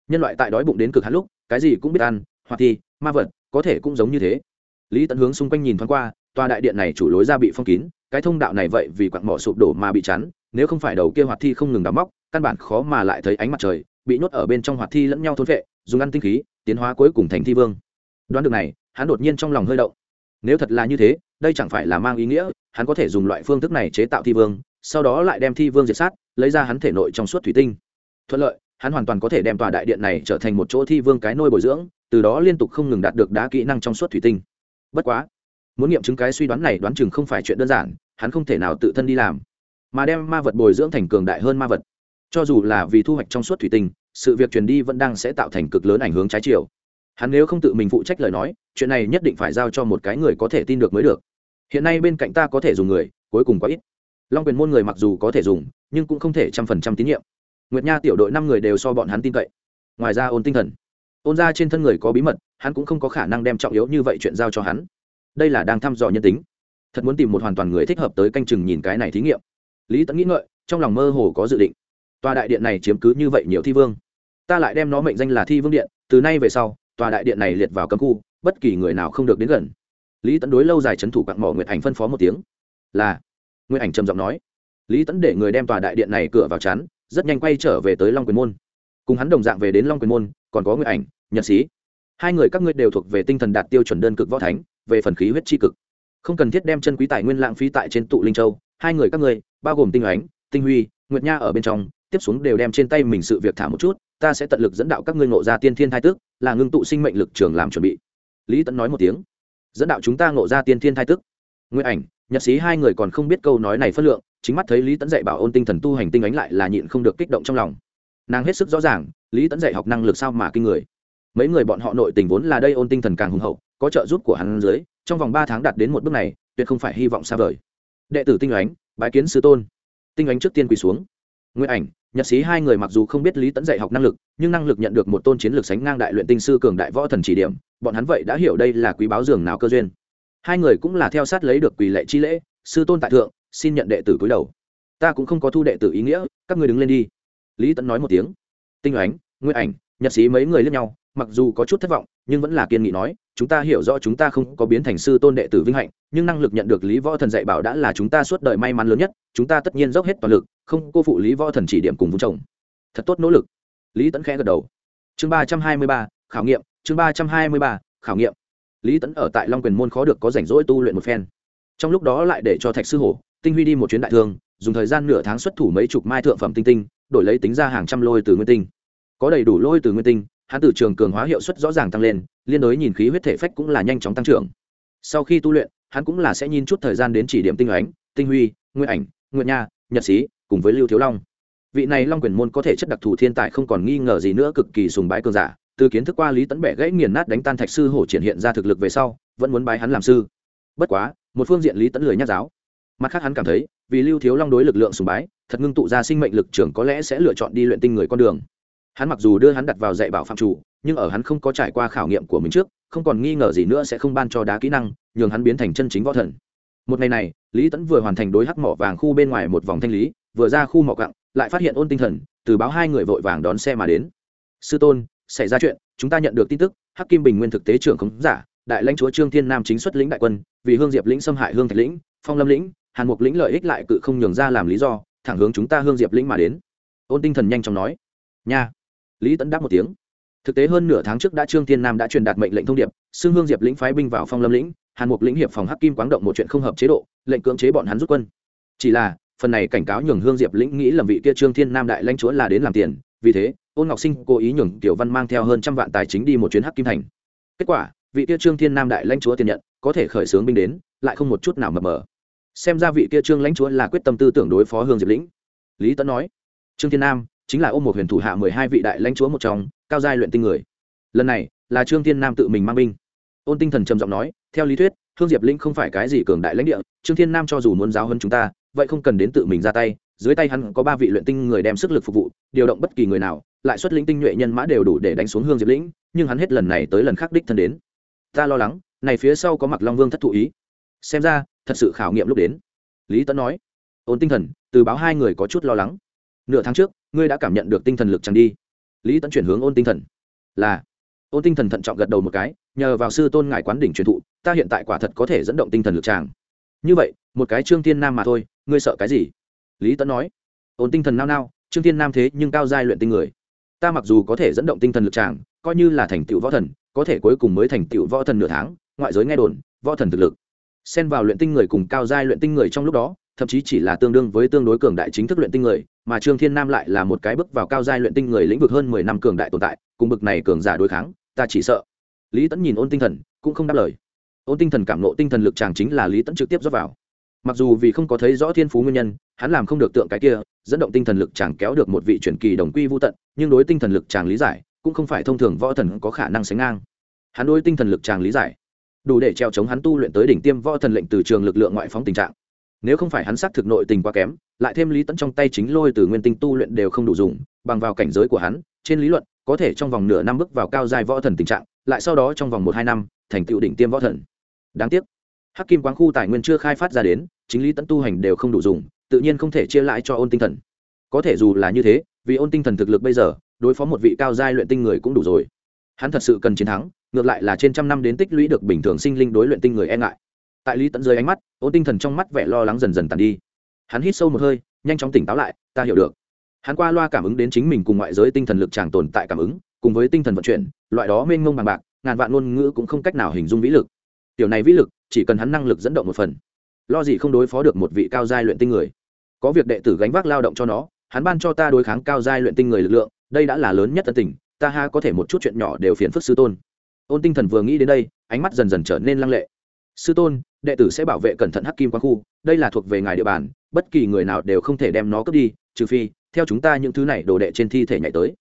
Nhân loại tại đói bụng đến cực hạn lúc, cái gì cũng biết ăn, hoặc thì, ma vật, có thể cũng giống như thế. Lý tận hướng xung quanh nhìn thoáng qua, tòa đại điện này chủ lối ra bị phong kín, cái thông đạo này vậy vì quặng mỏ sụp đổ mà bị chắn, nếu không phải đầu kia hoạt thi không ngừng đắm móc, căn bản khó mà lại thấy ánh mặt trời, bị nhốt ở bên trong hoạt thi lẫn nhau thôn vệ, dùng ăn tinh khí, tiến hóa cuối cùng thành thi vương đoán được này, hắn đột nhiên trong lòng hơi động. Nếu thật là như thế, đây chẳng phải là mang ý nghĩa, hắn có thể dùng loại phương thức này chế tạo thi vương, sau đó lại đem thi vương diệt sát, lấy ra hắn thể nội trong suốt thủy tinh. Thuận lợi, hắn hoàn toàn có thể đem tòa đại điện này trở thành một chỗ thi vương cái nôi bồi dưỡng, từ đó liên tục không ngừng đạt được đá kỹ năng trong suốt thủy tinh. Bất quá, muốn nghiệm chứng cái suy đoán này đoán chừng không phải chuyện đơn giản, hắn không thể nào tự thân đi làm. Mà đem ma vật bồi dưỡng thành cường đại hơn ma vật. Cho dù là vì thu hoạch trong suốt thủy tinh, sự việc truyền đi vẫn đang sẽ tạo thành cực lớn ảnh hướng trái chiều hắn nếu không tự mình phụ trách lời nói, chuyện này nhất định phải giao cho một cái người có thể tin được mới được. Hiện nay bên cạnh ta có thể dùng người, cuối cùng quá ít. Long quyền môn người mặc dù có thể dùng, nhưng cũng không thể trăm phần trăm tín nhiệm. Nguyệt nha tiểu đội năm người đều so bọn hắn tin cậy. Ngoài ra ôn tinh thần. Ôn ra trên thân người có bí mật, hắn cũng không có khả năng đem trọng yếu như vậy chuyện giao cho hắn. Đây là đang thăm dò nhân tính. Thật muốn tìm một hoàn toàn người thích hợp tới canh chừng nhìn cái này thí nghiệm. Lý tẫn nghĩ ngợi, trong lòng mơ hồ có dự định. Tòa đại điện này chiếm cứ như vậy nhiều thi vương. Ta lại đem nó mệnh danh là thi vương điện, từ nay về sau tòa đại điện này liệt vào cấm khu, bất kỳ người nào không được đến gần. Lý tẫn đối lâu dài chấn thủ quặng mỏ nguyệt ảnh phân phó một tiếng. Là, nguyệt ảnh trầm giọng nói. Lý tẫn để người đem tòa đại điện này cửa vào chắn, rất nhanh quay trở về tới long quyền môn. Cùng hắn đồng dạng về đến long quyền môn, còn có Nguyệt ảnh, nhật sĩ. Hai người các ngươi đều thuộc về tinh thần đạt tiêu chuẩn đơn cực võ thánh, về phần khí huyết tri cực. Không cần thiết đem chân quý tài nguyên lãng phí tại trên tụ linh châu, hai người các ngươi, bao gồm tinh ánh, tinh huy, nguyệt nha ở bên trong, tiếp xuống đều đem trên tay mình sự việc thả một chút ta sẽ tận lực dẫn đạo các ngươi ngộ ra tiên thiên thai tức, là ngưng tụ sinh mệnh lực trường làm chuẩn bị. Lý tẫn nói một tiếng. Dẫn đạo chúng ta ngộ ra tiên thiên thai tức. Nguyên ảnh, nhật sĩ hai người còn không biết câu nói này phất lượng, chính mắt thấy lý tẫn dạy bảo ôn tinh thần tu hành tinh ánh lại là nhịn không được kích động trong lòng. Nàng hết sức rõ ràng, lý tẫn dạy học năng lực sao mà kinh người. Mấy người bọn họ nội tình vốn là đây ôn tinh thần càng hùng hậu, có trợ giúp của hắn dưới, trong vòng ba tháng đạt đến một bước này, tuyệt không phải hy vọng xa vời. Đệ tử tinh ánh, bái kiến sư tôn. Tinh ánh trước tiên quỳ xuống nguyên ảnh nhật sĩ hai người mặc dù không biết lý tẫn dạy học năng lực, nhưng năng lực nhận được một tôn chiến lược sánh ngang đại luyện tinh sư cường đại võ thần chỉ điểm, bọn hắn vậy đã hiểu đây là quý báo dường nào cơ duyên. Hai người cũng là theo sát lấy được quỳ lệ chi lễ, sư tôn tại thượng, xin nhận đệ tử cúi đầu. Ta cũng không có thu đệ tử ý nghĩa, các ngươi đứng lên đi. Lý tẫn nói một tiếng. Tinh ánh nguyên ảnh nhật sĩ mấy người lẫn nhau, mặc dù có chút thất vọng nhưng vẫn là kiên nghị nói, chúng ta hiểu rõ chúng ta không có biến thành sư tôn đệ tử vinh hạnh, nhưng năng lực nhận được lý võ thần dạy bảo đã là chúng ta suốt đời may mắn lớn nhất, chúng ta tất nhiên dốc hết toàn lực, không cô phụ lý võ thần chỉ điểm cùng vung chồng thật tốt nỗ lực. Lý tẫn khẽ gật đầu. Chương ba trăm hai mươi ba, khảo nghiệm, chương ba trăm hai mươi ba, khảo nghiệm. Lý tẫn ở tại long quyền môn khó được có rảnh rỗi tu luyện một phen. Trong lúc đó lại để cho thạch sư hổ, tinh huy đi một chuyến đại thương dùng thời gian nửa tháng xuất thủ mấy chục mai thượng phẩm tinh tinh, đổi lấy tính ra hàng trăm lôi từ nguyên tinh. Có đầy đủ lôi từ nguyên tinh hắn từ trường cường hóa hiệu suất rõ ràng tăng lên, liên đối nhìn khí huyết thể phách cũng là nhanh chóng tăng trưởng. Sau khi tu luyện, hắn cũng là sẽ nhìn chút thời gian đến chỉ điểm tinh ánh, tinh huy nguyên ảnh nguyên nha, nhật sĩ cùng với lưu thiếu long. Vị này long quyền môn có thể chất đặc thù thiên tài không còn nghi ngờ gì nữa, cực kỳ sùng bái cường giả. Từ kiến thức qua lý tấn bẻ gãy nghiền nát đánh tan thạch sư hổ triển hiện ra thực lực về sau, vẫn muốn bái hắn làm sư. Bất quá, một phương diện lý tấn lười nhát giáo. Mặt khác hắn cảm thấy, vì lưu thiếu long đối lực lượng sùng bái, thật ngưng tụ ra sinh mệnh lực trưởng có lẽ sẽ lựa chọn đi luyện tinh người con đường hắn mặc dù đưa hắn đặt vào dạy bảo phạm chủ, nhưng ở hắn không có trải qua khảo nghiệm của mình trước, không còn nghi ngờ gì nữa sẽ không ban cho đá kỹ năng, nhường hắn biến thành chân chính võ thần. Một ngày này, lý tẫn vừa hoàn thành đối hắc mỏ vàng khu bên ngoài một vòng thanh lý, vừa ra khu mỏ cặng lại phát hiện ôn tinh thần, từ báo hai người vội vàng đón xe mà đến. Sư tôn, xảy ra chuyện, chúng ta nhận được tin tức, hắc kim bình nguyên thực tế trưởng khống giả, đại lãnh chúa trương thiên nam chính xuất lĩnh đại quân, vì hương diệp lĩnh xâm hại hương thạch lĩnh, phong lâm lĩnh, hàn mục lĩnh lợi ích lại cự không nhường ra làm lý do, thẳng hướng chúng ta hương diệp lĩnh mà đến. Ôn tinh thần nhanh chóng nói. Nha lý tẫn đáp một tiếng. Thực tế hơn nửa tháng trước đã trương thiên nam đã truyền đạt mệnh lệnh thông điệp xưng hương diệp lĩnh phái binh vào phong lâm lĩnh, hàn mục lĩnh hiệp phòng hắc kim quáng động một chuyện không hợp chế độ, lệnh cưỡng chế bọn hắn rút quân. Chỉ là, phần này cảnh cáo nhường hương diệp lĩnh nghĩ lầm vị kia trương thiên nam đại lãnh chúa là đến làm tiền, vì thế, ôn ngọc sinh cố ý nhường tiểu văn mang theo hơn trăm vạn tài chính đi một chuyến hắc kim thành. Kết quả, vị kia trương thiên nam đại lãnh chúa tiền nhận, có thể khởi xướng binh đến, lại không một chút nào mập mờ. Xem ra vị kia trương lãnh chúa là quyết tâm tư tưởng đối phó hương diệp lĩnh. Lý tấn nói, trương thiên nam chính là ôm một huyền thủ hạ mười hai vị đại lãnh chúa một trong, cao giai luyện tinh người. Lần này, là trương thiên nam tự mình mang binh. Ôn tinh thần trầm giọng nói, theo lý thuyết, hương diệp linh không phải cái gì cường đại lãnh địa, trương thiên nam cho dù muốn giáo hơn chúng ta, vậy không cần đến tự mình ra tay, dưới tay hắn có ba vị luyện tinh người đem sức lực phục vụ, điều động bất kỳ người nào, lại xuất linh tinh nhuệ nhân mã đều đủ để đánh xuống hương diệp lĩnh nhưng hắn hết lần này tới lần khác đích thân đến. Ta lo lắng, này phía sau có mặc long vương thất thụ ý. Xem ra, thật sự khảo nghiệm lúc đến. Lý tấn nói, ôn tinh thần, từ báo hai người có chút lo lắng. Nửa tháng trước ngươi đã cảm nhận được tinh thần lực chẳng đi. Lý tẫn chuyển hướng ôn tinh thần. Là. Ôn tinh thần thận trọng gật đầu một cái, nhờ vào sư tôn ngài quán đỉnh truyền thụ, ta hiện tại quả thật có thể dẫn động tinh thần lực tràng như vậy, một cái trương tiên nam mà thôi, ngươi sợ cái gì? Lý tẫn nói. Ôn tinh thần nao nao, trương tiên nam thế nhưng cao giai luyện tinh người. Ta mặc dù có thể dẫn động tinh thần lực tràng coi như là thành tựu võ thần, có thể cuối cùng mới thành tựu võ thần nửa tháng, ngoại giới nghe đồn, võ thần thực lực. Xen vào luyện tinh người cùng cao giai luyện tinh người trong lúc đó, thậm chí chỉ là tương đương với tương đối cường đại chính thức luyện tinh người mà trương thiên nam lại là một cái bước vào cao giai luyện tinh người lĩnh vực hơn mười năm cường đại tồn tại, cùng bực này cường giả đối kháng, ta chỉ sợ. Lý tẫn nhìn ôn tinh thần, cũng không đáp lời. Ôn tinh thần cảm nộ tinh thần lực chàng chính là lý tẫn trực tiếp dốc vào. Mặc dù vì không có thấy rõ thiên phú nguyên nhân, hắn làm không được tượng cái kia, dẫn động tinh thần lực chàng kéo được một vị truyền kỳ đồng quy vô tận, nhưng đối tinh thần lực chàng lý giải, cũng không phải thông thường võ thần có khả năng sánh ngang. Hắn đối tinh thần lực chàng lý giải, đủ để treo chống hắn tu luyện tới đỉnh tiêm võ thần lệnh từ trường lực lượng ngoại phóng tình trạng nếu không phải hắn xác thực nội tình quá kém, lại thêm lý tẫn trong tay chính lôi từ nguyên tinh tu luyện đều không đủ dùng, bằng vào cảnh giới của hắn, trên lý luận, có thể trong vòng nửa năm bước vào cao dài võ thần tình trạng, lại sau đó trong vòng một hai năm, thành tựu đỉnh tiêm võ thần. Đáng tiếc, hắc kim quán khu tài nguyên chưa khai phát ra đến, chính lý tẫn tu hành đều không đủ dùng, tự nhiên không thể chia lại cho ôn tinh thần. Có thể dù là như thế, vì ôn tinh thần thực lực bây giờ, đối phó một vị cao giai luyện tinh người cũng đủ rồi. Hắn thật sự cần chiến thắng, ngược lại là trên trăm năm đến tích lũy được bình thường sinh linh đối luyện tinh người e ngại tại lý tận dưới ánh mắt ôn tinh thần trong mắt vẻ lo lắng dần dần tàn đi. Hắn hít sâu một hơi, nhanh chóng tỉnh táo lại, ta hiểu được. Hắn qua loa cảm ứng đến chính mình cùng ngoại giới tinh thần lực tràng tồn tại cảm ứng, cùng với tinh thần vận chuyển, loại đó mênh mông bằng bạc, ngàn vạn ngôn ngữ cũng không cách nào hình dung vĩ lực. Tiểu này vĩ lực, chỉ cần hắn năng lực dẫn động một phần, lo gì không đối phó được một vị cao giai luyện tinh người. Có việc đệ tử gánh vác lao động cho nó, hắn ban cho ta đối kháng cao giai luyện tinh người lực lượng, đây đã là lớn nhất tân tình, ta ha có thể một chút chuyện nhỏ đều phiền phức sư tôn. Ôn tinh thần vừa nghĩ đến đây, ánh mắt dần dần trở nên lăng lệ. Sư tôn đệ tử sẽ bảo vệ cẩn thận hắc kim quang khu, đây là thuộc về ngài địa bàn, bất kỳ người nào đều không thể đem nó cướp đi, trừ phi, theo chúng ta những thứ này đồ đệ trên thi thể nhảy tới.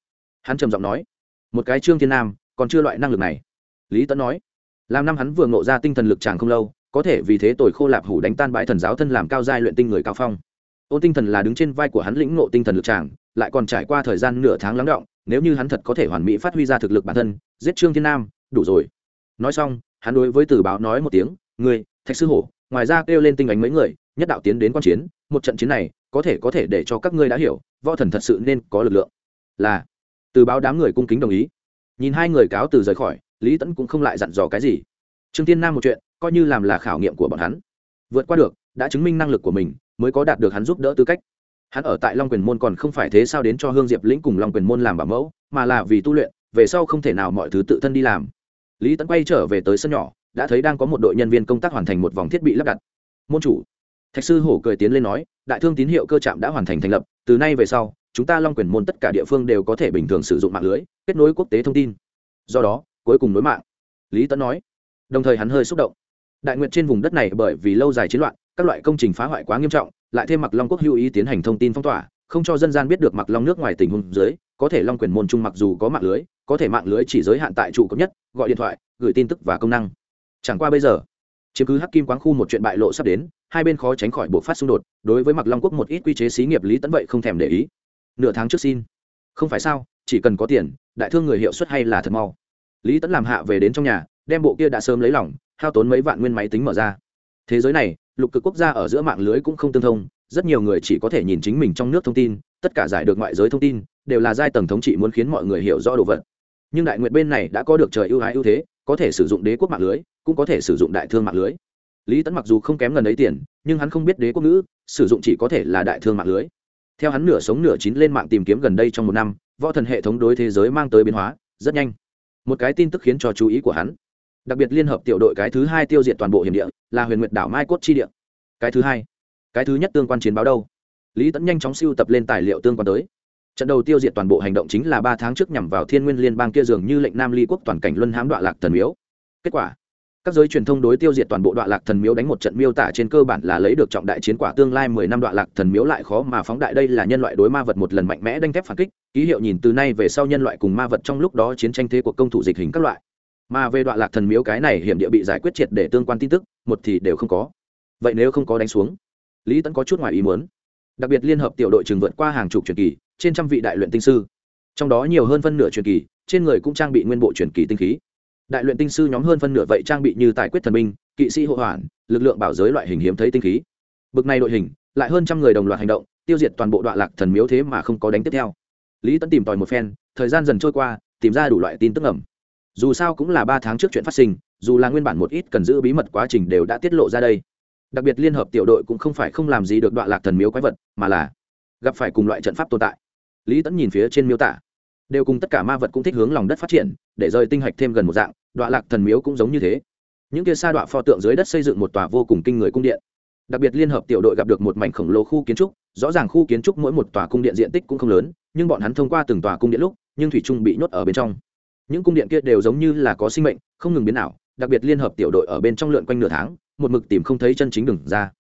Hắn trầm giọng nói. Một cái trương thiên nam, còn chưa loại năng lực này. Lý tấn nói. Làm năm hắn vừa ngộ ra tinh thần lực chàng không lâu, có thể vì thế tồi khô lạp hủ đánh tan bãi thần giáo thân làm cao giai luyện tinh người cao phong. Ôn tinh thần là đứng trên vai của hắn lĩnh ngộ tinh thần lực chàng, lại còn trải qua thời gian nửa tháng lắng động, nếu như hắn thật có thể hoàn mỹ phát huy ra thực lực bản thân, giết trương thiên nam, đủ rồi. Nói xong, hắn đối với tử báo nói một tiếng người thạch sư hổ, ngoài ra kêu lên tinh ánh mấy người, nhất đạo tiến đến quan chiến. Một trận chiến này, có thể có thể để cho các ngươi đã hiểu, võ thần thật sự nên có lực lượng. Là, từ báo đám người cung kính đồng ý. Nhìn hai người cáo từ rời khỏi, lý tẫn cũng không lại dặn dò cái gì. Trương tiên nam một chuyện, coi như làm là khảo nghiệm của bọn hắn. Vượt qua được, đã chứng minh năng lực của mình, mới có đạt được hắn giúp đỡ tư cách. Hắn ở tại long quyền môn còn không phải thế sao đến cho hương diệp lĩnh cùng long quyền môn làm bảo mẫu, mà là vì tu luyện, về sau không thể nào mọi thứ tự thân đi làm. Lý tẫn quay trở về tới sân nhỏ đã thấy đang có một đội nhân viên công tác hoàn thành một vòng thiết bị lắp đặt. Môn chủ. Thạch sư hổ cười tiến lên nói, đại thương tín hiệu cơ trạm đã hoàn thành thành lập, từ nay về sau, chúng ta long quyền môn tất cả địa phương đều có thể bình thường sử dụng mạng lưới, kết nối quốc tế thông tin. Do đó, cuối cùng nối mạng. Lý tấn nói. Đồng thời hắn hơi xúc động. Đại nguyện trên vùng đất này bởi vì lâu dài chiến loạn, các loại công trình phá hoại quá nghiêm trọng, lại thêm mặc long quốc hữu ý tiến hành thông tin phong tỏa, không cho dân gian biết được mặc long nước ngoài tình huống dưới, có thể long quyền môn trung mặc dù có mạng lưới, có thể mạng lưới chỉ giới hạn tại trụ cấp nhất, gọi điện thoại, gửi tin tức và công năng chẳng qua bây giờ, chiếm cứ hắc kim quán khu một chuyện bại lộ sắp đến, hai bên khó tránh khỏi buộc phát xung đột, đối với mặc long quốc một ít quy chế xí nghiệp lý tấn vậy không thèm để ý. Nửa tháng trước xin. Không phải sao, chỉ cần có tiền, đại thương người hiệu suất hay là thật mau. Lý tấn làm hạ về đến trong nhà, đem bộ kia đã sớm lấy lỏng hao tốn mấy vạn nguyên máy tính mở ra. Thế giới này, lục cực quốc gia ở giữa mạng lưới cũng không tương thông, rất nhiều người chỉ có thể nhìn chính mình trong nước thông tin, tất cả giải được ngoại giới thông tin, đều là giai tầng thống trị muốn khiến mọi người hiểu rõ đồ vật. Nhưng đại nguyện bên này đã có được trời ưu ái ưu thế có thể sử dụng đế quốc mạng lưới, cũng có thể sử dụng đại thương mạng lưới. Lý tấn mặc dù không kém gần ấy tiền, nhưng hắn không biết đế quốc ngữ, sử dụng chỉ có thể là đại thương mạng lưới. Theo hắn nửa sống nửa chín lên mạng tìm kiếm gần đây trong một năm, võ thần hệ thống đối thế giới mang tới biến hóa, rất nhanh. Một cái tin tức khiến cho chú ý của hắn. Đặc biệt liên hợp tiểu đội cái thứ hai tiêu diệt toàn bộ hiểm địa, là huyền nguyệt đảo mai cốt chi địa. Cái thứ hai. Cái thứ nhất tương quan chiến báo đâu? Lý tẫn nhanh chóng siêu tập lên tài liệu tương quan tới trận đầu tiêu diệt toàn bộ hành động chính là ba tháng trước nhằm vào thiên nguyên liên bang kia dường như lệnh nam ly quốc toàn cảnh luân hãm đoạn lạc thần miếu. Kết quả, các giới truyền thông đối tiêu diệt toàn bộ đoạn lạc thần miếu đánh một trận miêu tả trên cơ bản là lấy được trọng đại chiến quả tương lai mười năm đoạn lạc thần miếu lại khó mà phóng đại. Đây là nhân loại đối ma vật một lần mạnh mẽ đánh thép phản kích, ký hiệu nhìn từ nay về sau nhân loại cùng ma vật trong lúc đó chiến tranh thế của công thủ dịch hình các loại. Mà về đoạn lạc thần miếu cái này hiểm địa bị giải quyết triệt để tương quan tin tức, một thì đều không có. Vậy nếu không có đánh xuống, lý tẫn có chút ngoài ý muốn đặc biệt liên hợp tiểu đội trường vượt qua hàng chục truyền kỳ, trên trăm vị đại luyện tinh sư. Trong đó nhiều hơn phân nửa truyền kỳ, trên người cũng trang bị nguyên bộ truyền kỳ tinh khí. Đại luyện tinh sư nhóm hơn phân nửa vậy trang bị như tài quyết thần minh kỵ sĩ hộ hoàn lực lượng bảo giới loại hình hiếm thấy tinh khí. Bực này đội hình, lại hơn trăm người đồng loạt hành động, tiêu diệt toàn bộ đoạn lạc thần miếu thế mà không có đánh tiếp theo. Lý tấn tìm tòi một phen, thời gian dần trôi qua, tìm ra đủ loại tin tức ẩm dù sao cũng là ba tháng trước chuyện phát sinh, dù là nguyên bản một ít cần giữ bí mật quá trình đều đã tiết lộ ra đây đặc biệt liên hợp tiểu đội cũng không phải không làm gì được đoạn lạc thần miếu quái vật, mà là gặp phải cùng loại trận pháp tồn tại. Lý tẫn nhìn phía trên miêu tả, đều cùng tất cả ma vật cũng thích hướng lòng đất phát triển, để rời tinh hạch thêm gần một dạng, đoạn lạc thần miếu cũng giống như thế. Những kia sa đoạn pho tượng dưới đất xây dựng một tòa vô cùng kinh người cung điện. Đặc biệt liên hợp tiểu đội gặp được một mảnh khổng lồ khu kiến trúc, rõ ràng khu kiến trúc mỗi một tòa cung điện diện tích cũng không lớn, nhưng bọn hắn thông qua từng tòa cung điện lúc, nhưng thủy trung bị nhốt ở bên trong. Những cung điện kia đều giống như là có sinh mệnh, không ngừng biến ảo, đặc biệt liên hợp tiểu đội ở bên trong lượn quanh nửa tháng một mực tìm không thấy chân chính đường ra.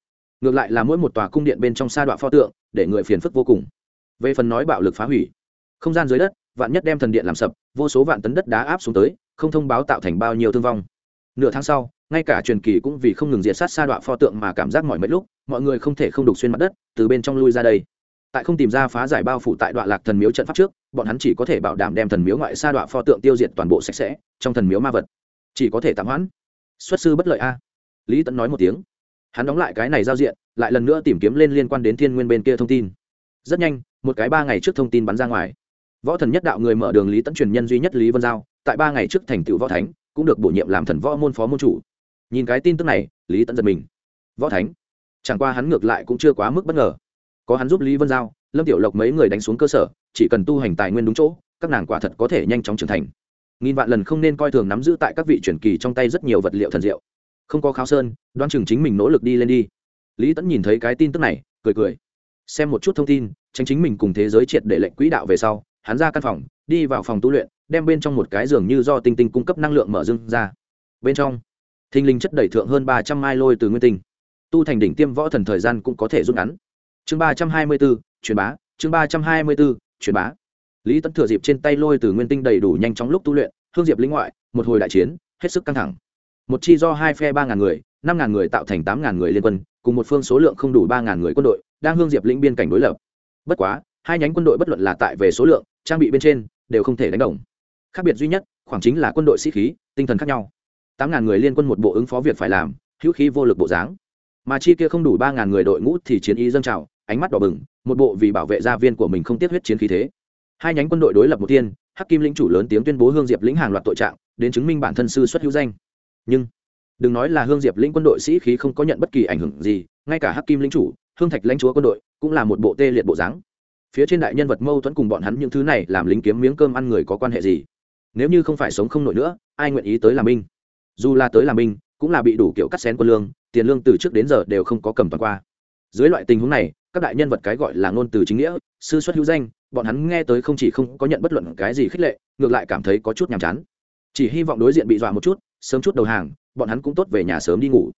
Ngược lại là mỗi một tòa cung điện bên trong sa đoạn pho tượng, để người phiền phức vô cùng. Về phần nói bạo lực phá hủy, không gian dưới đất, vạn nhất đem thần điện làm sập, vô số vạn tấn đất đá áp xuống tới, không thông báo tạo thành bao nhiêu thương vong. Nửa tháng sau, ngay cả truyền kỳ cũng vì không ngừng diệt sát sa đoạn pho tượng mà cảm giác mỏi mấy lúc, mọi người không thể không đục xuyên mặt đất, từ bên trong lui ra đây. Tại không tìm ra phá giải bao phủ tại đoạn lạc thần miếu trận pháp trước, bọn hắn chỉ có thể bảo đảm đem thần miếu ngoại sa đoạn pho tượng tiêu diệt toàn bộ sạch sẽ, trong thần miếu ma vật. Chỉ có thể tạm hoãn. Xuất sư bất lợi a lý tẫn nói một tiếng. Hắn đóng lại cái này giao diện, lại lần nữa tìm kiếm lên liên quan đến thiên nguyên bên kia thông tin. Rất nhanh, một cái ba ngày trước thông tin bắn ra ngoài. Võ thần nhất đạo người mở đường lý tẫn truyền nhân duy nhất lý vân giao, tại ba ngày trước thành tựu võ thánh, cũng được bổ nhiệm làm thần võ môn phó môn chủ. Nhìn cái tin tức này, lý tẫn giật mình. Võ thánh? Chẳng qua hắn ngược lại cũng chưa quá mức bất ngờ. Có hắn giúp lý vân giao, lâm tiểu lộc mấy người đánh xuống cơ sở, chỉ cần tu hành tài nguyên đúng chỗ, các nàng quả thật có thể nhanh chóng trưởng thành. Nghìn vạn lần không nên coi thường nắm giữ tại các vị truyền kỳ trong tay rất nhiều vật liệu thần diệu không có kháo sơn đoan chừng chính mình nỗ lực đi lên đi. Lý tẫn nhìn thấy cái tin tức này cười cười. Xem một chút thông tin tránh chính mình cùng thế giới triệt để lệnh quỹ đạo về sau hắn ra căn phòng đi vào phòng tu luyện đem bên trong một cái giường như do tinh tinh cung cấp năng lượng mở dưng ra. Bên trong thinh linh chất đẩy thượng hơn ba trăm mai lôi từ nguyên tinh. Tu thành đỉnh tiêm võ thần thời gian cũng có thể rút ngắn. Chương ba trăm hai mươi bốn, truyền bá chương ba trăm hai mươi bốn, truyền bá. Lý tẫn thừa dịp trên tay lôi từ nguyên tinh đầy đủ nhanh chóng lúc tu luyện hương diệp linh ngoại một hồi đại chiến hết sức căng thẳng một chi do hai phe ba ngàn người, năm ngàn người tạo thành tám ngàn người liên quân, cùng một phương số lượng không đủ ba ngàn người quân đội, đang hương diệp lĩnh biên cảnh đối lập. Bất quá, hai nhánh quân đội bất luận là tại về số lượng, trang bị bên trên, đều không thể đánh đồng. Khác biệt duy nhất, khoảng chính là quân đội sĩ khí, tinh thần khác nhau. Tám ngàn người liên quân một bộ ứng phó việc phải làm, hữu khí vô lực bộ dáng. Mà chi kia không đủ ba ngàn người đội ngũ thì chiến ý dâng trào, ánh mắt đỏ bừng, một bộ vì bảo vệ gia viên của mình không tiết huyết chiến khí thế. Hai nhánh quân đội đối lập một tiên, hắc kim lĩnh chủ lớn tiếng tuyên bố hương diệp lĩnh hàng loạt tội trạng, đến chứng minh bản thân sư xuất hữu danh nhưng đừng nói là hương diệp lĩnh quân đội sĩ khí không có nhận bất kỳ ảnh hưởng gì, ngay cả hắc kim lính chủ, hương thạch lãnh chúa quân đội cũng là một bộ tê liệt bộ dáng. Phía trên đại nhân vật mâu thuẫn cùng bọn hắn những thứ này làm lính kiếm miếng cơm ăn người có quan hệ gì? Nếu như không phải sống không nổi nữa, ai nguyện ý tới làm binh? Dù là tới làm binh, cũng là bị đủ kiểu cắt xén quân lương, tiền lương từ trước đến giờ đều không có cầm toàn qua. Dưới loại tình huống này, các đại nhân vật cái gọi là ngôn từ chính nghĩa, sư xuất hữu danh, bọn hắn nghe tới không chỉ không có nhận bất luận cái gì khích lệ, ngược lại cảm thấy có chút nhàm chán chỉ hy vọng đối diện bị dọa một chút, sớm chút đầu hàng, bọn hắn cũng tốt về nhà sớm đi ngủ.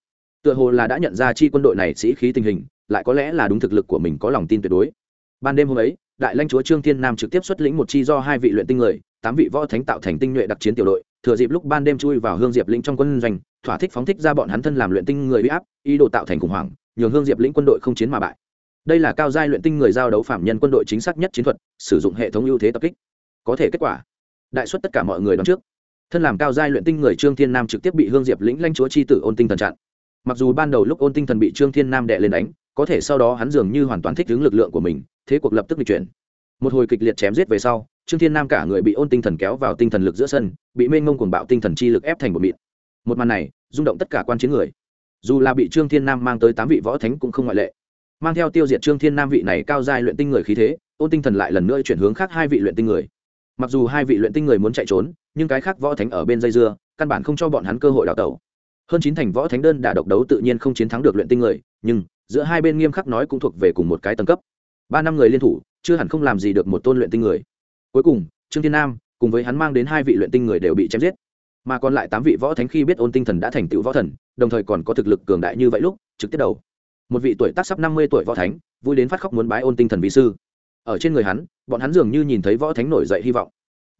Tựa hồ là đã nhận ra chi quân đội này sĩ khí tình hình, lại có lẽ là đúng thực lực của mình có lòng tin tuyệt đối. Ban đêm hôm ấy, đại lãnh chúa trương thiên nam trực tiếp xuất lĩnh một chi do hai vị luyện tinh người, tám vị võ thánh tạo thành tinh nhuệ đặc chiến tiểu đội, thừa dịp lúc ban đêm chui vào hương diệp lĩnh trong quân doanh, thỏa thích phóng thích ra bọn hắn thân làm luyện tinh người bị áp, ý đồ tạo thành khủng hoảng, nhường hương diệp lĩnh quân đội không chiến mà bại. Đây là cao giai luyện tinh người giao đấu phạm nhân quân đội chính xác nhất chiến thuật, sử dụng hệ thống ưu thế tập kích. Có thể kết quả, đại xuất tất cả mọi người đón trước thân làm cao giai luyện tinh người trương thiên nam trực tiếp bị hương diệp lĩnh lãnh chúa c h i tử ôn tinh thần chặn. Mặc dù ban đầu lúc ôn tinh thần bị trương thiên nam đệ lên đánh, có thể sau đó hắn dường như hoàn toàn thích ứng lực lượng của mình, thế cuộc lập tức bị chuyển. Một hồi kịch liệt chém giết về sau, trương thiên nam cả người bị ôn tinh thần kéo vào tinh thần lực giữa sân, bị mênh mông cuồng bạo tinh thần chi lực ép thành một mịn. Một màn này, rung động tất cả quan chiến người. Dù là bị trương thiên nam mang tới tám vị võ thánh cũng không ngoại lệ. Mang theo tiêu diệt trương thiên nam vị này cao giai luyện tinh người khí thế, ôn tinh thần lại lần nữa chuyển hướng khác hai vị luyện tinh người. Mặc dù hai vị luyện tinh người muốn chạy trốn nhưng cái khác võ thánh ở bên dây dưa, căn bản không cho bọn hắn cơ hội đào tẩu. Hơn chín thành võ thánh đơn đả độc đấu tự nhiên không chiến thắng được luyện tinh người, nhưng giữa hai bên nghiêm khắc nói cũng thuộc về cùng một cái tầng cấp. Ba năm người liên thủ, chưa hẳn không làm gì được một tôn luyện tinh người. Cuối cùng, trương thiên nam cùng với hắn mang đến hai vị luyện tinh người đều bị chém giết. Mà còn lại tám vị võ thánh khi biết ôn tinh thần đã thành tựu võ thần, đồng thời còn có thực lực cường đại như vậy lúc, trực tiếp đầu. Một vị tuổi tác sắp năm mươi tuổi võ thánh, vui đến phát khóc muốn bái ôn tinh thần vị sư. Ở trên người hắn, bọn hắn dường như nhìn thấy võ thánh nổi dậy hy vọng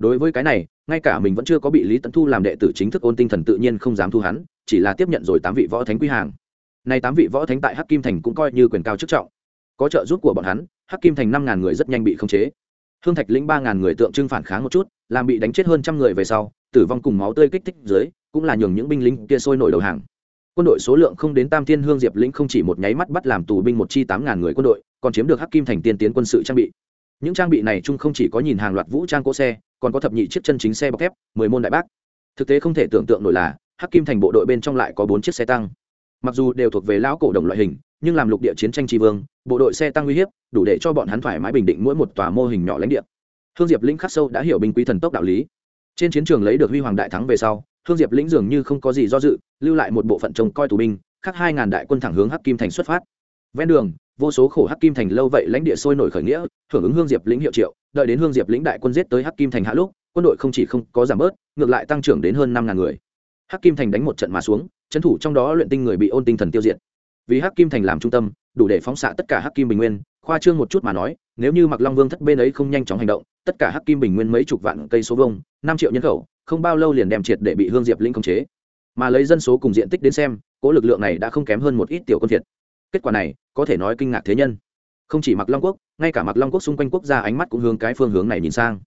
đối với cái này, ngay cả mình vẫn chưa có bị lý tấn thu làm đệ tử chính thức ôn tinh thần tự nhiên không dám thu hắn, chỉ là tiếp nhận rồi tám vị võ thánh quy hàng. Nay tám vị võ thánh tại hắc kim thành cũng coi như quyền cao chức trọng. Có trợ giúp của bọn hắn, hắc kim thành năm ngàn người rất nhanh bị khống chế. Hương thạch lĩnh ba ngàn người tượng trưng phản kháng một chút, làm bị đánh chết hơn trăm người về sau, tử vong cùng máu tươi kích thích dưới, cũng là nhường những binh lính kia sôi nổi đầu hàng. Quân đội số lượng không đến tam thiên hương diệp lĩnh không chỉ một nháy mắt bắt làm tù binh một chi tám ngàn người quân đội, còn chiếm được hắc kim thành tiên tiến quân sự trang bị. Những trang bị này chung không chỉ có nhìn hàng loạt vũ trang cỗ xe còn có thập nhị chiếc chân chính xe bọc thép, mười môn đại bác. Thực tế không thể tưởng tượng nổi là, hắc kim thành bộ đội bên trong lại có bốn chiếc xe tăng. Mặc dù đều thuộc về lão cổ đồng loại hình, nhưng làm lục địa chiến tranh tri vương, bộ đội xe tăng uy hiếp, đủ để cho bọn hắn thoải mái bình định mỗi một tòa mô hình nhỏ lãnh địa. Hương diệp lĩnh khắc sâu đã hiểu binh quý thần tốc đạo lý. Trên chiến trường lấy được huy hoàng đại thắng về sau, hương diệp lĩnh dường như không có gì do dự, lưu lại một bộ phận trông coi tù binh, khắc hai ngàn đại quân thẳng hướng hắc kim thành xuất phát. Ven đường vô số khổ hắc kim thành lâu vậy lãnh địa sôi nổi khởi nghĩa, hưởng ứng hương diệp lĩnh hiệu triệu, đợi đến hương diệp lĩnh đại quân giết tới hắc kim thành hạ lúc, quân đội không chỉ không có giảm bớt, ngược lại tăng trưởng đến hơn năm ngàn người. Hắc kim thành đánh một trận mà xuống, trấn thủ trong đó luyện tinh người bị ôn tinh thần tiêu diệt. Vì hắc kim thành làm trung tâm, đủ để phóng xạ tất cả hắc kim bình nguyên, khoa trương một chút mà nói, nếu như mặc long vương thất bên ấy không nhanh chóng hành động, tất cả hắc kim bình nguyên mấy chục vạn cây số vông năm triệu nhân khẩu, không bao lâu liền đem triệt để bị hương diệp linh khống chế. Mà lấy dân số cùng diện tích đến xem cỗ lực lượng này đã không kém hơn một ít tiểu quân thiệt kết quả này, có thể nói kinh ngạc thế nhân. Không chỉ mặc long quốc, ngay cả mặc long quốc xung quanh quốc gia ánh mắt cũng hướng cái phương hướng này nhìn sang.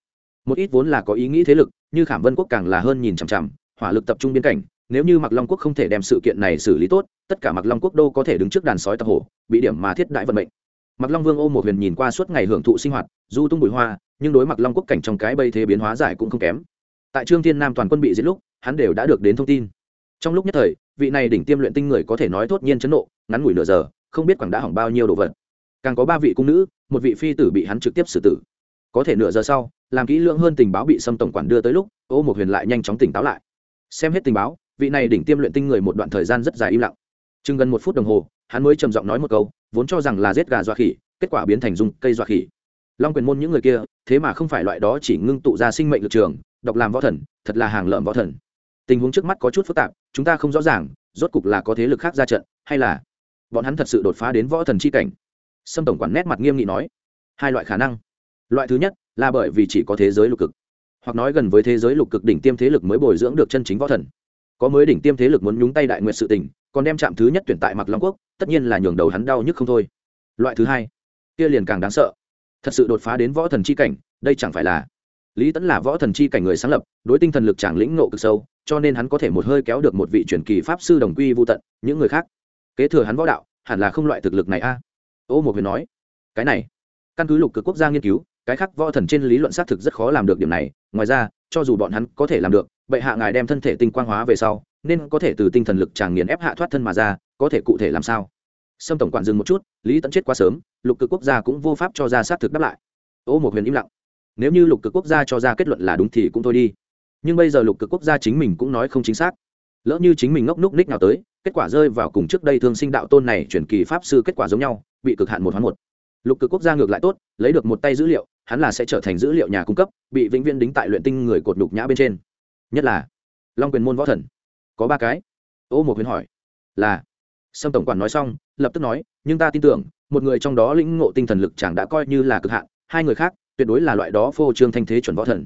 Một ít vốn là có ý nghĩ thế lực, như khảm vân quốc càng là hơn nhìn chằm chằm, hỏa lực tập trung biên cảnh, nếu như mặc long quốc không thể đem sự kiện này xử lý tốt, tất cả mặc long quốc đâu có thể đứng trước đàn sói tập hổ, bị điểm mà thiết đại vận mệnh. Mặc long vương ôm một huyền nhìn qua suốt ngày hưởng thụ sinh hoạt, du tung bụi hoa, nhưng đối mặc long quốc cảnh trong cái bây thế biến hóa giải cũng không kém. Tại trương thiên nam toàn quân bị giết lúc, hắn đều đã được đến thông tin. Trong lúc nhất thời vị này đỉnh tiêm luyện tinh người có thể nói thốt nhiên chấn nộ, ngắn ngủi nửa giờ, không biết quảng đã hỏng bao nhiêu đồ vật. Càng có ba vị cung nữ, một vị phi tử bị hắn trực tiếp xử tử. Có thể nửa giờ sau, làm kỹ lưỡng hơn tình báo bị xâm tổng quản đưa tới lúc, ô một huyền lại nhanh chóng tỉnh táo lại. Xem hết tình báo, vị này đỉnh tiêm luyện tinh người một đoạn thời gian rất dài im lặng. Chừng gần một phút đồng hồ, hắn mới trầm giọng nói một câu, vốn cho rằng là giết gà dọa khỉ, kết quả biến thành dung cây dọa khỉ. Long quyền môn những người kia, thế mà không phải loại đó chỉ ngưng tụ ra sinh mệnh lực trường, độc làm võ thần, thật là hàng lợm võ thần. Tình huống trước mắt có chút phức tạp chúng ta không rõ ràng, rốt cục là có thế lực khác ra trận, hay là bọn hắn thật sự đột phá đến võ thần c h i cảnh? Sâm tổng quản nét mặt nghiêm nghị nói. Hai loại khả năng. Loại thứ nhất là bởi vì chỉ có thế giới lục cực, hoặc nói gần với thế giới lục cực đỉnh tiêm thế lực mới bồi dưỡng được chân chính võ thần. Có mới đỉnh tiêm thế lực muốn nhúng tay đại nguyện sự tình, còn đem chạm thứ nhất tuyển tại mặc long quốc, tất nhiên là nhường đầu hắn đau nhức không thôi. Loại thứ hai, kia liền càng đáng sợ. Thật sự đột phá đến võ thần c h i cảnh, đây chẳng phải là lý tẫn là võ thần c h i cảnh người sáng lập, đối tinh thần lực chẳng lĩnh nộ cực sâu, cho nên hắn có thể một hơi kéo được một vị truyền kỳ pháp sư đồng quy vô tận, những người khác. Kế thừa hắn võ đạo, hẳn là không loại thực lực này a. Ô một huyền nói, cái này, căn cứ lục cực quốc gia nghiên cứu, cái khác võ thần trên lý luận xác thực rất khó làm được điểm này, ngoài ra, cho dù bọn hắn có thể làm được vậy hạ ngài đem thân thể tinh quang hóa về sau, nên có thể từ tinh thần lực chàng nghiền ép hạ thoát thân mà ra, có thể cụ thể làm sao? Sâm tổng quản dừng một chút, lý tẫn chết quá sớm, lục cực quốc gia cũng vô pháp cho ra xác thực đáp lại. Ô một huyền im lặng nếu như lục cực quốc gia cho ra kết luận là đúng thì cũng thôi đi. Nhưng bây giờ lục cực quốc gia chính mình cũng nói không chính xác. Lỡ như chính mình ngốc núc ních nào tới, kết quả rơi vào cùng trước đây thương sinh đạo tôn này chuyển kỳ pháp sư kết quả giống nhau, bị cực hạn một hoán một. Lục cực quốc gia ngược lại tốt, lấy được một tay dữ liệu, hắn là sẽ trở thành dữ liệu nhà cung cấp, bị vĩnh viễn đính tại luyện tinh người cột đục nhã bên trên. Nhất là, long quyền môn võ thần. Có ba cái. Ô một huyền hỏi. Là, sâm tổng quản nói xong, lập tức nói, nhưng ta tin tưởng, một người trong đó lĩnh ngộ tinh thần lực chẳng đã coi như là cực hạn, hai người khác tuyệt đối là loại đó phô trương thanh thế chuẩn võ thần.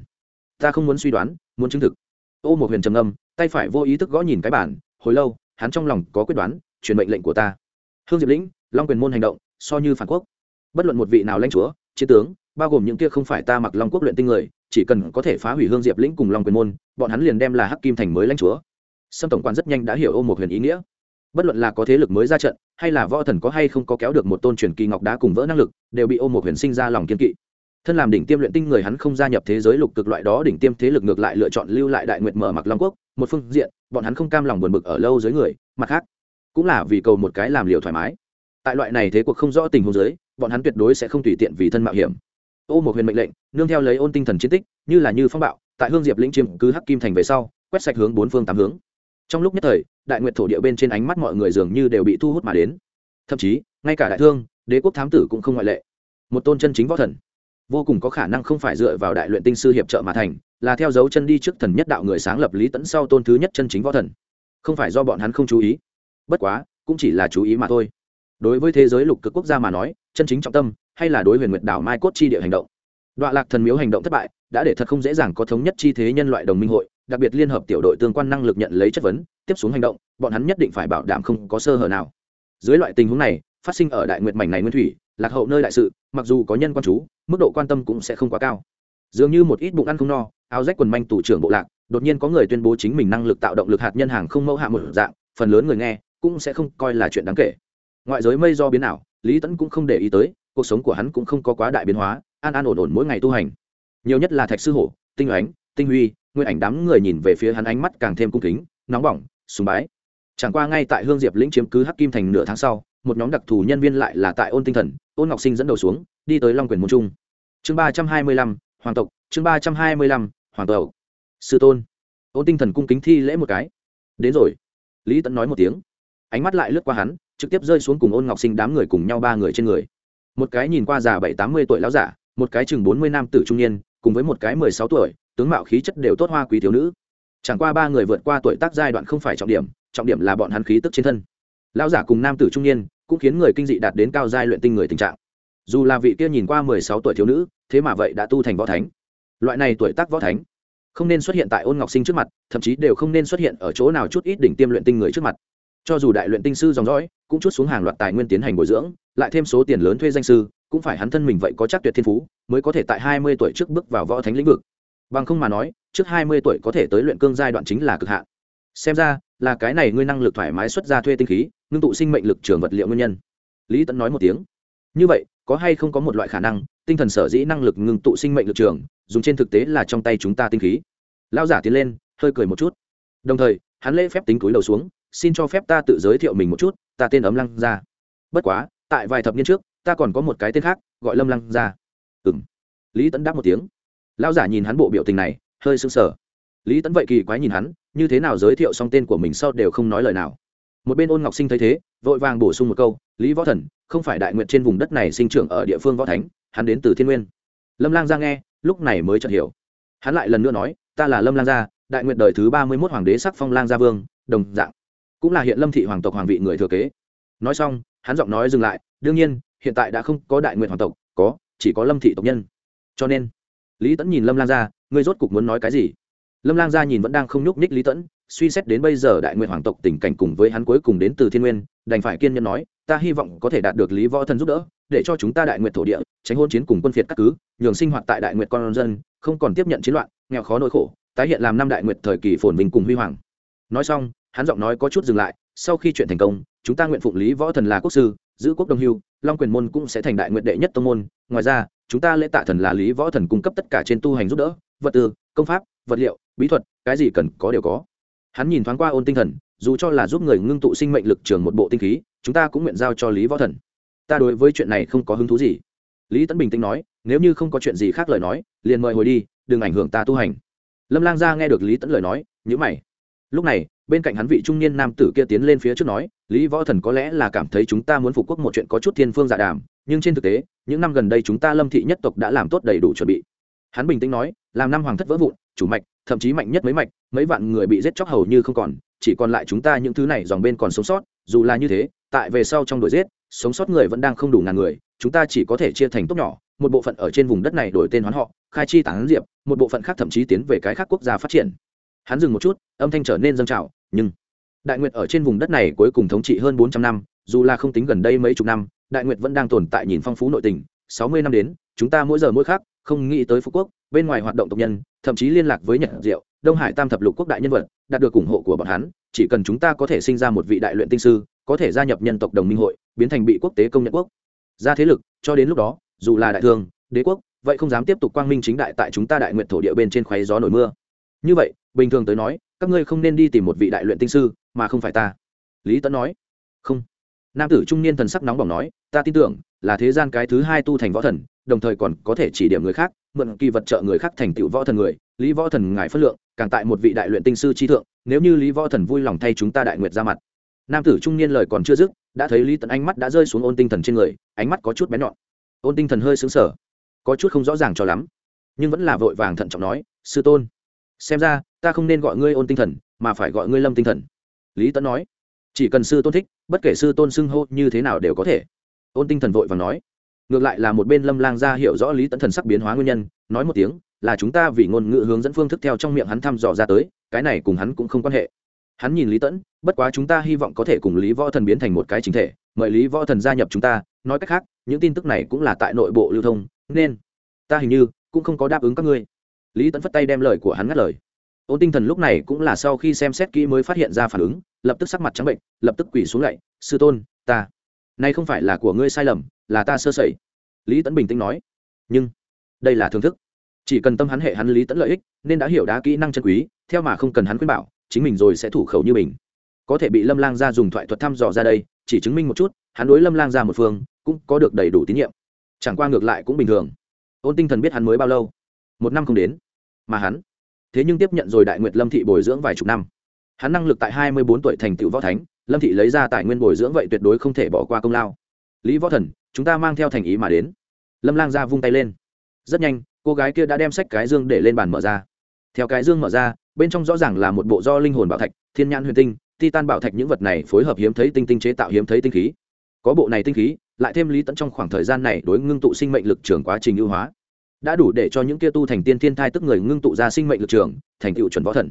Ta không muốn suy đoán, muốn chứng thực. Ô một huyền trầm âm tay phải vô ý thức gõ nhìn cái bản, hồi lâu, hắn trong lòng có quyết đoán, truyền mệnh lệnh của ta. Hương diệp lĩnh, long quyền môn hành động, so như phản quốc. Bất luận một vị nào lãnh chúa, chiến tướng, bao gồm những kia không phải ta mặc long quốc luyện tinh người, chỉ cần có thể phá hủy hương diệp lĩnh cùng long quyền môn, bọn hắn liền đem là hắc kim thành mới lãnh chúa. Sâm tổng quan rất nhanh đã hiểu ô một huyền ý nghĩa. Bất luận là có thế lực mới ra trận, hay là võ thần có hay không có kéo được một tôn truyền kỳ ngọc đá cùng vỡ năng lực, đều bị ôm một huyền sinh ra lòng kiên kỵ thân làm đỉnh tiêm luyện tinh người hắn không gia nhập thế giới lục cực loại đó, đỉnh tiêm thế lực ngược lại lựa chọn lưu lại đại nguyệt mở mặc long quốc, một phương diện, bọn hắn không cam lòng buồn bực ở lâu dưới người, mặt khác, cũng là vì cầu một cái làm liều thoải mái. Tại loại này thế cuộc không rõ tình huống giới bọn hắn tuyệt đối sẽ không tùy tiện vì thân mạo hiểm. Ô một huyền mệnh lệnh, nương theo lấy ôn tinh thần chiến tích, như là như phong bạo, tại hương diệp lĩnh chiếm cứ hắc kim thành về sau, quét sạch hướng bốn phương tám hướng. Trong lúc nhất thời, đại nguyệt thổ địa bên trên ánh mắt mọi người dường như đều bị thu hút mà đến. Thậm chí, ngay cả đại thương, đế quốc thám tử cũng không ngoại lệ. Một tôn chân chính võ thần vô cùng có khả năng không phải dựa vào đại luyện tinh sư hiệp trợ mà thành, là theo dấu chân đi trước thần nhất đạo người sáng lập lý tẫn sau tôn thứ nhất chân chính võ thần. Không phải do bọn hắn không chú ý. Bất quá, cũng chỉ là chú ý mà thôi. Đối với thế giới lục cực quốc gia mà nói, chân chính trọng tâm, hay là đối huyền nguyệt đảo mai cốt chi địa hành động. Đoạn lạc thần miếu hành động thất bại, đã để thật không dễ dàng có thống nhất chi thế nhân loại đồng minh hội, đặc biệt liên hợp tiểu đội tương quan năng lực nhận lấy chất vấn, tiếp xuống hành động, bọn hắn nhất định phải bảo đảm không có sơ hở nào. Dưới loại tình huống này, phát sinh ở đại nguyệt mảnh này nguyên thủy lạc hậu nơi đại sự, mặc dù có nhân quan chú, mức độ quan tâm cũng sẽ không quá cao. Dường như một ít bụng ăn không no, áo rách quần manh tủ trưởng bộ lạc, đột nhiên có người tuyên bố chính mình năng lực tạo động lực hạt nhân hàng không mẫu hạ một dạng, phần lớn người nghe cũng sẽ không coi là chuyện đáng kể. Ngoại giới mây do biến ảo, lý tẫn cũng không để ý tới, cuộc sống của hắn cũng không có quá đại biến hóa, an an ổn ổn mỗi ngày tu hành. Nhiều nhất là thạch sư hổ, tinh ánh, tinh huy, nguyên ảnh đám người nhìn về phía hắn ánh mắt càng thêm cung kính, nóng bỏng, sùng bái. Chẳng qua ngay tại hương diệp lĩnh chiếm cứ hắc kim thành nửa tháng sau một nhóm đặc thù nhân viên lại là tại ôn tinh thần, ôn ngọc sinh dẫn đầu xuống, đi tới long quyền môn trung. Chương ba trăm hai mươi lăm, hoàng tộc, chương ba trăm hai mươi lăm, hoàng tộc. Sư tôn. Ôn tinh thần cung kính thi lễ một cái. Đến rồi. Lý tẫn nói một tiếng. Ánh mắt lại lướt qua hắn, trực tiếp rơi xuống cùng ôn ngọc sinh đám người cùng nhau ba người trên người. Một cái nhìn qua già bảy tám mươi tuổi lão giả, một cái chừng bốn mươi nam tử trung niên, cùng với một cái mười sáu tuổi, tướng mạo khí chất đều tốt hoa quý thiếu nữ. Chẳng qua ba người vượt qua tuổi tác giai đoạn không phải trọng điểm trọng điểm là bọn hắn khí tức trên thân. Lão giả cùng nam tử trung niên cũng khiến người kinh dị đạt đến cao giai luyện tinh người tình trạng. Dù là vị kia nhìn qua mười sáu tuổi thiếu nữ, thế mà vậy đã tu thành võ thánh. Loại này tuổi tác võ thánh, không nên xuất hiện tại ôn ngọc sinh trước mặt, thậm chí đều không nên xuất hiện ở chỗ nào chút ít đỉnh tiêm luyện tinh người trước mặt. Cho dù đại luyện tinh sư dòng dõi, cũng chút xuống hàng loạt tài nguyên tiến hành bồi dưỡng, lại thêm số tiền lớn thuê danh sư, cũng phải hắn thân mình vậy có chắc tuyệt thiên phú, mới có thể tại hai mươi tuổi trước bước vào võ thánh lĩnh vực. Bằng không mà nói, trước hai mươi tuổi có thể tới luyện cương giai đoạn chính là cực hạn. Xem ra là cái này ngươi năng lực thoải mái xuất ra thuê tinh khí, ngưng tụ sinh mệnh lực trường vật liệu nguyên nhân. Lý tẫn nói một tiếng. Như vậy, có hay không có một loại khả năng, tinh thần sở dĩ năng lực ngưng tụ sinh mệnh lực trường, dùng trên thực tế là trong tay chúng ta tinh khí. Lao giả tiến lên, hơi cười một chút. Đồng thời, hắn lễ phép tính túi đầu xuống, xin cho phép ta tự giới thiệu mình một chút, ta tên ấm lăng Gia. bất quá, tại vài thập niên trước, ta còn có một cái tên khác, gọi lâm lăng Gia. ừ m lý tẫn đáp một tiếng. Lao giả nhìn hắn bộ biểu tình này, hơi sưng sờ. Lý tẫn vậy kỳ quái nhìn hắn như thế nào giới thiệu xong tên của mình sau đều không nói lời nào. Một bên ôn ngọc sinh thấy thế, vội vàng bổ sung một câu, lý võ thần, không phải đại nguyện trên vùng đất này sinh trưởng ở địa phương võ thánh, hắn đến từ thiên nguyên. Lâm lang gia nghe, lúc này mới chợt hiểu. Hắn lại lần nữa nói, ta là lâm lang gia, đại nguyện đời thứ ba mươi mốt hoàng đế sắc phong lang gia vương, đồng dạng. Cũng là hiện lâm thị hoàng tộc hoàng vị người thừa kế. Nói xong, hắn giọng nói dừng lại, đương nhiên, hiện tại đã không có đại nguyện hoàng tộc, có, chỉ có lâm thị tộc nhân. Cho nên, lý tẫn nhìn lâm lang gia, ngươi rốt cục muốn nói cái gì? Lâm lang gia nhìn vẫn đang không nhúc ních lý tẫn suy xét đến bây giờ đại nguyện hoàng tộc tình cảnh cùng với hắn cuối cùng đến từ thiên nguyên, đành phải kiên nhẫn nói, ta hy vọng có thể đạt được lý võ thần giúp đỡ, để cho chúng ta đại nguyện thổ địa, tránh hôn chiến cùng quân phiệt các cứ, nhường sinh hoạt tại đại nguyện con dân, không còn tiếp nhận chiến loạn, nghèo khó nỗi khổ, tái hiện làm năm đại nguyện thời kỳ phồn vinh cùng huy hoàng. Nói xong, hắn giọng nói có chút dừng lại, sau khi chuyện thành công, chúng ta nguyện phụng lý võ thần là quốc sư, giữ quốc đông hưu, long quyền môn cũng sẽ thành đại nguyện đệ nhất tông môn. Ngoài ra, chúng ta lễ tạ thần là lý võ thần cung cấp tất cả trên tu hành giúp đỡ, vật tư, công pháp vật liệu, bí thuật, cái gì cần có đều có. Hắn nhìn thoáng qua ôn tinh thần, dù cho là giúp người ngưng tụ sinh mệnh lực trường một bộ tinh khí, chúng ta cũng nguyện giao cho lý võ thần. Ta đối với chuyện này không có hứng thú gì. Lý tấn bình tĩnh nói, nếu như không có chuyện gì khác lời nói, liền mời hồi đi, đừng ảnh hưởng ta tu hành. Lâm lang gia nghe được lý tấn lời nói nhữ mày. Lúc này, bên cạnh hắn vị trung niên nam tử kia tiến lên phía trước nói, lý võ thần có lẽ là cảm thấy chúng ta muốn phục quốc một chuyện có chút thiên phương dạ đàm, nhưng trên thực tế, những năm gần đây chúng ta lâm thị nhất tộc đã làm tốt đầy đủ chuẩn bị. Hắn bình tĩnh nói, làm năm hoàng thất vỡ vụn chủ mạch, thậm chí mạnh nhất mấy mạch, mấy vạn người bị giết chóc hầu như không còn, chỉ còn lại chúng ta những thứ này dòng bên còn sống sót, dù là như thế, tại về sau trong đội giết, sống sót người vẫn đang không đủ ngàn người, chúng ta chỉ có thể chia thành tốt nhỏ, một bộ phận ở trên vùng đất này đổi tên hoán họ, khai chi tán diệp, một bộ phận khác thậm chí tiến về cái khác quốc gia phát triển. Hắn dừng một chút, âm thanh trở nên dâng trào, nhưng đại nguyệt ở trên vùng đất này cuối cùng thống trị hơn bốn trăm năm, dù là không tính gần đây mấy chục năm, đại nguyệt vẫn đang tồn tại nhìn phong phú nội tình, sáu mươi năm đến, chúng ta mỗi giờ mỗi khác không nghĩ tới phú quốc bên ngoài hoạt động tộc nhân, thậm chí liên lạc với nhật diệu, đông hải tam thập lục quốc đại nhân vật, đạt được ủng hộ của bọn hắn, chỉ cần chúng ta có thể sinh ra một vị đại luyện tinh sư, có thể gia nhập nhân tộc đồng minh hội, biến thành bị quốc tế công nhận quốc. Ra thế lực, cho đến lúc đó, dù là đại thương, đế quốc, vậy không dám tiếp tục quang minh chính đại tại chúng ta đại nguyện thổ địa bên trên khoáy gió nổi mưa. Như vậy, bình thường tới nói, các ngươi không nên đi tìm một vị đại luyện tinh sư, mà không phải ta. Lý tấn nói. Không. Nam tử trung niên thần sắc nóng bỏng nói, ta tin tưởng là thế gian cái thứ hai tu thành võ thần, đồng thời còn có thể chỉ điểm người khác mượn kỳ vật trợ người khác thành tựu võ thần người, lý võ thần ngài phất lượng, càng tại một vị đại luyện tinh sư chi thượng, nếu như lý võ thần vui lòng thay chúng ta đại nguyệt ra mặt. Nam tử trung niên lời còn chưa dứt, đã thấy lý tận ánh mắt đã rơi xuống ôn tinh thần trên người, ánh mắt có chút bén nhọn. Ôn tinh thần hơi xứng sở có chút không rõ ràng cho lắm, nhưng vẫn là vội vàng thận trọng nói, sư tôn, xem ra, ta không nên gọi ngươi ôn tinh thần, mà phải gọi ngươi lâm tinh thần. Lý tẫn nói, chỉ cần sư tôn thích, bất kể sư tôn xưng hô như thế nào đều có thể. Ôn tinh thần vội và nói ngược lại là một bên lâm lang ra hiểu rõ lý tẫn thần sắc biến hóa nguyên nhân, nói một tiếng, là chúng ta vì ngôn ngữ hướng dẫn phương thức theo trong miệng hắn thăm dò ra tới, cái này cùng hắn cũng không quan hệ. Hắn nhìn lý tẫn bất quá chúng ta hy vọng có thể cùng lý võ thần biến thành một cái chính thể, mời lý võ thần gia nhập chúng ta, nói cách khác, những tin tức này cũng là tại nội bộ lưu thông, nên ta hình như cũng không có đáp ứng các ngươi. Lý tẫn phất tay đem lời của hắn ngắt lời. Ôn tinh thần lúc này cũng là sau khi xem xét kỹ mới phát hiện ra phản ứng, lập tức sắc mặt trắng bệnh, lập tức quỳ xuống lạy sư tôn, ta, nay không phải là của ngươi sai lầm là ta sơ sẩy. Lý tẫn bình tĩnh nói. Nhưng, đây là thưởng thức. Chỉ cần tâm hắn hệ hắn lý tẫn lợi ích, nên đã hiểu đá kỹ năng chân quý, theo mà không cần hắn khuyên bảo, chính mình rồi sẽ thủ khẩu như mình. Có thể bị lâm lang ra dùng thoại thuật thăm dò ra đây, chỉ chứng minh một chút, hắn đối lâm lang ra một phương, cũng có được đầy đủ tín nhiệm. Chẳng qua ngược lại cũng bình thường. Ôn tinh thần biết hắn mới bao lâu? Một năm không đến. Mà hắn, thế nhưng tiếp nhận rồi đại nguyệt lâm thị bồi dưỡng vài chục năm. Hắn năng lực tại hai mươi bốn tuổi thành tựu võ thánh, lâm thị lấy ra tài nguyên bồi dưỡng vậy tuyệt đối không thể bỏ qua công lao. Lý võ thần chúng ta mang theo thành ý mà đến. Lâm lang ra vung tay lên. Rất nhanh, cô gái kia đã đem sách cái dương để lên bàn mở ra. Theo cái dương mở ra, bên trong rõ ràng là một bộ do linh hồn bảo thạch, thiên nhãn huyền tinh, titan bảo thạch những vật này phối hợp hiếm thấy tinh tinh chế tạo hiếm thấy tinh khí. Có bộ này tinh khí, lại thêm lý tẫn trong khoảng thời gian này đối ngưng tụ sinh mệnh lực trường quá trình ưu hóa. Đã đủ để cho những kia tu thành tiên thiên thai tức người ngưng tụ ra sinh mệnh lực trường, thành tựu chuẩn võ thần.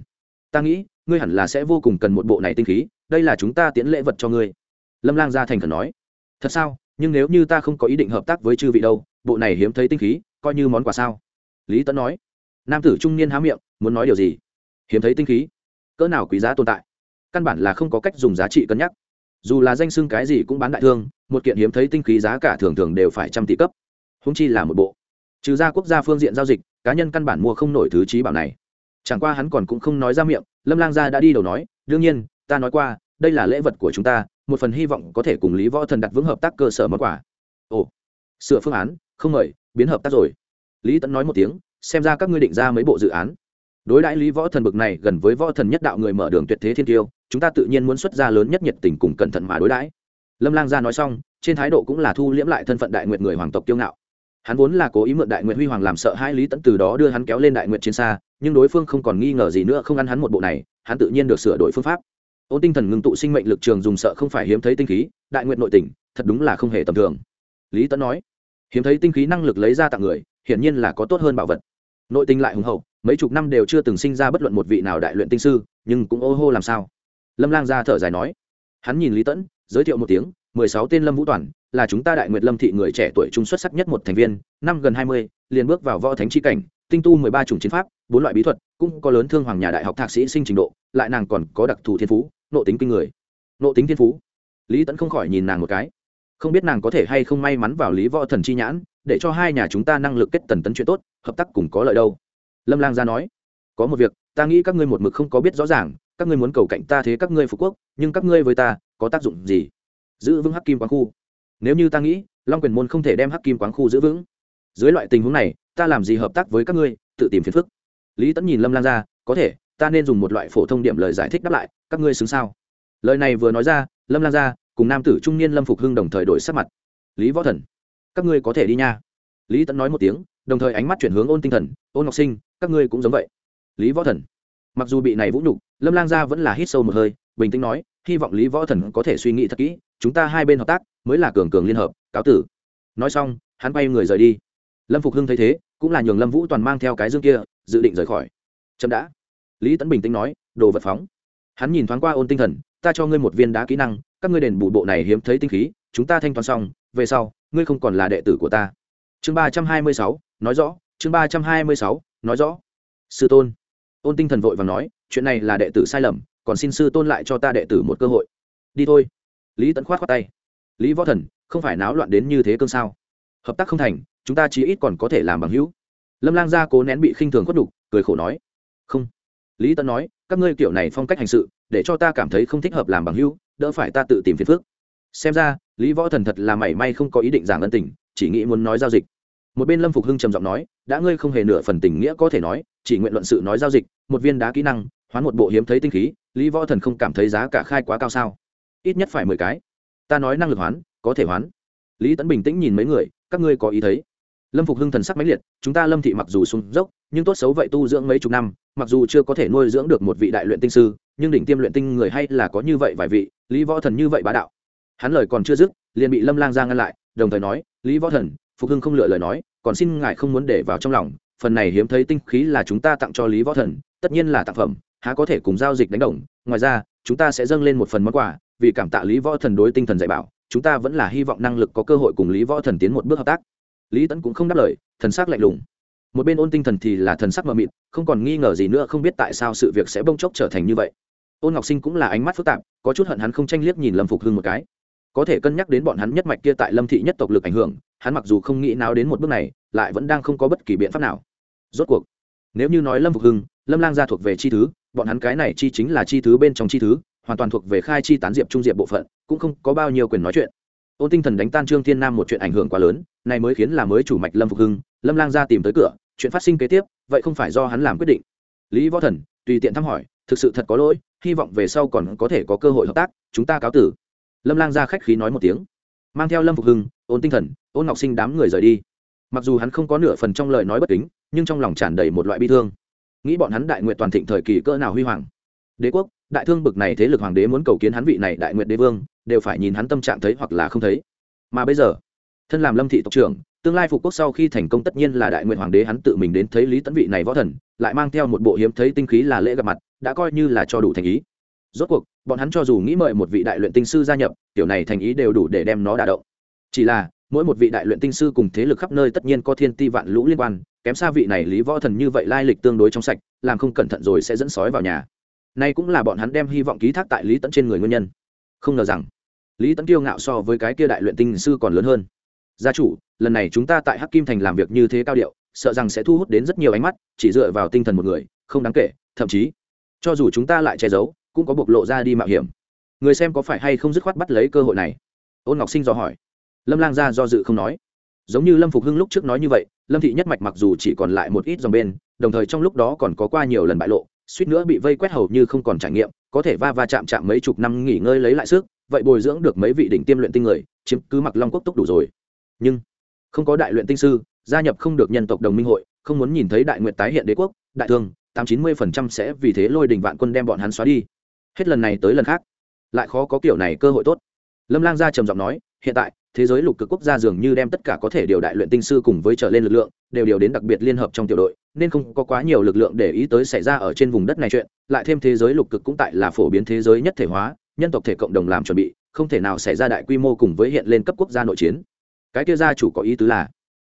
Ta nghĩ, ngươi hẳn là sẽ vô cùng cần một bộ này tinh khí, đây là chúng ta tiễn lễ vật cho ngươi. Lâm lang gia thành khẩn nói. Thật sao? Nhưng nếu như ta không có ý định hợp tác với chư vị đâu, bộ này hiếm thấy tinh khí, coi như món quà sao? Lý tấn nói. Nam tử trung niên há miệng, muốn nói điều gì? Hiếm thấy tinh khí? Cỡ nào quý giá tồn tại? Căn bản là không có cách dùng giá trị cân nhắc. Dù là danh xưng cái gì cũng bán đại thương, một kiện hiếm thấy tinh khí giá cả thường thường đều phải trăm tỷ cấp. Húng chi là một bộ. Trừ ra quốc gia phương diện giao dịch, cá nhân căn bản mua không nổi thứ trí bảo này. Chẳng qua hắn còn cũng không nói ra miệng, lâm lang gia đã đi đầu nói, đương nhiên, ta nói qua đây là lễ vật của chúng ta, một phần hy vọng có thể cùng lý võ thần đặt vững hợp tác cơ sở món quà. Ồ, sửa phương án, không mời biến hợp tác rồi. Lý tẫn nói một tiếng, xem ra các ngươi định ra mấy bộ dự án. Đối đãi lý võ thần bực này gần với võ thần nhất đạo người mở đường tuyệt thế thiên tiêu chúng ta tự nhiên muốn xuất ra lớn nhất nhiệt tình cùng cẩn thận mà đối đãi. Lâm lang gia nói xong, trên thái độ cũng là thu liễm lại thân phận đại nguyện người hoàng tộc kiêu ngạo. Hắn vốn là cố ý mượn đại nguyện huy hoàng làm sợ hai lý tẫn từ đó đưa hắn kéo lên đại nguyện chiến xa, nhưng đối phương không còn nghi ngờ gì nữa không ăn hắn một bộ này, hắn tự nhiên được sửa đổi phương pháp ôn tinh thần ngưng tụ sinh mệnh lực trường dùng sợ không phải hiếm thấy tinh khí đại nguyện nội tỉnh, thật đúng là không hề tầm thường. Lý tẫn nói hiếm thấy tinh khí năng lực lấy ra tặng người hiển nhiên là có tốt hơn bảo vật. Nội tinh lại hùng hậu mấy chục năm đều chưa từng sinh ra bất luận một vị nào đại luyện tinh sư nhưng cũng ô hô làm sao? Lâm lang ra thở dài nói hắn nhìn lý tẫn giới thiệu một tiếng mười sáu tên lâm vũ toàn là chúng ta đại nguyệt lâm thị người trẻ tuổi trung xuất sắc nhất một thành viên năm gần hai mươi liền bước vào võ thánh chi cảnh tinh tu mười ba chủng chiến pháp bốn loại bí thuật cũng có lớn thương hoàng nhà đại học thạc sĩ sinh trình độ lại nàng còn có đặc thù thiên phú nộ tính kinh người. Nộ tính thiên phú. Lý tẫn không khỏi nhìn nàng một cái. Không biết nàng có thể hay không may mắn vào lý võ thần chi nhãn, để cho hai nhà chúng ta năng lực kết tần tấn chuyện tốt, hợp tác cùng có lợi đâu. Lâm lang gia nói, có một việc, ta nghĩ các ngươi một mực không có biết rõ ràng, các ngươi muốn cầu cạnh ta thế các ngươi phục quốc, nhưng các ngươi với ta có tác dụng gì? Giữ vững hắc kim quán khu. Nếu như ta nghĩ, long quyền môn không thể đem hắc kim quán khu giữ vững. Dưới loại tình huống này, ta làm gì hợp tác với các ngươi, tự tìm phiền phức. Lý tẫn nhìn lâm lang ra, có thể ta nên dùng một loại phổ thông điểm lời giải thích đáp lại, các ngươi xứng sao? Lời này vừa nói ra, lâm lang ra cùng nam tử trung niên lâm phục hưng đồng thời đổi sắc mặt. Lý võ thần, các ngươi có thể đi nha. Lý tẫn nói một tiếng, đồng thời ánh mắt chuyển hướng ôn tinh thần, ôn ngọc sinh, các ngươi cũng giống vậy. Lý võ thần, mặc dù bị này vũ nhục, lâm lang gia vẫn là hít sâu một hơi, bình tĩnh nói, hy vọng lý võ thần có thể suy nghĩ thật kỹ, chúng ta hai bên hợp tác mới là cường cường liên hợp, cáo tử. Nói xong, hắn bay người rời đi. Lâm phục hưng thấy thế, cũng là nhường lâm vũ toàn mang theo cái dương kia, dự định rời khỏi. Chậm đã lý tấn bình tĩnh nói, đồ vật phóng. Hắn nhìn thoáng qua ôn tinh thần, ta cho ngươi một viên đá kỹ năng, các ngươi đền bù bộ này hiếm thấy tinh khí, chúng ta thanh toán xong, về sau, ngươi không còn là đệ tử của ta. Chương ba trăm hai mươi sáu, nói rõ, chương ba trăm hai mươi sáu, nói rõ. Sư tôn. Ôn tinh thần vội và nói, chuyện này là đệ tử sai lầm, còn xin sư tôn lại cho ta đệ tử một cơ hội. Đi thôi. Lý tẫn khoát khoát tay. Lý võ thần, không phải náo loạn đến như thế cơn sao? Hợp tác không thành, chúng ta chỉ ít còn có thể làm bằng hữu. Lâm lang gia cố nén bị khinh thường khuất đục cười khổ nói. Không lý tân nói, các ngươi kiểu này phong cách hành sự, để cho ta cảm thấy không thích hợp làm bằng hữu, đỡ phải ta tự tìm phiền phước xem ra, lý võ thần thật là mảy may không có ý định giảng ân tình, chỉ nghĩ muốn nói giao dịch. Một bên lâm phục hưng trầm giọng nói, đã ngươi không hề nửa phần tình nghĩa có thể nói, chỉ nguyện luận sự nói giao dịch, một viên đá kỹ năng, hoán một bộ hiếm thấy tinh khí, lý võ thần không cảm thấy giá cả khai quá cao sao? Ít nhất phải mười cái. Ta nói năng lực hoán, có thể hoán. Lý tấn bình tĩnh nhìn mấy người, các ngươi có ý thấy? Lâm phục hưng thần sắc mãnh liệt, chúng ta lâm thị mặc dù sung dốc, nhưng tốt xấu vậy tu dưỡng mấy chục năm, mặc dù chưa có thể nuôi dưỡng được một vị đại luyện tinh sư, nhưng đỉnh tiêm luyện tinh người hay là có như vậy vài vị, lý võ thần như vậy bá đạo. Hắn lời còn chưa dứt, liền bị lâm lang ra ngăn lại, đồng thời nói, lý võ thần, phục hưng không lựa lời nói, còn xin ngài không muốn để vào trong lòng, phần này hiếm thấy tinh khí là chúng ta tặng cho lý võ thần, tất nhiên là tặng phẩm, há có thể cùng giao dịch đánh đồng, ngoài ra, chúng ta sẽ dâng lên một phần món quà, vì cảm tạ lý võ thần đối tinh thần dạy bảo, chúng ta vẫn là hy vọng năng lực có cơ hội cùng lý võ thần tiến một bước hợp tác lý tẫn cũng không đáp lời, thần sắc lạnh lùng. Một bên ôn tinh thần thì là thần sắc mờ mịt, không còn nghi ngờ gì nữa, không biết tại sao sự việc sẽ bông chốc trở thành như vậy. Ôn ngọc sinh cũng là ánh mắt phức tạp, có chút hận hắn không tranh liếc nhìn lâm phục hưng một cái. Có thể cân nhắc đến bọn hắn nhất mạch kia tại lâm thị nhất tộc lực ảnh hưởng, hắn mặc dù không nghĩ nào đến một bước này, lại vẫn đang không có bất kỳ biện pháp nào. Rốt cuộc, nếu như nói lâm phục hưng, lâm lang gia thuộc về chi thứ, bọn hắn cái này chi chính là chi thứ bên trong chi thứ, hoàn toàn thuộc về khai chi tán diệp trung diệp bộ phận, cũng không có bao nhiêu quyền nói chuyện ôn tinh thần đánh tan trương thiên nam một chuyện ảnh hưởng quá lớn, này mới khiến là mới chủ mạch lâm phục hưng, lâm lang gia tìm tới cửa, chuyện phát sinh kế tiếp, vậy không phải do hắn làm quyết định. Lý võ thần, tùy tiện thăm hỏi, thực sự thật có lỗi, hy vọng về sau còn có thể có cơ hội hợp tác, chúng ta cáo tử. Lâm lang gia khách khí nói một tiếng. Mang theo lâm phục hưng, ôn tinh thần, ôn ngọc sinh đám người rời đi. Mặc dù hắn không có nửa phần trong lời nói bất kính, nhưng trong lòng tràn đầy một loại bi thương. Nghĩ bọn hắn đại nguyện toàn thịnh thời kỳ cỡ nào huy hoàng. Đế quốc, đại thương bực này thế lực hoàng đế muốn cầu kiến hắn vị này đại nguyện đế vương đều phải nhìn hắn tâm trạng thấy hoặc là không thấy. Mà bây giờ, thân làm lâm thị tộc trưởng, tương lai phục quốc sau khi thành công tất nhiên là đại nguyện hoàng đế hắn tự mình đến thấy lý tấn vị này võ thần, lại mang theo một bộ hiếm thấy tinh khí là lễ gặp mặt, đã coi như là cho đủ thành ý. Rốt cuộc, bọn hắn cho dù nghĩ mời một vị đại luyện tinh sư gia nhập, tiểu này thành ý đều đủ để đem nó đả động. Chỉ là, mỗi một vị đại luyện tinh sư cùng thế lực khắp nơi tất nhiên có thiên ti vạn lũ liên quan, kém xa vị này lý võ thần như vậy lai lịch tương đối trong sạch, làm không cẩn thận rồi sẽ dẫn sói vào nhà. Nay cũng là bọn hắn đem hy vọng ký thác tại lý tẫn trên người nguyên nhân. Không ngờ rằng lý Tấn kiêu ngạo so với cái kia đại luyện tinh sư còn lớn hơn. Gia chủ, lần này chúng ta tại hắc kim thành làm việc như thế cao điệu, sợ rằng sẽ thu hút đến rất nhiều ánh mắt, chỉ dựa vào tinh thần một người, không đáng kể, thậm chí, cho dù chúng ta lại che giấu, cũng có bộc lộ ra đi mạo hiểm. Người xem có phải hay không dứt khoát bắt lấy cơ hội này? Ôn ngọc sinh dò hỏi. Lâm lang gia do dự không nói. Giống như lâm phục hưng lúc trước nói như vậy, lâm thị nhất mạch mặc dù chỉ còn lại một ít dòng bên, đồng thời trong lúc đó còn có qua nhiều lần bại lộ, suýt nữa bị vây quét hầu như không còn trải nghiệm, có thể va va chạm chạm mấy chục năm nghỉ ngơi lấy lại sức vậy bồi dưỡng được mấy vị đỉnh tiêm luyện tinh người, chiếm cứ mặc long quốc túc đủ rồi. Nhưng, không có đại luyện tinh sư, gia nhập không được nhân tộc đồng minh hội, không muốn nhìn thấy đại nguyện tái hiện đế quốc, đại thương, tám chín mươi phần trăm sẽ vì thế lôi đình vạn quân đem bọn hắn xóa đi. Hết lần này tới lần khác, lại khó có kiểu này cơ hội tốt. Lâm lang gia trầm giọng nói, hiện tại, thế giới lục cực quốc gia dường như đem tất cả có thể điều đại luyện tinh sư cùng với trở lên lực lượng, đều điều đến đặc biệt liên hợp trong tiểu đội, nên không có quá nhiều lực lượng để ý tới xảy ra ở trên vùng đất này chuyện, lại thêm thế giới lục cực cũng tại là phổ biến thế giới nhất thể hóa nhân tộc thể cộng đồng làm chuẩn bị, không thể nào xảy ra đại quy mô cùng với hiện lên cấp quốc gia nội chiến. Cái kia gia chủ có ý tứ là,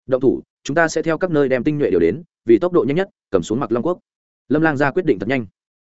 động thủ, chúng ta sẽ theo các nơi đem tinh nhuệ đều đến, vì tốc độ nhanh nhất, cầm xuống mặc long quốc. Lâm lang gia quyết định thật nhanh.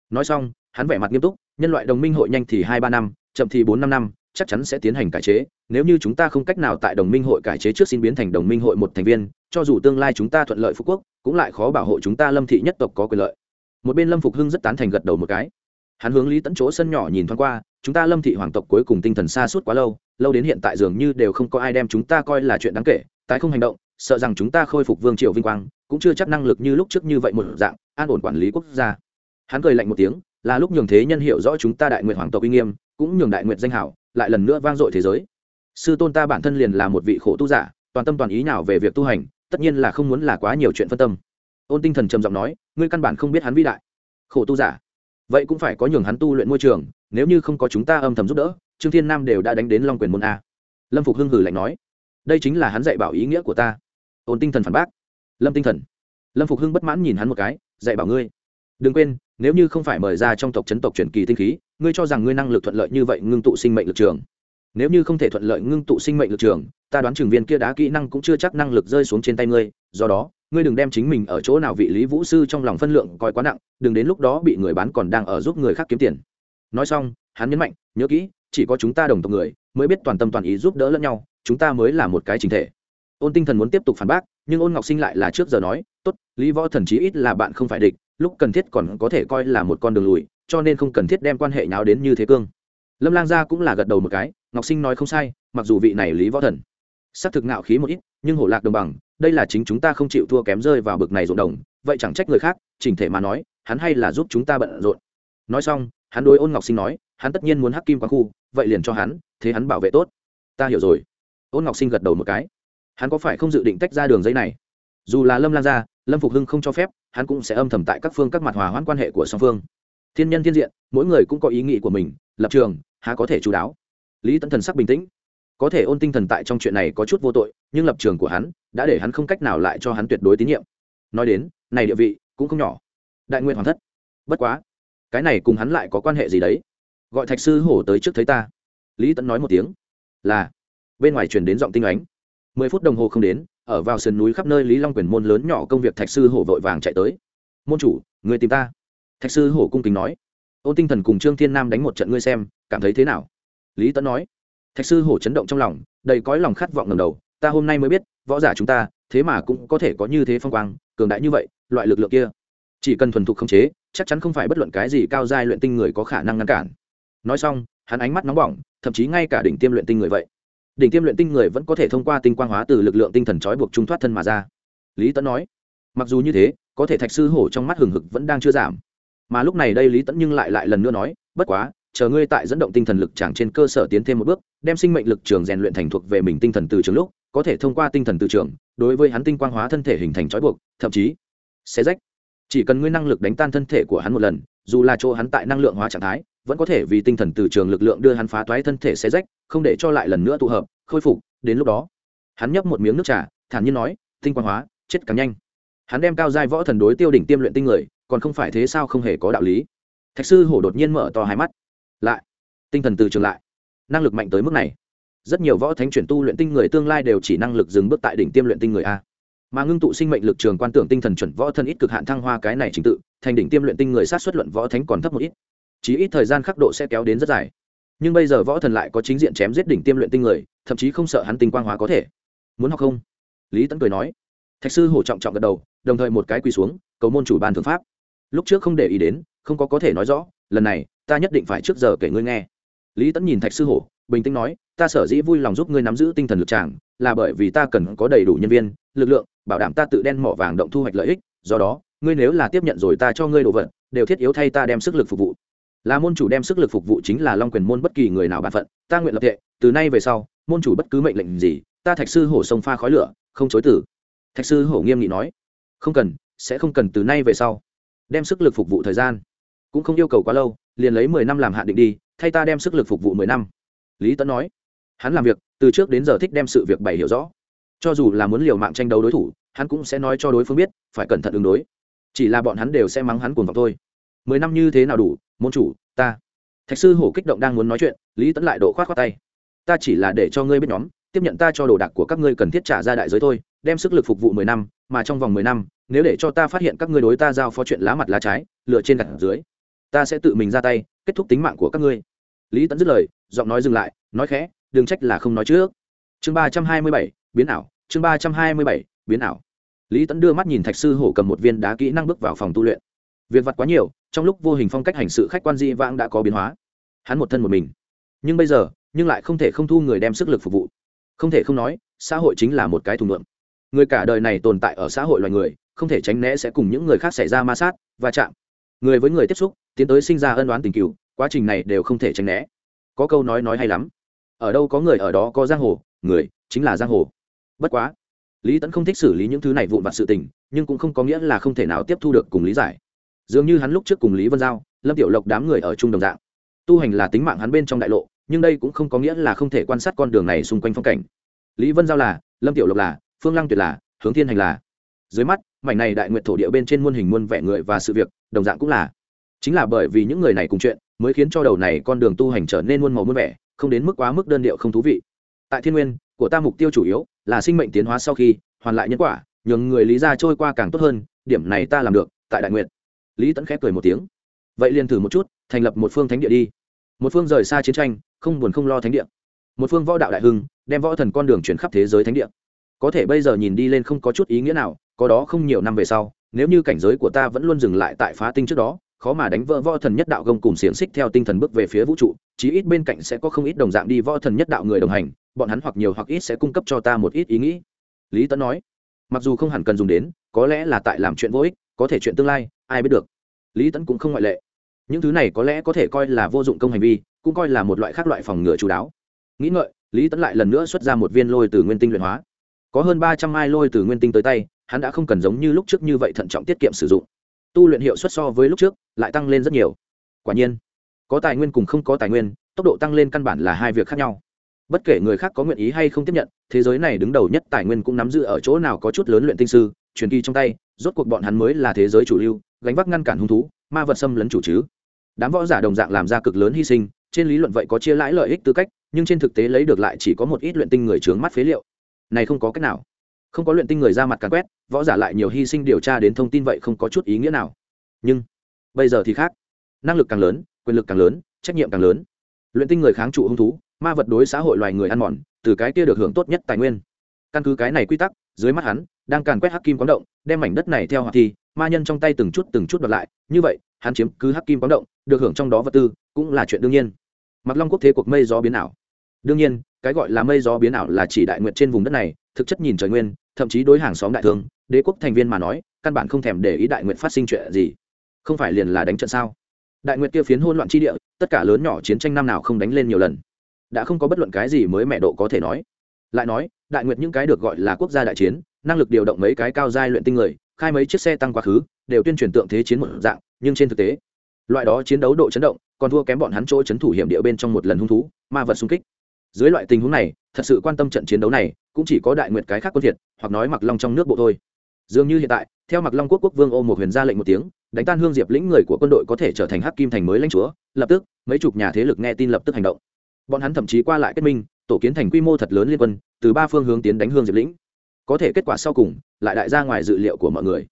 Nói xong, hắn vẻ mặt nghiêm túc, nhân loại đồng minh hội nhanh thì hai ba năm, chậm thì bốn năm năm, chắc chắn sẽ tiến hành cải chế. Nếu như chúng ta không cách nào tại đồng minh hội cải chế trước xin biến thành đồng minh hội một thành viên, cho dù tương lai chúng ta thuận lợi phú quốc, cũng lại khó bảo hộ chúng ta lâm thị nhất tộc có quyền lợi. Một bên lâm phục hưng rất tán thành gật đầu một cái. Hắn hướng lý tẫn chỗ sân nhỏ nhìn thoáng qua chúng ta lâm thị hoàng tộc cuối cùng tinh thần xa suốt quá lâu lâu đến hiện tại dường như đều không có ai đem chúng ta coi là chuyện đáng kể, tái không hành động, sợ rằng chúng ta khôi phục vương triều vinh quang, cũng chưa chắc năng lực như lúc trước như vậy một dạng, an ổn quản lý quốc gia. Hắn cười lạnh một tiếng, là lúc nhường thế nhân hiểu rõ chúng ta đại nguyện hoàng tộc uy nghiêm, cũng nhường đại nguyện danh hảo, lại lần nữa vang dội thế giới. Sư tôn ta bản thân liền là một vị khổ tu giả, toàn tâm toàn ý nào về việc tu hành, tất nhiên là không muốn là quá nhiều chuyện phân tâm. Ôn tinh thần trầm giọng nói, ngươi căn bản không biết hắn vĩ đại. Khổ tu giả? Vậy cũng phải có nhường hắn tu luyện môi trường, nếu như không có chúng ta âm thầm giúp đỡ, trương thiên nam đều đã đánh đến long quyền môn a. Lâm phục hưng hử lạnh nói. Đây chính là hắn dạy bảo ý nghĩa của ta. Ổn tinh thần phản bác. Lâm tinh thần. Lâm phục hưng bất mãn nhìn hắn một cái, dạy bảo ngươi. Đừng quên, nếu như không phải mời ra trong tộc chấn tộc truyền kỳ tinh khí, ngươi cho rằng ngươi năng lực thuận lợi như vậy ngưng tụ sinh mệnh lực trường nếu như không thể thuận lợi ngưng tụ sinh mệnh lực trường, ta đoán trường viên kia đá kỹ năng cũng chưa chắc năng lực rơi xuống trên tay ngươi, do đó, ngươi đừng đem chính mình ở chỗ nào vị lý vũ sư trong lòng phân lượng coi quá nặng, đừng đến lúc đó bị người bán còn đang ở giúp người khác kiếm tiền. Nói xong, hắn nhấn mạnh, nhớ kỹ, chỉ có chúng ta đồng tộc người mới biết toàn tâm toàn ý giúp đỡ lẫn nhau, chúng ta mới là một cái chính thể. Ôn tinh thần muốn tiếp tục phản bác, nhưng ôn ngọc sinh lại là trước giờ nói, tốt, lý võ thần chí ít là bạn không phải địch, lúc cần thiết còn có thể coi là một con đường lùi, cho nên không cần thiết đem quan hệ nháo đến như thế cương. Lâm lang gia cũng là gật đầu một cái ngọc sinh nói không sai, mặc dù vị này lý võ thần s ắ c thực ngạo khí một ít, nhưng hổ lạc đồng bằng, đây là chính chúng ta không chịu thua kém rơi vào bực này rộn đồng, vậy chẳng trách người khác, chỉnh thể mà nói, hắn hay là giúp chúng ta bận rộn. Nói xong, hắn đối ôn ngọc sinh nói, hắn tất nhiên muốn hắc kim quá khu, vậy liền cho hắn, thế hắn bảo vệ tốt. Ta hiểu rồi. Ôn ngọc sinh gật đầu một cái. Hắn có phải không dự định tách ra đường dây này? Dù là lâm lan gia, lâm phục hưng không cho phép, hắn cũng sẽ âm thầm tại các phương các mặt hòa hoãn quan hệ của song phương. Thiên nhân thiên diện, mỗi người cũng có ý nghĩ của mình, lập trường, há có thể chú đáo lý tấn thần sắc bình tĩnh. Có thể ôn tinh thần tại trong chuyện này có chút vô tội, nhưng lập trường của hắn đã để hắn không cách nào lại cho hắn tuyệt đối tín nhiệm. Nói đến, này địa vị cũng không nhỏ. Đại nguyện hoàng thất. Bất quá, cái này cùng hắn lại có quan hệ gì đấy? Gọi thạch sư hổ tới trước thấy ta. Lý tẫn nói một tiếng. Là. Bên ngoài truyền đến giọng tinh ánh. Mười phút đồng hồ không đến, ở vào sườn núi khắp nơi lý long quyền môn lớn nhỏ công việc thạch sư hổ vội vàng chạy tới. Môn chủ, người tìm ta. Thạch sư hổ cung kính nói. Ôn tinh thần cùng trương thiên nam đánh một trận ngươi xem, cảm thấy thế nào? Lý tẫn nói. Thạch sư hổ chấn động trong lòng, đầy cõi lòng khát vọng ngầm đầu, ta hôm nay mới biết, võ giả chúng ta, thế mà cũng có thể có như thế phong quang, cường đại như vậy, loại lực lượng kia, chỉ cần thuần thục khống chế, chắc chắn không phải bất luận cái gì cao giai luyện tinh người có khả năng ngăn cản. Nói xong, hắn ánh mắt nóng bỏng, thậm chí ngay cả đỉnh tiêm luyện tinh người vậy. Đỉnh tiêm luyện tinh người vẫn có thể thông qua tinh quang hóa từ lực lượng tinh thần trói buộc trung thoát thân mà ra. Lý tẫn nói, mặc dù như thế, có thể thạch sư hổ trong mắt hừng hực vẫn đang chưa giảm. Mà lúc này đây lý tẫn nhưng lại lại lần nữa nói, bất quá chờ ngươi tại dẫn động tinh thần lực chẳng trên cơ sở tiến thêm một bước, đem sinh mệnh lực trường rèn luyện thành thuộc về mình tinh thần từ trường lúc, có thể thông qua tinh thần từ trường, đối với hắn tinh quang hóa thân thể hình thành trói buộc, thậm chí sẽ rách. Chỉ cần ngươi năng lực đánh tan thân thể của hắn một lần, dù là chỗ hắn tại năng lượng hóa trạng thái, vẫn có thể vì tinh thần từ trường lực lượng đưa hắn phá toái thân thể sẽ rách, không để cho lại lần nữa tụ hợp, khôi phục. Đến lúc đó, hắn nhấp một miếng nước trà, thản nhiên nói, tinh quang hóa, chết càng nhanh. Hắn đem cao giai võ thần đối tiêu đỉnh tiêm luyện tinh người, còn không phải thế sao không hề có đạo lý. Thạch sư hổ đột nhiên mở to hai mắt lại. Tinh thần từ trường lại. Năng lực mạnh tới mức này. Rất nhiều võ thánh chuyển tu luyện tinh người tương lai đều chỉ năng lực dừng bước tại đỉnh tiêm luyện tinh người a. Mà ngưng tụ sinh mệnh lực trường quan tưởng tinh thần chuẩn võ thân ít cực hạn thăng hoa cái này trình tự, thành đỉnh tiêm luyện tinh người sát xuất luận võ thánh còn thấp một ít. Chỉ ít thời gian khắc độ sẽ kéo đến rất dài. Nhưng bây giờ võ thần lại có chính diện chém giết đỉnh tiêm luyện tinh người, thậm chí không sợ hắn tinh quang hóa có thể. Muốn học không? Lý tấn cười nói. Thạch sư hổ trọng trọng gật đầu, đồng thời một cái quỳ xuống, cầu môn chủ ban thượng pháp. Lúc trước không để ý đến, không có có thể nói rõ, lần này ta nhất định phải trước giờ kể ngươi nghe. Lý tấn nhìn thạch sư hổ, bình tĩnh nói, ta sở dĩ vui lòng giúp ngươi nắm giữ tinh thần lực tràng, là bởi vì ta cần có đầy đủ nhân viên, lực lượng, bảo đảm ta tự đen mỏ vàng động thu hoạch lợi ích, do đó, ngươi nếu là tiếp nhận rồi ta cho ngươi đồ vật, đều thiết yếu thay ta đem sức lực phục vụ. Là môn chủ đem sức lực phục vụ chính là long quyền môn bất kỳ người nào bản phận, ta nguyện lập tệ từ nay về sau, môn chủ bất cứ mệnh lệnh gì, ta thạch sư hổ sông pha khói lửa, không chối tử thạch sư hổ nghiêm nghị nói, không cần, sẽ không cần từ nay về sau. Đem sức lực phục vụ thời gian cũng không yêu cầu quá lâu, liền lấy mười năm làm hạn định đi, thay ta đem sức lực phục vụ mười năm. Lý tấn nói. Hắn làm việc, từ trước đến giờ thích đem sự việc bày hiểu rõ. Cho dù là muốn liều mạng tranh đấu đối thủ, hắn cũng sẽ nói cho đối phương biết, phải cẩn thận ứng đối. Chỉ là bọn hắn đều sẽ mắng hắn cuồng vọng thôi. Mười năm như thế nào đủ, môn chủ, ta. Thạch sư hổ kích động đang muốn nói chuyện, lý tấn lại độ khoát khoác tay. Ta chỉ là để cho ngươi biết nhóm, tiếp nhận ta cho đồ đạc của các ngươi cần thiết trả ra đại giới thôi, đem sức lực phục vụ mười năm, mà trong vòng mười năm, nếu để cho ta phát hiện các ngươi đối ta giao phó chuyện lá mặt lá trái, lựa trên gặt dưới ta sẽ tự mình ra tay, kết thúc tính mạng của các ngươi. Lý tẫn dứt lời, giọng nói dừng lại, nói khẽ, đừng trách là không nói trước. Chương ba trăm hai mươi bảy, biến ảo, chương ba trăm hai mươi bảy, biến ảo. Lý tẫn đưa mắt nhìn thạch sư hổ cầm một viên đá kỹ năng bước vào phòng tu luyện. Việc vặt quá nhiều, trong lúc vô hình phong cách hành sự khách quan di vãng đã có biến hóa. Hắn một thân một mình. Nhưng bây giờ, nhưng lại không thể không thu người đem sức lực phục vụ. Không thể không nói, xã hội chính là một cái thùng lượm. Người cả đời này tồn tại ở xã hội loài người, không thể tránh né sẽ cùng những người khác xảy ra ma sát và chạm người với người tiếp xúc, tiến tới sinh ra ân đoán tình cựu quá trình này đều không thể tránh né. Có câu nói nói hay lắm. Ở đâu có người, ở đó có giang hồ, người chính là giang hồ. Bất quá, lý tẫn không thích xử lý những thứ này vụn vặt sự tình, nhưng cũng không có nghĩa là không thể nào tiếp thu được cùng lý giải. Dường như hắn lúc trước cùng lý vân giao, lâm tiểu lộc đám người ở chung đồng dạng. Tu hành là tính mạng hắn bên trong đại lộ, nhưng đây cũng không có nghĩa là không thể quan sát con đường này xung quanh phong cảnh. Lý vân giao là, lâm tiểu lộc là, phương lăng tuyệt là, hướng thiên hành là dưới mắt, mảnh này đại nguyện thổ địa bên trên muôn hình muôn vẻ người và sự việc, đồng dạng cũng là. Chính là bởi vì những người này cùng chuyện, mới khiến cho đầu này con đường tu hành trở nên muôn màu muôn vẻ, không đến mức quá mức đơn điệu không thú vị. Tại thiên nguyên, của ta mục tiêu chủ yếu là sinh mệnh tiến hóa sau khi hoàn lại nhân quả, nhường người lý ra trôi qua càng tốt hơn, điểm này ta làm được, tại đại nguyện lý tẫn khép cười một tiếng. Vậy liền thử một chút, thành lập một phương thánh địa đi. Một phương rời xa chiến tranh, không buồn không lo thánh địa. Một phương võ đạo đại hưng, đem võ thần con đường chuyển khắp thế giới thánh địa. Có thể bây giờ nhìn đi lên không có chút ý nghĩa nào có đó không nhiều năm về sau, nếu như cảnh giới của ta vẫn luôn dừng lại tại phá tinh trước đó, khó mà đánh vỡ võ thần nhất đạo gông cùng xiềng xích theo tinh thần bước về phía vũ trụ, chí ít bên cạnh sẽ có không ít đồng dạng đi võ thần nhất đạo người đồng hành, bọn hắn hoặc nhiều hoặc ít sẽ cung cấp cho ta một ít ý nghĩ. Lý tấn nói. Mặc dù không hẳn cần dùng đến, có lẽ là tại làm chuyện vô ích, có thể chuyện tương lai, ai biết được. Lý tấn cũng không ngoại lệ. Những thứ này có lẽ có thể coi là vô dụng công hành vi, cũng coi là một loại khác loại phòng ngừa chú đáo. Nghĩ ngợi, lý tấn lại lần nữa xuất ra một viên lôi từ nguyên tinh luyện hóa. Có hơn ba trăm mai lôi từ nguyên tinh tới tay hắn đã không cần giống như lúc trước như vậy thận trọng tiết kiệm sử dụng. Tu luyện hiệu suất so với lúc trước lại tăng lên rất nhiều. Quả nhiên, có tài nguyên cùng không có tài nguyên, tốc độ tăng lên căn bản là hai việc khác nhau. Bất kể người khác có nguyện ý hay không tiếp nhận, thế giới này đứng đầu nhất tài nguyên cũng nắm giữ ở chỗ nào có chút lớn luyện tinh sư, truyền kỳ trong tay, rốt cuộc bọn hắn mới là thế giới chủ lưu, gánh vác ngăn cản hung thú, ma vật xâm lấn chủ chứ. Đám võ giả đồng dạng làm ra cực lớn hy sinh, trên lý luận vậy có chia lãi lợi ích tư cách, nhưng trên thực tế lấy được lại chỉ có một ít luyện tinh người trướng mắt phế liệu. Này không có cách nào không có luyện tinh người ra mặt càn quét, võ giả lại nhiều hy sinh điều tra đến thông tin vậy không có chút ý nghĩa nào. Nhưng, bây giờ thì khác. Năng lực càng lớn, quyền lực càng lớn, trách nhiệm càng lớn. Luyện tinh người kháng trụ hung thú, ma vật đối xã hội loài người ăn mòn, từ cái kia được hưởng tốt nhất tài nguyên. Căn cứ cái này quy tắc, dưới mắt hắn, đang càn quét hắc kim quán động, đem mảnh đất này theo hoạt thi, ma nhân trong tay từng chút từng chút đoạt lại. Như vậy, hắn chiếm cứ hắc kim quán động, được hưởng trong đó vật tư, cũng là chuyện đương nhiên. Mặc long quốc thế cuộc mây gió biến ảo. Đương nhiên, cái gọi là mây gió biến ảo là chỉ đại nguyện trên vùng đất này thực chất nhìn trời nguyên, thậm chí đối hàng xóm đại thương, đế quốc thành viên mà nói, căn bản không thèm để ý đại nguyện phát sinh chuyện gì. Không phải liền là đánh trận sao? Đại nguyện kia phiến hôn loạn chi địa, tất cả lớn nhỏ chiến tranh năm nào không đánh lên nhiều lần. Đã không có bất luận cái gì mới mẹ độ có thể nói. Lại nói, đại nguyện những cái được gọi là quốc gia đại chiến, năng lực điều động mấy cái cao giai luyện tinh người, khai mấy chiếc xe tăng quá khứ, đều tuyên truyền tượng thế chiến một dạng, nhưng trên thực tế, loại đó chiến đấu độ chấn động, còn thua kém bọn hắn chỗ chấn thủ hiểm địa bên trong một lần hung thú, ma vật xung kích. Dưới loại tình huống này, thật sự quan tâm trận chiến đấu này cũng chỉ có đại nguyện cái khác quân thiệt, hoặc nói mặc long trong nước bộ thôi. Dường như hiện tại, theo mặc long quốc quốc vương ô một huyền ra lệnh một tiếng, đánh tan hương diệp lĩnh người của quân đội có thể trở thành hắc kim thành mới lãnh chúa, lập tức, mấy chục nhà thế lực nghe tin lập tức hành động. Bọn hắn thậm chí qua lại kết minh, tổ kiến thành quy mô thật lớn liên quân, từ ba phương hướng tiến đánh hương diệp lĩnh. Có thể kết quả sau cùng, lại đại ra ngoài dự liệu của mọi người.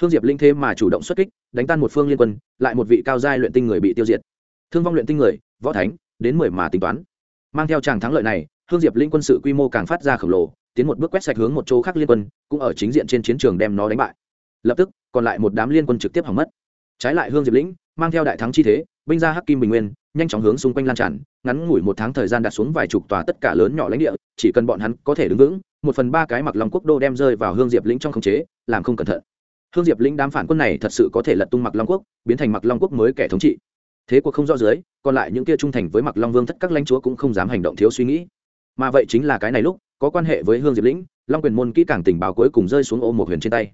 Hương diệp linh thế mà chủ động xuất kích, đánh tan một phương liên quân, lại một vị cao giai luyện tinh người bị tiêu diệt. Thương vong luyện tinh người, võ thánh, đến mười mà tính toán. Mang theo tràng thắng lợi này hương diệp linh quân sự quy mô càng phát ra khổng lồ, tiến một bước quét sạch hướng một chỗ khác liên quân, cũng ở chính diện trên chiến trường đem nó đánh bại. Lập tức, còn lại một đám liên quân trực tiếp hỏng mất. Trái lại hương diệp lĩnh, mang theo đại thắng chi thế, binh ra hắc kim bình nguyên, nhanh chóng hướng xung quanh lan tràn, ngắn ngủi một tháng thời gian đặt xuống vài chục tòa tất cả lớn nhỏ lãnh địa, chỉ cần bọn hắn có thể đứng vững, một phần ba cái mặc long quốc đô đem rơi vào hương diệp lĩnh trong khống chế, làm không cẩn thận. Hương diệp lĩnh đám phản quân này thật sự có thể lật tung mặc long quốc, biến thành mặc long quốc mới kẻ thống trị. Thế cuộc không rõ dưới, còn lại những kia trung thành với mặc long vương thất các lãnh chúa cũng không dám hành động thiếu suy nghĩ mà vậy chính là cái này lúc, có quan hệ với hương diệp lĩnh, long quyền môn kỹ càng tình báo cuối cùng rơi xuống ô một huyền trên tay.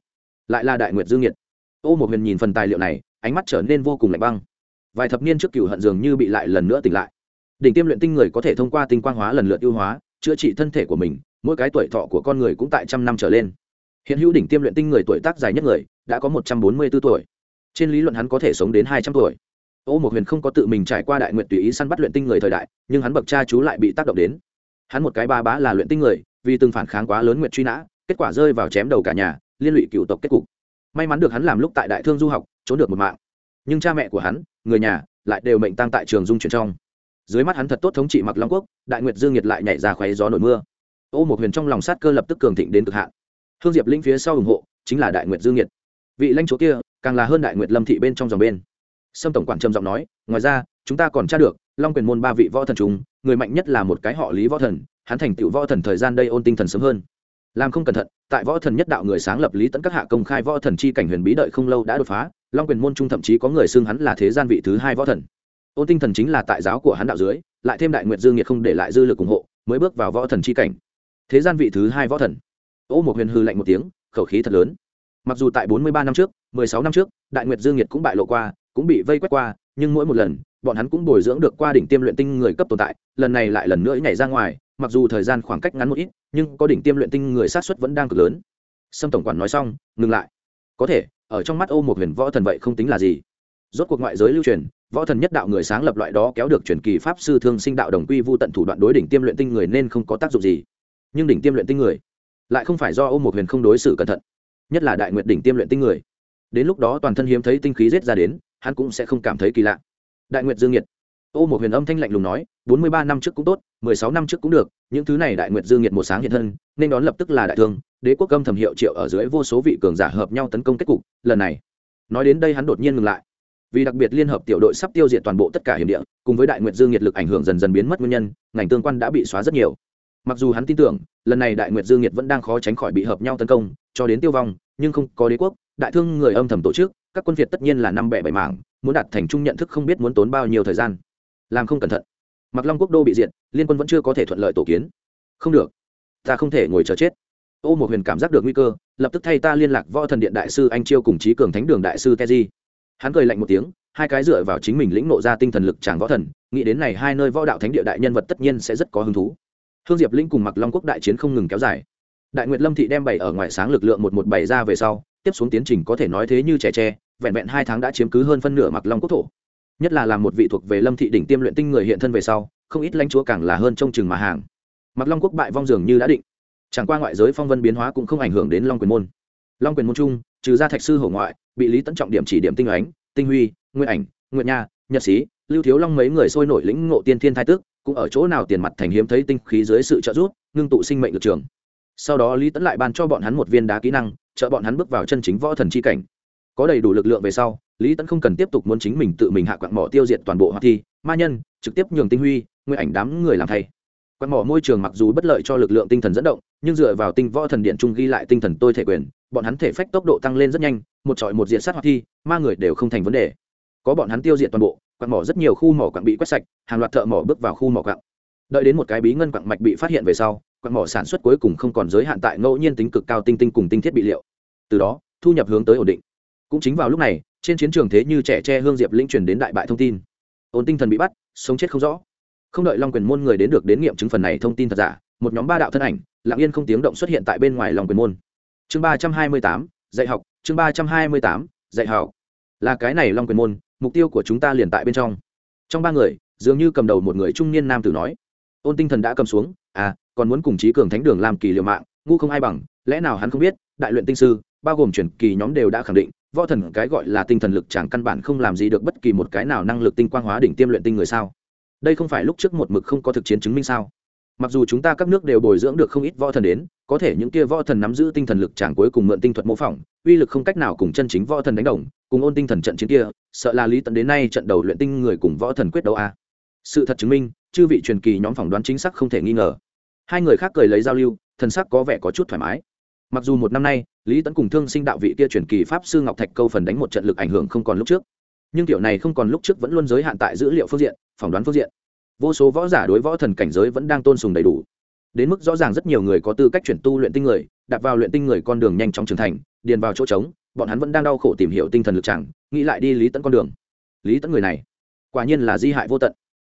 Lại là đại nguyệt dương nhiệt. Ô một huyền nhìn phần tài liệu này, ánh mắt trở nên vô cùng lạnh băng. Vài thập niên trước cựu hận dường như bị lại lần nữa tỉnh lại. Đỉnh tiêm luyện tinh người có thể thông qua tinh quang hóa lần lượt ưu hóa, chữa trị thân thể của mình, mỗi cái tuổi thọ của con người cũng tại trăm năm trở lên. Hiện hữu đỉnh tiêm luyện tinh người tuổi tác dài nhất người, đã có một trăm bốn mươi b ố tuổi. Trên lý luận hắn có thể sống đến hai trăm tuổi. Ô một huyền không có tự mình trải qua đại nguyện tùy ý săn bắt luyện tinh người thời đại, nhưng hắn bậc cha chú lại bị tác động đến hắn một cái ba bá là luyện tinh người, vì từng phản kháng quá lớn nguyện truy nã, kết quả rơi vào chém đầu cả nhà, liên lụy cựu tộc kết cục. May mắn được hắn làm lúc tại đại thương du học, trốn được một mạng. Nhưng cha mẹ của hắn, người nhà, lại đều mệnh tăng tại trường dung chuyển trong. Dưới mắt hắn thật tốt thống trị mặc long quốc, đại nguyệt dương nhiệt lại nhảy ra khoáy gió nổi mưa. Ô một huyền trong lòng sát cơ lập tức cường thịnh đến cực hạn. Hương diệp linh phía sau ủng hộ, chính là đại nguyệt dương nhiệt. Vị lãnh chúa kia, càng là hơn đại nguyệt lâm thị bên trong dòng bên. Sâm tổng quản trầm giọng nói, ngoài ra, chúng ta còn tra được, long quyền môn ba vị võ thần chúng người mạnh nhất là một cái họ lý võ thần, hắn thành tựu võ thần thời gian đây ôn tinh thần sớm hơn. Làm không cẩn thận, tại võ thần nhất đạo người sáng lập lý tẫn các hạ công khai võ thần chi cảnh huyền bí đợi không lâu đã đột phá, long quyền môn trung thậm chí có người xưng hắn là thế gian vị thứ hai võ thần. Ôn tinh thần chính là tại giáo của hắn đạo dưới, lại thêm đại nguyệt dương nhiệt không để lại dư lực ủng hộ, mới bước vào võ thần chi cảnh. Thế gian vị thứ hai võ thần. Ô một huyền hư lạnh một tiếng, khẩu khí thật lớn. Mặc dù tại bốn mươi ba năm trước, mười sáu năm trước, đại nguyệt dương nhiệt cũng bại lộ qua, cũng bị vây quét qua, nhưng mỗi một lần bọn hắn cũng bồi dưỡng được qua đỉnh tiêm luyện tinh người cấp tồn tại, lần này lại lần nữa nhảy ra ngoài, mặc dù thời gian khoảng cách ngắn một ít, nhưng có đỉnh tiêm luyện tinh người sát xuất vẫn đang cực lớn. Sâm tổng quản nói xong, ngừng lại. Có thể, ở trong mắt ô một huyền võ thần vậy không tính là gì. Rốt cuộc ngoại giới lưu truyền, võ thần nhất đạo người sáng lập loại đó kéo được truyền kỳ pháp sư thương sinh đạo đồng quy vu tận thủ đoạn đối đỉnh tiêm luyện tinh người nên không có tác dụng gì. Nhưng đỉnh tiêm luyện tinh người lại không phải do ô một huyền không đối xử cẩn thận, nhất là đại nguyệt đỉnh tiêm luyện tinh người. Đến lúc đó toàn thân hiếm thấy tinh khí rớt ra đến, hắn cũng sẽ không cảm thấy kỳ lạ đại nguyệt dương nhiệt. Ô một huyền âm thanh lạnh lùng nói, bốn mươi ba năm trước cũng tốt, mười sáu năm trước cũng được, những thứ này đại nguyệt dương nhiệt một sáng hiện thân, nên đón lập tức là đại thương, đế quốc âm thầm hiệu triệu ở dưới vô số vị cường giả hợp nhau tấn công kết cục, lần này. Nói đến đây hắn đột nhiên ngừng lại. Vì đặc biệt liên hợp tiểu đội sắp tiêu diệt toàn bộ tất cả hiểm địa, cùng với đại nguyệt dương nhiệt lực ảnh hưởng dần dần biến mất nguyên nhân, ngành tương quan đã bị xóa rất nhiều. Mặc dù hắn tin tưởng, lần này đại nguyệt dương nhiệt vẫn đang khó tránh khỏi bị hợp nhau tấn công, cho đến tiêu vong, nhưng không có đế quốc, đại thương người âm thầm tổ chức các quân việt tất nhiên là năm bẻ bảy mảng, muốn đạt thành chung nhận thức không biết muốn tốn bao nhiêu thời gian. Làm không cẩn thận. Mặc long quốc đô bị diệt, liên quân vẫn chưa có thể thuận lợi tổ kiến. Không được. Ta không thể ngồi chờ chết. Ô một huyền cảm giác được nguy cơ, lập tức thay ta liên lạc võ thần điện đại sư anh chiêu cùng trí cường thánh đường đại sư keji hắn cười lạnh một tiếng, hai cái dựa vào chính mình lĩnh nộ ra tinh thần lực tràng võ thần, nghĩ đến này hai nơi võ đạo thánh địa đại nhân vật tất nhiên sẽ rất có hứng thú. Hương diệp linh cùng mặc long quốc đại chiến không ngừng kéo dài. Đại nguyệt lâm thị đem bày ở ngoài sáng lực lượng một một bảy ra về sau tiếp xuống tiến trình có thể nói thế như trẻ tre, vẹn vẹn hai tháng đã chiếm cứ hơn phân nửa mặc long quốc thổ. Nhất là làm một vị thuộc về lâm thị đỉnh tiêm luyện tinh người hiện thân về sau, không ít lãnh chúa càng là hơn trông chừng mà hàng. Mặc long quốc bại vong dường như đã định. Chẳng qua ngoại giới phong vân biến hóa cũng không ảnh hưởng đến long quyền môn. Long quyền môn trung, trừ ra thạch sư hổ ngoại, bị lý tấn trọng điểm chỉ điểm tinh ánh, tinh huy nguyên ảnh, nguyện nha, nhật sĩ, lưu thiếu long mấy người sôi nổi lĩnh ngộ tiên thiên thai tước, cũng ở chỗ nào tiền mặt thành hiếm thấy tinh khí dưới sự trợ giúp, ngưng tụ sinh mệnh lực trường. Sau đó lý tấn lại ban cho bọn hắn một viên đá kỹ năng trợ bọn hắn bước vào chân chính võ thần chi cảnh. Có đầy đủ lực lượng về sau, lý tấn không cần tiếp tục muốn chính mình tự mình hạ quặng mỏ tiêu diệt toàn bộ hoa thi, ma nhân, trực tiếp nhường tinh huy, nguyên ảnh đám người làm thay. Quặng mỏ môi trường mặc dù bất lợi cho lực lượng tinh thần dẫn động, nhưng dựa vào tinh võ thần điện trung ghi lại tinh thần tôi thể quyền, bọn hắn thể phách tốc độ tăng lên rất nhanh, một trọi một diện sát hoa thi, ma người đều không thành vấn đề. Có bọn hắn tiêu diệt toàn bộ quặng mỏ rất nhiều khu mỏ quặng bị quét sạch, hàng loạt thợ mỏ bước vào khu mỏ quặng đợi đến một cái bí ngân quặng mạch bị phát hiện về sau quặng mỏ sản xuất cuối cùng không còn giới hạn tại ngẫu nhiên tính cực cao tinh tinh cùng tinh thiết bị liệu. Từ đó, thu nhập hướng tới ổn định. Cũng chính vào lúc này, trên chiến trường thế như trẻ tre hương diệp linh truyền đến đại bại thông tin. Ổn tinh thần bị bắt, sống chết không rõ. Không đợi long quyền môn người đến được đến nghiệm chứng phần này thông tin thật giả, một nhóm ba đạo thân ảnh, lặng yên không tiếng động xuất hiện tại bên ngoài lòng quyền môn. Chương ba trăm hai mươi tám, dạy học, chương ba trăm hai mươi tám, dạy học. Là cái này long quyền môn, mục tiêu của chúng ta liền tại bên trong. Trong ba người, dường như cầm đầu một người trung niên nam tử nói. Ôn tinh thần đã cầm xuống à còn muốn cùng trí cường thánh đường làm kỳ liều mạng, ngu không ai bằng, lẽ nào hắn không biết, đại luyện tinh sư, bao gồm chuyển kỳ nhóm đều đã khẳng định, võ thần cái gọi là tinh thần lực chẳng căn bản không làm gì được bất kỳ một cái nào năng lực tinh quang hóa đỉnh tiêm luyện tinh người sao? Đây không phải lúc trước một mực không có thực chiến chứng minh sao? Mặc dù chúng ta các nước đều bồi dưỡng được không ít võ thần đến, có thể những kia võ thần nắm giữ tinh thần lực chẳng cuối cùng mượn tinh thuật mô phỏng, uy lực không cách nào cùng chân chính võ thần đánh đồng, cùng ôn tinh thần trận chiến kia, sợ là lý tận đến nay trận đầu luyện tinh người cùng võ thần quyết đấu a. Sự thật chứng minh, chư vị truyền kỳ nhóm phỏng đoán chính xác không thể nghi ngờ hai người khác cười lấy giao lưu thân sắc có vẻ có chút thoải mái. Mặc dù một năm nay, lý tấn cùng thương sinh đạo vị kia truyền kỳ pháp sư ngọc thạch câu phần đánh một trận lực ảnh hưởng không còn lúc trước. Nhưng kiểu này không còn lúc trước vẫn luôn giới hạn tại dữ liệu phương diện, phỏng đoán phương diện. Vô số võ giả đối võ thần cảnh giới vẫn đang tôn sùng đầy đủ. Đến mức rõ ràng rất nhiều người có tư cách chuyển tu luyện tinh người, đạp vào luyện tinh người con đường nhanh chóng trưởng thành, điền vào chỗ trống, bọn hắn vẫn đang đau khổ tìm hiểu tinh thần lực chẳng, nghĩ lại đi lý tẫn con đường. Lý tẫn người này, quả nhiên là di hại vô tận.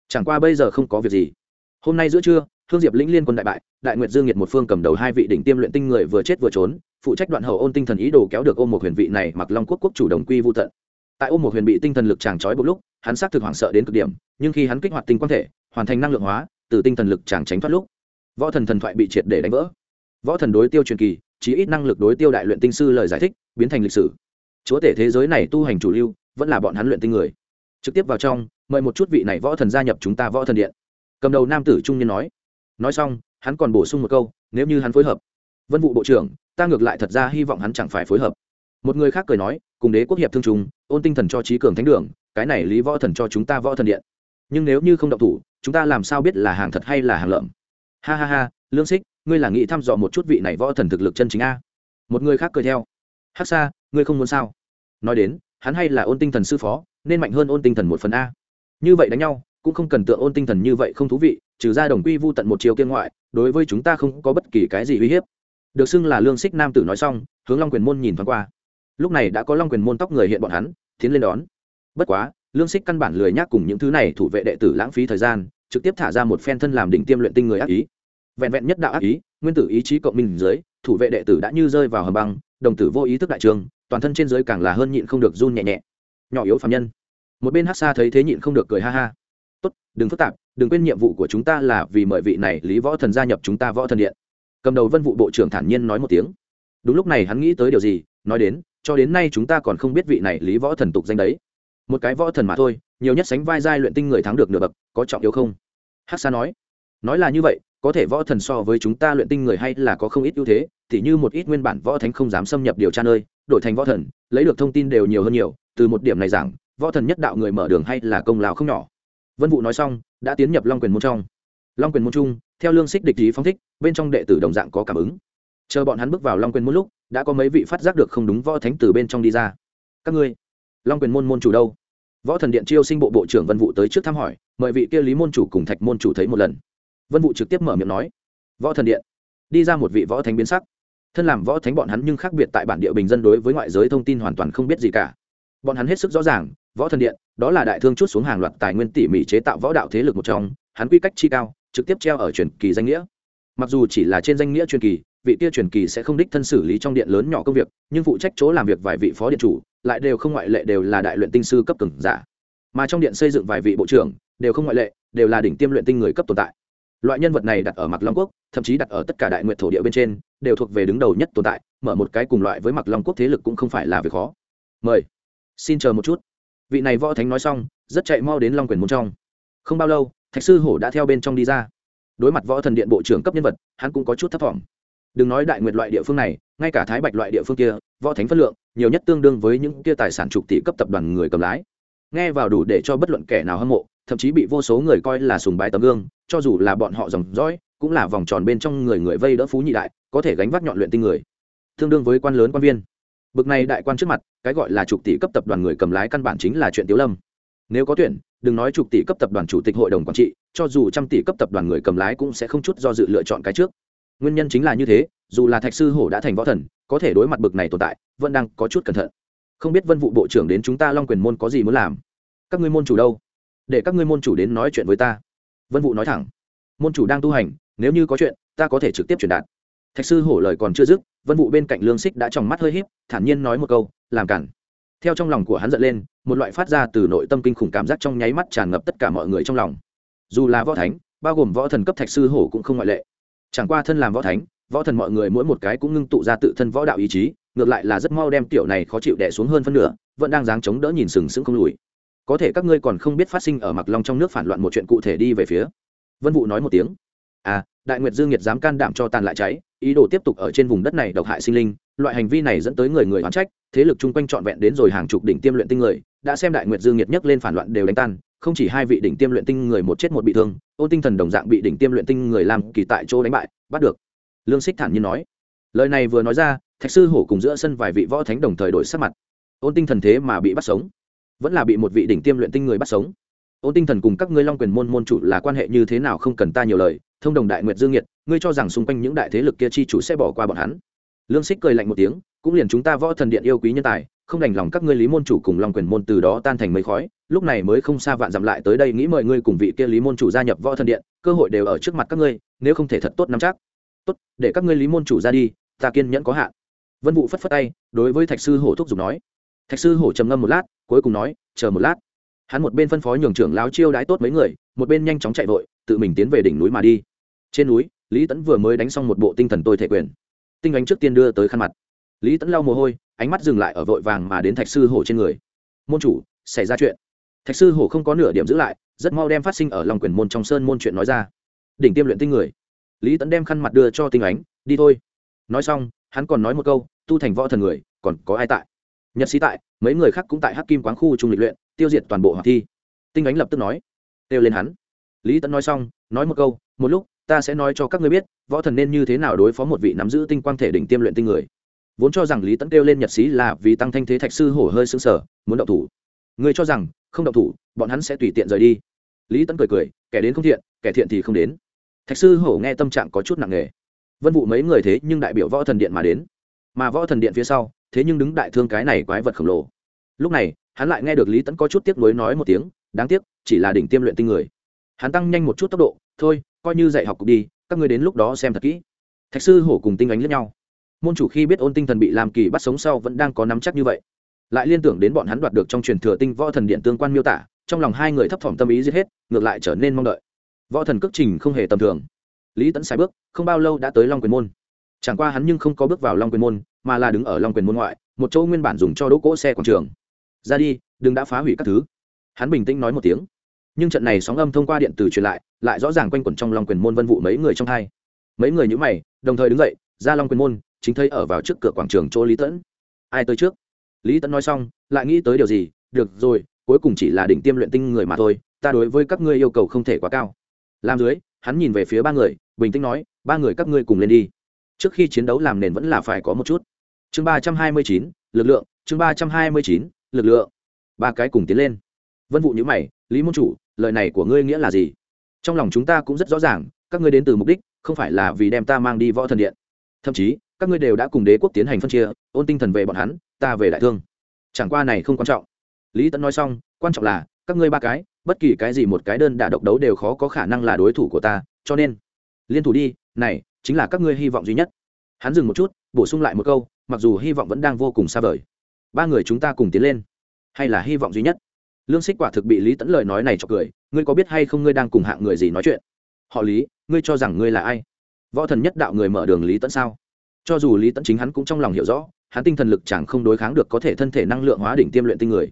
Chẳng qua bây giờ không có việc gì. Hôm nay giữa trưa hương diệp lĩnh liên quân đại bại, đại nguyệt dương nhiệt một phương cầm đầu hai vị đỉnh tiêm luyện tinh người vừa chết vừa trốn, phụ trách đoạn hậu ôn tinh thần ý đồ kéo được ôm một huyền vị này mặc long quốc quốc chủ đồng quy vô tận. Tại ôm một huyền bị tinh thần lực chàng trói một lúc, hắn xác thực hoảng sợ đến cực điểm, nhưng khi hắn kích hoạt tinh quan thể, hoàn thành năng lượng hóa, từ tinh thần lực chàng tránh thoát lúc, võ thần thần thoại bị triệt để đánh vỡ. Võ thần đối tiêu truyền kỳ chỉ ít năng lực đối tiêu đại luyện tinh sư lời giải thích, biến thành lịch sử. Chúa tể thế giới này tu hành chủ lưu, vẫn là bọn hắn luyện tinh người. Trực tiếp vào trong, mời một chút vị này võ thần gia nhập chúng ta võ thần điện. Cầm đầu nam tử trung niên nói nói xong, hắn còn bổ sung một câu, nếu như hắn phối hợp. Vân vụ bộ trưởng, ta ngược lại thật ra hy vọng hắn chẳng phải phối hợp. Một người khác cười nói, cùng đế quốc hiệp thương trùng, ôn tinh thần cho trí cường thánh đường, cái này lý võ thần cho chúng ta võ thần điện. Nhưng nếu như không động thủ, chúng ta làm sao biết là hàng thật hay là hàng lợm? Ha ha ha, lương xích ngươi là nghĩ thăm dò một chút vị này võ thần thực lực chân chính a? Một người khác cười theo. Hắc xa, ngươi không muốn sao? Nói đến, hắn hay là ôn tinh thần sư phó, nên mạnh hơn ôn tinh thần một phần a. Như vậy đánh nhau cũng không cần tượng ôn tinh thần như vậy không thú vị, trừ ra đồng quy vu tận một chiều kiên ngoại, đối với chúng ta không có bất kỳ cái gì uy hiếp. Được xưng là lương xích nam tử nói xong, hướng long quyền môn nhìn thoáng qua. Lúc này đã có long quyền môn tóc người hiện bọn hắn, tiến lên đón. Bất quá, lương xích căn bản lười nhác cùng những thứ này thủ vệ đệ tử lãng phí thời gian, trực tiếp thả ra một phen thân làm đỉnh tiêm luyện tinh người ác ý. Vẹn vẹn nhất đạo ác ý, nguyên tử ý chí cộng minh dưới, thủ vệ đệ tử đã như rơi vào hầm băng, đồng tử vô ý thức đại trường, toàn thân trên dưới càng là hơn nhịn không được run nhẹ nhẹ. Nhỏ yếu phạm nhân. Một bên hát xa thấy thế nhịn không được cười ha ha tốt, đừng phức tạp, đừng quên nhiệm vụ của chúng ta là vì mời vị này, lý võ thần gia nhập chúng ta võ thần điện. Cầm đầu vân vụ bộ trưởng thản nhiên nói một tiếng. Đúng lúc này hắn nghĩ tới điều gì, nói đến, cho đến nay chúng ta còn không biết vị này lý võ thần tục danh đấy. Một cái võ thần mà thôi, nhiều nhất sánh vai giai luyện tinh người thắng được nửa bậc, có trọng yếu không? Hắc xa nói. Nói là như vậy, có thể võ thần so với chúng ta luyện tinh người hay là có không ít ưu thế, thì như một ít nguyên bản võ thánh không dám xâm nhập điều tra nơi, đổi thành võ thần, lấy được thông tin đều nhiều hơn nhiều, từ một điểm này rằng võ thần nhất đạo người mở đường hay là công lao không nhỏ vân vụ nói xong, đã tiến nhập long quyền môn trong. Long quyền môn trung, theo lương xích địch ý phong thích, bên trong đệ tử đồng dạng có cảm ứng. Chờ bọn hắn bước vào long quyền môn lúc, đã có mấy vị phát giác được không đúng võ thánh từ bên trong đi ra. Các ngươi, long quyền môn môn chủ đâu? Võ thần điện chiêu sinh bộ bộ trưởng vân vụ tới trước thăm hỏi, mời vị kia lý môn chủ cùng thạch môn chủ thấy một lần. Vân vụ trực tiếp mở miệng nói, võ thần điện, đi ra một vị võ thánh biến sắc. Thân làm võ thánh bọn hắn nhưng khác biệt tại bản địa bình dân đối với ngoại giới thông tin hoàn toàn không biết gì cả bọn hắn hết sức rõ ràng, võ thần điện, đó là đại thương chút xuống hàng loạt tài nguyên tỉ mỉ chế tạo võ đạo thế lực một trong, hắn quy cách chi cao, trực tiếp treo ở truyền kỳ danh nghĩa. Mặc dù chỉ là trên danh nghĩa truyền kỳ, vị kia truyền kỳ sẽ không đích thân xử lý trong điện lớn nhỏ công việc, nhưng phụ trách chỗ làm việc vài vị phó điện chủ, lại đều không ngoại lệ đều là đại luyện tinh sư cấp cường giả. Mà trong điện xây dựng vài vị bộ trưởng, đều không ngoại lệ, đều là đỉnh tiêm luyện tinh người cấp tồn tại. Loại nhân vật này đặt ở mặt long quốc, thậm chí đặt ở tất cả đại nguyện thổ địa bên trên, đều thuộc về đứng đầu nhất tồn tại, mở một cái cùng loại với mặt long quốc thế lực cũng không phải là việc khó. Mời xin chờ một chút. Vị này võ thánh nói xong, rất chạy mau đến long quyền môn trong. Không bao lâu, thạch sư hổ đã theo bên trong đi ra. Đối mặt võ thần điện bộ trưởng cấp nhân vật, hắn cũng có chút thấp t đừng nói đại nguyệt loại địa phương này, ngay cả thái bạch loại địa phương kia, võ thánh phân lượng, nhiều nhất tương đương với những kia tài sản trục tỷ cấp tập đoàn người cầm lái. Nghe vào đủ để cho bất luận kẻ nào hâm mộ, thậm chí bị vô số người coi là sùng bái tấm gương, cho dù là bọn họ dòng dõi, cũng là vòng tròn bên trong người người vây đỡ phú nhị đại, có thể gánh vác nhọn luyện tinh người. Tương đương với quan lớn quan viên bực này đại quan trước mặt, cái gọi là trục tỷ cấp tập đoàn người cầm lái căn bản chính là chuyện tiếu lâm. Nếu có tuyển, đừng nói chục tỷ cấp tập đoàn chủ tịch hội đồng quản trị, cho dù trăm tỷ cấp tập đoàn người cầm lái cũng sẽ không chút do dự lựa chọn cái trước. Nguyên nhân chính là như thế, dù là thạch sư hổ đã thành võ thần, có thể đối mặt bực này tồn tại, vẫn đang có chút cẩn thận. Không biết vân vụ bộ trưởng đến chúng ta long quyền môn có gì muốn làm? Các ngươi môn chủ đâu? Để các ngươi môn chủ đến nói chuyện với ta. Vân vụ nói thẳng. Môn chủ đang tu hành, nếu như có chuyện, ta có thể trực tiếp truyền đạt thạch sư hổ lời còn chưa dứt, vân vụ bên cạnh lương xích đã tròng mắt hơi híp, thản nhiên nói một câu, làm cản. Theo trong lòng của hắn giận lên, một loại phát ra từ nội tâm kinh khủng cảm giác trong nháy mắt tràn ngập tất cả mọi người trong lòng. Dù là võ thánh, bao gồm võ thần cấp thạch sư hổ cũng không ngoại lệ. Chẳng qua thân làm võ thánh, võ thần mọi người mỗi một cái cũng ngưng tụ ra tự thân võ đạo ý chí, ngược lại là rất mau đem tiểu này khó chịu đẻ xuống hơn phân nửa, vẫn đang dáng chống đỡ nhìn sừng sững không lùi. Có thể các ngươi còn không biết phát sinh ở mặc long trong nước phản loạn một chuyện cụ thể đi về phía. Vân vụ nói một tiếng à đại nguyệt dương nhiệt dám can đảm cho tàn lại cháy, ý đồ tiếp tục ở trên vùng đất này độc hại sinh linh, loại hành vi này dẫn tới người người oán trách, thế lực chung quanh trọn vẹn đến rồi hàng chục đỉnh tiêm luyện tinh người, đã xem đại nguyệt dương nhiệt nhất lên phản loạn đều đánh tan, không chỉ hai vị đỉnh tiêm luyện tinh người một chết một bị thương ôn tinh thần đồng dạng bị đỉnh tiêm luyện tinh người làm kỳ tại chỗ đánh bại, bắt được. Lương xích thản nhiên nói. Lời này vừa nói ra, thạch sư hổ cùng giữa sân vài vị võ thánh đồng thời đổi sắc mặt. Ôn tinh thần thế mà bị bắt sống, vẫn là bị một vị đỉnh tiêm luyện tinh người bắt sống. Ôn tinh thần cùng các ngươi long quyền môn môn chủ là quan hệ như thế nào không cần ta nhiều lời thông đồng đại nguyệt dương nhiệt, ngươi cho rằng xung quanh những đại thế lực kia chi chủ sẽ bỏ qua bọn hắn. Lương xích cười lạnh một tiếng, cũng liền chúng ta võ thần điện yêu quý nhân tài, không đành lòng các ngươi lý môn chủ cùng long quyền môn từ đó tan thành mấy khói, lúc này mới không xa vạn dặm lại tới đây nghĩ mời ngươi cùng vị kia lý môn chủ gia nhập võ thần điện, cơ hội đều ở trước mặt các ngươi, nếu không thể thật tốt nắm chắc. Tốt, để các ngươi lý môn chủ ra đi, ta kiên nhẫn có hạn. Vân vụ phất phất tay, đối với thạch sư hổ thúc giục nói. Thạch sư hổ trầm ngâm một lát, cuối cùng nói, chờ một lát. Hắn một bên phân phó nhường trưởng láo chiêu đãi tốt mấy người một bên nhanh chóng chạy vội, tự mình tiến về đỉnh núi mà đi. Trên núi, lý tẫn vừa mới đánh xong một bộ tinh thần tôi thể quyền. Tinh ánh trước tiên đưa tới khăn mặt. Lý tẫn lau mồ hôi, ánh mắt dừng lại ở vội vàng mà đến thạch sư hổ trên người. Môn chủ, xảy ra chuyện. Thạch sư hổ không có nửa điểm giữ lại, rất mau đem phát sinh ở lòng quyền môn trong sơn môn chuyện nói ra. Đỉnh tiêm luyện tinh người. Lý tẫn đem khăn mặt đưa cho tinh ánh, đi thôi. Nói xong, hắn còn nói một câu, tu thành võ thần người, còn có ai tại? Nhật sĩ tại, mấy người khác cũng tại hắc kim quán khu trung lịch luyện, tiêu diệt toàn bộ hoạt thi. Tinh ánh lập tức nói kêu lên hắn. Lý tẫn nói xong, nói một câu, một lúc, ta sẽ nói cho các ngươi biết, võ thần nên như thế nào đối phó một vị nắm giữ tinh quang thể đỉnh tiêm luyện tinh người. Vốn cho rằng lý tẫn kêu lên nhật sĩ là vì tăng thanh thế thạch sư hổ hơi xứng sở muốn động thủ. Người cho rằng, không động thủ, bọn hắn sẽ tùy tiện rời đi. Lý tẫn cười cười, kẻ đến không thiện, kẻ thiện thì không đến. Thạch sư hổ nghe tâm trạng có chút nặng nề. Vân vụ mấy người thế nhưng đại biểu võ thần điện mà đến. Mà võ thần điện phía sau, thế nhưng đứng đại thương cái này quái vật khổng lồ. Lúc này, hắn lại nghe được lý tẫn có chút tiếc nuối nói một tiếng, đáng tiếc chỉ là đỉnh tiêm luyện tinh người. Hắn tăng nhanh một chút tốc độ, thôi, coi như dạy học đi, các người đến lúc đó xem thật kỹ. Thạch sư hổ cùng tinh ánh lẫn nhau. Môn chủ khi biết ôn tinh thần bị làm kỳ bắt sống sau vẫn đang có nắm chắc như vậy. Lại liên tưởng đến bọn hắn đoạt được trong truyền thừa tinh võ thần điện tương quan miêu tả, trong lòng hai người thấp thỏm tâm ý giết hết, ngược lại trở nên mong đợi. Võ thần cước trình không hề tầm thường. Lý tẫn sai bước, không bao lâu đã tới long quyền môn. Chẳng qua hắn nhưng không có bước vào long quyền môn, mà là đứng ở long quyền môn ngoại, một chỗ nguyên bản dùng cho đỗ cỗ xe quảng trường. Ra đi, đừng đã phá hủy các thứ. Hắn bình tĩnh nói một tiếng nhưng trận này sóng âm thông qua điện tử truyền lại lại rõ ràng quanh quẩn trong long quyền môn vân vụ mấy người trong hai. Mấy người nhữ mày, đồng thời đứng dậy, ra long quyền môn, chính thấy ở vào trước cửa quảng trường chỗ lý tẫn ai tới trước? Lý tẫn nói xong, lại nghĩ tới điều gì? Được rồi, cuối cùng chỉ là đỉnh tiêm luyện tinh người mà thôi, ta đối với các ngươi yêu cầu không thể quá cao. Làm dưới, hắn nhìn về phía ba người, bình tĩnh nói, ba người các ngươi cùng lên đi. Trước khi chiến đấu làm nền vẫn là phải có một chút. Chương ba trăm hai mươi chín, lực lượng, chương ba trăm hai mươi chín, lực lượng. Ba cái cùng tiến lên. Vân vụ nhữ mày, lý môn chủ lời này của ngươi nghĩa là gì? Trong lòng chúng ta cũng rất rõ ràng, các ngươi đến từ mục đích, không phải là vì đem ta mang đi võ thần điện. Thậm chí, các ngươi đều đã cùng đế quốc tiến hành phân chia, ôn tinh thần về bọn hắn, ta về đại thương. Chẳng qua này không quan trọng. Lý Tấn nói xong, quan trọng là, các ngươi ba cái, bất kỳ cái gì một cái đơn đả độc đấu đều khó có khả năng là đối thủ của ta, cho nên, liên thủ đi, này, chính là các ngươi hy vọng duy nhất. Hắn dừng một chút, bổ sung lại một câu, mặc dù hy vọng vẫn đang vô cùng xa vời. Ba người chúng ta cùng tiến lên, hay là hy vọng duy nhất? Lương xích quả thực bị lý tẫn lời nói này cho cười, ngươi có biết hay không ngươi đang cùng hạng người gì nói chuyện? Họ lý, ngươi cho rằng ngươi là ai? Võ thần nhất đạo người mở đường lý tẫn sao? Cho dù lý tẫn chính hắn cũng trong lòng hiểu rõ, hắn tinh thần lực chẳng không đối kháng được có thể thân thể năng lượng hóa đỉnh tiêm luyện tinh người.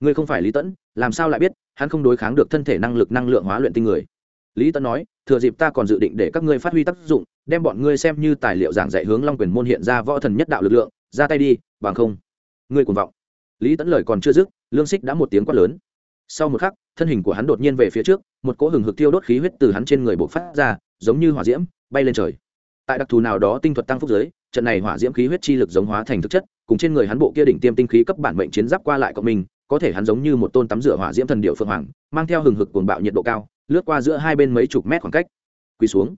Ngươi không phải lý tẫn làm sao lại biết, hắn không đối kháng được thân thể năng lực năng lượng hóa luyện tinh người? Lý tẫn nói, thừa dịp ta còn dự định để các ngươi phát huy tác dụng, đem bọn ngươi xem như tài liệu giảng dạy hướng long quyền môn hiện ra võ thần nhất đạo lực lượng, ra tay đi, bằng không, ngươi cuồng vọng lý tẫn lời còn chưa dứt, lương xích đã một tiếng quát lớn. Sau một khắc, thân hình của hắn đột nhiên về phía trước, một cỗ hừng hực tiêu đốt khí huyết từ hắn trên người bộc phát ra, giống như hỏa diễm, bay lên trời. Tại đặc thù nào đó tinh thuật tăng phúc giới, trận này hỏa diễm khí huyết chi lực giống hóa thành thực chất, cùng trên người hắn bộ kia đỉnh tiêm tinh khí cấp bản mệnh chiến giáp qua lại cộng mình, có thể hắn giống như một tôn tắm rửa hỏa diễm thần điệu phượng hoàng, mang theo hừng hực cuồng bạo nhiệt độ cao, lướt qua giữa hai bên mấy chục mét khoảng cách. Quỳ xuống.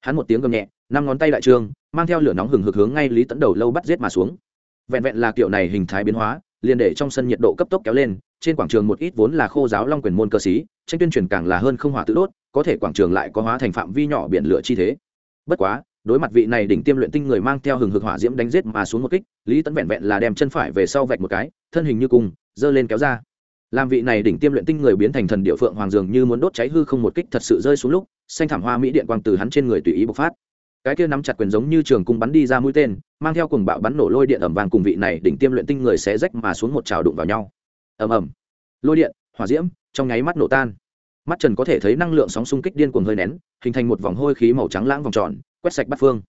Hắn một tiếng gầm nhẹ, năm ngón tay đại trương mang theo lửa nóng hừng hực hướng ngay lý tấn đầu lâu bắt giết mà xuống. Vẹn vẹn là kiểu này hình thái biến hóa liền để trong sân nhiệt độ cấp tốc kéo lên, trên quảng trường một ít vốn là khô giáo long quyền môn cơ sĩ, tranh tuyên truyền càng là hơn không hỏa tự đốt, có thể quảng trường lại có hóa thành phạm vi nhỏ biển lửa chi thế. Bất quá, đối mặt vị này đỉnh tiêm luyện tinh người mang theo hừng hực hỏa diễm đánh giết mà xuống một kích, lý tấn vẹn vẹn là đem chân phải về sau vạch một cái, thân hình như cùng, giơ lên kéo ra. Làm vị này đỉnh tiêm luyện tinh người biến thành thần địa phượng hoàng dường như muốn đốt cháy hư không một kích thật sự rơi xuống lúc, xanh thảm hoa mỹ điện quang từ hắn trên người tùy ý bộc phát cái kia nắm chặt quyền giống như trường cung bắn đi ra mũi tên, mang theo cùng bạo bắn nổ lôi điện ẩm vàng cùng vị này đỉnh tiêm luyện tinh người sẽ rách mà xuống một trào đụng vào nhau. Ầm ầm. Lôi điện, hỏa diễm, trong nháy mắt nổ tan. Mắt trần có thể thấy năng lượng sóng xung kích điên cuồng hơi nén, hình thành một vòng hôi khí màu trắng lãng vòng tròn, quét sạch bắt phương.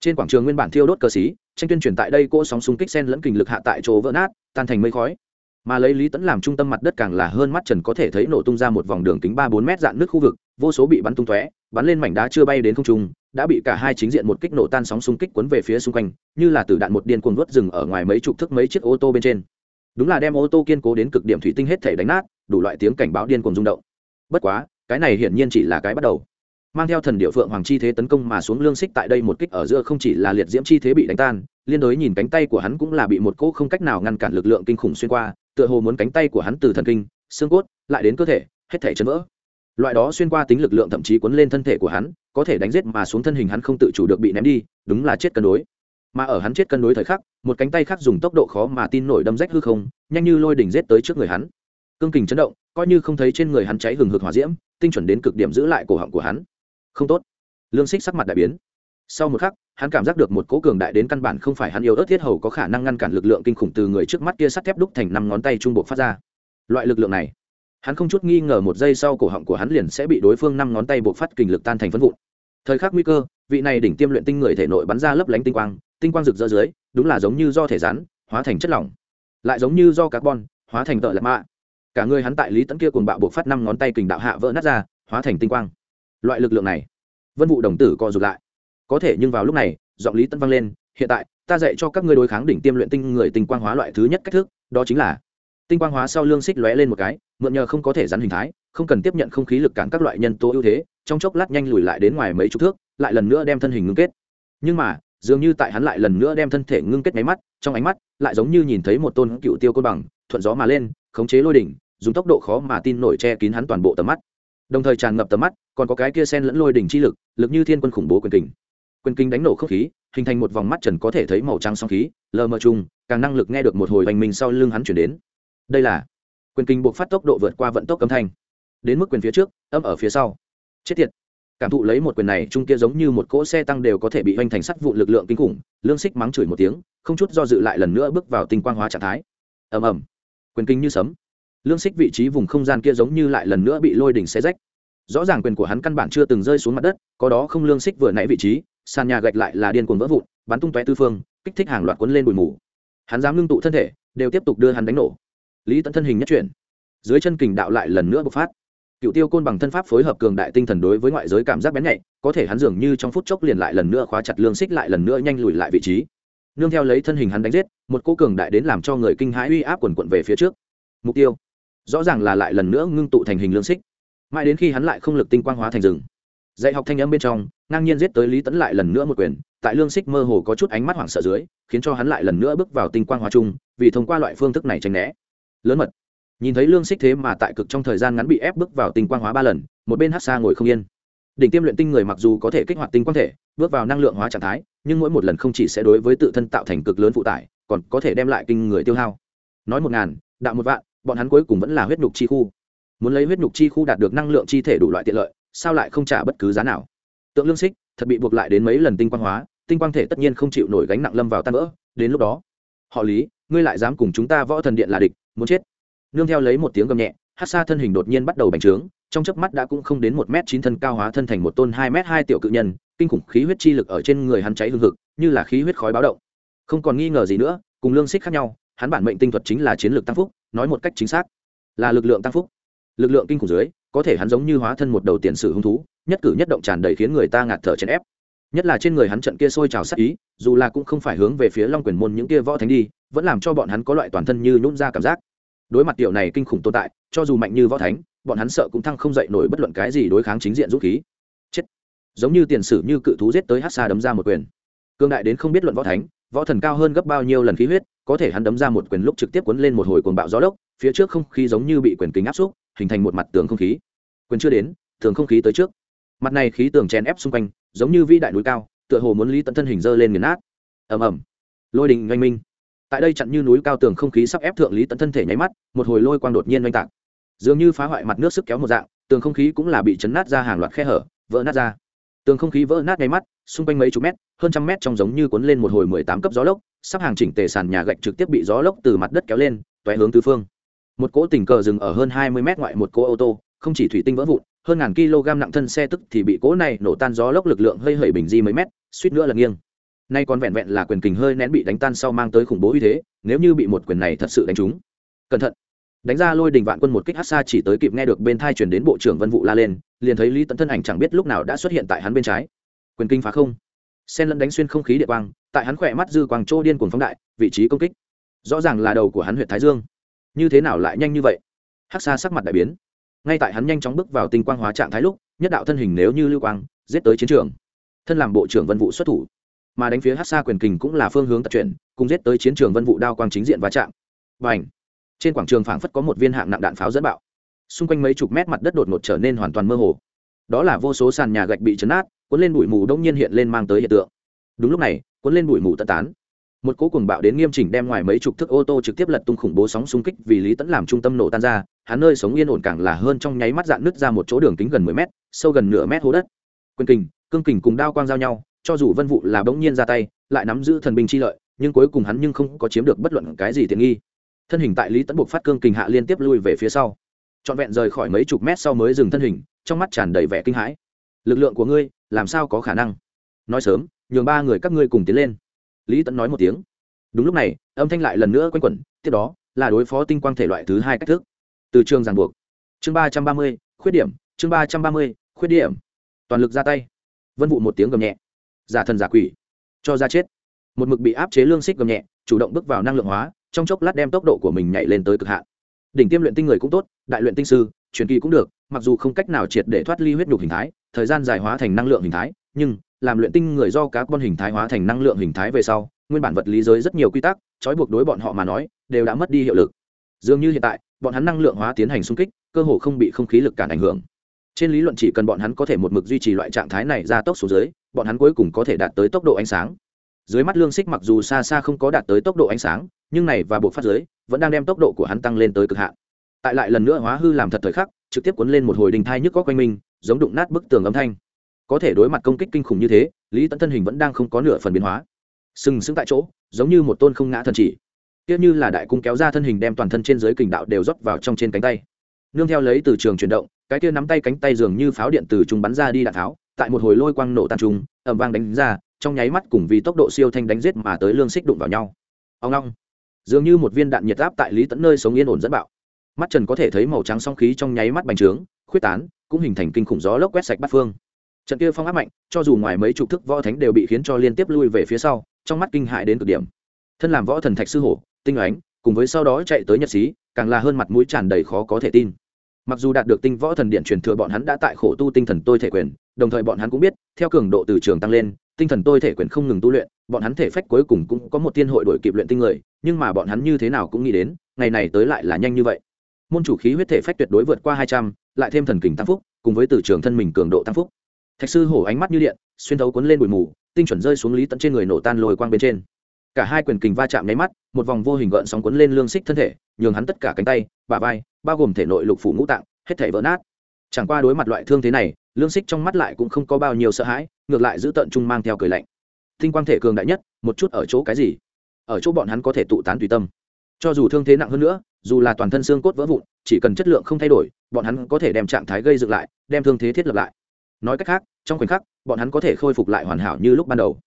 Trên quảng trường nguyên bản thiêu đốt cờ xí, tranh tuyên truyền tại đây cỗ sóng xung kích sen lẫn kình lực hạ tại chỗ vỡ nát, tan thành mây khói. Mà lấy lý tẫn làm trung tâm mặt đất càng là hơn mắt trần có thể thấy nổ tung ra một vòng đường kính ba bốn mét dạn nước khu vực, vô số bị bắn tung tóe, bắn lên mảnh đá chưa bay đến không trung đã bị cả hai chính diện một kích nổ tan sóng xung kích cuốn về phía xung quanh, như là từ đạn một điên cuồng nuốt rừng ở ngoài mấy chục thước mấy chiếc ô tô bên trên. Đúng là đem ô tô kiên cố đến cực điểm thủy tinh hết thể đánh nát, đủ loại tiếng cảnh báo điên cuồng rung động. Bất quá, cái này hiển nhiên chỉ là cái bắt đầu. Mang theo thần địa phượng hoàng chi thế tấn công mà xuống lương xích tại đây một kích ở giữa không chỉ là liệt diễm chi thế bị đánh tan, liên đối nhìn cánh tay của hắn cũng là bị một cỗ không cách nào ngăn cản lực lượng kinh khủng xuyên qua, tựa hồ muốn cánh tay của hắn từ thần kinh, xương cốt, lại đến cơ thể, hết thể chấn vỡ loại đó xuyên qua tính lực lượng thậm chí cuốn lên thân thể của hắn, có thể đánh giết mà xuống thân hình hắn không tự chủ được bị ném đi, đúng là chết cân đối. Mà ở hắn chết cân đối thời khắc, một cánh tay khác dùng tốc độ khó mà tin nổi đâm rách hư không, nhanh như lôi đỉnh giết tới trước người hắn. Cương kình chấn động, coi như không thấy trên người hắn cháy hừng hực hỏa diễm, tinh chuẩn đến cực điểm giữ lại cổ họng của hắn. Không tốt. Lương xích sắc mặt đại biến. Sau một khắc, hắn cảm giác được một cố cường đại đến căn bản không phải hắn yêu ớt thiết hầu có khả năng ngăn cản lực lượng kinh khủng từ người trước mắt kia sắt thép đúc thành năm ngón tay trung bộ phát ra. Loại lực lượng này hắn không chút nghi ngờ một giây sau cổ họng của hắn liền sẽ bị đối phương năm ngón tay buộc phát kình lực tan thành phân vụn. Thời khắc nguy cơ, vị này đỉnh tiêm luyện tinh người thể nội bắn ra lấp lánh tinh quang tinh quang rực rỡ dưới, đúng là giống như do thể rắn, hóa thành chất lỏng. Lại giống như do carbon, hóa thành tợ lạc mạ. Cả người hắn tại lý tấn kia cùng bạo buộc phát năm ngón tay kình đạo hạ vỡ nát ra, hóa thành tinh quang. Loại lực lượng này, vân vụ đồng tử co rụt lại. Có thể nhưng vào lúc này, giọng lý tấn vang lên, hiện tại, ta dạy cho các ngươi đối kháng đỉnh tiêm luyện tinh người tinh quang hóa loại thứ nhất cách thức, đó chính là. Tinh quang hóa sau lương xích lóe lên một cái mượn nhờ không có thể rắn hình thái, không cần tiếp nhận không khí lực cản các loại nhân tố ưu thế, trong chốc lát nhanh lùi lại đến ngoài mấy chục thước, lại lần nữa đem thân hình ngưng kết. Nhưng mà, dường như tại hắn lại lần nữa đem thân thể ngưng kết máy mắt, trong ánh mắt lại giống như nhìn thấy một tôn cựu tiêu côn bằng, thuận gió mà lên, khống chế lôi đỉnh, dùng tốc độ khó mà tin nổi che kín hắn toàn bộ tầm mắt. Đồng thời tràn ngập tầm mắt, còn có cái kia sen lẫn lôi đỉnh chi lực lực như thiên quân khủng bố quyền kình. Quyền kinh đánh nổ không khí, hình thành một vòng mắt trần có thể thấy màu trắng song khí, lờ mờ chung càng năng lực nghe được một hồi hoành mình sau lưng hắn chuyển đến. Đây là quyền kinh buộc phát tốc độ vượt qua vận tốc âm thanh. Đến mức quyền phía trước âm ở phía sau. Chết tiệt. Cảm thụ lấy một quyền này, trung kia giống như một cỗ xe tăng đều có thể bị hoành thành sắt vụ lực lượng kinh khủng, lương xích mắng chửi một tiếng, không chút do dự lại lần nữa bước vào tinh quang hóa trạng thái. Ầm ầm. Quyền kinh như sấm. Lương xích vị trí vùng không gian kia giống như lại lần nữa bị lôi đỉnh xe rách. Rõ ràng quyền của hắn căn bản chưa từng rơi xuống mặt đất, có đó không lương xích vừa nãy vị trí, sàn nhà gạch lại là điên cuồng vỡ vụn, bắn tung tóe tư phương, kích thích hàng loạt cuốn lên bụi mù. Hắn dám ngưng tụ thân thể, đều tiếp tục đưa hắn đánh nổ lý tận thân hình nhất chuyển dưới chân kình đạo lại lần nữa bộc phát cựu tiêu côn bằng thân pháp phối hợp cường đại tinh thần đối với ngoại giới cảm giác bén nhạy có thể hắn dường như trong phút chốc liền lại lần nữa khóa chặt lương xích lại lần nữa nhanh lùi lại vị trí nương theo lấy thân hình hắn đánh giết một cô cường đại đến làm cho người kinh hãi uy áp quần quận về phía trước mục tiêu rõ ràng là lại lần nữa ngưng tụ thành hình lương xích mãi đến khi hắn lại không lực tinh quang hóa thành rừng dạy học thanh âm bên trong ngang nhiên giết tới lý tẫn lại lần nữa một quyền tại lương xích mơ hồ có chút ánh mắt hoảng sợ dưới khiến cho hắn lại lần nữa bước vào tinh quang hóa chung vì thông qua loại phương thức này tránh né lớn mật. Nhìn thấy lương xích thế mà tại cực trong thời gian ngắn bị ép bước vào tinh quang hóa ba lần, một bên hát xa ngồi không yên. Đỉnh tiêm luyện tinh người mặc dù có thể kích hoạt tinh quang thể, bước vào năng lượng hóa trạng thái, nhưng mỗi một lần không chỉ sẽ đối với tự thân tạo thành cực lớn phụ tải, còn có thể đem lại kinh người tiêu hao. Nói một ngàn, đạo một vạn, bọn hắn cuối cùng vẫn là huyết nhục chi khu. Muốn lấy huyết nhục chi khu đạt được năng lượng chi thể đủ loại tiện lợi, sao lại không trả bất cứ giá nào? Tượng lương xích, thật bị buộc lại đến mấy lần tinh quang hóa, tinh quang thể tất nhiên không chịu nổi gánh nặng lâm vào tan vỡ. Đến lúc đó, họ lý, ngươi lại dám cùng chúng ta võ thần điện là địch muốn chết. Nương theo lấy một tiếng gầm nhẹ, hát xa thân hình đột nhiên bắt đầu bành trướng, trong chớp mắt đã cũng không đến một m chín thân cao hóa thân thành một tôn hai m hai tiểu cự nhân, kinh khủng khí huyết chi lực ở trên người hắn cháy hương hực, như là khí huyết khói báo động. Không còn nghi ngờ gì nữa, cùng lương xích khác nhau, hắn bản mệnh tinh thuật chính là chiến lược tăng phúc, nói một cách chính xác, là lực lượng tăng phúc. Lực lượng kinh khủng dưới, có thể hắn giống như hóa thân một đầu tiền sử hung thú, nhất cử nhất động tràn đầy khiến người ta ngạt thở chèn ép nhất là trên người hắn trận kia sôi trào sát ý, dù là cũng không phải hướng về phía long quyền môn những kia võ thánh đi, vẫn làm cho bọn hắn có loại toàn thân như nhún ra cảm giác. Đối mặt tiểu này kinh khủng tồn tại, cho dù mạnh như võ thánh, bọn hắn sợ cũng thăng không dậy nổi bất luận cái gì đối kháng chính diện dũng khí. Chết. Giống như tiền sử như cự thú giết tới hát xa đấm ra một quyền. Cương đại đến không biết luận võ thánh, võ thần cao hơn gấp bao nhiêu lần khí huyết, có thể hắn đấm ra một quyền lúc trực tiếp cuốn lên một hồi cuồng bạo gió lốc, phía trước không khí giống như bị quyền kính áp xúc, hình thành một mặt tường không khí. Quyền chưa đến, tường không khí tới trước. Mặt này khí tường chèn ép xung quanh giống như vĩ đại núi cao, tựa hồ muốn lý tận thân hình dơ lên nghiền nát. Ầm ầm. Lôi đình oanh minh. Tại đây chặn như núi cao tường không khí sắp ép thượng lý tận thân thể nháy mắt, một hồi lôi quang đột nhiên oanh tạc. Dường như phá hoại mặt nước sức kéo một dạng, tường không khí cũng là bị chấn nát ra hàng loạt khe hở, vỡ nát ra. Tường không khí vỡ nát nháy mắt, xung quanh mấy chục mét, hơn trăm mét trong giống như cuốn lên một hồi mười tám cấp gió lốc, sắp hàng chỉnh tề sàn nhà gạch trực tiếp bị gió lốc từ mặt đất kéo lên toé hướng tứ phương. Một cỗ tình cờ dừng ở hơn hai mươi mét ngoại một cỗ ô tô, không chỉ thủy tinh vỡ vụn hơn ngàn kg nặng thân xe tức thì bị cỗ này nổ tan gió lốc lực lượng hơi hẩy bình di mấy mét, suýt nữa là nghiêng. Nay còn vẹn vẹn là quyền kình hơi nén bị đánh tan sau mang tới khủng bố uy thế, nếu như bị một quyền này thật sự đánh trúng. Cẩn thận. Đánh ra lôi đình vạn quân một kích hát xa chỉ tới kịp nghe được bên thai chuyển đến bộ trưởng vân vụ la lên, liền thấy lý tận thân ảnh chẳng biết lúc nào đã xuất hiện tại hắn bên trái. Quyền kinh phá không. Sen lẫn đánh xuyên không khí địa quang, tại hắn khỏe mắt dư quang trô điên cuồng phóng đại, vị trí công kích. Rõ ràng là đầu của hắn huyện thái dương. Như thế nào lại nhanh như vậy? Hát xa sắc mặt đại biến ngay tại hắn nhanh chóng bước vào tinh quang hóa trạng thái lúc, nhất đạo thân hình nếu như lưu quang, giết tới chiến trường. Thân làm bộ trưởng vân vụ xuất thủ. Mà đánh phía hát xa quyền kình cũng là phương hướng tập chuyển, cùng giết tới chiến trường vân vụ đao quang chính diện va chạm. Và ảnh trên quảng trường phảng phất có một viên hạng nặng đạn pháo dẫn bạo. Xung quanh mấy chục mét mặt đất đột ngột trở nên hoàn toàn mơ hồ. Đó là vô số sàn nhà gạch bị chấn át cuốn lên bụi mù đông nhiên hiện lên mang tới hiện tượng. Đúng lúc này, cuốn lên bụi mù tận tán. Một cỗ cuồng bạo đến nghiêm chỉnh đem ngoài mấy chục thước ô tô trực tiếp lật tung khủng bố sóng xung kích vì lý tẫn làm trung tâm nổ tan ra hắn nơi sống yên ổn càng là hơn trong nháy mắt dạn nứt ra một chỗ đường kính gần mười mét, sâu gần nửa mét hố đất. Quyền kình, cương kình cùng đao quang giao nhau, cho dù vân vụ là bỗng nhiên ra tay, lại nắm giữ thần binh chi lợi, nhưng cuối cùng hắn nhưng không có chiếm được bất luận cái gì tiện nghi. Thân hình tại lý tấn buộc phát cương kình hạ liên tiếp lui về phía sau. Trọn vẹn rời khỏi mấy chục mét sau mới dừng thân hình, trong mắt tràn đầy vẻ kinh hãi. Lực lượng của ngươi, làm sao có khả năng? Nói sớm, nhường ba người các ngươi cùng tiến lên. Lý tấn nói một tiếng. Đúng lúc này, âm thanh lại lần nữa quanh quẩn, tiếp đó là đối phó tinh quang thể loại thứ hai cách thức từ trường giàn buộc. Chương ba trăm ba mươi, khuyết điểm. Chương ba trăm ba mươi, khuyết điểm. Toàn lực ra tay. Vân vụ một tiếng gầm nhẹ. Giả thần giả quỷ. Cho ra chết. Một mực bị áp chế lương xích gầm nhẹ, chủ động bước vào năng lượng hóa, trong chốc lát đem tốc độ của mình nhảy lên tới cực hạn. Đỉnh tiêm luyện tinh người cũng tốt, đại luyện tinh sư, truyền kỳ cũng được, mặc dù không cách nào triệt để thoát ly huyết nhục hình thái, thời gian dài hóa thành năng lượng hình thái, nhưng làm luyện tinh người do các con hình thái hóa thành năng lượng hình thái về sau, nguyên bản vật lý giới rất nhiều quy tắc, trói buộc đối bọn họ mà nói, đều đã mất đi hiệu lực. Dường như hiện tại bọn hắn năng lượng hóa tiến hành xung kích, cơ hồ không bị không khí lực cản ảnh hưởng. Trên lý luận chỉ cần bọn hắn có thể một mực duy trì loại trạng thái này ra tốc xuống dưới, bọn hắn cuối cùng có thể đạt tới tốc độ ánh sáng. Dưới mắt lương xích mặc dù xa xa không có đạt tới tốc độ ánh sáng, nhưng này và buộc phát giới vẫn đang đem tốc độ của hắn tăng lên tới cực hạn. Tại lại lần nữa hóa hư làm thật thời khắc, trực tiếp cuốn lên một hồi đình thai nhức có quanh mình, giống đụng nát bức tường âm thanh. Có thể đối mặt công kích kinh khủng như thế, lý tẫn thân hình vẫn đang không có nửa phần biến hóa. Sừng sững tại chỗ, giống như một tôn không ngã thần chỉ kia như là đại cung kéo ra thân hình đem toàn thân trên dưới kình đạo đều rót vào trong trên cánh tay. Nương theo lấy từ trường chuyển động, cái kia nắm tay cánh tay dường như pháo điện từ chúng bắn ra đi đạn tháo, tại một hồi lôi quang nổ tàn trung ẩm vang đánh ra, trong nháy mắt cùng vì tốc độ siêu thanh đánh giết mà tới lương xích đụng vào nhau. Ông long, dường như một viên đạn nhiệt áp tại lý tẫn nơi sống yên ổn dẫn bạo. Mắt trần có thể thấy màu trắng song khí trong nháy mắt bành trướng, khuyết tán, cũng hình thành kinh khủng gió lốc quét sạch bát phương. Trận kia phong áp mạnh, cho dù ngoài mấy chục thức võ thánh đều bị khiến cho liên tiếp lui về phía sau, trong mắt kinh hại đến cực điểm. Thân làm võ thần thạch sư hổ tinh ánh, cùng với sau đó chạy tới nhật xí, càng là hơn mặt mũi tràn đầy khó có thể tin. Mặc dù đạt được tinh võ thần điện truyền thừa, bọn hắn đã tại khổ tu tinh thần tôi thể quyền, đồng thời bọn hắn cũng biết, theo cường độ từ trường tăng lên, tinh thần tôi thể quyền không ngừng tu luyện, bọn hắn thể phách cuối cùng cũng có một tiên hội đổi kịp luyện tinh người, nhưng mà bọn hắn như thế nào cũng nghĩ đến, ngày này tới lại là nhanh như vậy. Môn chủ khí huyết thể phách tuyệt đối vượt qua hai trăm, lại thêm thần kình tăng phúc, cùng với từ trường thân mình cường độ tăng phúc. Thạch sư hổ ánh mắt như điện, xuyên thấu cuốn lên bụi mù, tinh chuẩn rơi xuống lý tận trên người nổ tan lồi quang bên trên cả hai quyền kình va chạm nháy mắt, một vòng vô hình gợn sóng cuốn lên lương xích thân thể, nhường hắn tất cả cánh tay, bả vai, bao gồm thể nội lục phủ ngũ tạng, hết thể vỡ nát. Chẳng qua đối mặt loại thương thế này, lương xích trong mắt lại cũng không có bao nhiêu sợ hãi, ngược lại giữ tận trung mang theo cười lạnh. Tinh quang thể cường đại nhất, một chút ở chỗ cái gì? Ở chỗ bọn hắn có thể tụ tán tùy tâm. Cho dù thương thế nặng hơn nữa, dù là toàn thân xương cốt vỡ vụn, chỉ cần chất lượng không thay đổi, bọn hắn có thể đem trạng thái gây dựng lại, đem thương thế thiết lập lại. Nói cách khác, trong khoảnh khắc, bọn hắn có thể khôi phục lại hoàn hảo như lúc ban đầu.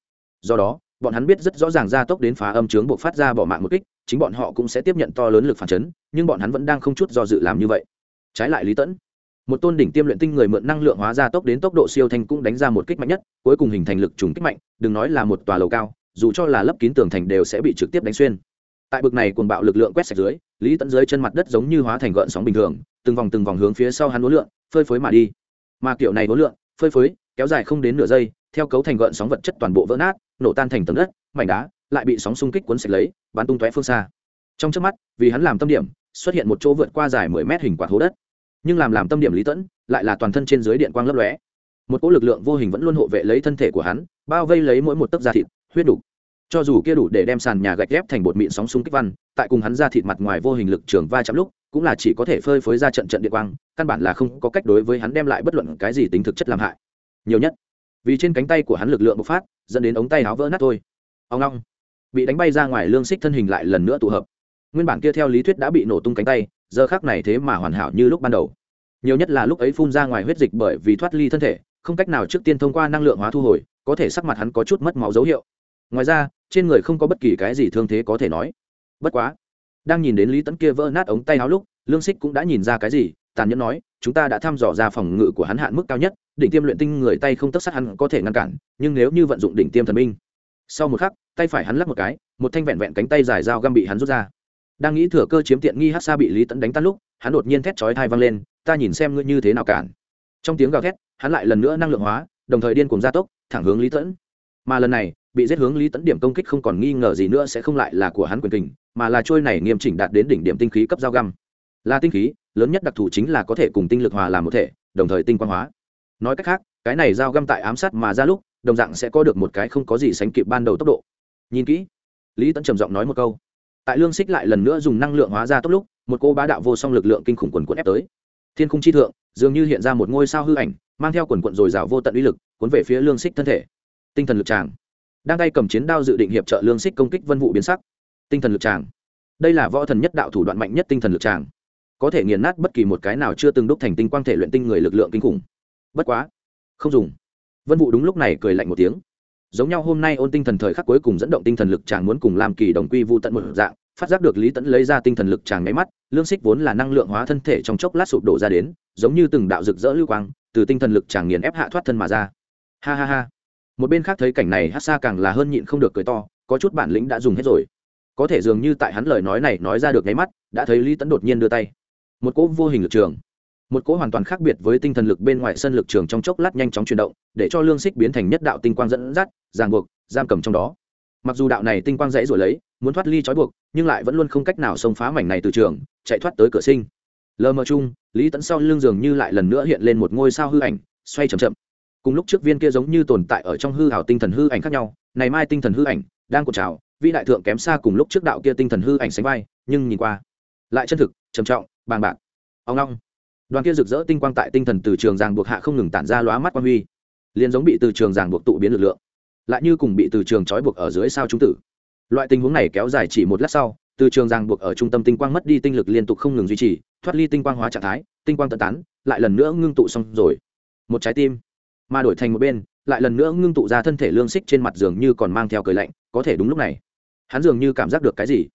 Do đó bọn hắn biết rất rõ ràng gia tốc đến phá âm chướng buộc phát ra bỏ mạng một kích, chính bọn họ cũng sẽ tiếp nhận to lớn lực phản chấn, nhưng bọn hắn vẫn đang không chút do dự làm như vậy. Trái lại lý tẫn, một tôn đỉnh tiêm luyện tinh người mượn năng lượng hóa ra tốc đến tốc độ siêu thanh cũng đánh ra một kích mạnh nhất, cuối cùng hình thành lực trùng kích mạnh, đừng nói là một tòa lầu cao, dù cho là lấp kín tường thành đều sẽ bị trực tiếp đánh xuyên. Tại bực này cuồng bạo lực lượng quét sạch dưới, lý tẫn dưới chân mặt đất giống như hóa thành gợn sóng bình thường, từng vòng từng vòng hướng phía sau hắn uốn lượn, phơi phới mà đi. Mà kiểu này uốn lượn, phơi phới, kéo dài không đến nửa giây, theo cấu thành gợn sóng vật chất toàn bộ vỡ nát nổ tan thành tầng đất, mảnh đá, lại bị sóng xung kích cuốn sạch lấy, bắn tung tóe phương xa. Trong trước mắt, vì hắn làm tâm điểm, xuất hiện một chỗ vượt qua dài mười mét hình quả hố đất. Nhưng làm làm tâm điểm lý tẫn, lại là toàn thân trên dưới điện quang lấp lóe. Một cỗ lực lượng vô hình vẫn luôn hộ vệ lấy thân thể của hắn, bao vây lấy mỗi một tấc da thịt, huyết đủ cho dù kia đủ để đem sàn nhà gạch ghép thành bột mịn sóng xung kích văn, tại cùng hắn ra thịt mặt ngoài vô hình lực trường va chạm lúc, cũng là chỉ có thể phơi phới ra trận trận điện quang, căn bản là không có cách đối với hắn đem lại bất luận cái gì tính thực chất làm hại. Nhiều nhất vì trên cánh tay của hắn lực lượng bộc phát, dẫn đến ống tay áo vỡ nát thôi. Ông long, bị đánh bay ra ngoài lương xích thân hình lại lần nữa tụ hợp. Nguyên bản kia theo lý thuyết đã bị nổ tung cánh tay, giờ khác này thế mà hoàn hảo như lúc ban đầu. Nhiều nhất là lúc ấy phun ra ngoài huyết dịch bởi vì thoát ly thân thể, không cách nào trước tiên thông qua năng lượng hóa thu hồi, có thể sắc mặt hắn có chút mất máu dấu hiệu. Ngoài ra, trên người không có bất kỳ cái gì thương thế có thể nói. Bất quá, đang nhìn đến lý tấn kia vỡ nát ống tay áo lúc, lương xích cũng đã nhìn ra cái gì, tàn nhẫn nói chúng ta đã thăm dò ra phòng ngự của hắn hạn mức cao nhất, đỉnh tiêm luyện tinh người tay không tất sát hắn có thể ngăn cản, nhưng nếu như vận dụng đỉnh tiêm thần minh sau một khắc, tay phải hắn lắc một cái, một thanh vẹn vẹn cánh tay dài dao găm bị hắn rút ra. Đang nghĩ thừa cơ chiếm tiện nghi hát xa bị lý tẫn đánh tan lúc, hắn đột nhiên thét chói thai văng lên, ta nhìn xem ngươi như thế nào cản. Trong tiếng gào thét, hắn lại lần nữa năng lượng hóa, đồng thời điên cùng gia tốc, thẳng hướng lý tẫn mà lần này, bị giết hướng lý tẫn điểm công kích không còn nghi ngờ gì nữa sẽ không lại là của hắn quyền kình, mà là trôi này nghiêm chỉnh đạt đến đỉnh điểm tinh khí cấp dao găm là tinh khí, lớn nhất đặc thù chính là có thể cùng tinh lực hòa làm một thể, đồng thời tinh quang hóa. Nói cách khác, cái này dao găm tại ám sát mà ra lúc, đồng dạng sẽ có được một cái không có gì sánh kịp ban đầu tốc độ. Nhìn kỹ. Lý tẫn trầm giọng nói một câu. Tại lương xích lại lần nữa dùng năng lượng hóa ra tốc lúc, một cô bá đạo vô song lực lượng kinh khủng quần quận ép tới. Thiên khung chi thượng, dường như hiện ra một ngôi sao hư ảnh, mang theo quần quận dồi dào vô tận uy lực, cuốn về phía lương xích thân thể. Tinh thần lực tràng. Đang tay cầm chiến đao dự định hiệp trợ lương xích công kích vân vụ biến sắc. Tinh thần lực tràng. Đây là võ thần nhất đạo thủ đoạn mạnh nhất tinh thần lực tràng có thể nghiền nát bất kỳ một cái nào chưa từng đúc thành tinh quang thể luyện tinh người lực lượng kinh khủng. Bất quá, không dùng. Vân vụ đúng lúc này cười lạnh một tiếng. Giống nhau hôm nay ôn tinh thần thời khắc cuối cùng dẫn động tinh thần lực chàng muốn cùng làm kỳ đồng quy vụ tận một dạng, phát giác được lý tẫn lấy ra tinh thần lực chàng máy mắt, lương xích vốn là năng lượng hóa thân thể trong chốc lát sụp đổ ra đến, giống như từng đạo rực rỡ lưu quang, từ tinh thần lực chàng nghiền ép hạ thoát thân mà ra. Ha ha ha. Một bên khác thấy cảnh này hát xa càng là hơn nhịn không được cười to, có chút bản lĩnh đã dùng hết rồi. Có thể dường như tại hắn lời nói này nói ra được nháy mắt, đã thấy lý tẫn đột nhiên đưa tay một cỗ vô hình lực trường. Một cỗ hoàn toàn khác biệt với tinh thần lực bên ngoài sân lực trường trong chốc lát nhanh chóng chuyển động, để cho lương xích biến thành nhất đạo tinh quang dẫn dắt ràng buộc, giam cầm trong đó. Mặc dù đạo này tinh quang dãy rồi lấy, muốn thoát ly trói buộc, nhưng lại vẫn luôn không cách nào xông phá mảnh này từ trường, chạy thoát tới cửa sinh. Lờ mờ chung, lý tẫn sau lưng dường như lại lần nữa hiện lên một ngôi sao hư ảnh, xoay chậm chậm. Cùng lúc trước viên kia giống như tồn tại ở trong hư hào tinh thần hư ảnh khác nhau, này mai tinh thần hư ảnh, đang cột trào, vĩ đại thượng kém xa cùng lúc trước đạo kia tinh thần hư ảnh sánh vai, nhưng nhìn qua, lại chân thực, trầm trọng bàng bạc. Ông long. Đoàn kia rực rỡ tinh quang tại tinh thần từ trường giảng buộc hạ không ngừng tản ra lóa mắt quan huy, liền giống bị từ trường giảng buộc tụ biến lực lượng, lại như cùng bị từ trường trói buộc ở dưới sao trung tử. Loại tình huống này kéo dài chỉ một lát sau, từ trường giảng buộc ở trung tâm tinh quang mất đi tinh lực liên tục không ngừng duy trì, thoát ly tinh quang hóa trạng thái, tinh quang tận tán, lại lần nữa ngưng tụ xong rồi. Một trái tim, mà đổi thành một bên, lại lần nữa ngưng tụ ra thân thể lương xích trên mặt giường như còn mang theo cười lạnh, có thể đúng lúc này. Hắn dường như cảm giác được cái gì?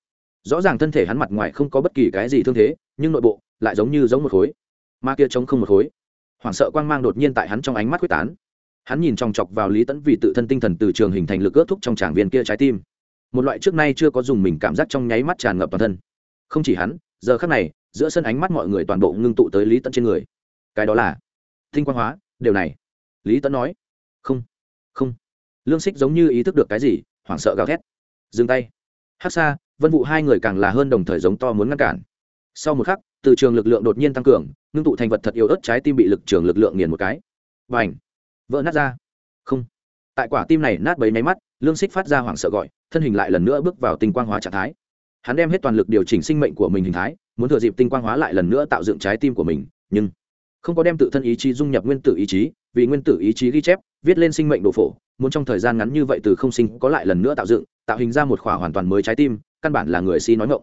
Rõ ràng thân thể hắn mặt ngoài không có bất kỳ cái gì thương thế, nhưng nội bộ lại giống như giống một khối. Ma kia trống không một khối. Hoảng sợ quang mang đột nhiên tại hắn trong ánh mắt quyết tán. Hắn nhìn chòng chọc vào lý tẫn vì tự thân tinh thần từ trường hình thành lực ước thúc trong tràng viên kia trái tim. Một loại trước nay chưa có dùng mình cảm giác trong nháy mắt tràn ngập toàn thân. Không chỉ hắn, giờ khắc này, giữa sân ánh mắt mọi người toàn bộ ngưng tụ tới lý tẫn trên người. Cái đó là tinh quang hóa, điều này. Lý tẫn nói. Không không. Lương xích giống như ý thức được cái gì, hoảng sợ gào thét. Dừng tay. Hát xa vân vụ hai người càng là hơn đồng thời giống to muốn ngăn cản. Sau một khắc, từ trường lực lượng đột nhiên tăng cường, ngưng tụ thành vật thật yếu ớt trái tim bị lực trường lực lượng nghiền một cái. Và ảnh vỡ nát ra. Không. Tại quả tim này nát bấy máy mắt, lương xích phát ra hoảng sợ gọi, thân hình lại lần nữa bước vào tinh quang hóa trạng thái. Hắn đem hết toàn lực điều chỉnh sinh mệnh của mình hình thái, muốn thừa dịp tinh quang hóa lại lần nữa tạo dựng trái tim của mình, nhưng không có đem tự thân ý chí dung nhập nguyên tử ý chí, vì nguyên tử ý chí ghi chép, viết lên sinh mệnh đồ phổ, muốn trong thời gian ngắn như vậy từ không sinh có lại lần nữa tạo dựng, tạo hình ra một khỏa hoàn toàn mới trái tim căn bản là người si nói ngộng.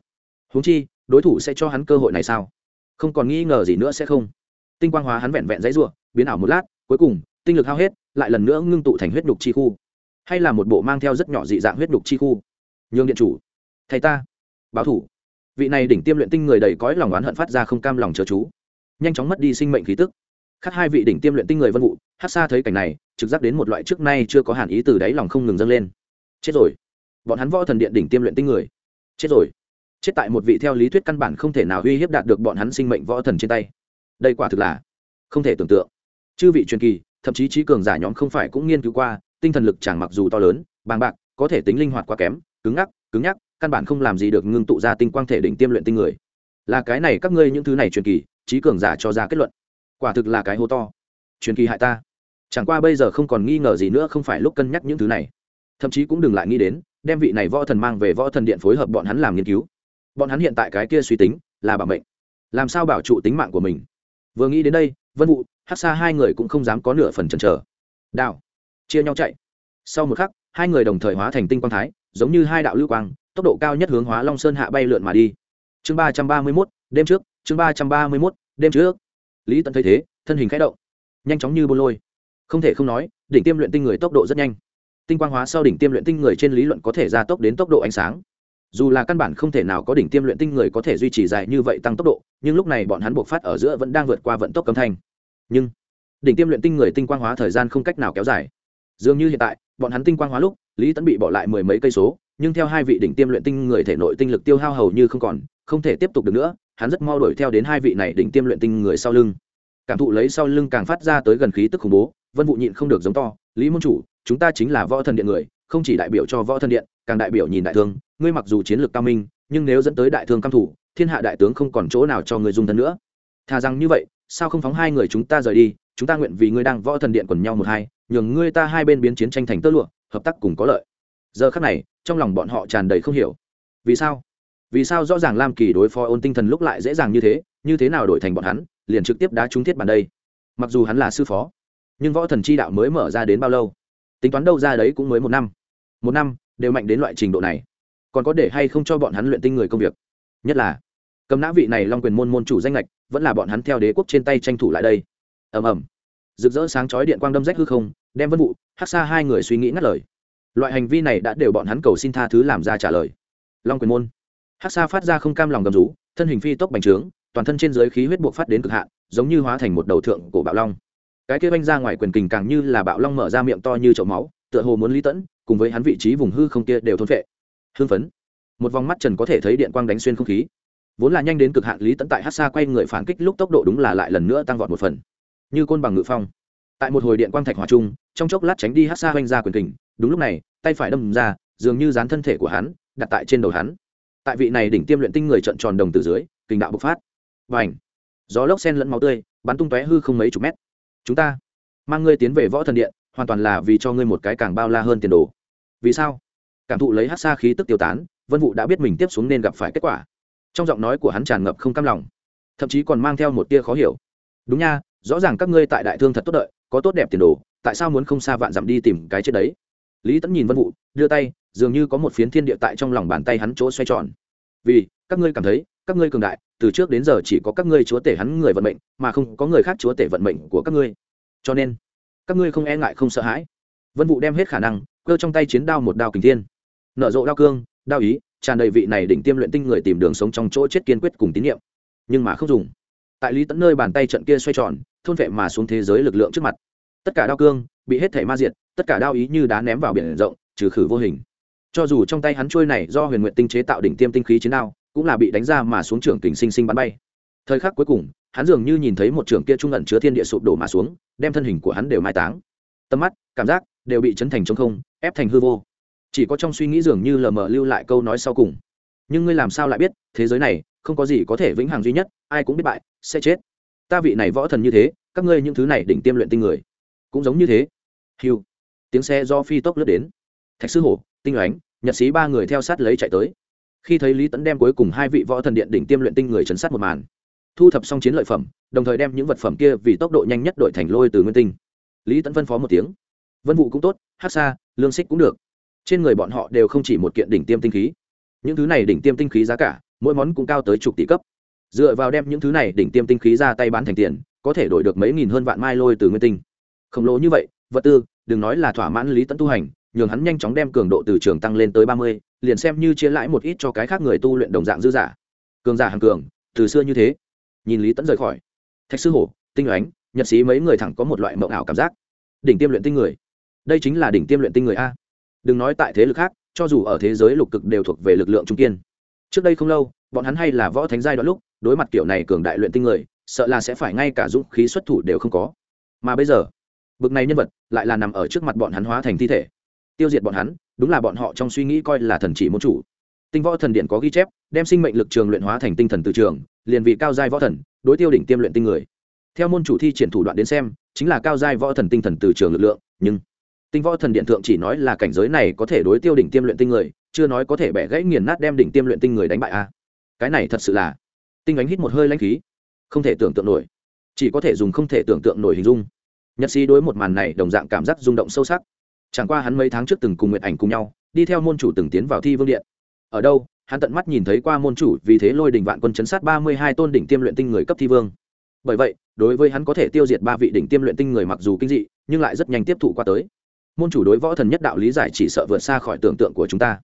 Huống chi, đối thủ sẽ cho hắn cơ hội này sao? Không còn nghi ngờ gì nữa sẽ không. Tinh quang hóa hắn vẹn vẹn dãy r u ộ biến ảo một lát, cuối cùng, tinh lực hao hết, lại lần nữa ngưng tụ thành huyết đục chi khu. Hay là một bộ mang theo rất nhỏ dị dạng huyết đục chi khu? Nhường điện chủ, thầy ta, báo thủ. Vị này đỉnh tiêm luyện tinh người đầy cõi lòng oán hận phát ra không cam lòng chờ chú. Nhanh chóng mất đi sinh mệnh khí tức. Khác hai vị đỉnh tiêm luyện tinh người vân vụ hát xa thấy cảnh này, trực giác đến một loại trước nay chưa có hàn ý từ đáy lòng không ngừng dâng lên. Chết rồi. Bọn hắn võ thần điện đỉnh tiêm luyện tinh người chết rồi. Chết tại một vị theo lý thuyết căn bản không thể nào uy hiếp đạt được bọn hắn sinh mệnh võ thần trên tay. Đây quả thực là không thể tưởng tượng. Chư vị truyền kỳ, thậm chí trí cường giả nhóm không phải cũng nghiên cứu qua, tinh thần lực chẳng mặc dù to lớn, bàng bạc, có thể tính linh hoạt quá kém, cứng ngắc, cứng nhắc, căn bản không làm gì được ngưng tụ ra tinh quang thể đỉnh tiêm luyện tinh người. Là cái này các ngươi những thứ này truyền kỳ, trí cường giả cho ra kết luận. Quả thực là cái hố to. Truyền kỳ hại ta. Chẳng qua bây giờ không còn nghi ngờ gì nữa không phải lúc cân nhắc những thứ này. Thậm chí cũng đừng lại nghĩ đến đem vị này võ thần mang về võ thần điện phối hợp bọn hắn làm nghiên cứu. Bọn hắn hiện tại cái kia suy tính là bảo mệnh. Làm sao bảo trụ tính mạng của mình? Vừa nghĩ đến đây, vân vụ hát xa hai người cũng không dám có nửa phần chần chờ. Đạo chia nhau chạy. Sau một khắc, hai người đồng thời hóa thành tinh quang thái, giống như hai đạo lưu quang, tốc độ cao nhất hướng hóa long sơn hạ bay lượn mà đi. Chương ba trăm ba mươi mốt, đêm trước, chương ba trăm ba mươi mốt, đêm trước. Lý tận thấy thế, thân hình k h ẽ động, nhanh chóng như bô lôi. Không thể không nói, đỉnh tiêm luyện tinh người tốc độ rất nhanh tinh quang hóa sau đỉnh tiêm luyện tinh người trên lý luận có thể gia tốc đến tốc độ ánh sáng. Dù là căn bản không thể nào có đỉnh tiêm luyện tinh người có thể duy trì dài như vậy tăng tốc độ, nhưng lúc này bọn hắn buộc phát ở giữa vẫn đang vượt qua vận tốc cấm thanh. Nhưng, đỉnh tiêm luyện tinh người tinh quang hóa thời gian không cách nào kéo dài. Dường như hiện tại, bọn hắn tinh quang hóa lúc, lý tẫn bị bỏ lại mười mấy cây số, nhưng theo hai vị đỉnh tiêm luyện tinh người thể nội tinh lực tiêu hao hầu như không còn, không thể tiếp tục được nữa, hắn rất mau đuổi theo đến hai vị này đỉnh tiêm luyện tinh người sau lưng. Cảm thụ lấy sau lưng càng phát ra tới gần khí tức khủng bố, vân vụ nhịn không được giống to, lý môn chủ chúng ta chính là võ thần điện người, không chỉ đại biểu cho võ thần điện, càng đại biểu nhìn đại thương. Ngươi mặc dù chiến lược cao minh, nhưng nếu dẫn tới đại thương căm thủ, thiên hạ đại tướng không còn chỗ nào cho người dùng thân nữa. Thà rằng như vậy, sao không phóng hai người chúng ta rời đi? Chúng ta nguyện vì ngươi đang võ thần điện quần nhau một hai, nhường ngươi ta hai bên biến chiến tranh thành tơ lụa, hợp tác cùng có lợi. Giờ khắc này, trong lòng bọn họ tràn đầy không hiểu. Vì sao? Vì sao rõ ràng lam kỳ đối phó ôn tinh thần lúc lại dễ dàng như thế như thế nào đổi thành bọn hắn, liền trực tiếp đá trúng thiết bàn đây? Mặc dù hắn là sư phó, nhưng võ thần chi đạo mới mở ra đến bao lâu? Tính toán đâu ra đấy cũng mới một năm. Một năm, đều mạnh đến loại trình độ này. Còn có để hay không cho bọn hắn luyện tinh người công việc? Nhất là, cầm nã vị này long quyền môn môn chủ danh lệch vẫn là bọn hắn theo đế quốc trên tay tranh thủ lại đây. Ầm ầm. Rực rỡ sáng chói điện quang đâm rách hư không, đem vân vụ Hắc xa hai người suy nghĩ ngắt lời. Loại hành vi này đã đều bọn hắn cầu xin tha thứ làm ra trả lời. Long quyền môn. Hắc xa phát ra không cam lòng gầm rú, thân hình phi tốc bành trướng, toàn thân trên dưới khí huyết buộc phát đến cực hạn, giống như hóa thành một đầu thượng cổ bạo long cái kia vanh ra ngoài quyền kình càng như là bạo long mở ra miệng to như chậu máu, tựa hồ muốn lý tẫn, cùng với hắn vị trí vùng hư không kia đều thôn phệ. Hương phấn. Một vòng mắt trần có thể thấy điện quang đánh xuyên không khí. Vốn là nhanh đến cực hạn, lý tẫn tại hát xa quay người phản kích lúc tốc độ đúng là lại lần nữa tăng vọt một phần. Như côn bằng ngự phong. Tại một hồi điện quang thạch hòa trung trong chốc lát tránh đi hát xa oanh ra quyền kình, đúng lúc này, tay phải đâm ra, dường như dán thân thể của hắn, đặt tại trên đầu hắn. Tại vị này đỉnh tiêm luyện tinh người trận tròn đồng từ dưới, kình đạo bộc phát. Và ảnh gió lốc sen lẫn máu tươi, bắn tung tóe hư không mấy chục mét chúng ta mang ngươi tiến về võ thần điện, hoàn toàn là vì cho ngươi một cái càng bao la hơn tiền đồ. Vì sao? Cảm thụ lấy hát xa khí tức tiêu tán, vân vụ đã biết mình tiếp xuống nên gặp phải kết quả. Trong giọng nói của hắn tràn ngập không cam lòng, thậm chí còn mang theo một tia khó hiểu. Đúng nha, rõ ràng các ngươi tại đại thương thật tốt đợi, có tốt đẹp tiền đồ, tại sao muốn không xa vạn dặm đi tìm cái chết đấy? Lý tẫn nhìn vân vụ đưa tay, dường như có một phiến thiên địa tại trong lòng bàn tay hắn chỗ xoay tròn. Vì, các ngươi cảm thấy các ngươi cường đại, từ trước đến giờ chỉ có các ngươi chúa tể hắn người vận mệnh, mà không có người khác chúa tể vận mệnh của các ngươi. Cho nên, các ngươi không e ngại, không sợ hãi. Vân vụ đem hết khả năng, cơ trong tay chiến đao một đao kình thiên. Nở rộ đao cương, đao ý, tràn đầy vị này đỉnh tiêm luyện tinh người tìm đường sống trong chỗ chết kiên quyết cùng tín nhiệm. Nhưng mà không dùng. Tại lý tẫn nơi bàn tay trận kia xoay tròn, thôn vệ mà xuống thế giới lực lượng trước mặt. Tất cả đao cương bị hết thể ma diệt, tất cả đao ý như đá ném vào biển rộng, trừ khử vô hình. Cho dù trong tay hắn trôi này do huyền nguyện tinh chế tạo đỉnh tiêm tinh khí chiến đao cũng là bị đánh ra mà xuống trưởng kình sinh sinh bắn bay. Thời khắc cuối cùng, hắn dường như nhìn thấy một trường kia trung ẩn chứa thiên địa sụp đổ mà xuống, đem thân hình của hắn đều mai táng. Tầm mắt, cảm giác đều bị chấn thành trống không, ép thành hư vô. Chỉ có trong suy nghĩ dường như lờ mờ lưu lại câu nói sau cùng. Nhưng ngươi làm sao lại biết, thế giới này không có gì có thể vĩnh hằng duy nhất, ai cũng biết bại, sẽ chết. Ta vị này võ thần như thế, các ngươi những thứ này đỉnh tiêm luyện tinh người, cũng giống như thế. Hiu tiếng xe do phi tốc lướt đến. Thạch sư hổ, tinh oánh, nhật sĩ ba người theo sát lấy chạy tới khi thấy lý tẫn đem cuối cùng hai vị võ thần điện đỉnh tiêm luyện tinh người chấn sát một màn, thu thập xong chiến lợi phẩm, đồng thời đem những vật phẩm kia vì tốc độ nhanh nhất đổi thành lôi từ nguyên tinh. Lý tẫn phân phó một tiếng, vân vụ cũng tốt hát xa lương xích cũng được. Trên người bọn họ đều không chỉ một kiện đỉnh tiêm tinh khí. Những thứ này đỉnh tiêm tinh khí giá cả, mỗi món cũng cao tới chục tỷ cấp. Dựa vào đem những thứ này đỉnh tiêm tinh khí ra tay bán thành tiền, có thể đổi được mấy nghìn hơn vạn mai lôi từ nguyên tinh. Khổng lồ như vậy, vật tư, đừng nói là thỏa mãn lý tẫn tu hành nhường hắn nhanh chóng đem cường độ từ trường tăng lên tới ba mươi, liền xem như chia lãi một ít cho cái khác người tu luyện đồng dạng dư giả. Cường giả hàng cường, từ xưa như thế. Nhìn lý tẫn rời khỏi. Thạch sư hổ, tinh oánh nhật sĩ mấy người thẳng có một loại mộng ảo cảm giác. Đỉnh tiêm luyện tinh người. Đây chính là đỉnh tiêm luyện tinh người a. Đừng nói tại thế lực khác, cho dù ở thế giới lục cực đều thuộc về lực lượng trung kiên. Trước đây không lâu, bọn hắn hay là võ thánh giai đoạn lúc, đối mặt kiểu này cường đại luyện tinh người, sợ là sẽ phải ngay cả dũng khí xuất thủ đều không có. Mà bây giờ, bực này nhân vật lại là nằm ở trước mặt bọn hắn hóa thành thi thể tiêu diệt bọn hắn, đúng là bọn họ trong suy nghĩ coi là thần chỉ môn chủ. Tinh võ thần điện có ghi chép, đem sinh mệnh lực trường luyện hóa thành tinh thần từ trường, liền vị cao giai võ thần, đối tiêu đỉnh tiêm luyện tinh người. Theo môn chủ thi triển thủ đoạn đến xem, chính là cao giai võ thần tinh thần từ trường lực lượng, nhưng tinh võ thần điện thượng chỉ nói là cảnh giới này có thể đối tiêu đỉnh tiêm luyện tinh người, chưa nói có thể bẻ gãy nghiền nát đem đỉnh tiêm luyện tinh người đánh bại a. Cái này thật sự là tinh ánh hít một hơi lãnh khí, không thể tưởng tượng nổi. Chỉ có thể dùng không thể tưởng tượng nổi hình dung. Nhật sĩ đối một màn này đồng dạng cảm giác rung động sâu sắc chẳng qua hắn mấy tháng trước từng cùng nguyện ảnh cùng nhau, đi theo môn chủ từng tiến vào thi vương điện. Ở đâu, hắn tận mắt nhìn thấy qua môn chủ vì thế lôi đình vạn quân chấn sát ba mươi hai tôn đỉnh tiêm luyện tinh người cấp thi vương. Bởi vậy, đối với hắn có thể tiêu diệt ba vị đỉnh tiêm luyện tinh người mặc dù kinh dị, nhưng lại rất nhanh tiếp thụ qua tới. Môn chủ đối võ thần nhất đạo lý giải chỉ sợ vượt xa khỏi tưởng tượng của chúng ta.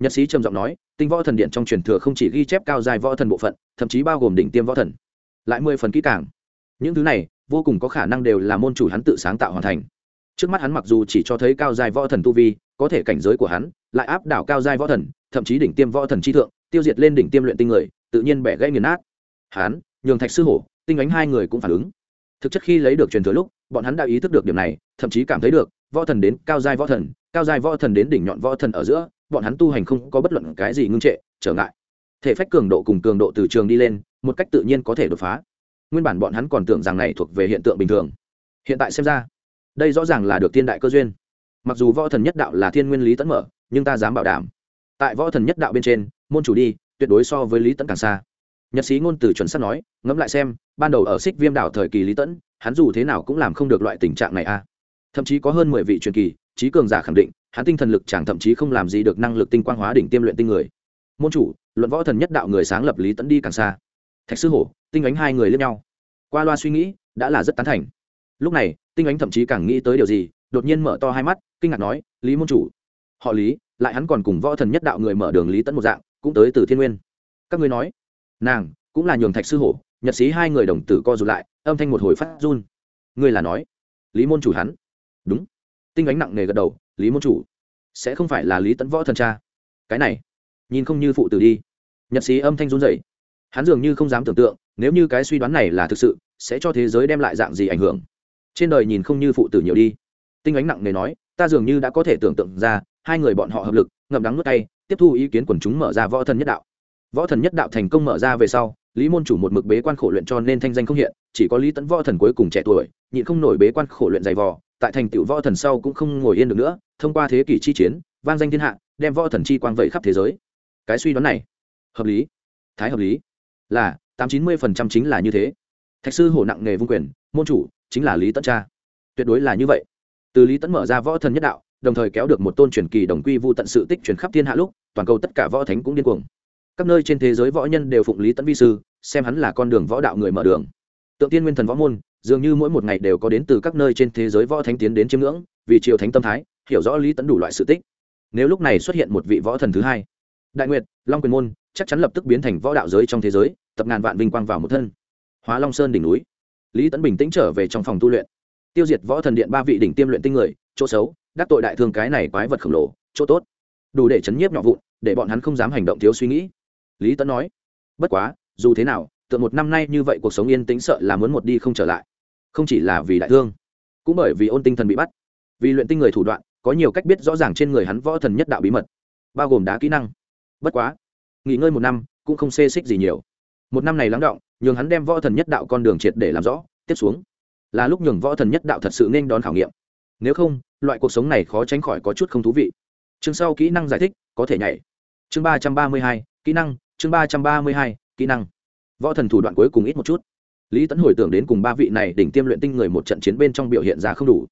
Nhật sĩ trầm giọng nói, tinh võ thần điện trong truyền thừa không chỉ ghi chép cao dài võ thần bộ phận, thậm chí bao gồm đỉnh tiêm võ thần. Lại mười phần kỹ càng. Những thứ này, vô cùng có khả năng đều là môn chủ hắn tự sáng tạo hoàn thành trước mắt hắn mặc dù chỉ cho thấy cao giai võ thần tu vi, có thể cảnh giới của hắn lại áp đảo cao giai võ thần, thậm chí đỉnh tiêm võ thần chi thượng, tiêu diệt lên đỉnh tiêm luyện tinh người, tự nhiên bẻ gãy nghiền nát. Hắn, nhường thạch sư hổ, tinh ánh hai người cũng phản ứng. Thực chất khi lấy được truyền thừa lúc, bọn hắn đã ý thức được điểm này, thậm chí cảm thấy được, võ thần đến cao giai võ thần, cao giai võ thần đến đỉnh nhọn võ thần ở giữa, bọn hắn tu hành không có bất luận cái gì ngưng trệ, trở ngại. Thể phách cường độ cùng cường độ từ trường đi lên, một cách tự nhiên có thể đột phá. Nguyên bản bọn hắn còn tưởng rằng này thuộc về hiện tượng bình thường. Hiện tại xem ra đây rõ ràng là được thiên đại cơ duyên. Mặc dù võ thần nhất đạo là thiên nguyên lý tẫn mở, nhưng ta dám bảo đảm, tại võ thần nhất đạo bên trên, môn chủ đi, tuyệt đối so với lý tẫn càng xa. Nhật sĩ ngôn từ chuẩn sắp nói, ngẫm lại xem, ban đầu ở xích viêm đảo thời kỳ lý tẫn hắn dù thế nào cũng làm không được loại tình trạng này a. Thậm chí có hơn mười vị truyền kỳ, trí cường giả khẳng định, hắn tinh thần lực chẳng thậm chí không làm gì được năng lực tinh quang hóa đỉnh tiêm luyện tinh người. Môn chủ, luận võ thần nhất đạo người sáng lập lý tẫn đi càng xa. Thạch sư hổ, tinh ánh hai người lên nhau. Qua loa suy nghĩ, đã là rất tán thành. Lúc này tinh ánh thậm chí càng nghĩ tới điều gì, đột nhiên mở to hai mắt, kinh ngạc nói, lý môn chủ. Họ lý, lại hắn còn cùng võ thần nhất đạo người mở đường lý tẫn một dạng, cũng tới từ thiên nguyên. Các ngươi nói, nàng cũng là nhường thạch sư hổ, nhật sĩ hai người đồng tử co rụt lại, âm thanh một hồi phát run. Ngươi là nói, lý môn chủ hắn? Đúng. Tinh ánh nặng nề gật đầu, lý môn chủ, sẽ không phải là lý Tẫn võ thần cha. Cái này, nhìn không như phụ tử đi. Nhật sĩ âm thanh run dậy hắn dường như không dám tưởng tượng, nếu như cái suy đoán này là thực sự, sẽ cho thế giới đem lại dạng gì ảnh hưởng trên đời nhìn không như phụ tử nhiều đi. Tinh ánh nặng nề nói, ta dường như đã có thể tưởng tượng ra, hai người bọn họ hợp lực, ngậm đắng nuốt tay tiếp thu ý kiến quần chúng mở ra võ thần nhất đạo. Võ thần nhất đạo thành công mở ra về sau, lý môn chủ một mực bế quan khổ luyện cho nên thanh danh không hiện, chỉ có lý tẫn võ thần cuối cùng trẻ tuổi, nhịn không nổi bế quan khổ luyện dày vò, tại thành tựu võ thần sau cũng không ngồi yên được nữa, thông qua thế kỷ chi chiến, vang danh thiên hạ, đem võ thần chi quang vẫy khắp thế giới. Cái suy đoán này, hợp lý, thái hợp lý, là tám chín mươi phần trăm chính là như thế. Thạch sư hổ nặng nghề vung quyền, môn chủ chính là lý tẫn cha. Tuyệt đối là như vậy. Từ lý tẫn mở ra võ thần nhất đạo, đồng thời kéo được một tôn truyền kỳ đồng quy vu tận sự tích truyền khắp thiên hạ lúc, toàn cầu tất cả võ thánh cũng điên cuồng. Các nơi trên thế giới võ nhân đều phụng lý tấn vi sư, xem hắn là con đường võ đạo người mở đường. Tượng tiên nguyên thần võ môn, dường như mỗi một ngày đều có đến từ các nơi trên thế giới võ thánh tiến đến chiêm ngưỡng, vì triều thánh tâm thái, hiểu rõ lý tấn đủ loại sự tích. Nếu lúc này xuất hiện một vị võ thần thứ hai, đại nguyệt, long quyền môn, chắc chắn lập tức biến thành võ đạo giới trong thế giới, tập ngàn vạn vinh quang vào một thân. Hóa long sơn đỉnh núi lý tấn bình tĩnh trở về trong phòng tu luyện. Tiêu diệt võ thần điện ba vị đỉnh tiêm luyện tinh người, chỗ xấu, đắc tội đại thương cái này quái vật khổng lồ, chỗ tốt. Đủ để chấn nhiếp nhỏ vụn, để bọn hắn không dám hành động thiếu suy nghĩ. Lý tấn nói, bất quá, dù thế nào tượng một năm nay như vậy cuộc sống yên tĩnh sợ là muốn một đi không trở lại. Không chỉ là vì đại thương, cũng bởi vì ôn tinh thần bị bắt. Vì luyện tinh người thủ đoạn, có nhiều cách biết rõ ràng trên người hắn võ thần nhất đạo bí mật, bao gồm đá kỹ năng. Bất quá, nghỉ ngơi một năm, cũng không xê xích gì nhiều một năm này lắng động, nhường hắn đem võ thần nhất đạo con đường triệt để làm rõ, tiếp xuống là lúc nhường võ thần nhất đạo thật sự nên đón khảo nghiệm. Nếu không, loại cuộc sống này khó tránh khỏi có chút không thú vị. Chương sau kỹ năng giải thích, có thể nhảy. Chương ba trăm ba mươi hai, kỹ năng, chương ba trăm ba mươi hai, kỹ năng. Võ thần thủ đoạn cuối cùng ít một chút. Lý tẫn hồi tưởng đến cùng ba vị này đỉnh tiêm luyện tinh người một trận chiến bên trong biểu hiện ra không đủ.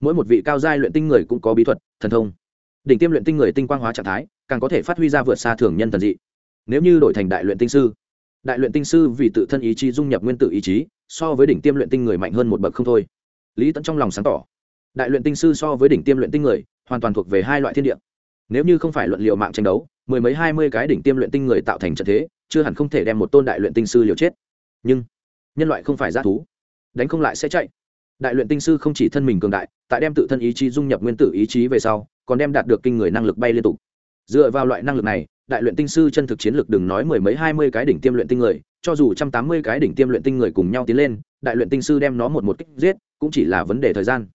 Mỗi một vị cao giai luyện tinh người cũng có bí thuật, thần thông. Đỉnh tiêm luyện tinh người tinh quang hóa trạng thái, càng có thể phát huy ra vượt xa thường nhân thần dị. Nếu như đổi thành đại luyện tinh sư đại luyện tinh sư vì tự thân ý chí dung nhập nguyên tử ý chí, so với đỉnh tiêm luyện tinh người mạnh hơn một bậc không thôi. Lý tẫn trong lòng sáng tỏ. Đại luyện tinh sư so với đỉnh tiêm luyện tinh người, hoàn toàn thuộc về hai loại thiên địa. Nếu như không phải luận liệu mạng tranh đấu, mười mấy hai mươi cái đỉnh tiêm luyện tinh người tạo thành trận thế, chưa hẳn không thể đem một tôn đại luyện tinh sư liều chết. Nhưng, nhân loại không phải g thú. Đánh không lại sẽ chạy. Đại luyện tinh sư không chỉ thân mình cường đại, tại đem tự thân ý chí dung nhập nguyên tử ý chí về sau, còn đem đạt được kinh người năng lực bay liên tục. Dựa vào loại năng lực này đại luyện tinh sư chân thực chiến lực đừng nói mười mấy hai mươi cái đỉnh tiêm luyện tinh người cho dù trăm tám mươi cái đỉnh tiêm luyện tinh người cùng nhau tiến lên đại luyện tinh sư đem nó một một kích giết cũng chỉ là vấn đề thời gian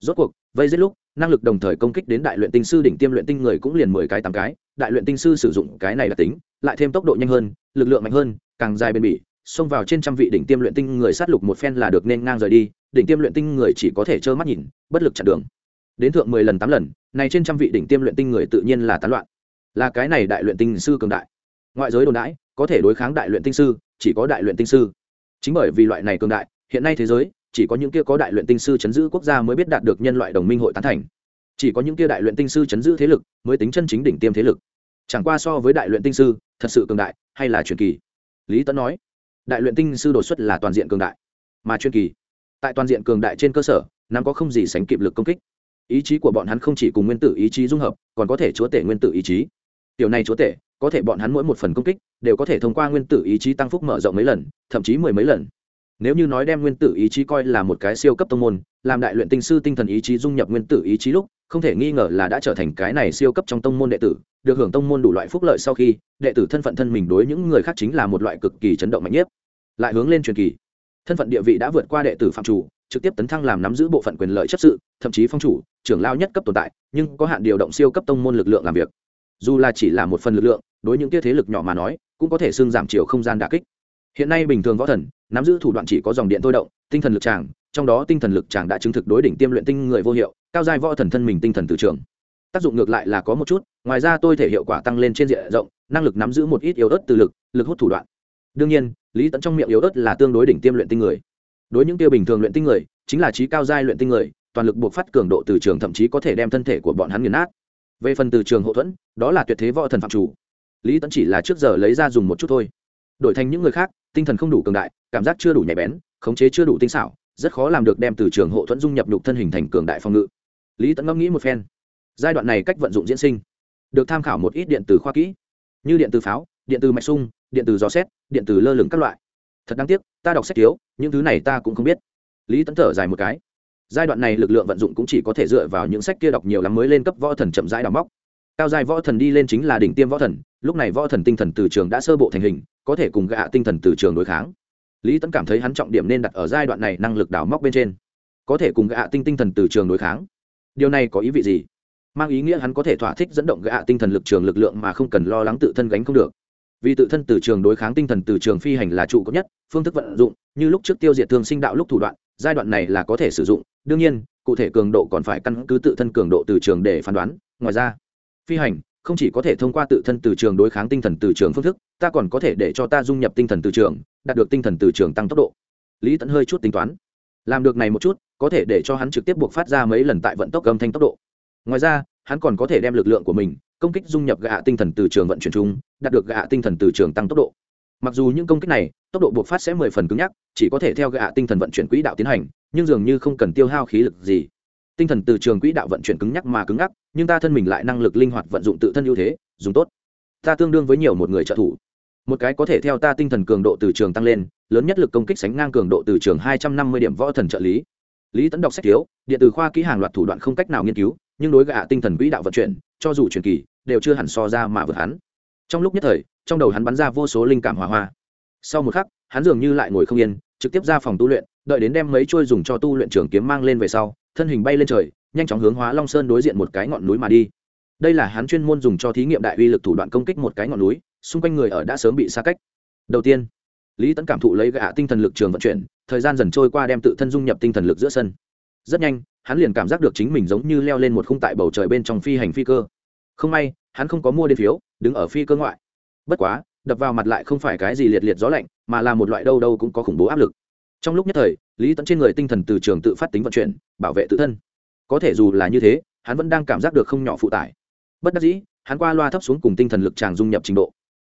rốt cuộc vây giết lúc năng lực đồng thời công kích đến đại luyện tinh sư đỉnh tiêm luyện tinh người cũng liền mười cái tám cái đại luyện tinh sư sử dụng cái này là tính lại thêm tốc độ nhanh hơn lực lượng mạnh hơn càng dài bền bỉ xông vào trên trăm vị đỉnh tiêm luyện tinh người sát lục một phen là được nên ngang rời đi đỉnh tiêm luyện tinh người chỉ có thể trơ mắt nhìn bất lực chặn đường đến thượng mười lần tám lần này trên trăm vị đỉnh tiêm luyện tinh người tự nhiên là tán loạn là cái này đại luyện tinh sư cường đại. Ngoại giới đồn đãi, có thể đối kháng đại luyện tinh sư, chỉ có đại luyện tinh sư. Chính bởi vì loại này cường đại, hiện nay thế giới, chỉ có những kia có đại luyện tinh sư chấn giữ quốc gia mới biết đạt được nhân loại đồng minh hội tán thành. Chỉ có những kia đại luyện tinh sư chấn giữ thế lực, mới tính chân chính đỉnh tiêm thế lực. Chẳng qua so với đại luyện tinh sư, thật sự cường đại, hay là truyền kỳ? Lý tấn nói, đại luyện tinh sư đột xuất là toàn diện cường đại, mà truyền kỳ, tại toàn diện cường đại trên cơ sở, nắm có không gì sánh kịp lực công kích. Ý chí của bọn hắn không chỉ cùng nguyên tử ý chí dung hợp, còn có thể chúa tể nguyên tử ý chí tiểu này chúa tể, có thể bọn hắn mỗi một phần công kích, đều có thể thông qua nguyên tử ý chí tăng phúc mở rộng mấy lần, thậm chí mười mấy lần. Nếu như nói đem nguyên tử ý chí coi là một cái siêu cấp tông môn, làm đại luyện tinh sư tinh thần ý chí dung nhập nguyên tử ý chí lúc, không thể nghi ngờ là đã trở thành cái này siêu cấp trong tông môn đệ tử, được hưởng tông môn đủ loại phúc lợi sau khi, đệ tử thân phận thân mình đối những người khác chính là một loại cực kỳ chấn động mạnh nhất. Lại hướng lên truyền kỳ. Thân phận địa vị đã vượt qua đệ tử phạm chủ, trực tiếp tấn thăng làm nắm giữ bộ phận quyền lợi chấp sự, thậm chí phong chủ, trưởng lao nhất cấp tồn tại, nhưng có hạn điều động siêu cấp tông môn lực lượng làm việc dù là chỉ là một phần lực lượng, đối những kia thế lực nhỏ mà nói, cũng có thể xưng giảm chiều không gian đà kích. Hiện nay bình thường võ thần, nắm giữ thủ đoạn chỉ có dòng điện thôi động, tinh thần lực tràng, trong đó tinh thần lực tràng đã chứng thực đối đỉnh tiêm luyện tinh người vô hiệu, cao giai võ thần thân mình tinh thần từ trường. Tác dụng ngược lại là có một chút, ngoài ra tôi thể hiệu quả tăng lên trên diện rộng, năng lực nắm giữ một ít yếu ớt từ lực lực hút thủ đoạn. Đương nhiên, lý tẫn trong miệng yếu ớt là tương đối đỉnh tiêm luyện tinh người. Đối những tiêu bình thường luyện tinh người, chính là trí cao giai luyện tinh người, toàn lực buộc phát cường độ từ trường thậm chí có thể đem thân thể của bọn hắn nghiền nát về phần từ trường hậu thuẫn, đó là tuyệt thế võ thần phạm chủ. Lý tẫn chỉ là trước giờ lấy ra dùng một chút thôi. Đổi thành những người khác, tinh thần không đủ cường đại, cảm giác chưa đủ nhạy bén, khống chế chưa đủ tinh xảo, rất khó làm được đem từ trường hậu thuẫn dung nhập nhục thân hình thành cường đại phòng ngự. Lý tẫn ngẫm nghĩ một phen. Giai đoạn này cách vận dụng diễn sinh, được tham khảo một ít điện từ khoa kỹ, như điện từ pháo, điện từ mạch sung điện từ gió xét, điện từ lơ lửng các loại. Thật đáng tiếc, ta đọc sách thiếu, những thứ này ta cũng không biết. Lý tẫn thở dài một cái giai đoạn này lực lượng vận dụng cũng chỉ có thể dựa vào những sách kia đọc nhiều lắm mới lên cấp võ thần chậm rãi đào móc. Cao giai võ thần đi lên chính là đỉnh tiêm võ thần, lúc này võ thần tinh thần từ trường đã sơ bộ thành hình, có thể cùng gạ tinh thần từ trường đối kháng. Lý tẫn cảm thấy hắn trọng điểm nên đặt ở giai đoạn này năng lực đào móc bên trên. Có thể cùng gạ tinh tinh thần từ trường đối kháng. Điều này có ý vị gì? Mang ý nghĩa hắn có thể thỏa thích dẫn động gạ tinh thần lực trường lực lượng mà không cần lo lắng tự thân gánh không được. Vì tự thân từ trường đối kháng tinh thần từ trường phi hành là trụ cấp nhất, phương thức vận dụng, như lúc trước tiêu diệt thương sinh đạo lúc thủ đoạn giai đoạn này là có thể sử dụng, đương nhiên, cụ thể cường độ còn phải căn cứ tự thân cường độ từ trường để phán đoán. Ngoài ra, phi hành không chỉ có thể thông qua tự thân từ trường đối kháng tinh thần từ trường phương thức, ta còn có thể để cho ta dung nhập tinh thần từ trường, đạt được tinh thần từ trường tăng tốc độ. Lý tẫn hơi chút tính toán. Làm được này một chút, có thể để cho hắn trực tiếp buộc phát ra mấy lần tại vận tốc âm thanh tốc độ. Ngoài ra, hắn còn có thể đem lực lượng của mình công kích dung nhập gạ tinh thần từ trường vận chuyển chung, đạt được gạ tinh thần từ trường tăng tốc độ mặc dù những công kích này, tốc độ buộc phát sẽ mười phần cứng nhắc, chỉ có thể theo gạ tinh thần vận chuyển quỹ đạo tiến hành, nhưng dường như không cần tiêu hao khí lực gì. Tinh thần từ trường quỹ đạo vận chuyển cứng nhắc mà cứng nhắc nhưng ta thân mình lại năng lực linh hoạt vận dụng tự thân ưu thế, dùng tốt. Ta tương đương với nhiều một người trợ thủ. Một cái có thể theo ta tinh thần cường độ từ trường tăng lên, lớn nhất lực công kích sánh ngang cường độ từ trường hai trăm năm mươi điểm võ thần trợ lý. Lý tấn đọc sách thiếu, điện từ khoa kỹ hàng loạt thủ đoạn không cách nào nghiên cứu, nhưng đối gạ tinh thần quỹ đạo vận chuyển, cho dù truyền kỳ, đều chưa hẳn so ra mà vượt hắn. Trong lúc nhất thời trong đầu hắn bắn ra vô số linh cảm hỏa hoa. Sau một khắc, hắn dường như lại ngồi không yên, trực tiếp ra phòng tu luyện, đợi đến đem mấy trôi dùng cho tu luyện trường kiếm mang lên về sau, thân hình bay lên trời, nhanh chóng hướng hóa long sơn đối diện một cái ngọn núi mà đi. Đây là hắn chuyên môn dùng cho thí nghiệm đại uy lực thủ đoạn công kích một cái ngọn núi, xung quanh người ở đã sớm bị xa cách. Đầu tiên, lý tấn cảm thụ lấy gạ tinh thần lực trường vận chuyển, thời gian dần trôi qua đem tự thân dung nhập tinh thần lực giữa sân. Rất nhanh, hắn liền cảm giác được chính mình giống như leo lên một khung tại bầu trời bên trong phi hành phi cơ. Không may, hắn không có mua đ phiếu, đứng ở phi cơ ngoại bất quá, đập vào mặt lại không phải cái gì liệt liệt gió lạnh, mà là một loại đâu đâu cũng có khủng bố áp lực. Trong lúc nhất thời, lý tẫn trên người tinh thần từ trường tự phát tính vận chuyển, bảo vệ tự thân. Có thể dù là như thế, hắn vẫn đang cảm giác được không nhỏ phụ tải. Bất đắc dĩ, hắn qua loa thấp xuống cùng tinh thần lực tràng dung nhập trình độ.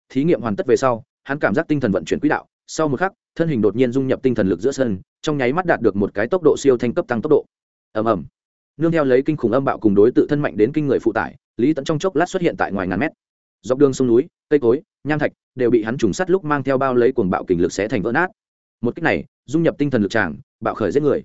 Thí nghiệm hoàn tất về sau, hắn cảm giác tinh thần vận chuyển quỹ đạo. Sau một khắc, thân hình đột nhiên dung nhập tinh thần lực giữa sân, trong nháy mắt đạt được một cái tốc độ siêu thanh cấp tăng tốc độ. Ầm ầm. Nương theo lấy kinh khủng âm bạo cùng đối tự thân mạnh đến kinh người phụ tải, lý tẫn trong chốc lát xuất hiện tại ngoài ngàn mét. Dọc đường sông núi cây cối, nham thạch đều bị hắn trùng sắt lúc mang theo bao lấy cuồng bạo kình lực xé thành vỡ nát. Một cách này, dung nhập tinh thần lực tràng bạo khởi giết người.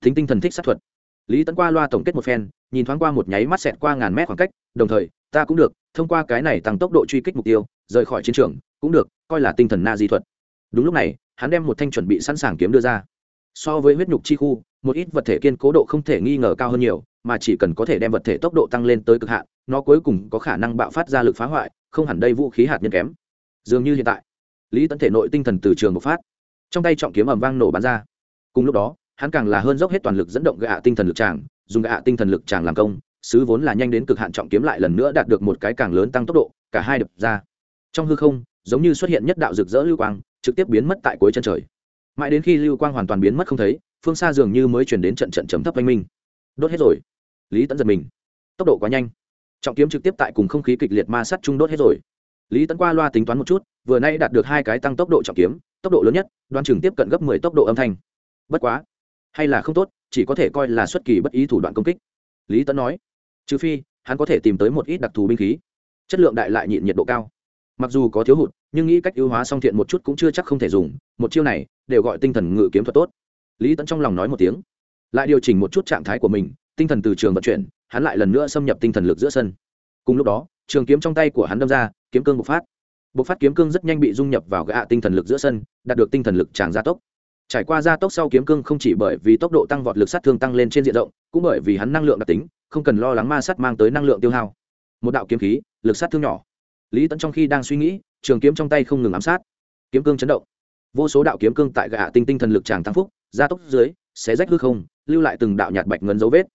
Thính tinh thần thích sát thuật. Lý tấn qua loa tổng kết một phen, nhìn thoáng qua một nháy mắt xẹt qua ngàn mét khoảng cách, đồng thời, ta cũng được, thông qua cái này tăng tốc độ truy kích mục tiêu, rời khỏi chiến trường, cũng được, coi là tinh thần na di thuật. Đúng lúc này, hắn đem một thanh chuẩn bị sẵn sàng kiếm đưa ra. So với huyết nhục chi khu, một ít vật thể kiên cố độ không thể nghi ngờ cao hơn nhiều, mà chỉ cần có thể đem vật thể tốc độ tăng lên tới cực hạn nó cuối cùng có khả năng bạo phát ra lực phá hoại, không hẳn đây vũ khí hạt nhân kém. Dường như hiện tại, lý tấn thể nội tinh thần từ trường bộc phát, trong tay trọng kiếm ầm vang nổ bắn ra. Cùng lúc đó, hắn càng là hơn dốc hết toàn lực dẫn động gạ tinh thần lực tràng dùng gạ tinh thần lực tràng làm công, sứ vốn là nhanh đến cực hạn trọng kiếm lại lần nữa đạt được một cái càng lớn tăng tốc độ, cả hai đập ra. Trong hư không, giống như xuất hiện nhất đạo rực rỡ lưu quang, trực tiếp biến mất tại cuối chân trời. Mãi đến khi lưu quang hoàn toàn biến mất không thấy, phương xa dường như mới chuyển đến trận trận chấm thấp oanh minh. Đốt hết rồi. Lý tẫn giật mình. Tốc độ quá nhanh trọng kiếm trực tiếp tại cùng không khí kịch liệt ma sát chung đốt hết rồi. Lý Tấn qua loa tính toán một chút, vừa nay đạt được hai cái tăng tốc độ trọng kiếm, tốc độ lớn nhất đoan chừng tiếp cận gấp mười tốc độ âm thanh. Bất quá, hay là không tốt, chỉ có thể coi là xuất kỳ bất ý thủ đoạn công kích. Lý Tấn nói, trừ phi, hắn có thể tìm tới một ít đặc thù binh khí. Chất lượng đại lại nhịn nhiệt độ cao. Mặc dù có thiếu hụt, nhưng nghĩ cách ưu hóa song thiện một chút cũng chưa chắc không thể dùng, một chiêu này đều gọi tinh thần ngự kiếm thuật tốt. Lý Tấn trong lòng nói một tiếng lại điều chỉnh một chút trạng thái của mình, tinh thần từ trường vận chuyển, hắn lại lần nữa xâm nhập tinh thần lực giữa sân. Cùng lúc đó, trường kiếm trong tay của hắn đâm ra, kiếm cương bộc phát. Bộc phát kiếm cương rất nhanh bị dung nhập vào gạ tinh thần lực giữa sân, đạt được tinh thần lực tràng gia tốc. Trải qua gia tốc sau kiếm cương không chỉ bởi vì tốc độ tăng vọt lực sát thương tăng lên trên diện rộng, cũng bởi vì hắn năng lượng đặc tính, không cần lo lắng ma sát mang tới năng lượng tiêu hao. Một đạo kiếm khí, lực sát thương nhỏ. Lý tẫn trong khi đang suy nghĩ, trường kiếm trong tay không ngừng ám sát. Kiếm cương chấn động. Vô số đạo kiếm cương tại gạ tinh tinh thần lực tràng tăng phúc, gia tốc dưới, xé rách hư không lưu lại từng đạo nhạt bạch ngấn dấu vết.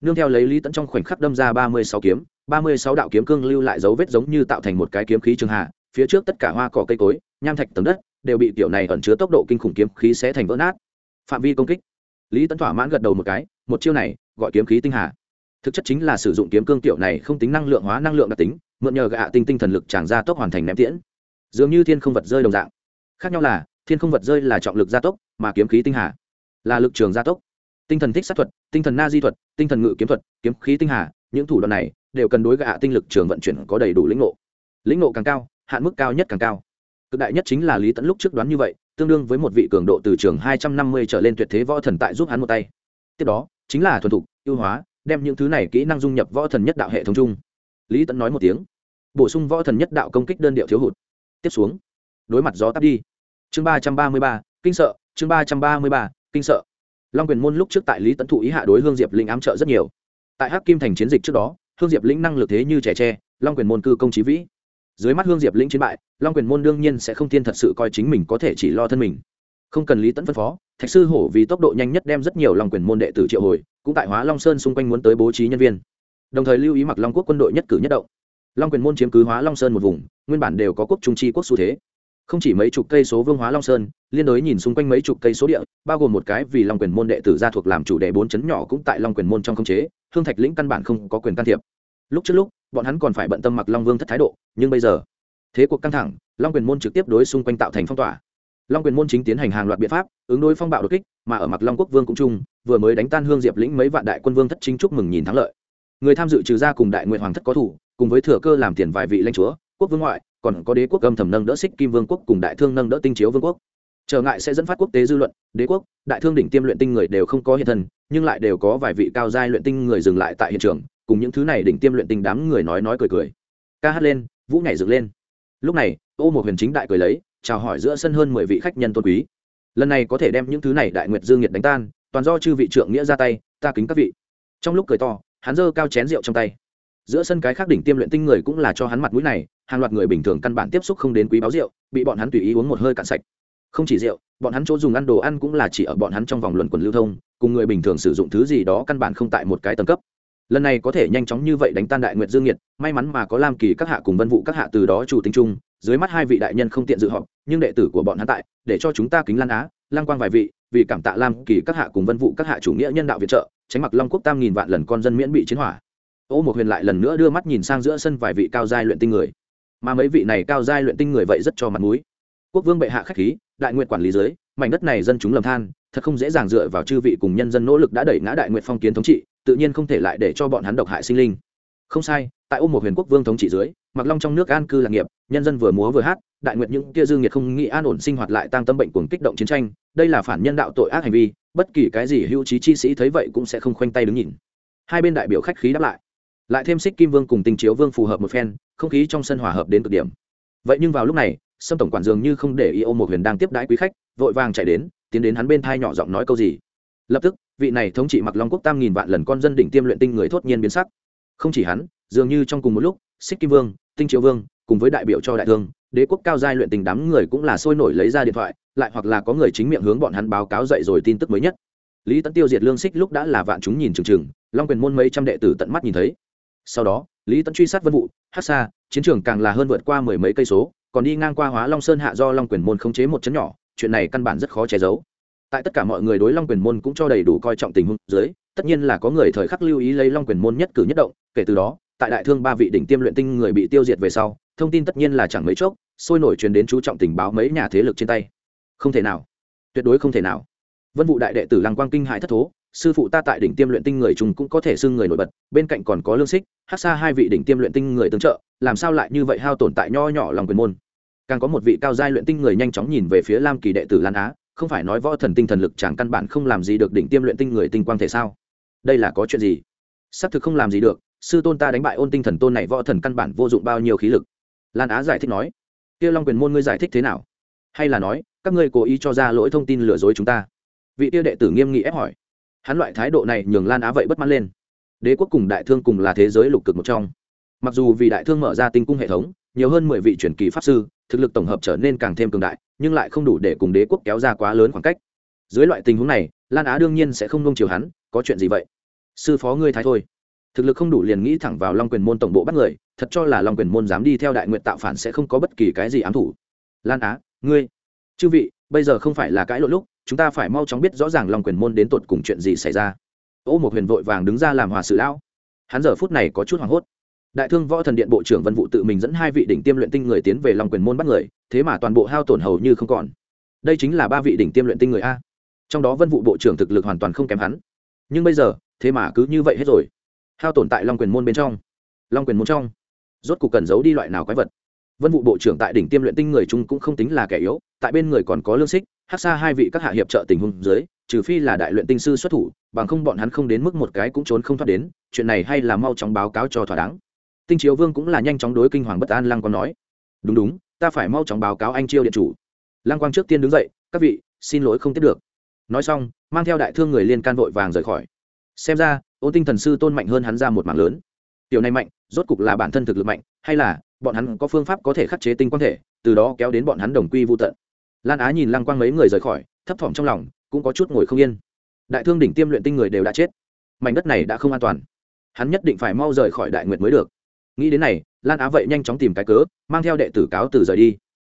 Nương theo lấy lý tẫn trong khoảnh khắc đâm ra ba mươi sáu kiếm, ba mươi sáu đạo kiếm cương lưu lại dấu vết giống như tạo thành một cái kiếm khí trường hạ, phía trước tất cả hoa cỏ cây cối, nham thạch tầng đất, đều bị tiểu này ẩn chứa tốc độ kinh khủng kiếm khí xé thành vỡ nát. Phạm vi công kích. Lý tẫn thỏa mãn gật đầu một cái, một chiêu này, gọi kiếm khí tinh hà. Thực chất chính là sử dụng kiếm cương tiểu này không tính năng lượng hóa năng lượng đặc tính, mượn nhờ gạ tinh tinh thần lực tràn ra tốc hoàn thành ném tiễn. Dường như thiên không vật rơi đồng dạng. Khác nhau là, thiên không vật rơi là trọng lực gia tốc, mà kiếm khí tinh hà là lực trường gia tốc tinh thần thích sát thuật, tinh thần na di thuật, tinh thần ngự kiếm thuật, kiếm khí tinh hà, những thủ đoạn này đều cần đối gạ tinh lực trường vận chuyển có đầy đủ lĩnh ngộ. Lĩnh ngộ càng cao, hạn mức cao nhất càng cao. Cực đại nhất chính là lý tẫn lúc trước đoán như vậy, tương đương với một vị cường độ từ trường hai trăm năm mươi trở lên tuyệt thế võ thần tại giúp hắn một tay. Tiếp đó, chính là thuần thục, ưu hóa, đem những thứ này kỹ năng dung nhập võ thần nhất đạo hệ thống chung. Lý tẫn nói một tiếng, bổ sung võ thần nhất đạo công kích đơn điệu thiếu hụt. Tiếp xuống, đối mặt gió tắt đi. Chương ba trăm ba mươi ba, kinh sợ, chương ba trăm ba mươi ba, kinh sợ long quyền môn lúc trước tại lý tấn thụ ý hạ đối hương diệp linh ám trợ rất nhiều. Tại hắc kim thành chiến dịch trước đó, hương diệp lĩnh năng lực thế như trẻ tre, long quyền môn cư công trí vĩ. Dưới mắt hương diệp lĩnh chiến bại, long quyền môn đương nhiên sẽ không tiên thật sự coi chính mình có thể chỉ lo thân mình. Không cần lý tẫn phân phó, thạch sư hổ vì tốc độ nhanh nhất đem rất nhiều long quyền môn đệ tử triệu hồi, cũng tại hóa long sơn xung quanh muốn tới bố trí nhân viên. Đồng thời lưu ý mặc long quốc quân đội nhất cử nhất động. Long quyền môn chiếm cứ hóa long sơn một vùng, nguyên bản đều có quốc trung chi quốc xu thế không chỉ mấy chục cây số vương hóa long sơn, liên đối nhìn xung quanh mấy chục cây số địa, bao gồm một cái vì long quyền môn đệ tử gia thuộc làm chủ đệ bốn chấn nhỏ cũng tại long quyền môn trong khống chế, hương thạch lĩnh căn bản không có quyền can thiệp. Lúc trước lúc, bọn hắn còn phải bận tâm mặc long vương thất thái độ, nhưng bây giờ, thế cuộc căng thẳng, long quyền môn trực tiếp đối xung quanh tạo thành phong tỏa. Long quyền môn chính tiến hành hàng loạt biện pháp, ứng đối phong bạo đột kích, mà ở mặt long quốc vương cũng chung, vừa mới đánh tan hương diệp lĩnh mấy vạn đại quân vương thất chính chúc mừng nhìn thắng lợi. Người tham dự trừ ra cùng đại nguyện hoàng thất có thủ, cùng với thừa cơ làm tiền vài vị lãnh chúa, quốc vương ngoại còn có đế quốc âm thầm nâng đỡ xích kim vương quốc cùng đại thương nâng đỡ tinh chiếu vương quốc. Trở ngại sẽ dẫn phát quốc tế dư luận, đế quốc, đại thương đỉnh tiêm luyện tinh người đều không có hiện thân, nhưng lại đều có vài vị cao giai luyện tinh người dừng lại tại hiện trường, cùng những thứ này đỉnh tiêm luyện tinh đám người nói nói cười cười. Ca hát lên, vũ nhảy dựng lên. Lúc này, ô một huyền chính đại cười lấy, chào hỏi giữa sân hơn mười vị khách nhân tôn quý. Lần này có thể đem những thứ này đại nguyệt dương nhiệt đánh tan, toàn do chư vị trượng nghĩa ra tay, ta kính các vị. Trong lúc cười to, hắn giơ cao chén rượu trong tay. Giữa sân cái khác đỉnh tiêm luyện tinh người cũng là cho hắn mặt mũi này hàng loạt người bình thường căn bản tiếp xúc không đến quý báo rượu, bị bọn hắn tùy ý uống một hơi cạn sạch. Không chỉ rượu, bọn hắn chỗ dùng ăn đồ ăn cũng là chỉ ở bọn hắn trong vòng luận quần lưu thông, cùng người bình thường sử dụng thứ gì đó căn bản không tại một cái tầng cấp. Lần này có thể nhanh chóng như vậy đánh tan đại nguyệt dương nhiệt may mắn mà có lam kỳ các hạ cùng vân vụ các hạ từ đó chủ tính chung, dưới mắt hai vị đại nhân không tiện dự họp, nhưng đệ tử của bọn hắn tại, để cho chúng ta kính lan á lang quang vài vị, vì cảm tạ lam kỳ các hạ cùng vân vụ các hạ chủ nghĩa nhân đạo viện trợ, tránh mặc long quốc tam nghìn vạn lần con dân miễn bị chiến hỏa. Ô một huyền lại lần nữa đưa mắt nhìn sang giữa sân vài vị cao giai luyện tinh người mà mấy vị này cao giai luyện tinh người vậy rất cho mặt mũi. Quốc vương bệ hạ khách khí, đại nguyện quản lý dưới mảnh đất này dân chúng lầm than, thật không dễ dàng dựa vào chư vị cùng nhân dân nỗ lực đã đẩy ngã đại nguyện phong kiến thống trị, tự nhiên không thể lại để cho bọn hắn độc hại sinh linh. Không sai, tại ôm một huyền quốc vương thống trị dưới mặc long trong nước an cư lạc nghiệp, nhân dân vừa múa vừa hát, đại nguyện những kia dư nghiệt không nghĩ an ổn sinh hoạt lại tăng tâm bệnh cuồng kích động chiến tranh, đây là phản nhân đạo tội ác hành vi, bất kỳ cái gì hữu trí chi sĩ thấy vậy cũng sẽ không khoanh tay đứng nhìn. Hai bên đại biểu khách khí đáp lại lại thêm xích kim vương cùng tình chiếu vương phù hợp một phen, không khí trong sân hòa hợp đến cực điểm. Vậy nhưng vào lúc này, sâm tổng quản dường như không để ý ô một huyền đang tiếp đãi quý khách, vội vàng chạy đến, tiến đến hắn bên thai nhỏ giọng nói câu gì. Lập tức, vị này thống trị mặc long quốc tam nghìn vạn lần con dân đỉnh tiêm luyện tinh người thốt nhiên biến sắc. Không chỉ hắn, dường như trong cùng một lúc, xích kim vương, tinh triệu vương, cùng với đại biểu cho đại thương, đế quốc cao giai luyện tình đám người cũng là sôi nổi lấy ra điện thoại, lại hoặc là có người chính miệng hướng bọn hắn báo cáo dậy rồi tin tức mới nhất. Lý tấn tiêu diệt lương xích lúc đã là vạn chúng nhìn chừng chừng, long quyền môn mấy trăm đệ tử tận mắt nhìn thấy sau đó, lý tấn truy sát vân vụ hát xa, chiến trường càng là hơn vượt qua mười mấy cây số, còn đi ngang qua hóa long sơn hạ do long quyền môn khống chế một chấn nhỏ, chuyện này căn bản rất khó che giấu. Tại tất cả mọi người đối long quyền môn cũng cho đầy đủ coi trọng tình huống dưới, tất nhiên là có người thời khắc lưu ý lấy long quyền môn nhất cử nhất động, kể từ đó, tại đại thương ba vị đỉnh tiêm luyện tinh người bị tiêu diệt về sau, thông tin tất nhiên là chẳng mấy chốc, sôi nổi truyền đến chú trọng tình báo mấy nhà thế lực trên tay. Không thể nào. Tuyệt đối không thể nào. Vân vụ đại đệ tử lăng quang kinh hại thất thố sư phụ ta tại đỉnh tiêm luyện tinh người chúng cũng có thể xưng người nổi bật, bên cạnh còn có lương xích, hát xa hai vị đỉnh tiêm luyện tinh người tương trợ, làm sao lại như vậy hao tồn tại nho nhỏ lòng quyền môn? Càng có một vị cao giai luyện tinh người nhanh chóng nhìn về phía lam kỳ đệ tử lan á, không phải nói võ thần tinh thần lực chẳng căn bản không làm gì được đỉnh tiêm luyện tinh người tinh quang thể sao? Đây là có chuyện gì? Xác thực không làm gì được, sư tôn ta đánh bại ôn tinh thần tôn này võ thần căn bản vô dụng bao nhiêu khí lực. Lan á giải thích nói, kia long quyền môn ngươi giải thích thế nào? Hay là nói, các ngươi cố ý cho ra lỗi thông tin lừa dối chúng ta? Vị tiêu đệ tử nghiêm nghị ép hỏi hắn loại thái độ này nhường lan á vậy bất mãn lên. Đế quốc cùng đại thương cùng là thế giới lục cực một trong. Mặc dù vì đại thương mở ra tinh cung hệ thống, nhiều hơn mười vị truyền kỳ pháp sư, thực lực tổng hợp trở nên càng thêm cường đại, nhưng lại không đủ để cùng đế quốc kéo ra quá lớn khoảng cách. Dưới loại tình huống này, lan á đương nhiên sẽ không nông chiều hắn, có chuyện gì vậy? Sư phó ngươi thái thôi. Thực lực không đủ liền nghĩ thẳng vào long quyền môn tổng bộ bắt người, thật cho là long quyền môn dám đi theo đại nguyện tạo phản sẽ không có bất kỳ cái gì ám thủ. Lan á, ngươi, chư vị bây giờ không phải là cãi lộn lúc, chúng ta phải mau chóng biết rõ ràng long quyền môn đến tột cùng chuyện gì xảy ra. Ô một huyền vội vàng đứng ra làm hòa sự lão. Hắn giờ phút này có chút hoảng hốt. Đại thương võ thần điện bộ trưởng vân vụ tự mình dẫn hai vị đỉnh tiêm luyện tinh người tiến về long quyền môn bắt người, thế mà toàn bộ hao tổn hầu như không còn. Đây chính là ba vị đỉnh tiêm luyện tinh người a. Trong đó vân vụ bộ trưởng thực lực hoàn toàn không kém hắn. Nhưng bây giờ, thế mà cứ như vậy hết rồi. Hao tổn tại long quyền môn bên trong. Long quyền môn trong. Rốt cuộc cần giấu đi loại nào quái vật vân vụ bộ trưởng tại đỉnh tiêm luyện tinh người trung cũng không tính là kẻ yếu, tại bên người còn có lương xích, hát xa hai vị các hạ hiệp trợ tình huống dưới, trừ phi là đại luyện tinh sư xuất thủ, bằng không bọn hắn không đến mức một cái cũng trốn không thoát đến, chuyện này hay là mau chóng báo cáo cho thỏa đáng. Tinh chiếu vương cũng là nhanh chóng đối kinh hoàng bất an lăng quang nói. Đúng đúng, ta phải mau chóng báo cáo anh chiêu điện chủ. Lăng quang trước tiên đứng dậy, các vị, xin lỗi không tiếp được. Nói xong, mang theo đại thương người liên can vội vàng rời khỏi. Xem ra, ô tinh thần sư tôn mạnh hơn hắn ra một mảng lớn. Tiểu này mạnh, rốt cục là bản thân thực lực mạnh, hay là bọn hắn có phương pháp có thể khắc chế tinh quang thể, từ đó kéo đến bọn hắn đồng quy vô tận. Lan á nhìn lăng quang mấy người rời khỏi, thấp thỏm trong lòng, cũng có chút ngồi không yên. Đại thương đỉnh tiêm luyện tinh người đều đã chết. Mảnh đất này đã không an toàn. Hắn nhất định phải mau rời khỏi đại nguyệt mới được. Nghĩ đến này, lan á vậy nhanh chóng tìm cái cớ, mang theo đệ tử cáo từ rời đi.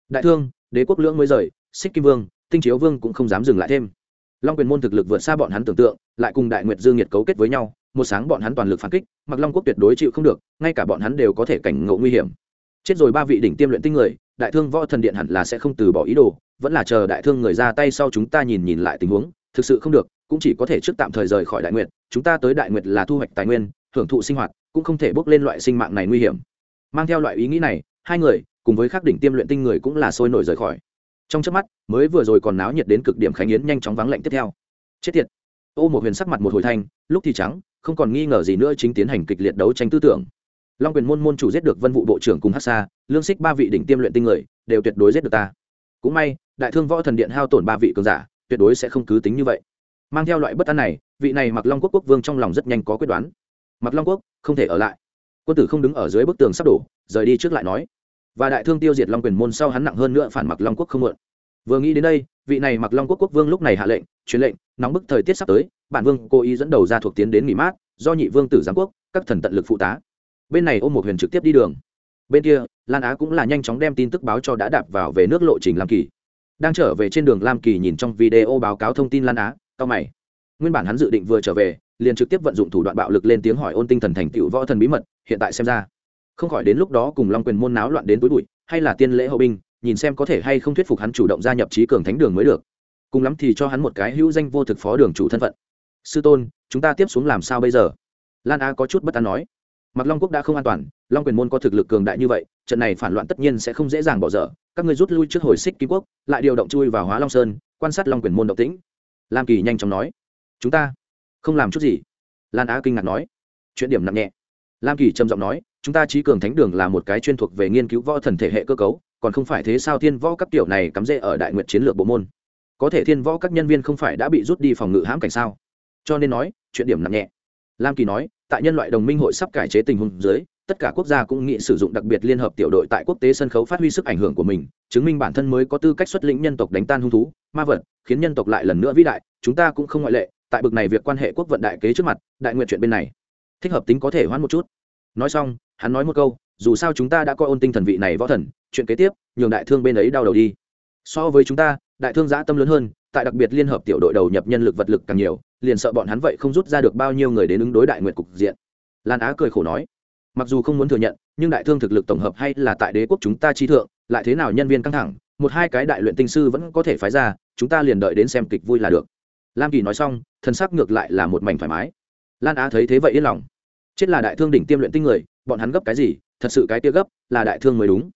Đại thương, đế quốc lưỡng mới rời, xích kim vương, tinh chiếu vương cũng không dám dừng lại thêm. Long quyền môn thực lực vượt xa bọn hắn tưởng tượng, lại cùng đại nguyệt dương nhiệt cấu kết với nhau, một sáng bọn hắn toàn lực phản kích mặc long quốc tuyệt đối chịu không được, ngay cả bọn hắn đều có thể cảnh ngộ nguy hiểm chết rồi ba vị đỉnh tiêm luyện tinh người, đại thương võ thần điện hẳn là sẽ không từ bỏ ý đồ, vẫn là chờ đại thương người ra tay sau chúng ta nhìn nhìn lại tình huống, thực sự không được, cũng chỉ có thể trước tạm thời rời khỏi đại nguyện chúng ta tới đại nguyện là thu hoạch tài nguyên hưởng thụ sinh hoạt, cũng không thể bước lên loại sinh mạng này nguy hiểm. Mang theo loại ý nghĩ này, hai người, cùng với các đỉnh tiêm luyện tinh người cũng là sôi nổi rời khỏi. Trong trước mắt, mới vừa rồi còn náo nhiệt đến cực điểm khánh yến nhanh chóng vắng lạnh tiếp theo. Chết tiệt. Ô một huyền sắc mặt một hồi thanh, lúc thì trắng, không còn nghi ngờ gì nữa chính tiến hành kịch liệt đấu tranh tư tưởng long quyền môn môn chủ giết được vân vụ bộ trưởng cùng hát xa lương xích ba vị đỉnh tiêm luyện tinh người, đều tuyệt đối giết được ta. Cũng may, đại thương võ thần điện hao tổn ba vị cường giả, tuyệt đối sẽ không cứ tính như vậy. Mang theo loại bất an này, vị này mặc long quốc quốc vương trong lòng rất nhanh có quyết đoán. Mặc long quốc, không thể ở lại. Quân tử không đứng ở dưới bức tường sắp đổ, rời đi trước lại nói. Và đại thương tiêu diệt long quyền môn sau hắn nặng hơn nữa phản mặc long quốc không mượn vừa nghĩ đến đây, vị này mặc long quốc quốc vương lúc này hạ lệnh, truyền lệnh, nóng bức thời tiết sắp tới, bản vương cố ý dẫn đầu ra thuộc tiến đến nghỉ mát, do nhị vương tử giám quốc, các thần tận lực phụ tá bên này ôm một huyền trực tiếp đi đường. Bên kia, lan á cũng là nhanh chóng đem tin tức báo cho đã đạp vào về nước lộ trình lam kỳ. Đang trở về trên đường lam kỳ nhìn trong video báo cáo thông tin lan á cao mày. Nguyên bản hắn dự định vừa trở về, liền trực tiếp vận dụng thủ đoạn bạo lực lên tiếng hỏi ôn tinh thần thành tựu võ thần bí mật, hiện tại xem ra. Không khỏi đến lúc đó cùng long quyền môn náo loạn đến túi bụi, hay là tiên lễ hậu binh, nhìn xem có thể hay không thuyết phục hắn chủ động gia nhập trí cường thánh đường mới được. Cùng lắm thì cho hắn một cái hữu danh vô thực phó đường chủ thân phận. Sư tôn, chúng ta tiếp xuống làm sao bây giờ? Lan Á có chút bất an nói mặc long quốc đã không an toàn, long quyền môn có thực lực cường đại như vậy, trận này phản loạn tất nhiên sẽ không dễ dàng bỏ dở. Các người rút lui trước hồi xích Ký quốc, lại điều động chui vào hóa long sơn, quan sát long quyền môn động tĩnh. Lam kỳ nhanh chóng nói, chúng ta không làm chút gì. Lan á kinh ngạc nói, chuyện điểm nặng nhẹ. Lam kỳ trầm giọng nói, chúng ta trí cường thánh đường là một cái chuyên thuộc về nghiên cứu võ thần thể hệ cơ cấu, còn không phải thế sao thiên võ các tiểu này cắm rễ ở đại nguyện chiến lược bộ môn? Có thể thiên võ các nhân viên không phải đã bị rút đi phòng ngự hãm cảnh sao? Cho nên nói, chuyện điểm nặng nhẹ. Lam kỳ nói tại nhân loại đồng minh hội sắp cải chế tình huống dưới, tất cả quốc gia cũng nghĩ sử dụng đặc biệt liên hợp tiểu đội tại quốc tế sân khấu phát huy sức ảnh hưởng của mình, chứng minh bản thân mới có tư cách xuất lĩnh nhân tộc đánh tan hung thú, ma vật, khiến nhân tộc lại lần nữa vĩ đại, chúng ta cũng không ngoại lệ, tại bực này việc quan hệ quốc vận đại kế trước mặt, đại nguyện chuyện bên này. Thích hợp tính có thể hoãn một chút. Nói xong, hắn nói một câu, dù sao chúng ta đã coi ôn tinh thần vị này võ thần, chuyện kế tiếp, nhường đại thương bên ấy đau đầu đi. So với chúng ta đại thương giã tâm lớn hơn, tại đặc biệt liên hợp tiểu đội đầu nhập nhân lực vật lực càng nhiều, liền sợ bọn hắn vậy không rút ra được bao nhiêu người đến ứng đối đại nguyện cục diện. Lan á cười khổ nói, mặc dù không muốn thừa nhận, nhưng đại thương thực lực tổng hợp hay là tại đế quốc chúng ta chi thượng, lại thế nào nhân viên căng thẳng, một hai cái đại luyện tinh sư vẫn có thể phái ra, chúng ta liền đợi đến xem kịch vui là được. Lam kỳ nói xong thân sắc ngược lại là một mảnh thoải mái. Lan á thấy thế vậy yên lòng. Chết là đại thương đỉnh tiêm luyện tinh người, bọn hắn gấp cái gì, thật sự cái tia gấp là đại thương mới đúng.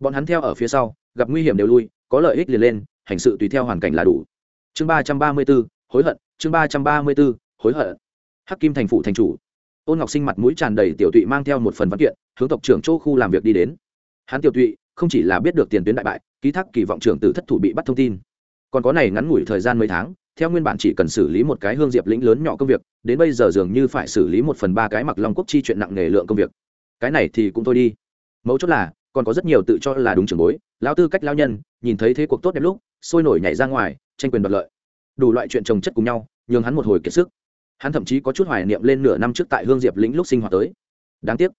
Bọn hắn theo ở phía sau, gặp nguy hiểm đều lui, có lợi ích liền lên hành sự tùy theo hoàn cảnh là đủ. Chương ba trăm ba mươi b ố hối hận. Chương ba trăm ba mươi b ố hối hận. Hắc kim thành phụ thành chủ. Ôn ngọc sinh mặt mũi tràn đầy tiểu tụy mang theo một phần văn kiện, hướng tộc trưởng chỗ khu làm việc đi đến. Hắn tiểu tụy, không chỉ là biết được tiền tuyến đại bại, ký thác kỳ vọng trưởng từ thất thủ bị bắt thông tin. Còn có này ngắn ngủi thời gian mấy tháng, theo nguyên bản chỉ cần xử lý một cái hương diệp lĩnh lớn nhỏ công việc, đến bây giờ dường như phải xử lý một phần ba cái mặc long quốc chi chuyện nặng nề lượng công việc. Cái này thì cũng thôi đi. Mấu chốt là còn có rất nhiều tự cho là đúng trường bối lao tư cách lao nhân, nhìn thấy thế cuộc tốt đẹp lúc, sôi nổi nhảy ra ngoài, tranh quyền đoạt lợi. Đủ loại chuyện trồng chất cùng nhau, nhường hắn một hồi kiệt sức. Hắn thậm chí có chút hoài niệm lên nửa năm trước tại hương diệp lĩnh lúc sinh hoạt tới. Đáng tiếc,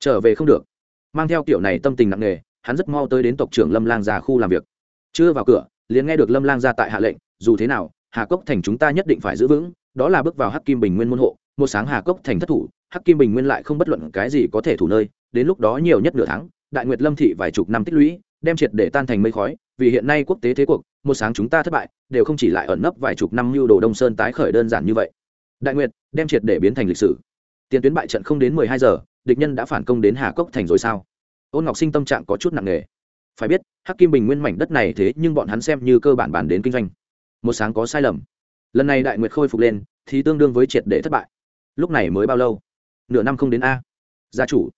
trở về không được. Mang theo kiểu này tâm tình nặng nề, hắn rất mau tới đến tộc trưởng lâm lang Già khu làm việc. Chưa vào cửa, liền nghe được lâm lang ra tại hạ lệnh, dù thế nào, hà cốc thành chúng ta nhất định phải giữ vững, đó là bước vào hắc kim bình nguyên môn hộ, một sáng hà cốc thành thất thủ, hắc kim bình nguyên lại không bất luận cái gì có thể thủ nơi, đến lúc đó nhiều nhất nửa tháng đại nguyệt lâm thị vài chục năm tích lũy, đem triệt để tan thành mây khói, vì hiện nay quốc tế thế cuộc, một sáng chúng ta thất bại, đều không chỉ lại ẩn nấp vài chục năm mưu đồ đông sơn tái khởi đơn giản như vậy. Đại nguyệt, đem triệt để biến thành lịch sử. Tiền tuyến bại trận không đến mười hai giờ, địch nhân đã phản công đến hà cốc thành rồi sao? Ôn ngọc sinh tâm trạng có chút nặng nề. Phải biết, hắc kim bình nguyên mảnh đất này thế nhưng bọn hắn xem như cơ bản bàn đến kinh doanh. Một sáng có sai lầm. Lần này đại nguyệt khôi phục lên, thì tương đương với triệt để thất bại. Lúc này mới bao lâu? Nửa năm không đến a. Gia chủ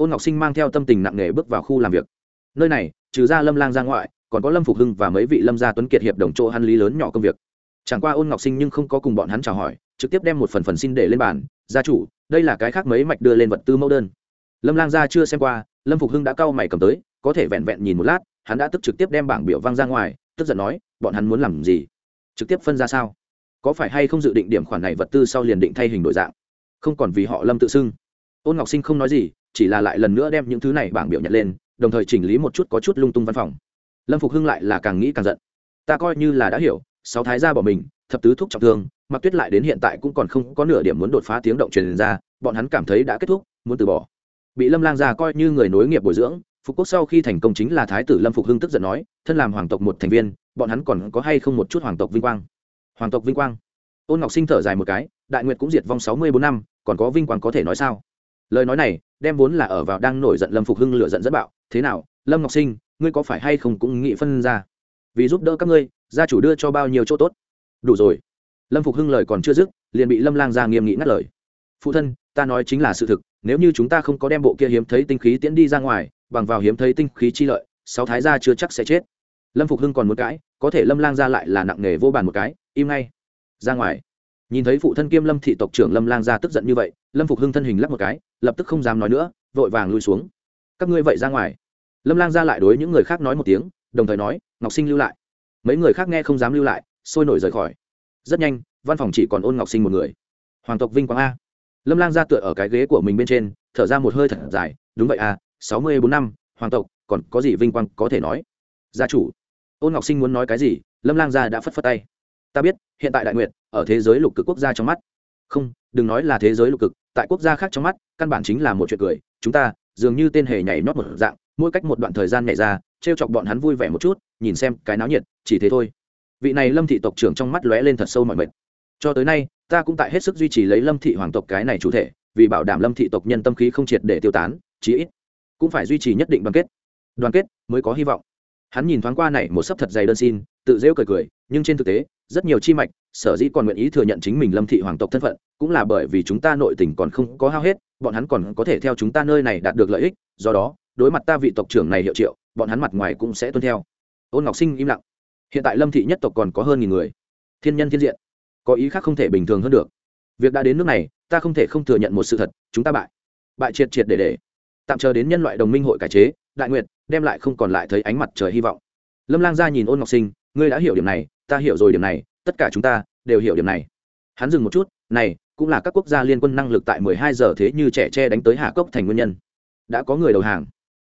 ôn ngọc sinh mang theo tâm tình nặng nề bước vào khu làm việc. Nơi này, trừ ra lâm lang ra ngoại, còn có lâm phục hưng và mấy vị lâm gia tuấn kiệt hiệp đồng chỗ hắn lý lớn nhỏ công việc. Chẳng qua ôn ngọc sinh nhưng không có cùng bọn hắn chào hỏi, trực tiếp đem một phần phần xin để lên bàn, gia chủ, đây là cái khác mấy mạch đưa lên vật tư mẫu đơn. Lâm lang gia chưa xem qua, lâm phục hưng đã cau mày cầm tới, có thể vẹn vẹn nhìn một lát, hắn đã tức trực tiếp đem bảng biểu văng ra ngoài, tức giận nói, bọn hắn muốn làm gì? Trực tiếp phân ra sao? Có phải hay không dự định điểm khoản này vật tư sau liền định thay hình đổi dạng? Không còn vì họ lâm tự xưng. Ôn ngọc sinh không nói gì chỉ là lại lần nữa đem những thứ này bảng biểu nhận lên, đồng thời chỉnh lý một chút có chút lung tung văn phòng. Lâm phục hưng lại là càng nghĩ càng giận. Ta coi như là đã hiểu, sáu thái gia bỏ mình, thập tứ thúc trọng thương mặc tuyết lại đến hiện tại cũng còn không có nửa điểm muốn đột phá tiếng động truyền ra, bọn hắn cảm thấy đã kết thúc, muốn từ bỏ. Bị lâm lang gia coi như người nối nghiệp bồi dưỡng, phục quốc sau khi thành công chính là thái tử lâm phục hưng tức giận nói, thân làm hoàng tộc một thành viên, bọn hắn còn có hay không một chút hoàng tộc vinh quang? Hoàng tộc vinh quang? Ôn ngọc sinh thở dài một cái, đại nguyệt cũng diệt vong sáu mươi bốn năm, còn có vinh quang có thể nói sao? Lời nói này đem vốn là ở vào đang nổi giận lâm phục hưng lửa giận dẫn bạo. Thế nào, lâm ngọc sinh, ngươi có phải hay không cũng nghị phân ra? Vì giúp đỡ các ngươi, gia chủ đưa cho bao nhiêu chỗ tốt? Đủ rồi. Lâm phục hưng lời còn chưa dứt, liền bị lâm lang ra nghiêm nghị ngắt lời. Phụ thân, ta nói chính là sự thực, nếu như chúng ta không có đem bộ kia hiếm thấy tinh khí tiễn đi ra ngoài, bằng vào hiếm thấy tinh khí chi lợi, sáu thái gia chưa chắc sẽ chết. Lâm phục hưng còn một cái có thể lâm lang ra lại là nặng nề vô bàn một cái, im ngay. Ra ngoài nhìn thấy phụ thân kiêm lâm thị tộc trưởng lâm lang ra tức giận như vậy, lâm phục hưng thân hình lắp một cái, lập tức không dám nói nữa, vội vàng lui xuống. Các ngươi vậy ra ngoài. Lâm lang ra lại đối những người khác nói một tiếng, đồng thời nói, ngọc sinh lưu lại. Mấy người khác nghe không dám lưu lại, sôi nổi rời khỏi. Rất nhanh, văn phòng chỉ còn ôn ngọc sinh một người. Hoàng tộc vinh quang a. Lâm lang ra tựa ở cái ghế của mình bên trên, thở ra một hơi thật dài, đúng vậy a, sáu mươi bốn năm, hoàng tộc, còn có gì vinh quang có thể nói? Gia chủ. Ôn ngọc sinh muốn nói cái gì, lâm lang gia đã phất phất tay ta biết, hiện tại đại nguyện ở thế giới lục cực quốc gia trong mắt. Không, đừng nói là thế giới lục cực, tại quốc gia khác trong mắt, căn bản chính là một chuyện cười. Chúng ta, dường như tên hề nhảy nhót một dạng, mỗi cách một đoạn thời gian nhảy ra t r e o chọc bọn hắn vui vẻ một chút, nhìn xem cái náo nhiệt, chỉ thế thôi. Vị này lâm thị tộc trưởng trong mắt lóe lên thật sâu mọi mệt. Cho tới nay, ta cũng tại hết sức duy trì lấy lâm thị hoàng tộc cái này chủ thể, vì bảo đảm lâm thị tộc nhân tâm khí không triệt để tiêu tán, chí ít cũng phải duy trì nhất định đoàn kết. Đoàn kết mới có hy vọng hắn nhìn thoáng qua này một sấp thật dày đơn xin, tự rêu cười cười, nhưng trên thực tế, rất nhiều chi mạch, sở dĩ còn nguyện ý thừa nhận chính mình lâm thị hoàng tộc thân phận, cũng là bởi vì chúng ta nội tình còn không có hao hết, bọn hắn còn có thể theo chúng ta nơi này đạt được lợi ích, do đó, đối mặt ta vị tộc trưởng này hiệu triệu, bọn hắn mặt ngoài cũng sẽ tuân theo. Ôn ngọc sinh im lặng. Hiện tại lâm thị nhất tộc còn có hơn nghìn người. Thiên nhân thiên diện. Có ý khác không thể bình thường hơn được. Việc đã đến nước này, ta không thể không thừa nhận một sự thật, chúng ta bại. Bại triệt triệt để để. Tạm chờ đến nhân loại đồng minh hội cải chế đại nguyệt, đem lại không còn lại thấy ánh mặt trời hy vọng. Lâm lang gia nhìn ôn ngọc sinh, ngươi đã hiểu điểm này, ta hiểu rồi điểm này, tất cả chúng ta đều hiểu điểm này. Hắn dừng một chút, này, cũng là các quốc gia liên quân năng lực tại mười hai giờ thế như trẻ tre đánh tới hà cốc thành nguyên nhân. Đã có người đầu hàng.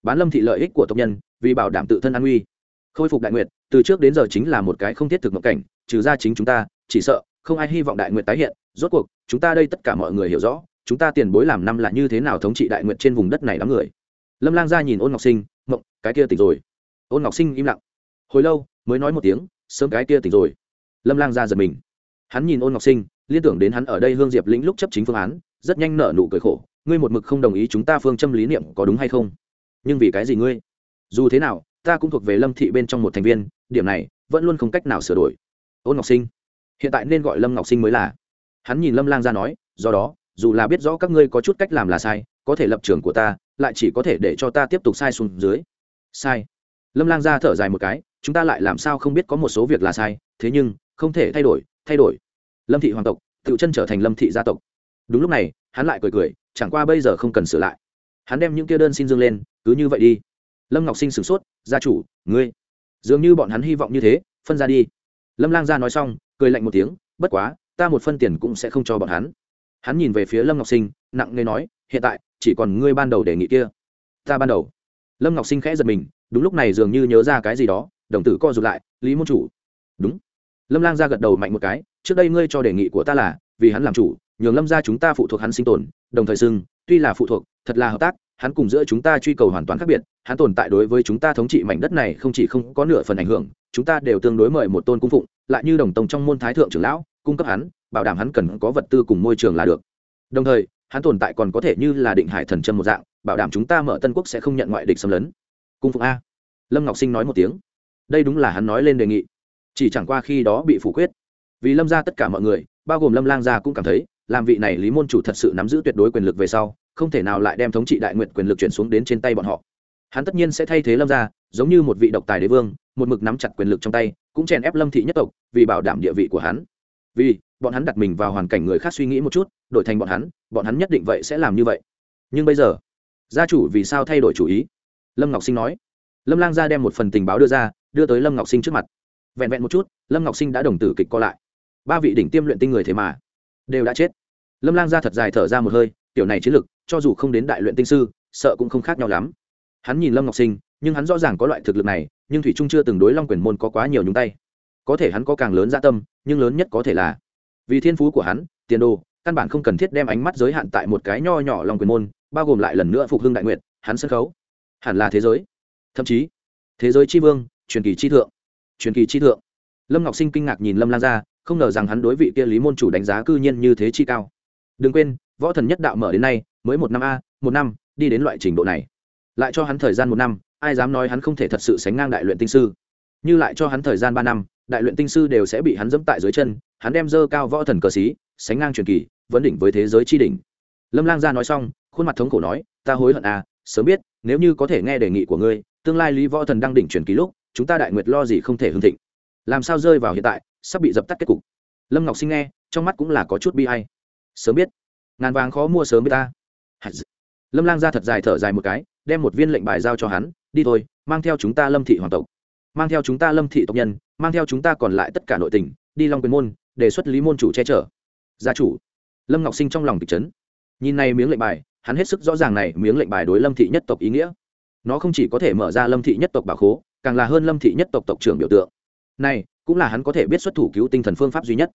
Bán lâm thị lợi ích của tộc nhân, vì bảo đảm tự thân an nguy. Khôi phục đại nguyệt, từ trước đến giờ chính là một cái không thiết thực mộng cảnh, trừ ra chính chúng ta, chỉ sợ, không ai hy vọng đại nguyệt tái hiện. Rốt cuộc, chúng ta đây tất cả mọi người hiểu rõ, chúng ta tiền bối làm năm là như thế nào thống trị đại nguyệt trên vùng đất này đám người lâm lang ra nhìn ôn ngọc sinh mộng cái kia tỉnh rồi. Ôn ngọc sinh im lặng. Hồi lâu, mới nói một tiếng, sớm cái kia tỉnh rồi. Lâm lang ra giật mình. Hắn nhìn ôn ngọc sinh, liên tưởng đến hắn ở đây hương diệp lĩnh lúc chấp chính phương án, rất nhanh nở nụ cười khổ, ngươi một mực không đồng ý chúng ta phương châm lý niệm có đúng hay không? Nhưng vì cái gì ngươi? Dù thế nào, ta cũng thuộc về lâm thị bên trong một thành viên, điểm này vẫn luôn không cách nào sửa đổi. Ôn ngọc sinh. Hiện tại nên gọi lâm ngọc sinh mới là. Hắn nhìn lâm lang ra nói, do đó, dù là biết rõ các ngươi có chút cách làm là sai, có thể lập trường của ta lại chỉ có thể để cho ta tiếp tục sai xuống dưới. Sai. Lâm lang ra thở dài một cái, chúng ta lại làm sao không biết có một số việc là sai, thế nhưng, không thể thay đổi thay đổi. Lâm thị hoàng tộc, tự chân trở thành lâm thị gia tộc. Đúng lúc này, hắn lại cười cười, chẳng qua bây giờ không cần sửa lại. Hắn đem những kia đơn xin dương lên, cứ như vậy đi. Lâm ngọc sinh sửng sốt, gia chủ, ngươi. Dường như bọn hắn hy vọng như thế, phân ra đi. Lâm lang gia nói xong, cười lạnh một tiếng, bất quá, ta một phân tiền cũng sẽ không cho bọn hắn. Hắn nhìn về phía lâm ngọc sinh, nặng nề nói, hiện tại chỉ còn ngươi ban đầu đề nghị kia. Ta ban đầu. Lâm ngọc sinh khẽ giật mình, đúng lúc này dường như nhớ ra cái gì đó, đồng tử co rụt lại, lý môn chủ. Đúng. Lâm lang ra gật đầu mạnh một cái, trước đây ngươi cho đề nghị của ta là, vì hắn làm chủ, nhường lâm ra chúng ta phụ thuộc hắn sinh tồn, đồng thời xưng, tuy là phụ thuộc, thật là hợp tác, hắn cùng giữa chúng ta truy cầu hoàn toàn khác biệt, hắn tồn tại đối với chúng ta thống trị mảnh đất này không chỉ không có nửa phần ảnh hưởng, chúng ta đều tương đối mời một tôn cung phụng, lại như đồng tông trong môn thái thượng trưởng lão, cung cấp hắn, bảo đảm hắn cần có vật tư cùng môi trường là được. Đồng thời hắn tồn tại còn có thể như là định hải thần châm một dạng, bảo đảm chúng ta mở tân quốc sẽ không nhận ngoại địch xâm lấn. Cung phụng a. Lâm ngọc sinh nói một tiếng. Đây đúng là hắn nói lên đề nghị. Chỉ chẳng qua khi đó bị phủ quyết. Vì lâm ra tất cả mọi người, bao gồm lâm lang gia cũng cảm thấy, làm vị này lý môn chủ thật sự nắm giữ tuyệt đối quyền lực về sau, không thể nào lại đem thống trị đại nguyện quyền lực chuyển xuống đến trên tay bọn họ. Hắn tất nhiên sẽ thay thế lâm ra giống như một vị độc tài đế vương, một mực nắm chặt quyền lực trong tay, cũng chèn ép lâm thị nhất tộc, vì bảo đảm địa vị của hắn. Vì bọn hắn đặt mình vào hoàn cảnh người khác suy nghĩ một chút, đổi thành bọn hắn bọn hắn nhất định vậy sẽ làm như vậy. Nhưng bây giờ, gia chủ vì sao thay đổi chủ ý? Lâm ngọc sinh nói. Lâm lang gia đem một phần tình báo đưa ra, đưa tới lâm ngọc sinh trước mặt. Vẹn vẹn một chút, lâm ngọc sinh đã đồng tử kịch co lại. Ba vị đỉnh tiêm luyện tinh người thế mà, đều đã chết. Lâm lang gia thật dài thở ra một hơi, tiểu này chiến lực, cho dù không đến đại luyện tinh sư, sợ cũng không khác nhau lắm. Hắn nhìn lâm ngọc sinh, nhưng hắn rõ ràng có loại thực lực này, nhưng thủy trung chưa từng đối long quyền môn có quá nhiều nhúng tay. Có thể hắn có càng lớn gia tâm, nhưng lớn nhất có thể là vì thiên phú của hắn, tiền đồ, căn bản không cần thiết đem ánh mắt giới hạn tại một cái nho nhỏ long quyền môn, bao gồm lại lần nữa phục hưng đại nguyện hắn sân khấu. Hẳn là thế giới. Thậm chí, thế giới tri vương, truyền kỳ tri thượng. Truyền kỳ tri thượng. Lâm ngọc sinh kinh ngạc nhìn lâm lan ra, không ngờ rằng hắn đối vị kia lý môn chủ đánh giá cư nhiên như thế chi cao. Đừng quên, võ thần nhất đạo mở đến nay, mới một năm a, một năm, đi đến loại trình độ này. Lại cho hắn thời gian một năm, ai dám nói hắn không thể thật sự sánh ngang đại luyện tinh sư? Như lại cho hắn thời gian ba năm, đại luyện tinh sư đều sẽ bị hắn dẫm tại dưới chân hắn đem dơ cao võ thần cờ xí, sánh ngang truyền kỳ, vấn đỉnh với thế giới tri đỉnh. Lâm lang gia nói xong, khuôn mặt thống khổ nói, ta hối hận à sớm biết, nếu như có thể nghe đề nghị của ngươi, tương lai lý võ thần đang đỉnh truyền kỳ lúc, chúng ta đại nguyệt lo gì không thể hưng thịnh. Làm sao rơi vào hiện tại, sắp bị dập tắt kết cục. Lâm ngọc sinh nghe, trong mắt cũng là có chút bi hay sớm biết. Ngàn vàng khó mua sớm với ta. Lâm lang ra thật dài thở dài một cái, đem một viên lệnh bài giao cho hắn, đi thôi, mang theo chúng ta lâm thị hoàng tộc. Mang theo chúng ta lâm thị tộc nhân, mang theo chúng ta còn lại tất cả nội tình, đi long quyền môn đề xuất lý môn chủ che chở. Gia chủ. Lâm ngọc sinh trong lòng kịch chấn. Nhìn này miếng lệnh bài, hắn hết sức rõ ràng này miếng lệnh bài đối lâm thị nhất tộc ý nghĩa. Nó không chỉ có thể mở ra lâm thị nhất tộc bảo khố, càng là hơn lâm thị nhất tộc tộc trưởng biểu tượng. Này, cũng là hắn có thể biết xuất thủ cứu tinh thần phương pháp duy nhất.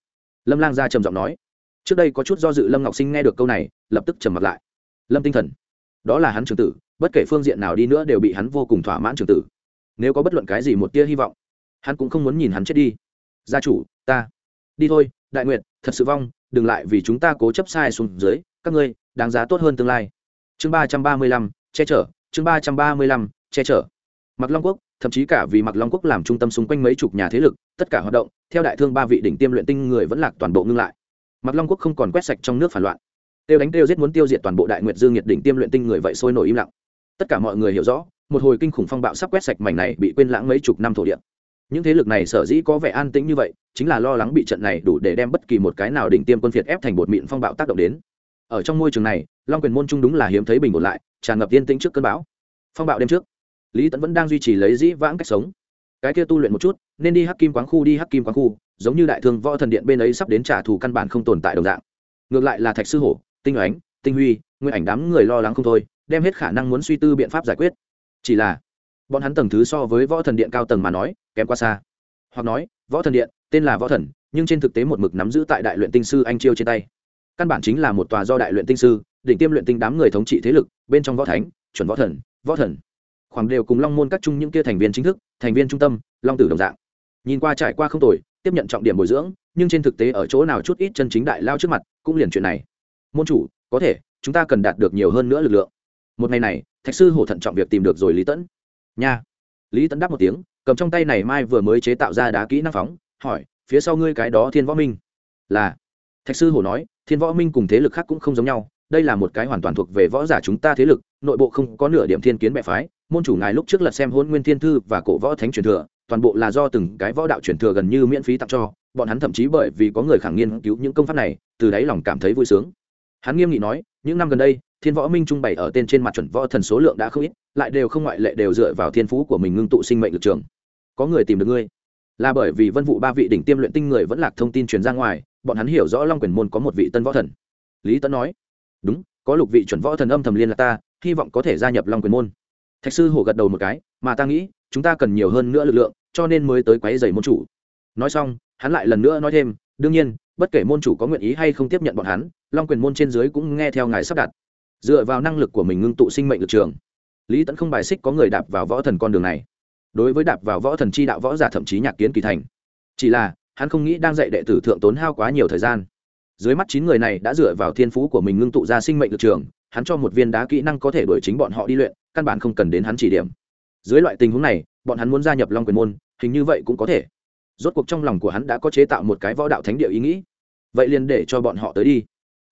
Lâm lang gia trầm giọng nói. Trước đây có chút do dự lâm ngọc sinh nghe được câu này, lập tức trầm mặt lại. Lâm tinh thần. Đó là hắn trường tử, bất kể phương diện nào đi nữa đều bị hắn vô cùng thỏa mãn trường tử. Nếu có bất luận cái gì một tia hy vọng, hắn cũng không muốn nhìn hắn chết đi. Gia chủ, ta đi thôi, đại nguyện thật sự vong, đừng lại vì chúng ta cố chấp sai xuống dưới, các ngươi, đáng giá tốt hơn tương lai. Chương ba trăm ba mươi lăm, che chở, chương ba trăm ba mươi lăm, che chở. Mặc long quốc, thậm chí cả vì mặc long quốc làm trung tâm xung quanh mấy chục nhà thế lực, tất cả hoạt động, theo đại thương ba vị đỉnh tiêm luyện tinh người vẫn lạc toàn bộ ngưng lại. Mặc long quốc không còn quét sạch trong nước phản loạn. Tiêu đánh tiêu giết muốn tiêu diệt toàn bộ đại nguyệt dương nhiệt đỉnh tiêm luyện tinh người vậy sôi nổi im lặng. Tất cả mọi người hiểu rõ, một hồi kinh khủng phong bạo sắp quét sạch mảnh này bị quên lãng mấy chục năm thổ địa những thế lực này sở dĩ có vẻ an tĩnh như vậy, chính là lo lắng bị trận này đủ để đem bất kỳ một cái nào đỉnh tiêm quân phiệt ép thành bột mịn phong bạo tác động đến. Ở trong môi trường này, long quyền môn trung đúng là hiếm thấy bình ổn lại, tràn ngập yên tĩnh trước cơn bão. Phong bạo đêm trước, lý tẫn vẫn đang duy trì lấy dĩ vãng cách sống. Cái kia tu luyện một chút, nên đi hắc kim quán khu đi hắc kim quán khu, giống như đại thương võ thần điện bên ấy sắp đến trả thù căn bản không tồn tại đồng dạng. Ngược lại là thạch sư hổ, tinh ánh tinh huy, nguyên ảnh đám người lo lắng không thôi, đem hết khả năng muốn suy tư biện pháp giải quyết. Chỉ là, bọn hắn tầng thứ so với võ thần điện cao tầng mà nói kém quá xa. Hoặc nói, võ thần điện, tên là võ thần, nhưng trên thực tế một mực nắm giữ tại đại luyện tinh sư anh chiêu trên tay. Căn bản chính là một tòa do đại luyện tinh sư, đỉnh tiêm luyện tinh đám người thống trị thế lực, bên trong võ thánh, chuẩn võ thần võ thần. Khoảng đều cùng long môn các chung những kia thành viên chính thức, thành viên trung tâm, long tử đồng dạng. Nhìn qua trải qua không tồi, tiếp nhận trọng điểm bồi dưỡng, nhưng trên thực tế ở chỗ nào chút ít chân chính đại lao trước mặt, cũng liền chuyện này. Môn chủ, có thể, chúng ta cần đạt được nhiều hơn nữa lực lượng. Một ngày này, thạch sư hổ thận trọng việc tìm được rồi lý tẫn nha. Lý tẫn đáp một tiếng cầm trong tay này mai vừa mới chế tạo ra đá kỹ năng phóng, hỏi, phía sau ngươi cái đó thiên võ minh? Là. Thạch sư hổ nói, thiên võ minh cùng thế lực khác cũng không giống nhau, đây là một cái hoàn toàn thuộc về võ giả chúng ta thế lực, nội bộ không có nửa điểm thiên kiến bệ phái, môn chủ ngài lúc trước lật xem hôn nguyên thiên thư và cổ võ thánh truyền thừa, toàn bộ là do từng cái võ đạo truyền thừa gần như miễn phí tặng cho, bọn hắn thậm chí bởi vì có người khẳng nghiên cứu những công pháp này, từ đáy lòng cảm thấy vui sướng. Hắn nghiêm nghị nói, những năm gần đây, thiên võ minh trung bày ở tên trên mặt chuẩn võ thần số lượng đã không ít, lại đều không ngoại lệ đều dựa vào thiên phú của mình ngưng tụ sinh mệnh lực trường có người tìm được ngươi. Là bởi vì vân vụ ba vị đỉnh tiêm luyện tinh người vẫn lạc thông tin truyền ra ngoài, bọn hắn hiểu rõ long quyền môn có một vị tân võ thần. Lý tấn nói, đúng, có lục vị chuẩn võ thần âm thầm liên lạc ta, hy vọng có thể gia nhập long quyền môn. Thạch sư hổ gật đầu một cái, mà ta nghĩ, chúng ta cần nhiều hơn nữa lực lượng, cho nên mới tới quấy giày môn chủ. Nói xong, hắn lại lần nữa nói thêm, đương nhiên, bất kể môn chủ có nguyện ý hay không tiếp nhận bọn hắn, long quyền môn trên dưới cũng nghe theo ngài sắp đặt. Dựa vào năng lực của mình ngưng tụ sinh mệnh lực trường, lý tẫn không bài xích có người đạp vào võ thần con đường này đối với đạp vào võ thần chi đạo võ giả thậm chí nhạc kiến kỳ thành. Chỉ là, hắn không nghĩ đang dạy đệ tử thượng tốn hao quá nhiều thời gian. Dưới mắt chín người này đã dựa vào thiên phú của mình ngưng tụ ra sinh mệnh lực trường, hắn cho một viên đá kỹ năng có thể đuổi chính bọn họ đi luyện, căn bản không cần đến hắn chỉ điểm. Dưới loại tình huống này, bọn hắn muốn gia nhập long quyền môn, hình như vậy cũng có thể. Rốt cuộc trong lòng của hắn đã có chế tạo một cái võ đạo thánh địa ý nghĩ. Vậy liền để cho bọn họ tới đi.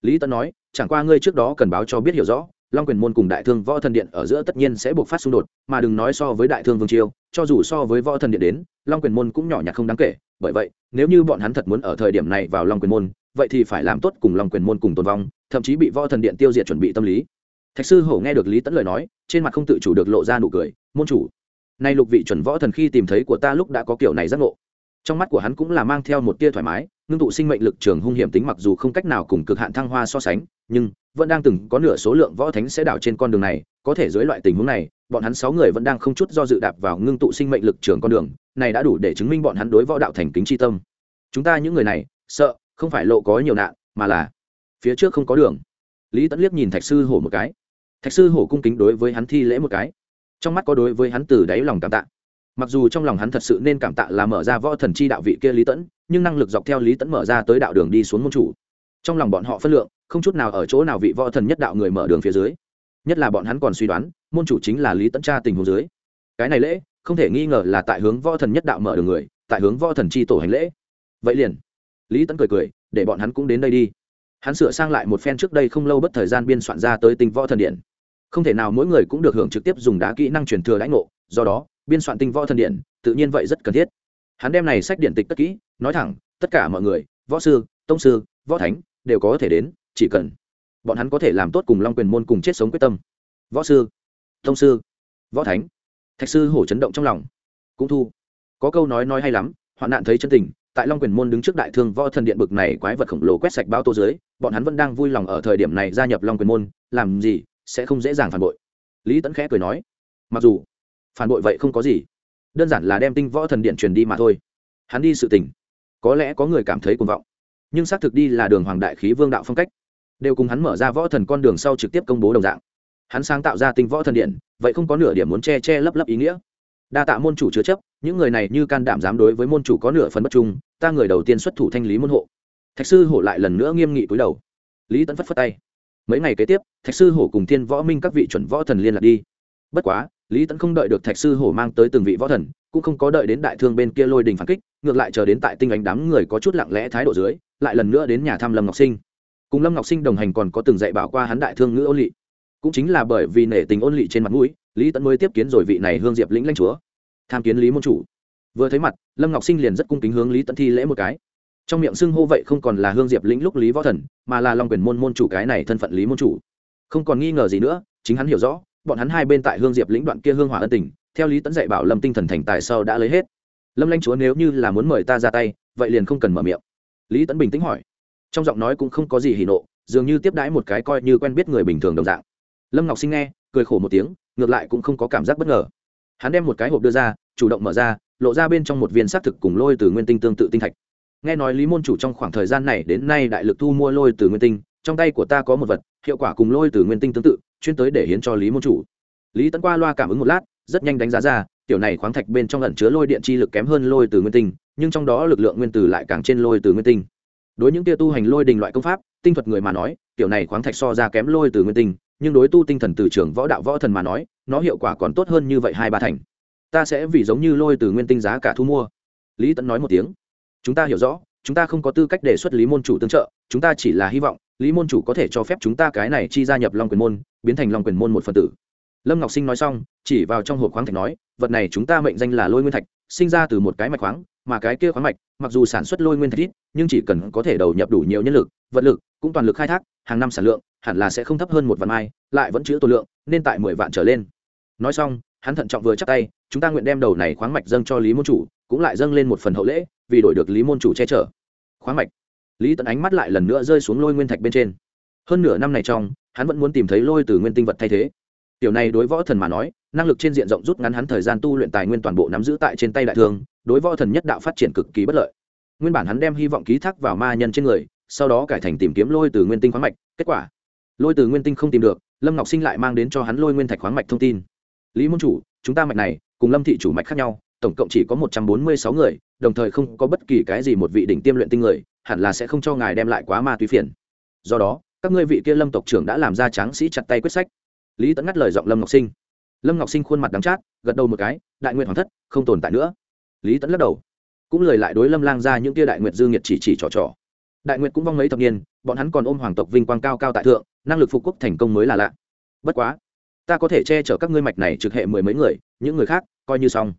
Lý tân nói, chẳng qua ngươi trước đó cần báo cho biết hiểu rõ, long quyền môn cùng đại thương võ thần điện ở giữa tất nhiên sẽ buộc phát xung đột, mà đừng nói so với đại thương vương triều cho dù so với võ thần điện đến, long quyền môn cũng nhỏ nhặt không đáng kể. Bởi vậy, nếu như bọn hắn thật muốn ở thời điểm này vào long quyền môn, vậy thì phải làm tốt cùng long quyền môn cùng tồn vong, thậm chí bị võ thần điện tiêu diệt chuẩn bị tâm lý. Thạch sư hổ nghe được lý tẫn lời nói, trên mặt không tự chủ được lộ ra nụ cười, môn chủ, nay lục vị chuẩn võ thần khi tìm thấy của ta lúc đã có kiểu này giác ngộ. Trong mắt của hắn cũng là mang theo một tia thoải mái, ngưng tụ sinh mệnh lực trường hung hiểm tính mặc dù không cách nào cùng cực hạn thăng hoa so sánh nhưng vẫn đang từng có nửa số lượng võ thánh sẽ đảo trên con đường này, có thể dưới loại tình huống này, bọn hắn sáu người vẫn đang không chút do dự đạp vào ngưng tụ sinh mệnh lực trường con đường, này đã đủ để chứng minh bọn hắn đối võ đạo thành kính tri tâm. Chúng ta những người này, sợ không phải lộ có nhiều nạn, mà là phía trước không có đường. Lý tẫn liếc nhìn thạch sư hổ một cái. Thạch sư hổ cung kính đối với hắn thi lễ một cái. Trong mắt có đối với hắn từ đáy lòng cảm tạ. Mặc dù trong lòng hắn thật sự nên cảm tạ là mở ra võ thần chi đạo vị kia lý tẫn nhưng năng lực dọc theo lý tẫn mở ra tới đạo đường đi xuống môn chủ. Trong lòng bọn họ phân lượng không chút nào ở chỗ nào vị võ thần nhất đạo người mở đường phía dưới. Nhất là bọn hắn còn suy đoán, môn chủ chính là lý tấn cha tình hồ dưới. Cái này lễ, không thể nghi ngờ là tại hướng võ thần nhất đạo mở đường người, tại hướng võ thần chi tổ hành lễ. Vậy liền, lý tấn cười cười, để bọn hắn cũng đến đây đi. Hắn sửa sang lại một phen trước đây không lâu bất thời gian biên soạn ra tới tinh võ thần điện. Không thể nào mỗi người cũng được hưởng trực tiếp dùng đá kỹ năng truyền thừa lãnh ngộ, do đó, biên soạn tinh võ thần điện, tự nhiên vậy rất cần thiết. Hắn đem này sách điện tịch tất kỹ, nói thẳng, tất cả mọi người, võ sư, tông sư, võ thánh, đều có thể đến chỉ cần bọn hắn có thể làm tốt cùng long quyền môn cùng chết sống quyết tâm. Võ sư, thông sư, võ thánh, thạch sư hổ chấn động trong lòng, cũng thu. Có câu nói nói hay lắm, hoạn nạn thấy chân tình, tại long quyền môn đứng trước đại thương võ thần điện bực này quái vật khổng lồ quét sạch bao tô dưới, bọn hắn vẫn đang vui lòng ở thời điểm này gia nhập long quyền môn, làm gì, sẽ không dễ dàng phản bội. Lý tẫn khẽ cười nói, mặc dù phản bội vậy không có gì, đơn giản là đem tinh võ thần điện truyền đi mà thôi. Hắn đi sự tình, có lẽ có người cảm thấy cuồng vọng, nhưng xác thực đi là đường hoàng đại khí vương đạo phong cách đều cùng hắn mở ra võ thần con đường sau trực tiếp công bố đồng dạng. Hắn sáng tạo ra tinh võ thần điện, vậy không có nửa điểm muốn che che lấp lấp ý nghĩa. Đa tạ môn chủ chứa chấp, những người này như can đảm dám đối với môn chủ có nửa phần bất trung, ta người đầu tiên xuất thủ thanh lý môn hộ. Thạch sư hổ lại lần nữa nghiêm nghị cúi đầu. Lý tẫn phất phất tay. Mấy ngày kế tiếp, thạch sư hổ cùng thiên võ minh các vị chuẩn võ thần liên lạc đi. Bất quá, lý tẫn không đợi được thạch sư hổ mang tới từng vị võ thần, cũng không có đợi đến đại thương bên kia lôi đình phản kích, ngược lại chờ đến tại tinh ánh đám người có chút lặng lẽ thái độ dưới, lại lần nữa đến nhà thăm lâm ngọc sinh cùng lâm ngọc sinh đồng hành còn có từng dạy bảo qua hắn đại thương ngữ ôn lị. Cũng chính là bởi vì nể tình ôn lị trên mặt mũi, lý tẫn mới tiếp kiến rồi vị này hương diệp lĩnh lãnh chúa. Tham kiến lý môn chủ. Vừa thấy mặt, lâm ngọc sinh liền rất cung kính hướng lý tẫn thi lễ một cái. Trong miệng xưng hô vậy không còn là hương diệp lĩnh lúc lý võ thần, mà là long quyền môn môn chủ cái này thân phận lý môn chủ. Không còn nghi ngờ gì nữa, chính hắn hiểu rõ, bọn hắn hai bên tại hương diệp lĩnh đoạn kia hương hỏa ân tình, theo lý tẫn dạy bảo lâm tinh thần thành tài sau đã lấy hết. Lâm lanh chúa nếu như là muốn mời ta ra tay, vậy liền không cần mở miệng. Lý tẫn bình tĩnh hỏi trong giọng nói cũng không có gì hỉ nộ, dường như tiếp đãi một cái coi như quen biết người bình thường đồng dạng. Lâm ngọc sinh nghe, cười khổ một tiếng, ngược lại cũng không có cảm giác bất ngờ. Hắn đem một cái hộp đưa ra, chủ động mở ra, lộ ra bên trong một viên xác thực cùng lôi từ nguyên tinh tương tự tinh thạch. Nghe nói lý môn chủ trong khoảng thời gian này đến nay đại lực thu mua lôi từ nguyên tinh, trong tay của ta có một vật, hiệu quả cùng lôi từ nguyên tinh tương tự, chuyên tới để hiến cho lý môn chủ. Lý tấn qua loa cảm ứng một lát, rất nhanh đánh giá ra, tiểu này khoáng thạch bên trong ẩn chứa lôi điện chi lực kém hơn lôi từ nguyên tinh, nhưng trong đó lực lượng nguyên tử lại càng trên lôi từ nguyên tinh đối những tia tu hành lôi đình loại công pháp, tinh thuật người mà nói, kiểu này khoáng thạch so ra kém lôi từ nguyên tinh, nhưng đối tu tinh thần từ trường võ đạo võ thần mà nói, nó hiệu quả còn tốt hơn như vậy hai ba thành. Ta sẽ vì giống như lôi từ nguyên tinh giá cả thu mua. Lý tẫn nói một tiếng. Chúng ta hiểu rõ, chúng ta không có tư cách đề xuất lý môn chủ tương trợ, chúng ta chỉ là hy vọng, lý môn chủ có thể cho phép chúng ta cái này chi gia nhập long quyền môn, biến thành long quyền môn một phần tử. Lâm ngọc sinh nói xong, chỉ vào trong hộp khoáng thạch nói, vật này chúng ta mệnh danh là lôi nguyên thạch sinh ra từ một cái mạch khoáng, mà cái kia khoáng mạch, mặc dù sản xuất lôi nguyên thạch ít, nhưng chỉ cần có thể đầu nhập đủ nhiều nhân lực, vật lực, cũng toàn lực khai thác, hàng năm sản lượng, hẳn là sẽ không thấp hơn một vạn mai, lại vẫn chữ tổ lượng, nên tại mười vạn trở lên. Nói xong, hắn thận trọng vừa chắc tay, chúng ta nguyện đem đầu này khoáng mạch dâng cho lý môn chủ, cũng lại dâng lên một phần hậu lễ, vì đổi được lý môn chủ che chở. Khoáng mạch. Lý tận ánh mắt lại lần nữa rơi xuống lôi nguyên thạch bên trên. Hơn nửa năm này trong, hắn vẫn muốn tìm thấy lôi từ nguyên tinh vật thay thế tiểu này đối võ thần mà nói, năng lực trên diện rộng rút ngắn hắn thời gian tu luyện tài nguyên toàn bộ nắm giữ tại trên tay đại thương, đối võ thần nhất đạo phát triển cực kỳ bất lợi. Nguyên bản hắn đem hy vọng ký thác vào ma nhân trên người, sau đó cải thành tìm kiếm lôi từ nguyên tinh khoáng mạch, kết quả, lôi từ nguyên tinh không tìm được, lâm ngọc sinh lại mang đến cho hắn lôi nguyên thạch khoáng mạch thông tin. Lý môn chủ, chúng ta mạch này cùng lâm thị chủ mạch khác nhau, tổng cộng chỉ có một trăm bốn mươi sáu người, đồng thời không có bất kỳ cái gì một vị đỉnh tiêm luyện tinh người, hẳn là sẽ không cho ngài đem lại quá ma túy phiền. Do đó, các ngươi vị kia lâm tộc trưởng đã làm ra tráng sĩ chặt tay quyết sách lý tẫn ngắt lời giọng lâm ngọc sinh lâm ngọc sinh khuôn mặt đắng chát gật đầu một cái đại nguyện hoàng thất không tồn tại nữa lý tẫn lắc đầu cũng lời lại đối lâm lang ra những tia đại nguyện dư nghiệt chỉ chỉ trò trò đại nguyện cũng vong mấy thập niên bọn hắn còn ôm hoàng tộc vinh quang cao cao tại thượng năng lực phục quốc thành công mới là lạ bất quá ta có thể che chở các ngươi mạch này trực hệ mười mấy người những người khác coi như xong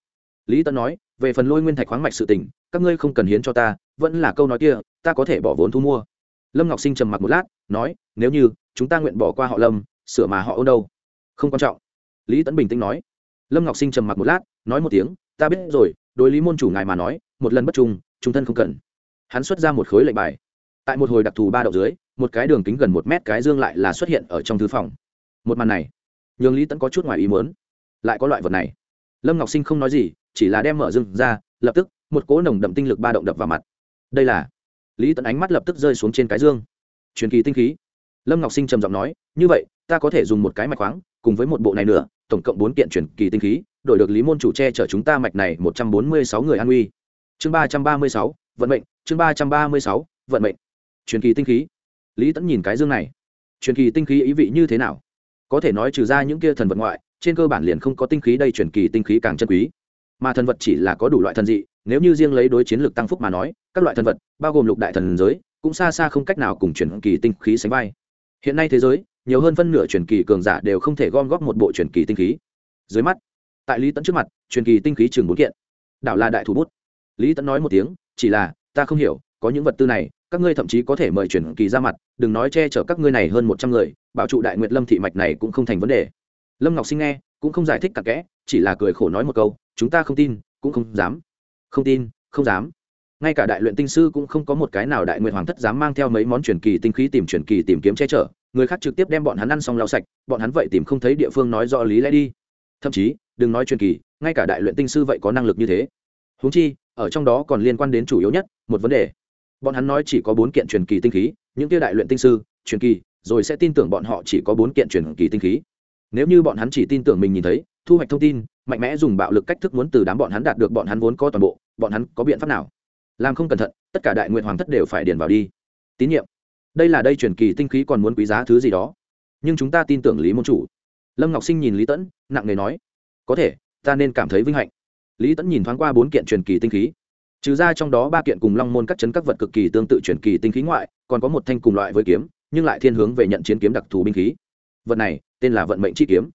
lý tẫn nói về phần lôi nguyên thạch khoáng mạch sự tình các ngươi không cần hiến cho ta vẫn là câu nói kia ta có thể bỏ vốn thu mua lâm ngọc sinh trầm mặc một lát nói nếu như chúng ta nguyện bỏ qua họ lâm sửa mà họ ôn đâu. Không quan trọng. Lý tẫn bình tĩnh nói. Lâm ngọc sinh trầm mặc một lát, nói một tiếng, ta biết rồi, đối lý môn chủ ngài mà nói, một lần bất trung trung thân không cần. Hắn xuất ra một khối lệnh bài. Tại một hồi đặc thù ba đậu dưới, một cái đường kính gần một mét cái dương lại là xuất hiện ở trong thư phòng. Một màn này, nhường lý tẫn có chút ngoài ý muốn. Lại có loại vật này. Lâm ngọc sinh không nói gì, chỉ là đem mở dương ra, lập tức, một cỗ nồng đậm tinh lực ba động đập vào mặt. Đây là, lý tẫn ánh mắt lập tức rơi xuống trên cái dương. Truyền kỳ tinh khí. Lâm ngọc sinh trầm giọng nói, như vậy ta có thể dùng một cái mạch khoáng, cùng với một bộ này nữa, tổng cộng bốn kiện truyền kỳ tinh khí, đổi được lý môn chủ che chở chúng ta mạch này một trăm bốn mươi sáu người an nguy. chương ba trăm ba mươi sáu, vận mệnh, chương ba trăm ba mươi sáu, vận mệnh. Truyền kỳ tinh khí. Lý tẫn nhìn cái dương này. Truyền kỳ tinh khí ý vị như thế nào? Có thể nói trừ ra những kia thần vật ngoại, trên cơ bản liền không có tinh khí đây truyền kỳ tinh khí càng chân quý. Mà thần vật chỉ là có đủ loại thần dị, nếu như riêng lấy đối chiến lược tăng phúc mà nói, các loại thần vật, bao gồm lục đại thần giới, cũng xa xa không cách nào cùng truyền kỳ tinh khí sánh vai. Hiện nay thế giới nhiều hơn phân nửa truyền kỳ cường giả đều không thể gom góp một bộ truyền kỳ tinh khí. Dưới mắt, tại lý tẫn trước mặt, truyền kỳ tinh khí chừng bốn kiện. Đảo là đại thủ bút. Lý tẫn nói một tiếng, chỉ là, ta không hiểu, có những vật tư này, các ngươi thậm chí có thể mời truyền kỳ ra mặt, đừng nói che chở các ngươi này hơn một trăm người, bảo trụ đại nguyệt lâm thị mạch này cũng không thành vấn đề. Lâm ngọc sinh nghe, cũng không giải thích cặn kẽ, chỉ là cười khổ nói một câu, chúng ta không tin, cũng không dám. Không tin, không dám ngay cả đại luyện tinh sư cũng không có một cái nào đại nguyện hoàng thất dám mang theo mấy món truyền kỳ tinh khí tìm truyền kỳ tìm kiếm che chở. Người khác trực tiếp đem bọn hắn ăn xong lau sạch, bọn hắn vậy tìm không thấy địa phương nói rõ lý lẽ đi. Thậm chí, đừng nói truyền kỳ, ngay cả đại luyện tinh sư vậy có năng lực như thế. Húng chi, ở trong đó còn liên quan đến chủ yếu nhất, một vấn đề. Bọn hắn nói chỉ có bốn kiện truyền kỳ tinh khí, những kia đại luyện tinh sư, truyền kỳ, rồi sẽ tin tưởng bọn họ chỉ có bốn kiện truyền kỳ tinh khí. Nếu như bọn hắn chỉ tin tưởng mình nhìn thấy, thu hoạch thông tin, mạnh mẽ dùng bạo lực cách thức muốn từ đám bọn hắn đạt được bọn hắn vốn có toàn bộ, bọn hắn có biện pháp nào? Làm không cẩn thận, tất cả đại nguyện hoàng thất đều phải điền vào đi. Tín nhiệm. Đây là đây truyền kỳ tinh khí còn muốn quý giá thứ gì đó. Nhưng chúng ta tin tưởng lý môn chủ. Lâm ngọc sinh nhìn lý tẫn, nặng nề nói, có thể, ta nên cảm thấy vinh hạnh. Lý tẫn nhìn thoáng qua bốn kiện truyền kỳ tinh khí. Trừ ra trong đó ba kiện cùng long môn các chấn các vật cực kỳ tương tự truyền kỳ tinh khí ngoại, còn có một thanh cùng loại với kiếm, nhưng lại thiên hướng về nhận chiến kiếm đặc thù binh khí. Vật này, tên là vận mệnh chi kiếm.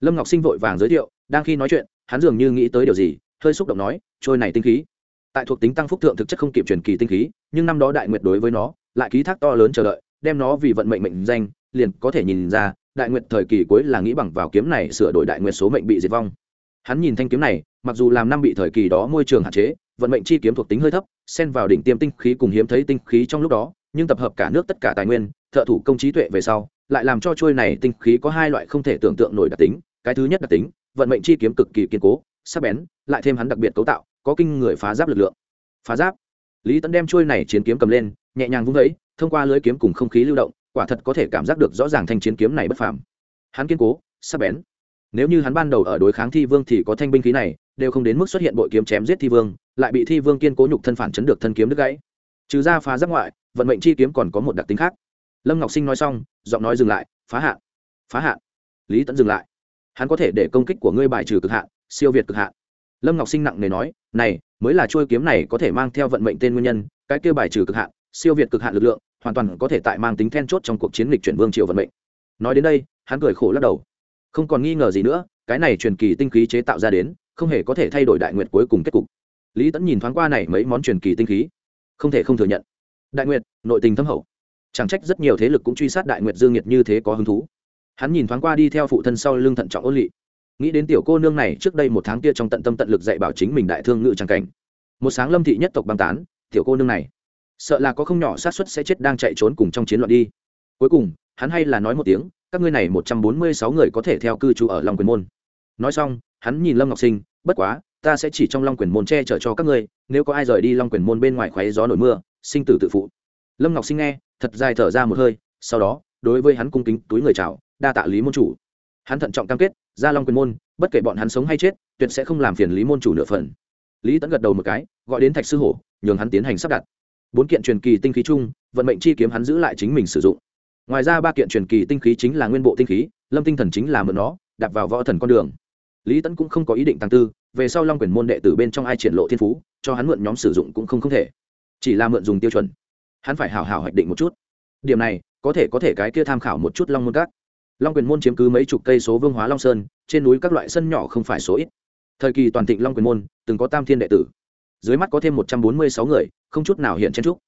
Lâm ngọc sinh vội vàng giới thiệu, đang khi nói chuyện, hắn dường như nghĩ tới điều gì, hơi xúc động nói, trôi này tinh khí tại thuộc tính tăng phúc thượng thực chất không kịp truyền kỳ tinh khí, nhưng năm đó đại nguyệt đối với nó, lại ký thác to lớn chờ đợi, đem nó vì vận mệnh mệnh danh, liền có thể nhìn ra, đại nguyệt thời kỳ cuối là nghĩ bằng vào kiếm này sửa đổi đại nguyệt số mệnh bị diệt vong. Hắn nhìn thanh kiếm này, mặc dù làm năm bị thời kỳ đó môi trường hạn chế, vận mệnh chi kiếm thuộc tính hơi thấp, xen vào đỉnh tiêm tinh khí cùng hiếm thấy tinh khí trong lúc đó, nhưng tập hợp cả nước tất cả tài nguyên, thợ thủ công trí tuệ về sau, lại làm cho trôi này tinh khí có hai loại không thể tưởng tượng nổi đặc tính. Cái thứ nhất đặc tính, vận mệnh chi kiếm cực kỳ kiên cố, sắc bén, lại thêm hắn đặc biệt cấu tạo có kinh người phá giáp lực lượng. Phá giáp? Lý tấn đem trôi này chiến kiếm cầm lên, nhẹ nhàng vung vẫy, thông qua lưới kiếm cùng không khí lưu động, quả thật có thể cảm giác được rõ ràng thanh chiến kiếm này bất phàm. Hắn kiên cố, sắc bén. Nếu như hắn ban đầu ở đối kháng thi vương thì có thanh binh khí này, đều không đến mức xuất hiện bội kiếm chém giết thi vương, lại bị thi vương kiên cố nhục thân phản chấn được thân kiếm đứt gãy. Trừ ra phá giáp ngoại, vận mệnh chi kiếm còn có một đặc tính khác. Lâm ngọc sinh nói xong, giọng nói dừng lại, phá hạn phá hạn. Lý tẫn dừng lại. Hắn có thể để công kích của ngươi bài trừ cực hạn, siêu việt cực hạn lâm ngọc sinh nặng nề nói, này, mới là trôi kiếm này có thể mang theo vận mệnh tên nguyên nhân, cái kêu bài trừ cực hạn, siêu việt cực hạn lực lượng, hoàn toàn có thể tại mang tính then chốt trong cuộc chiến lịch chuyển vương triều vận mệnh. Nói đến đây, hắn cười khổ lắc đầu. Không còn nghi ngờ gì nữa, cái này truyền kỳ tinh khí chế tạo ra đến, không hề có thể thay đổi đại nguyện cuối cùng kết cục. Lý tẫn nhìn thoáng qua này mấy món truyền kỳ tinh khí, không thể không thừa nhận. Đại nguyệt, nội tình thâm hậu. Chẳng trách rất nhiều thế lực cũng truy sát đại nguyệt dương nhiệt như thế có hứng thú. Hắn nhìn thoáng qua đi theo phụ thân sau lưng thận trọng ôn lị nghĩ đến tiểu cô nương này trước đây một tháng kia trong tận tâm tận lực dạy bảo chính mình đại thương ngự trang cảnh. Một sáng lâm thị nhất tộc băng tán, tiểu cô nương này, sợ là có không nhỏ sát suất sẽ chết đang chạy trốn cùng trong chiến loạn đi. Cuối cùng, hắn hay là nói một tiếng, các ngươi này một trăm bốn mươi sáu người có thể theo cư trú ở long quyền môn. Nói xong, hắn nhìn lâm ngọc sinh, bất quá, ta sẽ chỉ trong long quyền môn che chở cho các ngươi, nếu có ai rời đi long quyền môn bên ngoài khoáy gió nổi mưa, sinh tử tự phụ. Lâm ngọc sinh nghe, thật dài thở ra một hơi, sau đó, đối với hắn cung kính túi người chào, đa tạ lý môn chủ hắn thận trọng cam kết ra long quyền môn, bất kể bọn hắn sống hay chết, tuyệt sẽ không làm phiền lý môn chủ nửa phần. Lý tẫn gật đầu một cái, gọi đến thạch sư hổ, nhường hắn tiến hành sắp đặt. Bốn kiện truyền kỳ tinh khí chung, vận mệnh chi kiếm hắn giữ lại chính mình sử dụng. Ngoài ra ba kiện truyền kỳ tinh khí chính là nguyên bộ tinh khí, lâm tinh thần chính là mượn nó đặt vào võ thần con đường. Lý tẫn cũng không có ý định tăng tư, về sau long quyền môn đệ tử bên trong ai triển lộ thiên phú, cho hắn mượn nhóm sử dụng cũng không không thể. Chỉ là mượn dùng tiêu chuẩn. Hắn phải hào hào hoạch định một chút. Điểm này, có thể có thể cái kia tham khảo một chút long môn các long quyền môn chiếm cứ mấy chục cây số vương hóa long sơn, trên núi các loại sân nhỏ không phải số ít. Thời kỳ toàn thịnh long quyền môn, từng có tam thiên đệ tử. Dưới mắt có thêm một trăm bốn mươi sáu người, không chút nào hiện chen trúc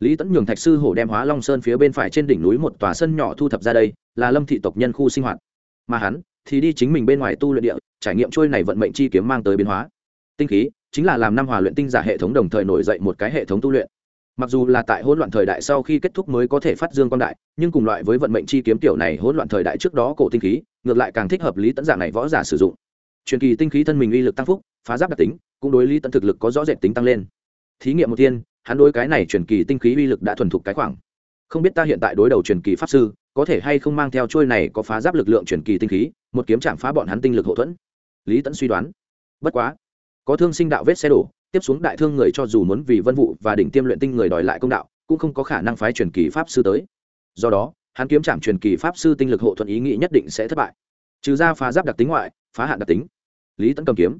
lý tẫn nhường thạch sư hổ đem hóa long sơn phía bên phải trên đỉnh núi một tòa sân nhỏ thu thập ra đây, là lâm thị tộc nhân khu sinh hoạt. Mà hắn, thì đi chính mình bên ngoài tu luyện địa, trải nghiệm trôi này vận mệnh chi kiếm mang tới biến hóa. Tinh khí, chính là làm năm hòa luyện tinh giả hệ thống đồng thời nổi dậy một cái hệ thống tu luyện mặc dù là tại hỗn loạn thời đại sau khi kết thúc mới có thể phát dương quang đại, nhưng cùng loại với vận mệnh chi kiếm tiểu này hỗn loạn thời đại trước đó cổ tinh khí, ngược lại càng thích hợp lý tẫn dạng này võ giả sử dụng. Truyền kỳ tinh khí thân mình uy lực tăng phúc, phá giáp đặc tính, cũng đối lý tẫn thực lực có rõ rệt tính tăng lên. Thí nghiệm một tiên, hắn đối cái này truyền kỳ tinh khí uy lực đã thuần thục cái khoảng. Không biết ta hiện tại đối đầu truyền kỳ pháp sư, có thể hay không mang theo trôi này có phá giáp lực lượng truyền kỳ tinh khí, một kiếm chạm phá bọn hắn tinh lực hậu thuẫn. Lý tẫn suy đoán. Bất quá, có thương sinh đạo vết xe đổ tiếp xuống đại thương người cho dù muốn vì vân vụ và đỉnh tiêm luyện tinh người đòi lại công đạo, cũng không có khả năng phái truyền kỳ pháp sư tới. Do đó, hắn kiếm trạm truyền kỳ pháp sư tinh lực hộ thuận ý nghĩ nhất định sẽ thất bại. Trừ ra phá giáp đặc tính ngoại, phá hạn đặc tính. Lý tấn cầm kiếm.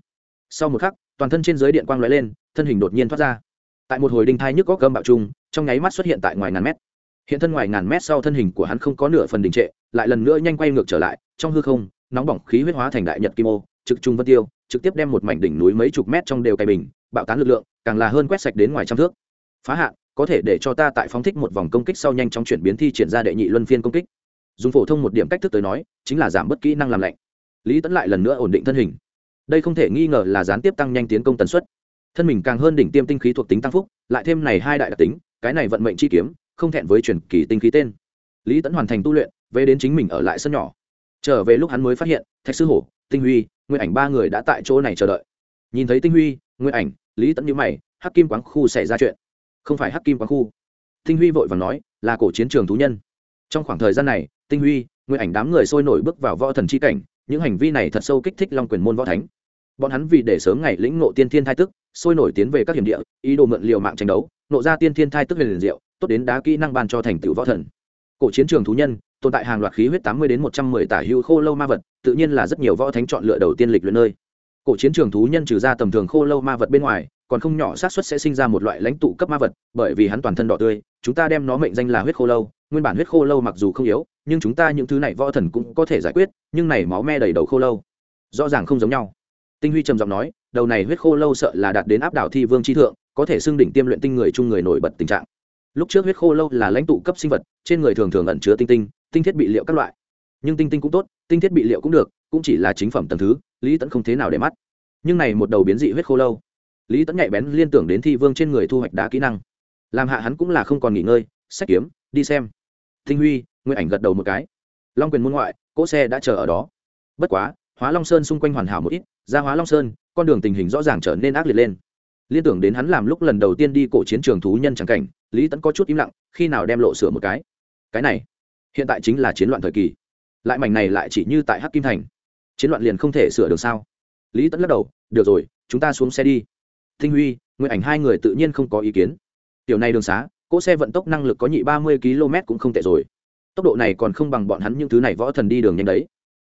Sau một khắc, toàn thân trên giới điện quang lóe lên, thân hình đột nhiên thoát ra. Tại một hồi đinh thai nhức góc gâm bạo trung trong nháy mắt xuất hiện tại ngoài ngàn mét. Hiện thân ngoài ngàn mét sau thân hình của hắn không có nửa phần đình trệ, lại lần nữa nhanh quay ngược trở lại, trong hư không, nóng bỏng khí huyết hóa thành đại nhật kim ô, trực trung vân tiêu, trực tiếp đem một mảnh đỉnh núi mấy chục mét trong đều cày bình bạo tán lực lượng, càng là hơn quét sạch đến ngoài trăm thước. Phá hạn, có thể để cho ta tại phóng thích một vòng công kích sau nhanh chóng chuyển biến thi triển ra đệ nhị luân phiên công kích. Dùng phổ thông một điểm cách thức tới nói, chính là giảm bất kỹ năng làm lạnh. Lý tẫn lại lần nữa ổn định thân hình. Đây không thể nghi ngờ là gián tiếp tăng nhanh tiến công tần suất. Thân mình càng hơn đỉnh tiêm tinh khí thuộc tính tăng phúc, lại thêm này hai đại đặc tính, cái này vận mệnh chi kiếm, không thẹn với truyền kỳ tinh khí tên. Lý tẫn hoàn thành tu luyện, về đến chính mình ở lại sân nhỏ. Trở về lúc hắn mới phát hiện, thạch sư hổ, tinh huy nguyên ảnh ba người đã tại chỗ này chờ đợi. Nhìn thấy tinh huy nguyên ảnh lý tẫn nhữ mày, hắc kim quán khu xảy ra chuyện. Không phải hắc kim quán khu. Tinh huy vội và nói, là cổ chiến trường thú nhân. Trong khoảng thời gian này, tinh huy nguyện ảnh đám người sôi nổi bước vào võ thần c h i cảnh, những hành vi này thật sâu kích thích long quyền môn võ thánh. Bọn hắn vì để sớm ngày lĩnh nộ tiên thiên thai tức, sôi nổi tiến về các hiểm địa, ý đồ mượn liều mạng tranh đấu, nộ ra tiên thiên thai tức liền liền diệu, tốt đến đá kỹ năng ban cho thành tựu võ thần. Cổ chiến trường thú nhân, tồn tại hàng loạt khí huyết tám mươi đến một trăm mười tả hữu khô lâu ma vật, tự nhiên là rất nhiều võ thánh chọn lựa đầu tiên lịch luyện nơi cổ chiến trường thú nhân trừ ra tầm thường khô lâu ma vật bên ngoài, còn không nhỏ xác suất sẽ sinh ra một loại lãnh tụ cấp ma vật, bởi vì hắn toàn thân đỏ tươi, chúng ta đem nó mệnh danh là huyết khô lâu. Nguyên bản huyết khô lâu mặc dù không yếu, nhưng chúng ta những thứ này võ thần cũng có thể giải quyết, nhưng này máu me đầy đầu khô lâu, rõ ràng không giống nhau. Tinh huy trầm giọng nói, đầu này huyết khô lâu sợ là đạt đến áp đảo thi vương chi thượng, có thể xưng đỉnh tiêm luyện tinh người chung người nổi bật tình trạng. Lúc trước huyết khô lâu là lãnh tụ cấp sinh vật, trên người thường thường ẩn chứa tinh tinh tinh thiết bị liệu các loại nhưng tinh tinh cũng tốt, tinh thiết bị liệu cũng được, cũng chỉ là chính phẩm tầng thứ, lý tẫn không thế nào để mắt. Nhưng này một đầu biến dị huyết khô lâu, lý tẫn nhạy bén liên tưởng đến thi vương trên người thu hoạch đá kỹ năng. Làm hạ hắn cũng là không còn nghỉ ngơi sách kiếm, đi xem. Tinh huy nguyên ảnh gật đầu một cái. Long quyền môn ngoại, cỗ xe đã chờ ở đó. Bất quá, hóa long sơn xung quanh hoàn hảo một ít, ra hóa long sơn, con đường tình hình rõ ràng trở nên ác liệt lên. Liên tưởng đến hắn làm lúc lần đầu tiên đi cổ chiến trường thú nhân tràng cảnh, lý tẫn có chút im lặng, khi nào đem lộ sửa một cái. Cái này, hiện tại chính là chiến loạn thời kỳ lại mảnh này lại chỉ như tại hắc kim thành. Chiến loạn liền không thể sửa được sao? Lý tẫn lắc đầu, được rồi, chúng ta xuống xe đi. Tinh huy nguyện ảnh hai người tự nhiên không có ý kiến. Tiểu này đường xá, cỗ xe vận tốc năng lực có nhị ba mươi km cũng không tệ rồi. Tốc độ này còn không bằng bọn hắn những thứ này võ thần đi đường nhanh đấy.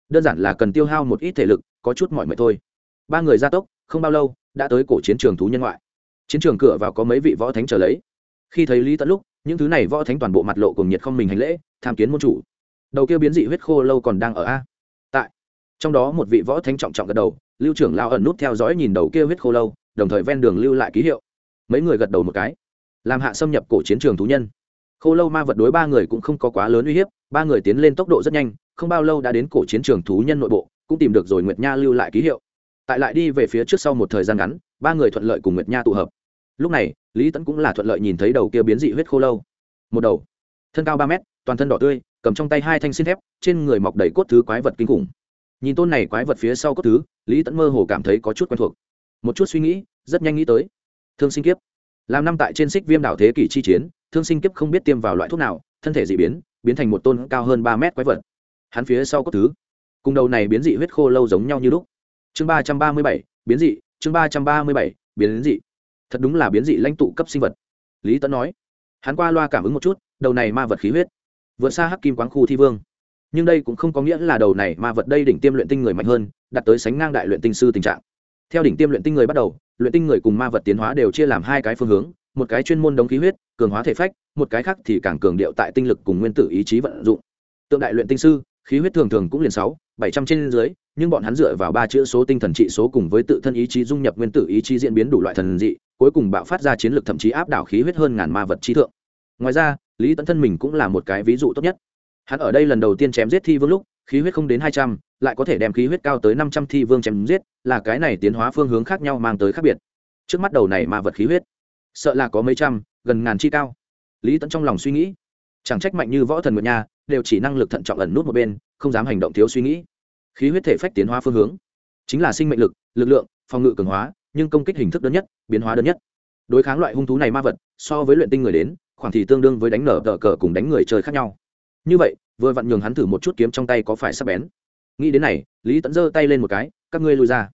Đơn giản là cần tiêu hao một ít thể lực, có chút mọi mệt thôi. Ba người ra tốc, không bao lâu, đã tới cổ chiến trường thú nhân ngoại. Chiến trường cửa vào có mấy vị võ thánh chờ lấy. Khi thấy lý tận lúc, những thứ này võ thánh toàn bộ mặt lộ cùng nhiệt không mình hành lễ, tham kiến môn chủ đầu kia biến dị huyết khô lâu còn đang ở a. Tại, trong đó một vị võ thánh trọng trọng gật đầu, lưu trưởng lao ẩn nút theo dõi nhìn đầu kia huyết khô lâu, đồng thời ven đường lưu lại ký hiệu. Mấy người gật đầu một cái. Làm hạ xâm nhập cổ chiến trường thú nhân. Khô lâu ma vật đối ba người cũng không có quá lớn uy hiếp, ba người tiến lên tốc độ rất nhanh, không bao lâu đã đến cổ chiến trường thú nhân nội bộ, cũng tìm được rồi nguyệt nha lưu lại ký hiệu. Tại lại đi về phía trước sau một thời gian ngắn, ba người thuận lợi cùng nguyệt nha tụ hợp. Lúc này, lý tẫn cũng là thuận lợi nhìn thấy đầu kia biến dị huyết khô lâu. Một đầu, thân cao ba mét, toàn thân đỏ tươi cầm trong tay hai thanh xin thép, trên người mọc đầy cốt thứ quái vật kinh khủng. Nhìn tôn này quái vật phía sau cốt thứ, lý tẫn mơ hồ cảm thấy có chút quen thuộc. Một chút suy nghĩ, rất nhanh nghĩ tới. Thương sinh kiếp. Làm năm tại trên xích viêm đảo thế kỷ chi chiến, thương sinh kiếp không biết tiêm vào loại thuốc nào, thân thể dị biến biến thành một tôn cao hơn ba mét quái vật. Hắn phía sau cốt thứ. Cùng đầu này biến dị huyết khô lâu giống nhau như lúc. Chương ba trăm ba mươi bảy, biến dị, chương ba trăm ba mươi bảy, biến dị. Thật đúng là biến dị lãnh tụ cấp sinh vật. Lý tẫn nói. Hắn qua loa cảm ứng một chút, đầu này ma vật khí huyết vượt xa hắc kim quáng khu thi vương. Nhưng đây cũng không có nghĩa là đầu này mà vật đây đỉnh tiêm luyện tinh người mạnh hơn đặt tới sánh ngang đại luyện tinh sư tình trạng. Theo đỉnh tiêm luyện tinh người bắt đầu, luyện tinh người cùng ma vật tiến hóa đều chia làm hai cái phương hướng, một cái chuyên môn đống khí huyết, cường hóa thể phách, một cái khác thì càng cường điệu tại tinh lực cùng nguyên tử ý chí vận dụng. Tượng đại luyện tinh sư, khí huyết thường thường cũng liền sáu, bảy trăm trên dưới, nhưng bọn hắn dựa vào ba chữ số tinh thần trị số cùng với tự thân ý chí dung nhập nguyên tử ý chí diễn biến đủ loại thần dị, cuối cùng bạo phát ra chiến lược thậm chí áp đảo khí huyết hơn ngàn ma vật trí thượng. Ngoài ra lý tấn thân mình cũng là một cái ví dụ tốt nhất. Hắn ở đây lần đầu tiên chém giết thi vương lúc, khí huyết không đến hai trăm, lại có thể đem khí huyết cao tới năm trăm thi vương chém giết, là cái này tiến hóa phương hướng khác nhau mang tới khác biệt. Trước mắt đầu này ma vật khí huyết, sợ là có mấy trăm, gần ngàn chi cao. Lý tẫn trong lòng suy nghĩ, chẳng trách mạnh như võ thần nguyệt nha, đều chỉ năng lực thận trọng ẩn nút một bên, không dám hành động thiếu suy nghĩ. Khí huyết thể phách tiến hóa phương hướng, chính là sinh mệnh lực lực lượng, phòng ngự cường hóa, nhưng công kích hình thức đơn nhất, biến hóa đơn nhất. Đối kháng loại hung thú này ma vật, so với luyện tinh người đến khoảng thì tương đương với đánh nở tờ cờ cùng đánh người chơi khác nhau. Như vậy, vừa vặn nhường hắn thử một chút kiếm trong tay có phải sắp bén. Nghĩ đến này, lý tẫn giơ tay lên một cái, các ngươi lui ra.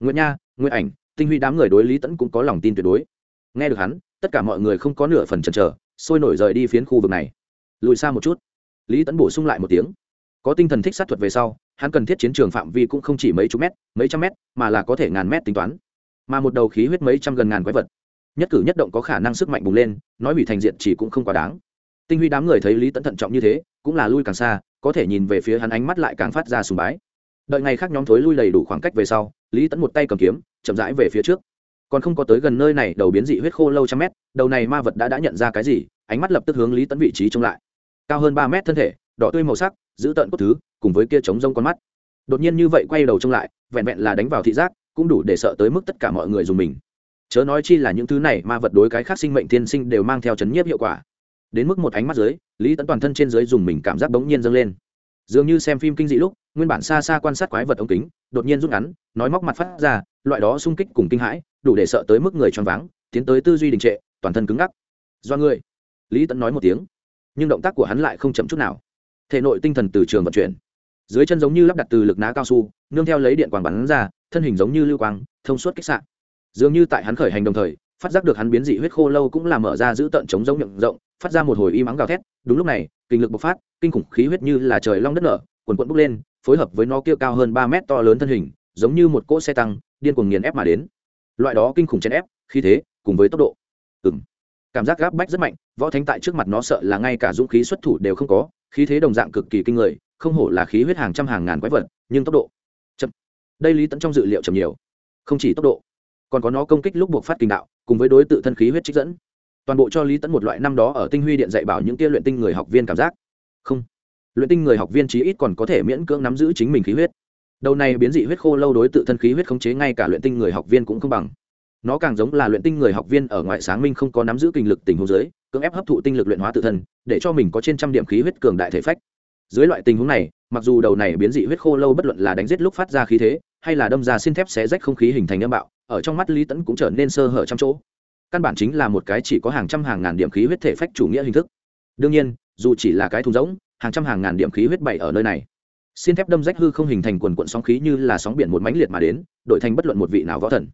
Nguyễn nha Nguyễn ảnh, tinh huy đám người đối lý tẫn cũng có lòng tin tuyệt đối. Nghe được hắn, tất cả mọi người không có nửa phần chần chờ, sôi nổi rời đi phiến khu vực này. Lùi xa một chút. Lý tẫn bổ sung lại một tiếng. Có tinh thần thích sát thuật về sau, hắn cần thiết chiến trường phạm vi cũng không chỉ mấy chục mét, mấy trăm mét, mà là có thể ngàn mét tính toán. Mà một đầu khí huyết mấy trăm gần ngàn quái vật nhất cử nhất động có khả năng sức mạnh bùng lên, nói hủy thành diện chỉ cũng không quá đáng. Tinh huy đám người thấy lý tẫn thận trọng như thế, cũng là lui càng xa, có thể nhìn về phía hắn ánh mắt lại càng phát ra sùng bái. Đợi ngày khác nhóm thối lui đầy đủ khoảng cách về sau, lý tẫn một tay cầm kiếm, chậm rãi về phía trước. Còn không có tới gần nơi này, đầu biến dị huyết khô lâu trăm mét, đầu này ma vật đã đã nhận ra cái gì, ánh mắt lập tức hướng lý tẫn vị trí trông lại. Cao hơn ba mét thân thể, đỏ tươi màu sắc, giữ tợn cốt thứ, cùng với kia trống rông con mắt. Đột nhiên như vậy quay đầu trông lại, vẹn vẹn là đánh vào thị giác, cũng đủ để sợ tới mức tất cả mọi người dùng mình chớ nói chi là những thứ này ma vật đối cái khác sinh mệnh thiên sinh đều mang theo chấn nhiếp hiệu quả. Đến mức một ánh mắt dưới, lý tẫn toàn thân trên dưới dùng mình cảm giác bỗng nhiên dâng lên. Dường như xem phim kinh dị lúc, nguyên bản xa xa quan sát quái vật ống kính, đột nhiên rút ngắn, nói móc mặt phát ra, loại đó sung kích cùng kinh hãi, đủ để sợ tới mức người choáng váng, tiến tới tư duy đình trệ, toàn thân cứng ngắc. Do người, lý tẫn nói một tiếng, nhưng động tác của hắn lại không chậm chút nào. Thể nội tinh thần từ trường vận chuyển. Dưới chân giống như lắp đặt từ lực ná cao su, nương theo lấy điện quang bắn ra, thân hình giống như lưu quang, thông suốt kích sạn dường như tại hắn khởi hành đồng thời, phát giác được hắn biến dị huyết khô lâu cũng là mở ra giữ tận chống giống miệng rộng, phát ra một hồi y mắng gào thét. Đúng lúc này, kinh lực bộc phát, kinh khủng khí huyết như là trời long đất nở, quần quận bốc lên, phối hợp với nó kia cao hơn ba mét to lớn thân hình, giống như một cỗ xe tăng, điên cuồng nghiền ép mà đến. Loại đó kinh khủng chèn ép, khí thế, cùng với tốc độ. Ừng cảm giác gáp bách rất mạnh, võ thánh tại trước mặt nó sợ là ngay cả dũng khí xuất thủ đều không có, khí thế đồng dạng cực kỳ kinh người, không hổ là khí huyết hàng trăm hàng ngàn quái vật, nhưng tốc độ chậm. Đây lý tẫn trong dự liệu chậm nhiều. Không chỉ tốc độ còn có nó công kích lúc buộc phát kinh đạo, cùng với đối tự thân khí huyết trích dẫn. Toàn bộ cho lý tẫn một loại năm đó ở tinh huy điện dạy bảo những kia luyện tinh người học viên cảm giác. Không, luyện tinh người học viên chí ít còn có thể miễn cưỡng nắm giữ chính mình khí huyết. Đầu này biến dị huyết khô lâu đối tự thân khí huyết khống chế ngay cả luyện tinh người học viên cũng không bằng. Nó càng giống là luyện tinh người học viên ở ngoại sáng minh không có nắm giữ kinh lực tình huống dưới, cưỡng ép hấp thụ tinh lực luyện hóa tự thân, để cho mình có trên trăm điểm khí huyết cường đại thể phách. Dưới loại tình huống này, mặc dù đầu này biến dị huyết khô lâu bất luận là đánh giết lúc phát ra khí thế, hay là đâm ra xin thép xé rách không khí hình thành âm bạo ở trong mắt lý tẫn cũng trở nên sơ hở trăm chỗ. Căn bản chính là một cái chỉ có hàng trăm hàng ngàn điểm khí huyết thể phách chủ nghĩa hình thức. Đương nhiên, dù chỉ là cái thùng rỗng, hàng trăm hàng ngàn điểm khí huyết bảy ở nơi này. Xin thép đâm rách hư không hình thành quần quận sóng khí như là sóng biển một mãnh liệt mà đến, đổi thành bất luận một vị nào võ thần.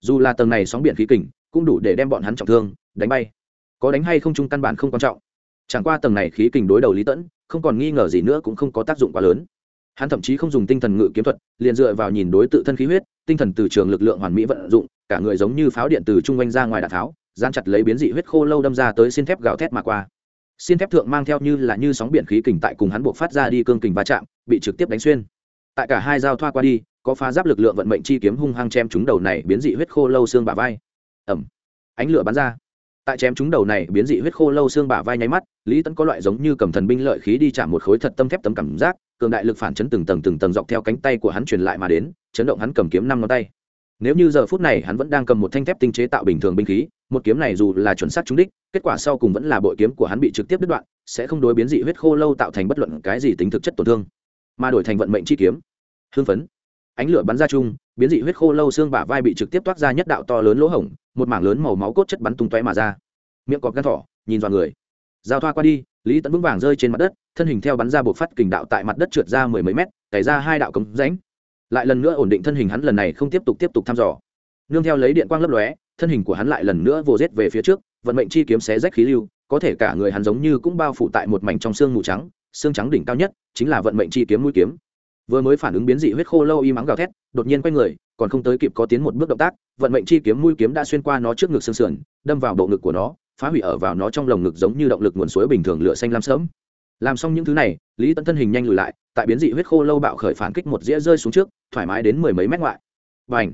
Dù là tầng này sóng biển khí kình, cũng đủ để đem bọn hắn trọng thương, đánh bay. Có đánh hay không chung căn bản không quan trọng. Chẳng qua tầng này khí kình đối đầu lý tẫn không còn nghi ngờ gì nữa cũng không có tác dụng quá lớn hắn thậm chí không dùng tinh thần ngự kiếm thuật, liền dựa vào nhìn đối tự thân khí huyết, tinh thần từ trường lực lượng hoàn mỹ vận dụng, cả người giống như pháo điện từ trung quanh ra ngoài đạn tháo gian chặt lấy biến dị huyết khô lâu đâm ra tới xin thép gào thét mà qua. Xin thép thượng mang theo như là như sóng biển khí kình tại cùng hắn buộc phát ra đi cương kình va chạm, bị trực tiếp đánh xuyên. Tại cả hai giao thoa qua đi, có phá giáp lực lượng vận mệnh chi kiếm hung hăng chém trúng đầu này biến dị huyết khô lâu xương bả vai. Ẩm ánh lửa bắn ra tại chém chúng đầu này biến dị huyết khô lâu xương bả vai nháy mắt, lý tẫn có loại giống như cầm thần binh lợi khí đi chạm một khối thật tâm thép tấm cảm giác, cường đại lực phản chấn từng tầng từng tầng dọc theo cánh tay của hắn truyền lại mà đến, chấn động hắn cầm kiếm năm ngón tay. Nếu như giờ phút này hắn vẫn đang cầm một thanh thép tinh chế tạo bình thường binh khí, một kiếm này dù là chuẩn xác trúng đích, kết quả sau cùng vẫn là bội kiếm của hắn bị trực tiếp đứt đoạn, sẽ không đối biến dị huyết khô lâu tạo thành bất luận cái gì tính thực chất tổn thương, mà đổi thành vận mệnh chi kiếm. Hương phấn. Ánh lửa bắn ra chung, biến dị huyết khô lâu xương bả vai bị trực tiếp toát ra nhất đạo to lớn lỗ hổng một mảng lớn màu máu cốt chất bắn tung tóe mà ra. Miệng cọp gan thỏ, nhìn vào người. Giao thoa qua đi, lý tẫn vững vàng rơi trên mặt đất, thân hình theo bắn ra buộc phát kình đạo tại mặt đất trượt ra mười mấy mét cày ra hai đạo cống rãnh. Lại lần nữa ổn định thân hình hắn lần này không tiếp tục tiếp tục thăm dò. Nương theo lấy điện quang lấp lóe, thân hình của hắn lại lần nữa vô rết về phía trước, vận mệnh chi kiếm xé rách khí lưu, có thể cả người hắn giống như cũng bao phủ tại một mảnh trong xương mù trắng, xương trắng đỉnh cao nhất chính là vận mệnh chi kiếm mũi kiếm vừa mới phản ứng biến dị huyết khô lâu y mắng gào thét, đột nhiên quay người, còn không tới kịp có tiến một bước động tác, vận mệnh chi kiếm mũi kiếm đã xuyên qua nó trước ngực xương sườn, đâm vào bộ ngực của nó, phá hủy ở vào nó trong lồng ngực giống như động lực nguồn suối bình thường lửa xanh lam sớm làm xong những thứ này, lý tấn thân hình nhanh lùi lại, tại biến dị huyết khô lâu bạo khởi phản kích một dĩa rơi xuống trước, thoải mái đến mười mấy mét ngoại. Và ảnh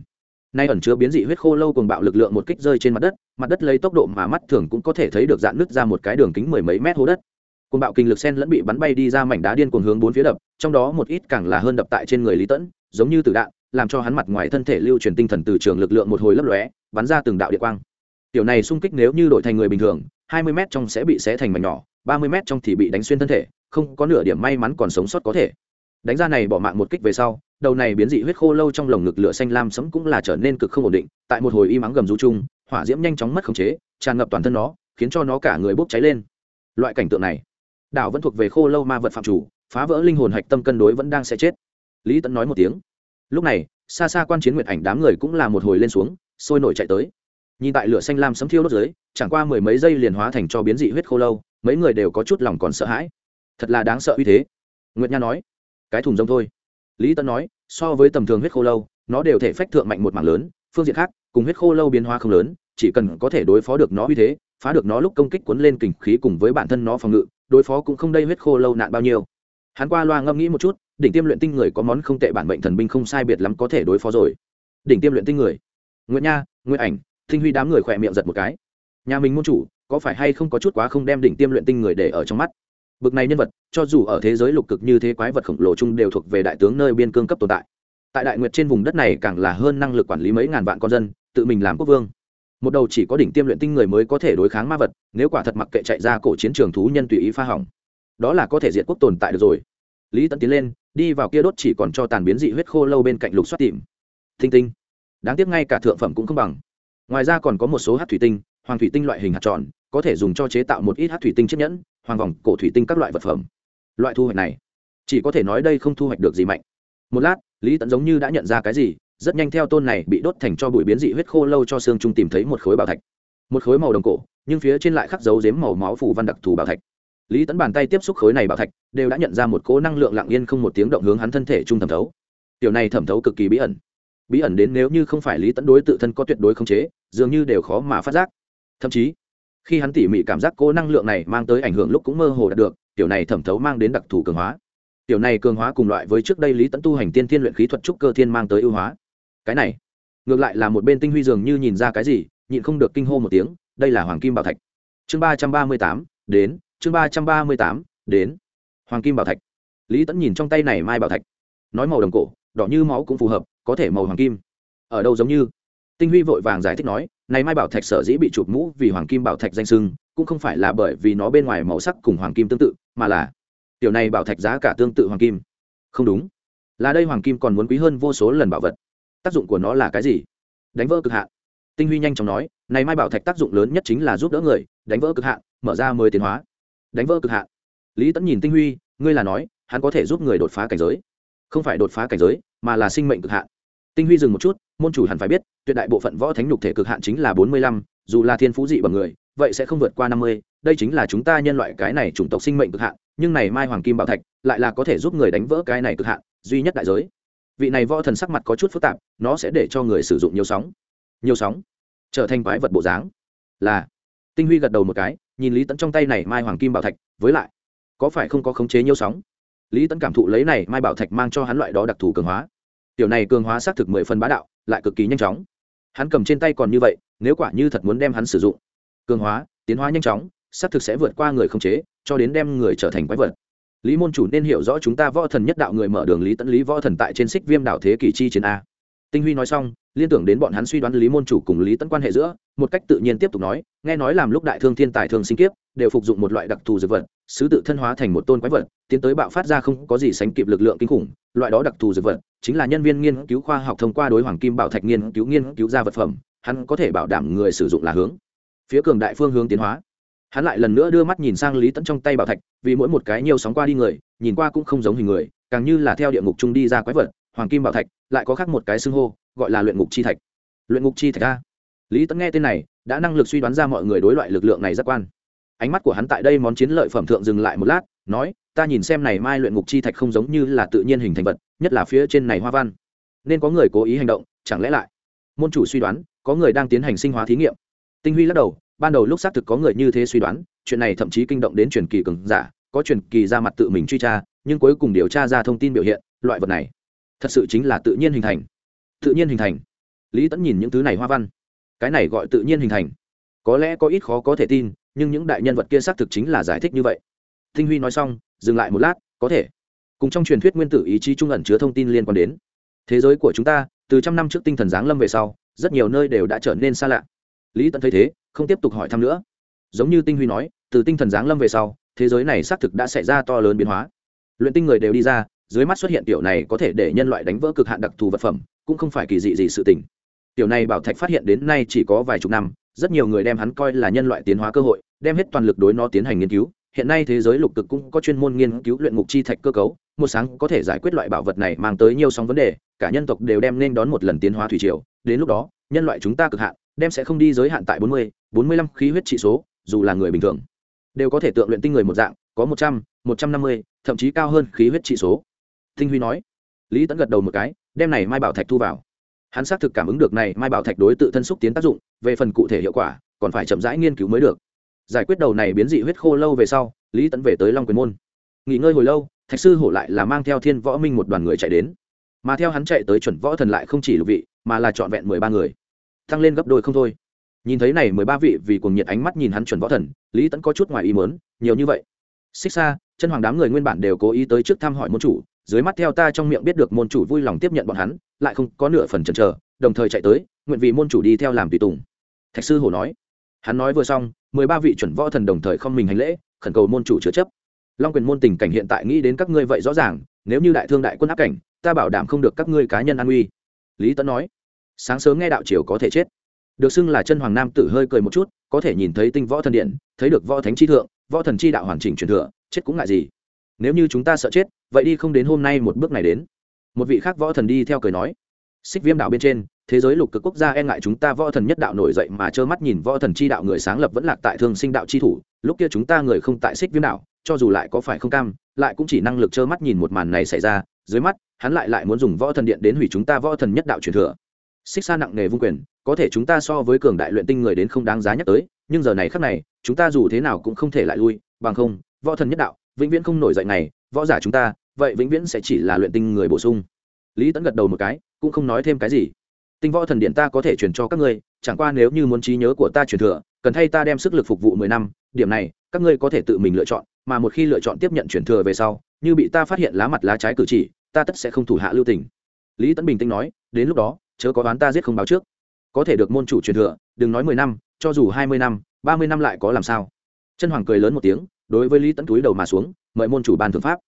nay ẩn chứa biến dị huyết khô lâu cùng bạo lực lượng một kích rơi trên mặt đất mặt đất lấy tốc độ mà mắt thường cũng có thể thấy được dạn nứt ra một cái đường kính mười mấy mét hố đất cùng bạo kinh lực sen lẫn bị bắn bay đi ra mảnh đá điên cuồng hướng bốn phía đập, trong đó một ít càng là hơn đập tại trên người lý tẫn, giống như từ đạn, làm cho hắn mặt ngoài thân thể lưu truyền tinh thần từ trường lực lượng một hồi lấp lóe, bắn ra từng đạo địa quang. Tiểu này xung kích nếu như đổi thành người bình thường, hai mươi m trong sẽ bị xé thành mảnh nhỏ, ba mươi m trong thì bị đánh xuyên thân thể, không có nửa điểm may mắn còn sống sót có thể. Đánh ra này bỏ mạng một kích về sau, đầu này biến dị huyết khô lâu trong lồng ngực lửa xanh lam sẫm cũng là trở nên cực không ổn định, tại một hồi y mắng gầm rú chung, hỏa diễm nhanh chóng mất khống chế, tràn ngập toàn thân nó, khiến cho nó cả người bốc cháy lên. Loại cảnh tượng này đảo vẫn thuộc về khô lâu ma vật phạm chủ, phá vỡ linh hồn hạch tâm cân đối vẫn đang sẽ chết. Lý tẫn nói một tiếng. Lúc này, xa xa quan chiến nguyệt ảnh đám người cũng là một hồi lên xuống, sôi nổi chạy tới. Nhìn tại lửa xanh lam sấm thiêu đốt dưới, chẳng qua mười mấy giây liền hóa thành cho biến dị huyết khô lâu, mấy người đều có chút lòng còn sợ hãi. Thật là đáng sợ uy thế. Nguyệt nha nói, cái thùng rông thôi. Lý tẫn nói, so với tầm thường huyết khô lâu, nó đều thể phách thượng mạnh một mảng lớn, phương diện khác, cùng huyết khô lâu biến hóa không lớn, chỉ cần có thể đối phó được nó uy thế, phá được nó lúc công kích cuốn lên kình khí cùng với bản thân nó phòng ngự đối phó cũng không đây huyết khô lâu nạn bao nhiêu. Hắn qua loa ngâm nghĩ một chút, đỉnh tiêm luyện tinh người có món không tệ bản mệnh thần binh không sai biệt lắm có thể đối phó rồi. Đỉnh tiêm luyện tinh người. Nguyễn nha nguyễn ảnh, thinh huy đám người khỏe miệng giật một cái. Nhà mình môn chủ, có phải hay không có chút quá không đem đỉnh tiêm luyện tinh người để ở trong mắt? Bực này nhân vật, cho dù ở thế giới lục cực như thế quái vật khổng lồ chung đều thuộc về đại tướng nơi biên cương cấp tồn tại. Tại đại nguyệt trên vùng đất này càng là hơn năng lực quản lý mấy ngàn vạn con dân, tự mình làm quốc vương một đầu chỉ có đỉnh tiêm luyện tinh người mới có thể đối kháng ma vật, nếu quả thật mặc kệ chạy ra cổ chiến trường thú nhân tùy ý pha hỏng, đó là có thể diệt quốc tồn tại được rồi. Lý tận tiến lên, đi vào kia đốt chỉ còn cho tàn biến dị huyết khô lâu bên cạnh lục xoát tìm. Thinh tinh. Đáng tiếc ngay cả thượng phẩm cũng không bằng. Ngoài ra còn có một số hát thủy tinh, hoàng thủy tinh loại hình hạt tròn, có thể dùng cho chế tạo một ít hát thủy tinh chiếc nhẫn, hoàng vòng, cổ thủy tinh các loại vật phẩm. Loại thu hoạch này, chỉ có thể nói đây không thu hoạch được gì mạnh. Một lát, lý tẫn giống như đã nhận ra cái gì rất nhanh theo tôn này bị đốt thành cho bụi biến dị huyết khô lâu cho xương trung tìm thấy một khối bảo thạch. Một khối màu đồng cổ, nhưng phía trên lại khắc dấu dếm màu máu phủ văn đặc thù bảo thạch. Lý tẫn bàn tay tiếp xúc khối này bảo thạch, đều đã nhận ra một cỗ năng lượng lặng yên không một tiếng động hướng hắn thân thể trung thẩm thấu. Điều này thẩm thấu cực kỳ bí ẩn. Bí ẩn đến nếu như không phải lý tẫn đối tự thân có tuyệt đối khống chế, dường như đều khó mà phát giác. Thậm chí, khi hắn tỉ mỉ cảm giác cố năng lượng này mang tới ảnh hưởng lúc cũng mơ hồ đạt được, tiểu này thẩm thấu mang đến đặc thù cường hóa. Tiểu này cường hóa cùng loại với trước đây lý tẫn tu hành tiên thiên luyện khí thuật trúc cơ thiên mang tới ưu hóa cái này ngược lại là một bên tinh huy dường như nhìn ra cái gì nhịn không được kinh hô một tiếng đây là hoàng kim bảo thạch chương ba trăm ba mươi tám đến chương ba trăm ba mươi tám đến hoàng kim bảo thạch lý tẫn nhìn trong tay này mai bảo thạch nói màu đồng cổ đỏ như máu cũng phù hợp có thể màu hoàng kim ở đâu giống như tinh huy vội vàng giải thích nói này mai bảo thạch sở dĩ bị chụp mũ vì hoàng kim bảo thạch danh sưng cũng không phải là bởi vì nó bên ngoài màu sắc cùng hoàng kim tương tự mà là tiểu này bảo thạch giá cả tương tự hoàng kim không đúng là đây hoàng kim còn muốn quý hơn vô số lần bảo vật tác dụng của nó là cái gì? Đánh vỡ cực hạn. Tinh huy nhanh chóng nói, này mai bảo thạch tác dụng lớn nhất chính là giúp đỡ người, đánh vỡ cực hạn, mở ra mới tiến hóa. Đánh vỡ cực hạn. Lý tẫn nhìn tinh huy, ngươi là nói, hắn có thể giúp người đột phá cảnh giới? Không phải đột phá cảnh giới, mà là sinh mệnh cực hạn. Tinh huy dừng một chút, môn chủ hẳn phải biết, tuyệt đại bộ phận võ thánh nhục thể cực hạn chính là bốn mươi lăm, dù là thiên phú dị bằng người, vậy sẽ không vượt qua năm mươi. Đây chính là chúng ta nhân loại cái này chủng tộc sinh mệnh cực hạn, nhưng này mai hoàng kim bảo thạch lại là có thể giúp người đánh vỡ cái này cực hạn, duy nhất đại giới vị này võ thần sắc mặt có chút phức tạp, nó sẽ để cho người sử dụng nhiều sóng. Nhiều sóng? Trở thành quái vật bộ dáng. Là. Tinh huy gật đầu một cái, nhìn lý tẫn trong tay này mai hoàng kim bảo thạch, với lại, có phải không có khống chế nhiều sóng? Lý tẫn cảm thụ lấy này mai bảo thạch mang cho hắn loại đó đặc thù cường hóa. Tiểu này cường hóa xác thực mười phần bá đạo, lại cực kỳ nhanh chóng. Hắn cầm trên tay còn như vậy, nếu quả như thật muốn đem hắn sử dụng, cường hóa, tiến hóa nhanh chóng, xác thực sẽ vượt qua người khống chế, cho đến đem người trở thành quái vật lý môn chủ nên hiểu rõ chúng ta võ thần nhất đạo người mở đường lý tẫn lý võ thần tại trên xích viêm đảo thế kỷ chi chiến a. Tinh huy nói xong, liên tưởng đến bọn hắn suy đoán lý môn chủ cùng lý tẫn quan hệ giữa, một cách tự nhiên tiếp tục nói, nghe nói làm lúc đại thương thiên tài thường sinh kiếp, đều phục dụng một loại đặc thù dược vật, sứ tự thân hóa thành một tôn quái vật, tiến tới bạo phát ra không có gì sánh kịp lực lượng kinh khủng, loại đó đặc thù dược vật chính là nhân viên nghiên cứu khoa học thông qua đối hoàng kim bảo thạch nghiên cứu nghiên cứu ra vật phẩm, hắn có thể bảo đảm người sử dụng là hướng. Phía cường đại phương hướng tiến hóa hắn lại lần nữa đưa mắt nhìn sang lý tẫn trong tay bảo thạch, vì mỗi một cái nhiều sóng qua đi người, nhìn qua cũng không giống hình người, càng như là theo địa ngục trung đi ra quái vật, hoàng kim bảo thạch, lại có khác một cái xưng hô, gọi là luyện ngục chi thạch. Luyện ngục chi thạch a? Lý tẫn nghe tên này, đã năng lực suy đoán ra mọi người đối loại lực lượng này giác quan. Ánh mắt của hắn tại đây món chiến lợi phẩm thượng dừng lại một lát, nói, ta nhìn xem này mai luyện ngục chi thạch không giống như là tự nhiên hình thành vật, nhất là phía trên này hoa văn. Nên có người cố ý hành động, chẳng lẽ lại? Môn chủ suy đoán, có người đang tiến hành sinh hóa thí nghiệm. Tinh huy lắc đầu ban đầu lúc xác thực có người như thế suy đoán, chuyện này thậm chí kinh động đến truyền kỳ cường giả, có truyền kỳ ra mặt tự mình truy tra, nhưng cuối cùng điều tra ra thông tin biểu hiện, loại vật này thật sự chính là tự nhiên hình thành. Tự nhiên hình thành. Lý tẫn nhìn những thứ này hoa văn. Cái này gọi tự nhiên hình thành. Có lẽ có ít khó có thể tin, nhưng những đại nhân vật kia xác thực chính là giải thích như vậy. Tinh huy nói xong, dừng lại một lát, có thể. Cùng trong truyền thuyết nguyên tử ý chí trung ẩn chứa thông tin liên quan đến. Thế giới của chúng ta, từ trăm năm trước tinh thần giáng lâm về sau, rất nhiều nơi đều đã trở nên xa lạ lý tẫn thấy thế, không tiếp tục hỏi thăm nữa. Giống như tinh huy nói, từ tinh thần giáng lâm về sau, thế giới này xác thực đã xảy ra to lớn biến hóa. Luyện tinh người đều đi ra, dưới mắt xuất hiện tiểu này có thể để nhân loại đánh vỡ cực hạn đặc thù vật phẩm, cũng không phải kỳ dị gì sự tình. Tiểu này bảo thạch phát hiện đến nay chỉ có vài chục năm, rất nhiều người đem hắn coi là nhân loại tiến hóa cơ hội, đem hết toàn lực đối nó tiến hành nghiên cứu. Hiện nay thế giới lục cực cũng có chuyên môn nghiên cứu luyện ngục chi thạch cơ cấu, một sáng có thể giải quyết loại bảo vật này mang tới nhiều sóng vấn đề, cả nhân tộc đều đem nên đón một lần tiến hóa thủy triều. Đến lúc đó, nhân loại chúng ta cực hạn đem sẽ không đi giới hạn tại bốn mươi bốn mươi lăm khí huyết trị số, dù là người bình thường. Đều có thể tượng luyện tinh người một dạng, có một trăm một trăm năm mươi, thậm chí cao hơn khí huyết trị số. Tinh huy nói. Lý tẫn gật đầu một cái, đem này mai bảo thạch thu vào. Hắn xác thực cảm ứng được này mai bảo thạch đối tự thân xúc tiến tác dụng, về phần cụ thể hiệu quả, còn phải chậm rãi nghiên cứu mới được. Giải quyết đầu này biến dị huyết khô lâu về sau, lý tẫn về tới long quyền môn. Nghỉ ngơi hồi lâu, thạch sư hổ lại là mang theo thiên võ minh một đoàn người chạy đến. Mà theo hắn chạy tới chuẩn võ thần lại không chỉ lục vị, mà là trọn vẹn mười ba người tăng lên gấp đôi không thôi. Nhìn thấy này mười ba vị vì cuồng nhiệt ánh mắt nhìn hắn chuẩn võ thần, lý tẫn có chút ngoài ý mớn nhiều như vậy. Xích xa chân hoàng đám người nguyên bản đều cố ý tới trước thăm hỏi môn chủ, dưới mắt theo ta trong miệng biết được môn chủ vui lòng tiếp nhận bọn hắn, lại không có nửa phần chần chờ, đồng thời chạy tới, nguyện vì môn chủ đi theo làm tùy tùng. Thạch sư hổ nói. Hắn nói vừa xong, mười ba vị chuẩn võ thần đồng thời không mình hành lễ, khẩn cầu môn chủ chứa chấp. Long quyền môn tình cảnh hiện tại nghĩ đến các ngươi vậy rõ ràng, nếu như đại thương đại quân áp cảnh, ta bảo đảm không được các ngươi cá nhân an uy lý tấn nói sáng sớm nghe đạo triều có thể chết. Được xưng là chân hoàng nam tử hơi cười một chút, có thể nhìn thấy tinh võ thần điện, thấy được võ thánh chi thượng, võ thần chi đạo hoàn chỉnh truyền thừa, chết cũng ngại gì. Nếu như chúng ta sợ chết, vậy đi không đến hôm nay một bước này đến. Một vị khác võ thần đi theo cười nói, xích viêm đạo bên trên, thế giới lục cực quốc gia e ngại chúng ta võ thần nhất đạo nổi dậy mà trơ mắt nhìn võ thần chi đạo người sáng lập vẫn lạc tại thương sinh đạo chi thủ, lúc kia chúng ta người không tại xích viêm đạo, cho dù lại có phải không cam, lại cũng chỉ năng lực trơ mắt nhìn một màn này xảy ra, dưới mắt, hắn lại lại muốn dùng võ thần điện đến hủy chúng ta võ thần nhất đạo truyền thừa xích xa nặng nề vung quyền, có thể chúng ta so với cường đại luyện tinh người đến không đáng giá nhắc tới, nhưng giờ này khác này, chúng ta dù thế nào cũng không thể lại lui, bằng không, võ thần nhất đạo, vĩnh viễn không nổi dậy này võ giả chúng ta, vậy vĩnh viễn sẽ chỉ là luyện tinh người bổ sung. Lý tẫn gật đầu một cái, cũng không nói thêm cái gì. Tinh võ thần điện ta có thể truyền cho các ngươi, chẳng qua nếu như muốn trí nhớ của ta truyền thừa, cần thay ta đem sức lực phục vụ mười năm, điểm này, các ngươi có thể tự mình lựa chọn, mà một khi lựa chọn tiếp nhận truyền thừa về sau, như bị ta phát hiện lá mặt lá trái cử chỉ, ta tất sẽ không thủ hạ lưu tình. Lý tẫn bình tĩnh nói, đến lúc đó chớ có đoán ta giết không báo trước. Có thể được môn chủ truyền thừa, đừng nói mười năm, cho dù hai mươi năm, ba mươi năm lại có làm sao? Chân hoàng cười lớn một tiếng, đối với lý tẫn túi đầu mà xuống, mời môn chủ ban thượng pháp.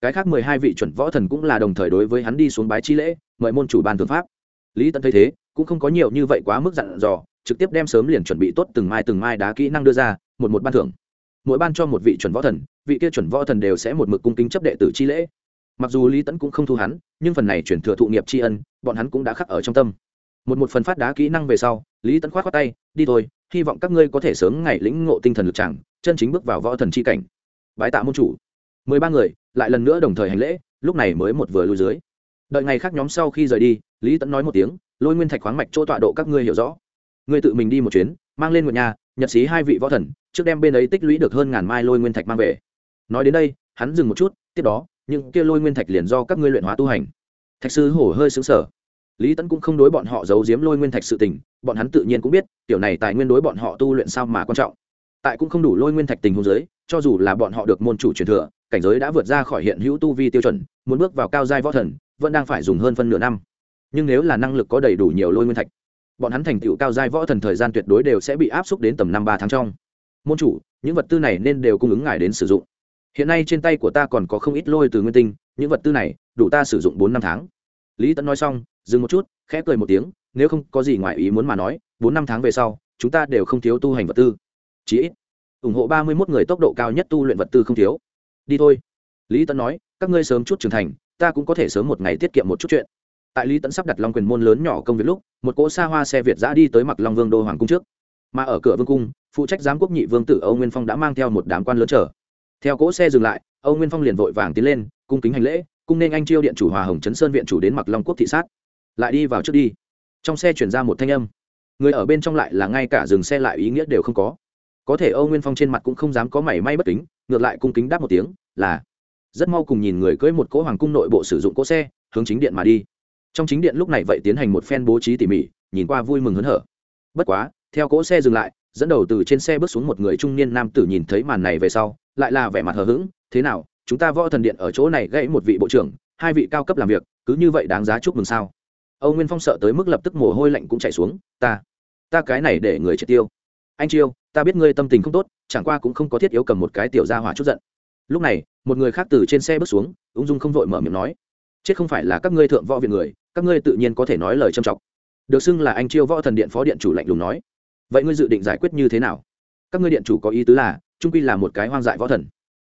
Cái khác mười hai vị chuẩn võ thần cũng là đồng thời đối với hắn đi xuống bái chi lễ, mời môn chủ ban thượng pháp. Lý tẫn thấy thế, cũng không có nhiều như vậy quá mức dặn dò, trực tiếp đem sớm liền chuẩn bị tốt từng mai từng mai đá kỹ năng đưa ra, một một ban thưởng. Mỗi ban cho một vị chuẩn võ thần, vị kia chuẩn võ thần đều sẽ một mực cung kính chấp đệ tử chi lễ mặc dù lý tẫn cũng không thu hắn, nhưng phần này chuyển thừa thụ nghiệp tri ân, bọn hắn cũng đã khắc ở trong tâm. Một một phần phát đá kỹ năng về sau, lý Tẫn khoát khoát tay, đi thôi, hy vọng các ngươi có thể sớm ngày lĩnh ngộ tinh thần lực chẳng, chân chính bước vào võ thần c h i cảnh. Bái tạ môn chủ. Mười ba người, lại lần nữa đồng thời hành lễ, lúc này mới một vừa lùi dưới. Đợi ngày khác nhóm sau khi rời đi, lý tẫn nói một tiếng, lôi nguyên thạch khoáng mạch chỗ tọa độ các ngươi hiểu rõ. Ngươi tự mình đi một chuyến, mang lên một nhà, nhật xí hai vị võ thần, trước đem bên ấy tích lũy được hơn ngàn mai lôi nguyên thạch mang về. Nói đến đây, hắn dừng một chút, tiếp đó những kia lôi nguyên thạch liền do các ngươi luyện hóa tu hành. Thạch sư hổ hơi xứng sở lý tẫn cũng không đối bọn họ giấu giếm lôi nguyên thạch sự tình, bọn hắn tự nhiên cũng biết, tiểu này tài nguyên đối bọn họ tu luyện sao mà quan trọng. Tại cũng không đủ lôi nguyên thạch tình hôn giới, cho dù là bọn họ được môn chủ truyền thừa, cảnh giới đã vượt ra khỏi hiện hữu tu vi tiêu chuẩn, muốn bước vào cao giai võ thần, vẫn đang phải dùng hơn phân nửa năm. Nhưng nếu là năng lực có đầy đủ nhiều lôi nguyên thạch, bọn hắn thành tựu cao giai võ thần thời gian tuyệt đối đều sẽ bị áp xúc đến tầm năm ba tháng trong. Môn chủ, những vật tư này nên đều cung ứng ngài đến sử dụng hiện nay trên tay của ta còn có không ít lôi từ nguyên tinh, những vật tư này đủ ta sử dụng bốn năm tháng. Lý tẫn nói xong, dừng một chút, khẽ cười một tiếng, nếu không có gì ngoài ý muốn mà nói, bốn năm tháng về sau, chúng ta đều không thiếu tu hành vật tư. Chí ít, ủng hộ ba mươi mốt người tốc độ cao nhất tu luyện vật tư không thiếu. Đi thôi. Lý tẫn nói, các ngươi sớm chút trưởng thành, ta cũng có thể sớm một ngày tiết kiệm một chút chuyện. Tại lý tẫn sắp đặt long quyền môn lớn nhỏ công việc lúc, một cỗ xa hoa xe việt giã đi tới mặc long vương đô hoàng cung trước. Mà ở cửa vương cung, phụ trách giám quốc nhị vương tử âu nguyên phong đã mang theo một đám quan lớn trở theo cỗ xe dừng lại, âu nguyên phong liền vội vàng tiến lên, cung kính hành lễ, cung nên anh chiêu điện chủ hòa hồng chấn sơn viện chủ đến mặc long quốc thị sát. Lại đi vào trước đi. Trong xe chuyển ra một thanh âm. Người ở bên trong lại là ngay cả dừng xe lại ý nghĩa đều không có. Có thể âu nguyên phong trên mặt cũng không dám có mảy may bất kính, ngược lại cung kính đáp một tiếng, là, rất mau cùng nhìn người cưỡi một cỗ hoàng cung nội bộ sử dụng cỗ xe, hướng chính điện mà đi. Trong chính điện lúc này vậy tiến hành một phen bố trí tỉ mỉ, nhìn qua vui mừng hớn hở. Bất quá, theo cỗ xe dừng lại dẫn đầu từ trên xe bước xuống một người trung niên nam tử nhìn thấy màn này về sau, lại là vẻ mặt hờ hững, thế nào, chúng ta võ thần điện ở chỗ này gãy một vị bộ trưởng, hai vị cao cấp làm việc, cứ như vậy đáng giá chúc mừng sao? Âu nguyên phong sợ tới mức lập tức mồ hôi lạnh cũng chạy xuống, ta ta cái này để người triệt tiêu. Anh chiêu, ta biết ngươi tâm tình không tốt, chẳng qua cũng không có thiết yếu cầm một cái tiểu ra hỏa chút giận. Lúc này, một người khác từ trên xe bước xuống, ung dung không vội mở miệng nói, chết không phải là các ngươi thượng võ viện người, các ngươi tự nhiên có thể nói lời châm trọng. Được xưng là anh chiêu võ thần điện phó điện chủ lạnh lùng nói vậy ngươi dự định giải quyết như thế nào? Các ngươi điện chủ có ý tứ là, trung quy là một cái hoang dại võ thần.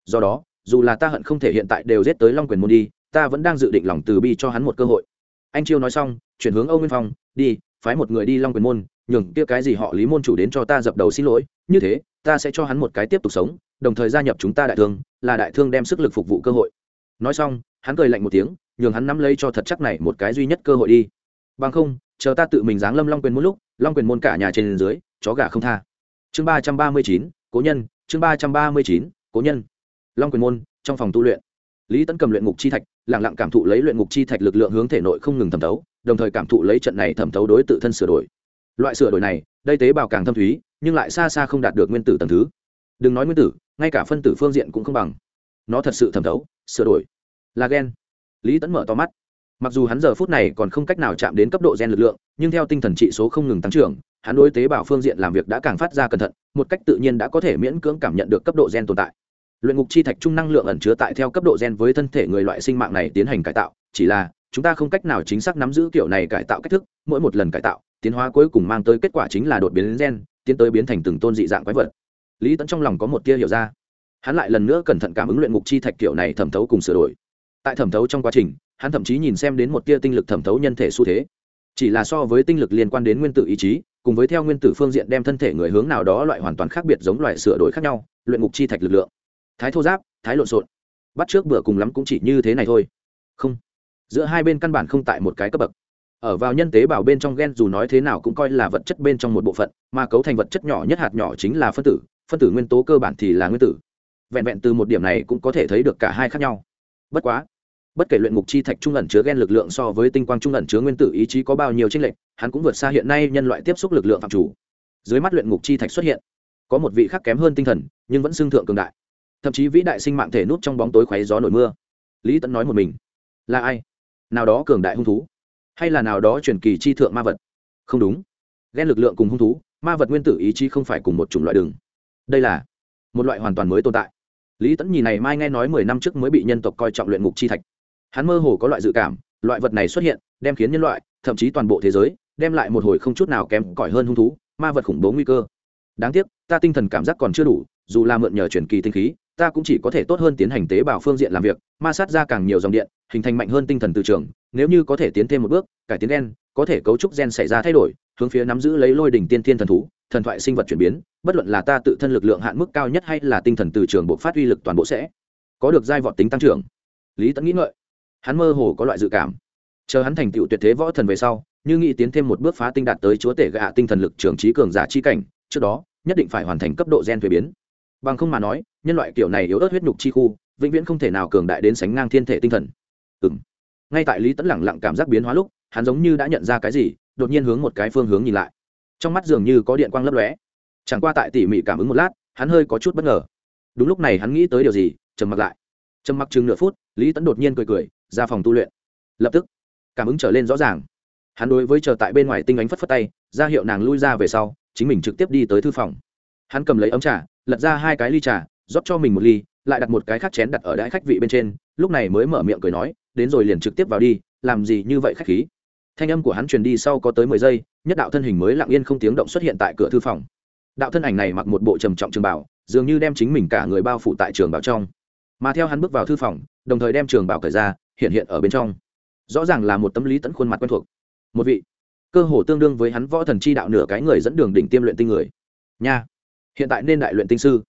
Do đó, dù là ta hận không thể hiện tại đều giết tới long quyền môn đi, ta vẫn đang dự định lòng từ bi cho hắn một cơ hội. Anh chiêu nói xong, chuyển hướng âu nguyên phong, đi, phái một người đi long quyền môn, nhường kia cái gì họ lý môn chủ đến cho ta dập đầu xin lỗi, như thế, ta sẽ cho hắn một cái tiếp tục sống, đồng thời gia nhập chúng ta đại thương, là đại thương đem sức lực phục vụ cơ hội. Nói xong, hắn cười lạnh một tiếng, nhường hắn nắm lấy cho thật chắc này một cái duy nhất cơ hội đi. Bằng không, chờ ta tự mình giáng lâm long quyền môn lúc, long quyền môn cả nhà trên dưới chó gà không tha. Chương ba trăm ba mươi chín, cố nhân, chương ba trăm ba mươi chín, cố nhân. Long quyền môn, trong phòng tu luyện. Lý tấn cầm luyện ngục chi thạch lẳng lặng cảm thụ lấy luyện ngục chi thạch lực lượng hướng thể nội không ngừng thẩm thấu, đồng thời cảm thụ lấy trận này thẩm thấu đối tự thân sửa đổi. Loại sửa đổi này, đây tế bào càng thâm thúy, nhưng lại xa xa không đạt được nguyên tử tầng thứ. Đừng nói nguyên tử, ngay cả phân tử phương diện cũng không bằng. Nó thật sự thẩm thấu, sửa đổi. Là gen. Lý tấn mở to mắt. Mặc dù hắn giờ phút này còn không cách nào chạm đến cấp độ gen lực lượng, nhưng theo tinh thần trị số không ngừng tăng trưởng hắn đối tế bào phương diện làm việc đã càng phát ra cẩn thận, một cách tự nhiên đã có thể miễn cưỡng cảm nhận được cấp độ gen tồn tại. Luyện ngục chi thạch trung năng lượng ẩn chứa tại theo cấp độ gen với thân thể người loại sinh mạng này tiến hành cải tạo, chỉ là, chúng ta không cách nào chính xác nắm giữ kiểu này cải tạo cách thức, mỗi một lần cải tạo, tiến hóa cuối cùng mang tới kết quả chính là đột biến gen, tiến tới biến thành từng tôn dị dạng quái vật. Lý tẫn trong lòng có một tia hiểu ra. Hắn lại lần nữa cẩn thận cảm ứng luyện ngục chi thạch kiểu này thẩm thấu cùng sửa đổi. Tại thẩm thấu trong quá trình, hắn thậm chí nhìn xem đến một tia tinh lực thẩm thấu nhân thể xu thế. Chỉ là so với tinh lực liên quan đến nguyên tử ý chí cùng với theo nguyên tử phương diện đem thân thể người hướng nào đó loại hoàn toàn khác biệt giống loại sửa đổi khác nhau, luyện ngục chi thạch lực lượng. Thái thô giáp, thái lộn xộn. Bắt trước bữa cùng lắm cũng chỉ như thế này thôi. Không. Giữa hai bên căn bản không tại một cái cấp bậc. Ở vào nhân tế bào bên trong gen dù nói thế nào cũng coi là vật chất bên trong một bộ phận, mà cấu thành vật chất nhỏ nhất hạt nhỏ chính là phân tử phân tử nguyên tố cơ bản thì là nguyên tử. Vẹn vẹn từ một điểm này cũng có thể thấy được cả hai khác nhau. Bất quá bất kể luyện ngục chi thạch trung ẩn chứa gen lực lượng so với tinh quang trung ẩn chứa nguyên tử ý chí có bao nhiêu chênh lệch, hắn cũng vượt xa hiện nay nhân loại tiếp xúc lực lượng phạm chủ. Dưới mắt luyện ngục chi thạch xuất hiện, có một vị khác kém hơn tinh thần, nhưng vẫn xương thượng cường đại. Thậm chí vĩ đại sinh mạng thể nút trong bóng tối khoé gió nổi mưa. Lý tẫn nói một mình, là ai? Nào đó cường đại hung thú, hay là nào đó truyền kỳ chi thượng ma vật? Không đúng. Ghen lực lượng cùng hung thú, ma vật nguyên tử ý chí không phải cùng một chủng loại đường. Đây là một loại hoàn toàn mới tồn tại. Lý tẫn nhìn này, mai nghe nói mười năm trước mới bị nhân tộc coi trọng luyện ngục chi thạch hắn mơ hồ có loại dự cảm, loại vật này xuất hiện, đem khiến nhân loại, thậm chí toàn bộ thế giới, đem lại một hồi không chút nào kém cỏi hơn hung thú, ma vật khủng bố nguy cơ. Đáng tiếc, ta tinh thần cảm giác còn chưa đủ, dù là mượn nhờ truyền kỳ tinh khí, ta cũng chỉ có thể tốt hơn tiến hành tế bào phương diện làm việc, ma sát ra càng nhiều dòng điện, hình thành mạnh hơn tinh thần từ trường, nếu như có thể tiến thêm một bước, cải tiến gen, có thể cấu trúc gen xảy ra thay đổi, hướng phía nắm giữ lấy lôi đỉnh tiên thiên thần thú, thần thoại sinh vật chuyển biến, bất luận là ta tự thân lực lượng hạn mức cao nhất hay là tinh thần từ trường bộ phát uy lực toàn bộ sẽ có được giai vọt tính tăng trưởng. Lý tẫn nghĩ ngợi hắn mơ hồ có loại dự cảm. Chờ hắn thành tựu tuyệt thế võ thần về sau, như nghĩ tiến thêm một bước phá tinh đạt tới chúa tể gạ tinh thần lực trưởng trí cường giả chi cảnh, trước đó, nhất định phải hoàn thành cấp độ gen thuế biến. Bằng không mà nói, nhân loại kiểu này yếu ớt huyết nhục chi khu, vĩnh viễn không thể nào cường đại đến sánh ngang thiên thể tinh thần. Ừ m ngay tại lý tẫn lẳng lặng cảm giác biến hóa lúc, hắn giống như đã nhận ra cái gì, đột nhiên hướng một cái phương hướng nhìn lại. Trong mắt dường như có điện quang lấp lóe. Chẳng qua tại tỉ mỉ cảm ứng một lát, hắn hơi có chút bất ngờ. Đúng lúc này hắn nghĩ tới điều gì, trầm mặc lại. Trầm mặc chừng nửa phút, lý tẫn đột nhiên cười cười ra phòng tu luyện. Lập tức, cảm ứng trở lên rõ ràng. Hắn đối với chờ tại bên ngoài tinh ánh phất phất tay, ra hiệu nàng lui ra về sau, chính mình trực tiếp đi tới thư phòng. Hắn cầm lấy ấm trà, lật ra hai cái ly trà, rót cho mình một ly, lại đặt một cái khác chén đặt ở đãi khách vị bên trên, lúc này mới mở miệng cười nói, đến rồi liền trực tiếp vào đi, làm gì như vậy khách khí? Thanh âm của hắn truyền đi sau có tới mười giây, nhất đạo thân hình mới lặng yên không tiếng động xuất hiện tại cửa thư phòng. Đạo thân ảnh này mặc một bộ trầm trọng trường bảo dường như đem chính mình cả người bao phủ tại trường bảo trong mà theo hắn bước vào thư phòng, đồng thời đem trường bảo cởi ra, hiện hiện ở bên trong. Rõ ràng là một tâm lý tẫn khuôn mặt quen thuộc. Một vị cơ hồ tương đương với hắn võ thần chi đạo nửa cái người dẫn đường đỉnh tiêm luyện tinh người. Nha. Hiện tại nên đại luyện tinh sư.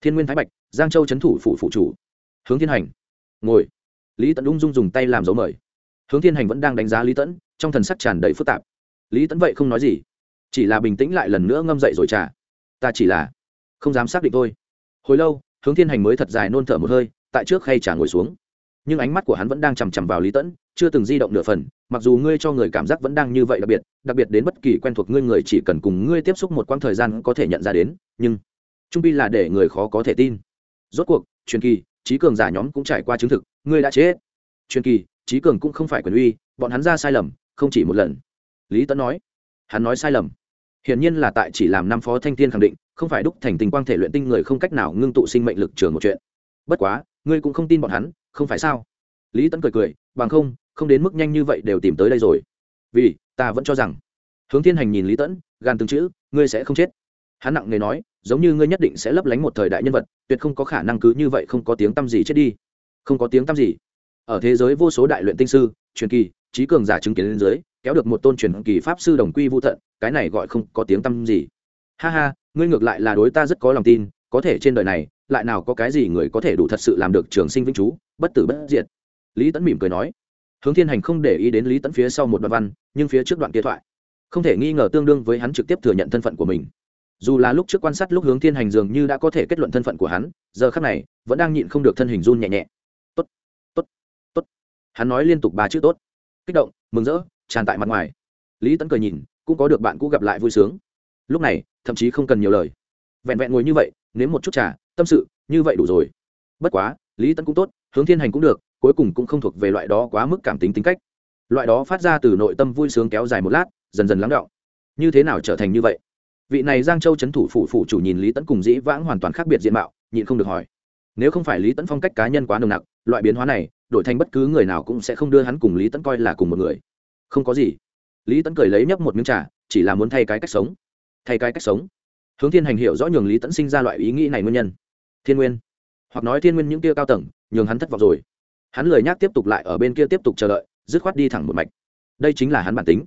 Thiên nguyên thái bạch, giang châu trấn thủ phủ phụ chủ. Hướng thiên hành. Ngồi. Lý tẫn ung dung dùng tay làm dấu mời. Hướng thiên hành vẫn đang đánh giá lý tẫn trong thần sắc tràn đầy phức tạp. Lý tẫn vậy không nói gì. Chỉ là bình tĩnh lại lần nữa ngâm dậy rồi trả ta chỉ là không dám xác định thôi. Hồi lâu hướng thiên hành mới thật dài nôn thở một hơi, tại trước khay trả ngồi xuống. Nhưng ánh mắt của hắn vẫn đang chằm chằm vào lý tẫn, chưa từng di động nửa phần, mặc dù ngươi cho người cảm giác vẫn đang như vậy đặc biệt đặc biệt đến bất kỳ quen thuộc ngươi người chỉ cần cùng ngươi tiếp xúc một quãng thời gian có thể nhận ra đến, nhưng trung pi là để người khó có thể tin. Rốt cuộc, truyền kỳ, trí cường giả nhóm cũng trải qua chứng thực, ngươi đã chết. Truyền kỳ, trí cường cũng không phải quyền uy, bọn hắn ra sai lầm, không chỉ một lần. Lý Tẫn nói. Hắn nói sai lầm hiển nhiên là tại chỉ làm năm phó thanh thiên khẳng định, không phải đúc thành tình quang thể luyện tinh người không cách nào ngưng tụ sinh mệnh lực trường một chuyện. Bất quá, ngươi cũng không tin bọn hắn, không phải sao? Lý tấn cười cười, bằng không không đến mức nhanh như vậy đều tìm tới đây rồi. Vì, ta vẫn cho rằng. Hướng thiên hành nhìn lý tẫn gan từng chữ, ngươi sẽ không chết. Hắn nặng nề nói, giống như ngươi nhất định sẽ lấp lánh một thời đại nhân vật, tuyệt không có khả năng cứ như vậy không có tiếng tăm gì chết đi. Không có tiếng tăm gì. Ở thế giới vô số đại luyện tinh sư, truyền kỳ, trí cường giả chứng kiến lên dưới kéo được một tôn truyền kỳ pháp sư đồng quy vô thận cái này gọi không có tiếng tăm gì. Ha ha, ngươi ngược lại là đối ta rất có lòng tin, có thể trên đời này, lại nào có cái gì người có thể đủ thật sự làm được trường sinh vĩnh chú bất tử bất diệt. Lý tẫn mỉm cười nói. Hướng thiên hành không để ý đến lý tẫn phía sau một đoạn văn, nhưng phía trước đoạn kia thoại. Không thể nghi ngờ tương đương với hắn trực tiếp thừa nhận thân phận của mình. Dù là lúc trước quan sát lúc hướng thiên hành dường như đã có thể kết luận thân phận của hắn, giờ khác này, vẫn đang nhịn không được thân hình run nhẹ nhẹ. Tốt tốt tốt. Hắn nói liên tục ba chữ tốt. Kích động, mừng rỡ tràn tại mặt ngoài. Lý tẫn cười nhìn, cũng có được bạn cũ gặp lại vui sướng. Lúc này, thậm chí không cần nhiều lời. Vẹn vẹn ngồi như vậy, nếm một chút trà, tâm sự, như vậy đủ rồi. Bất quá, lý tẫn cũng tốt, hướng thiên hành cũng được, cuối cùng cũng không thuộc về loại đó quá mức cảm tính tính cách. Loại đó phát ra từ nội tâm vui sướng kéo dài một lát, dần dần lắng đọng. Như thế nào trở thành như vậy? Vị này giang châu c h ấ n thủ phủ phủ chủ nhìn lý tẫn cùng dĩ vãng hoàn toàn khác biệt diện mạo, nhịn không được hỏi. Nếu không phải lý tẫn phong cách cá nhân quá nồng nặc, loại biến hóa này, đổi thành bất cứ người nào cũng sẽ không đưa hắn cùng lý tẫn coi là cùng một người không có gì. Lý tẫn cười lấy nhấp một miếng trà, chỉ là muốn thay cái cách sống. Thay cái cách sống. Hướng thiên hành hiểu rõ nhường lý tẫn sinh ra loại ý nghĩ này nguyên nhân. Thiên nguyên. Hoặc nói thiên nguyên những kia cao tầng, nhường hắn thất vọng rồi. Hắn lười nhác tiếp tục lại ở bên kia tiếp tục chờ đợi, dứt khoát đi thẳng một mạch. Đây chính là hắn bản tính.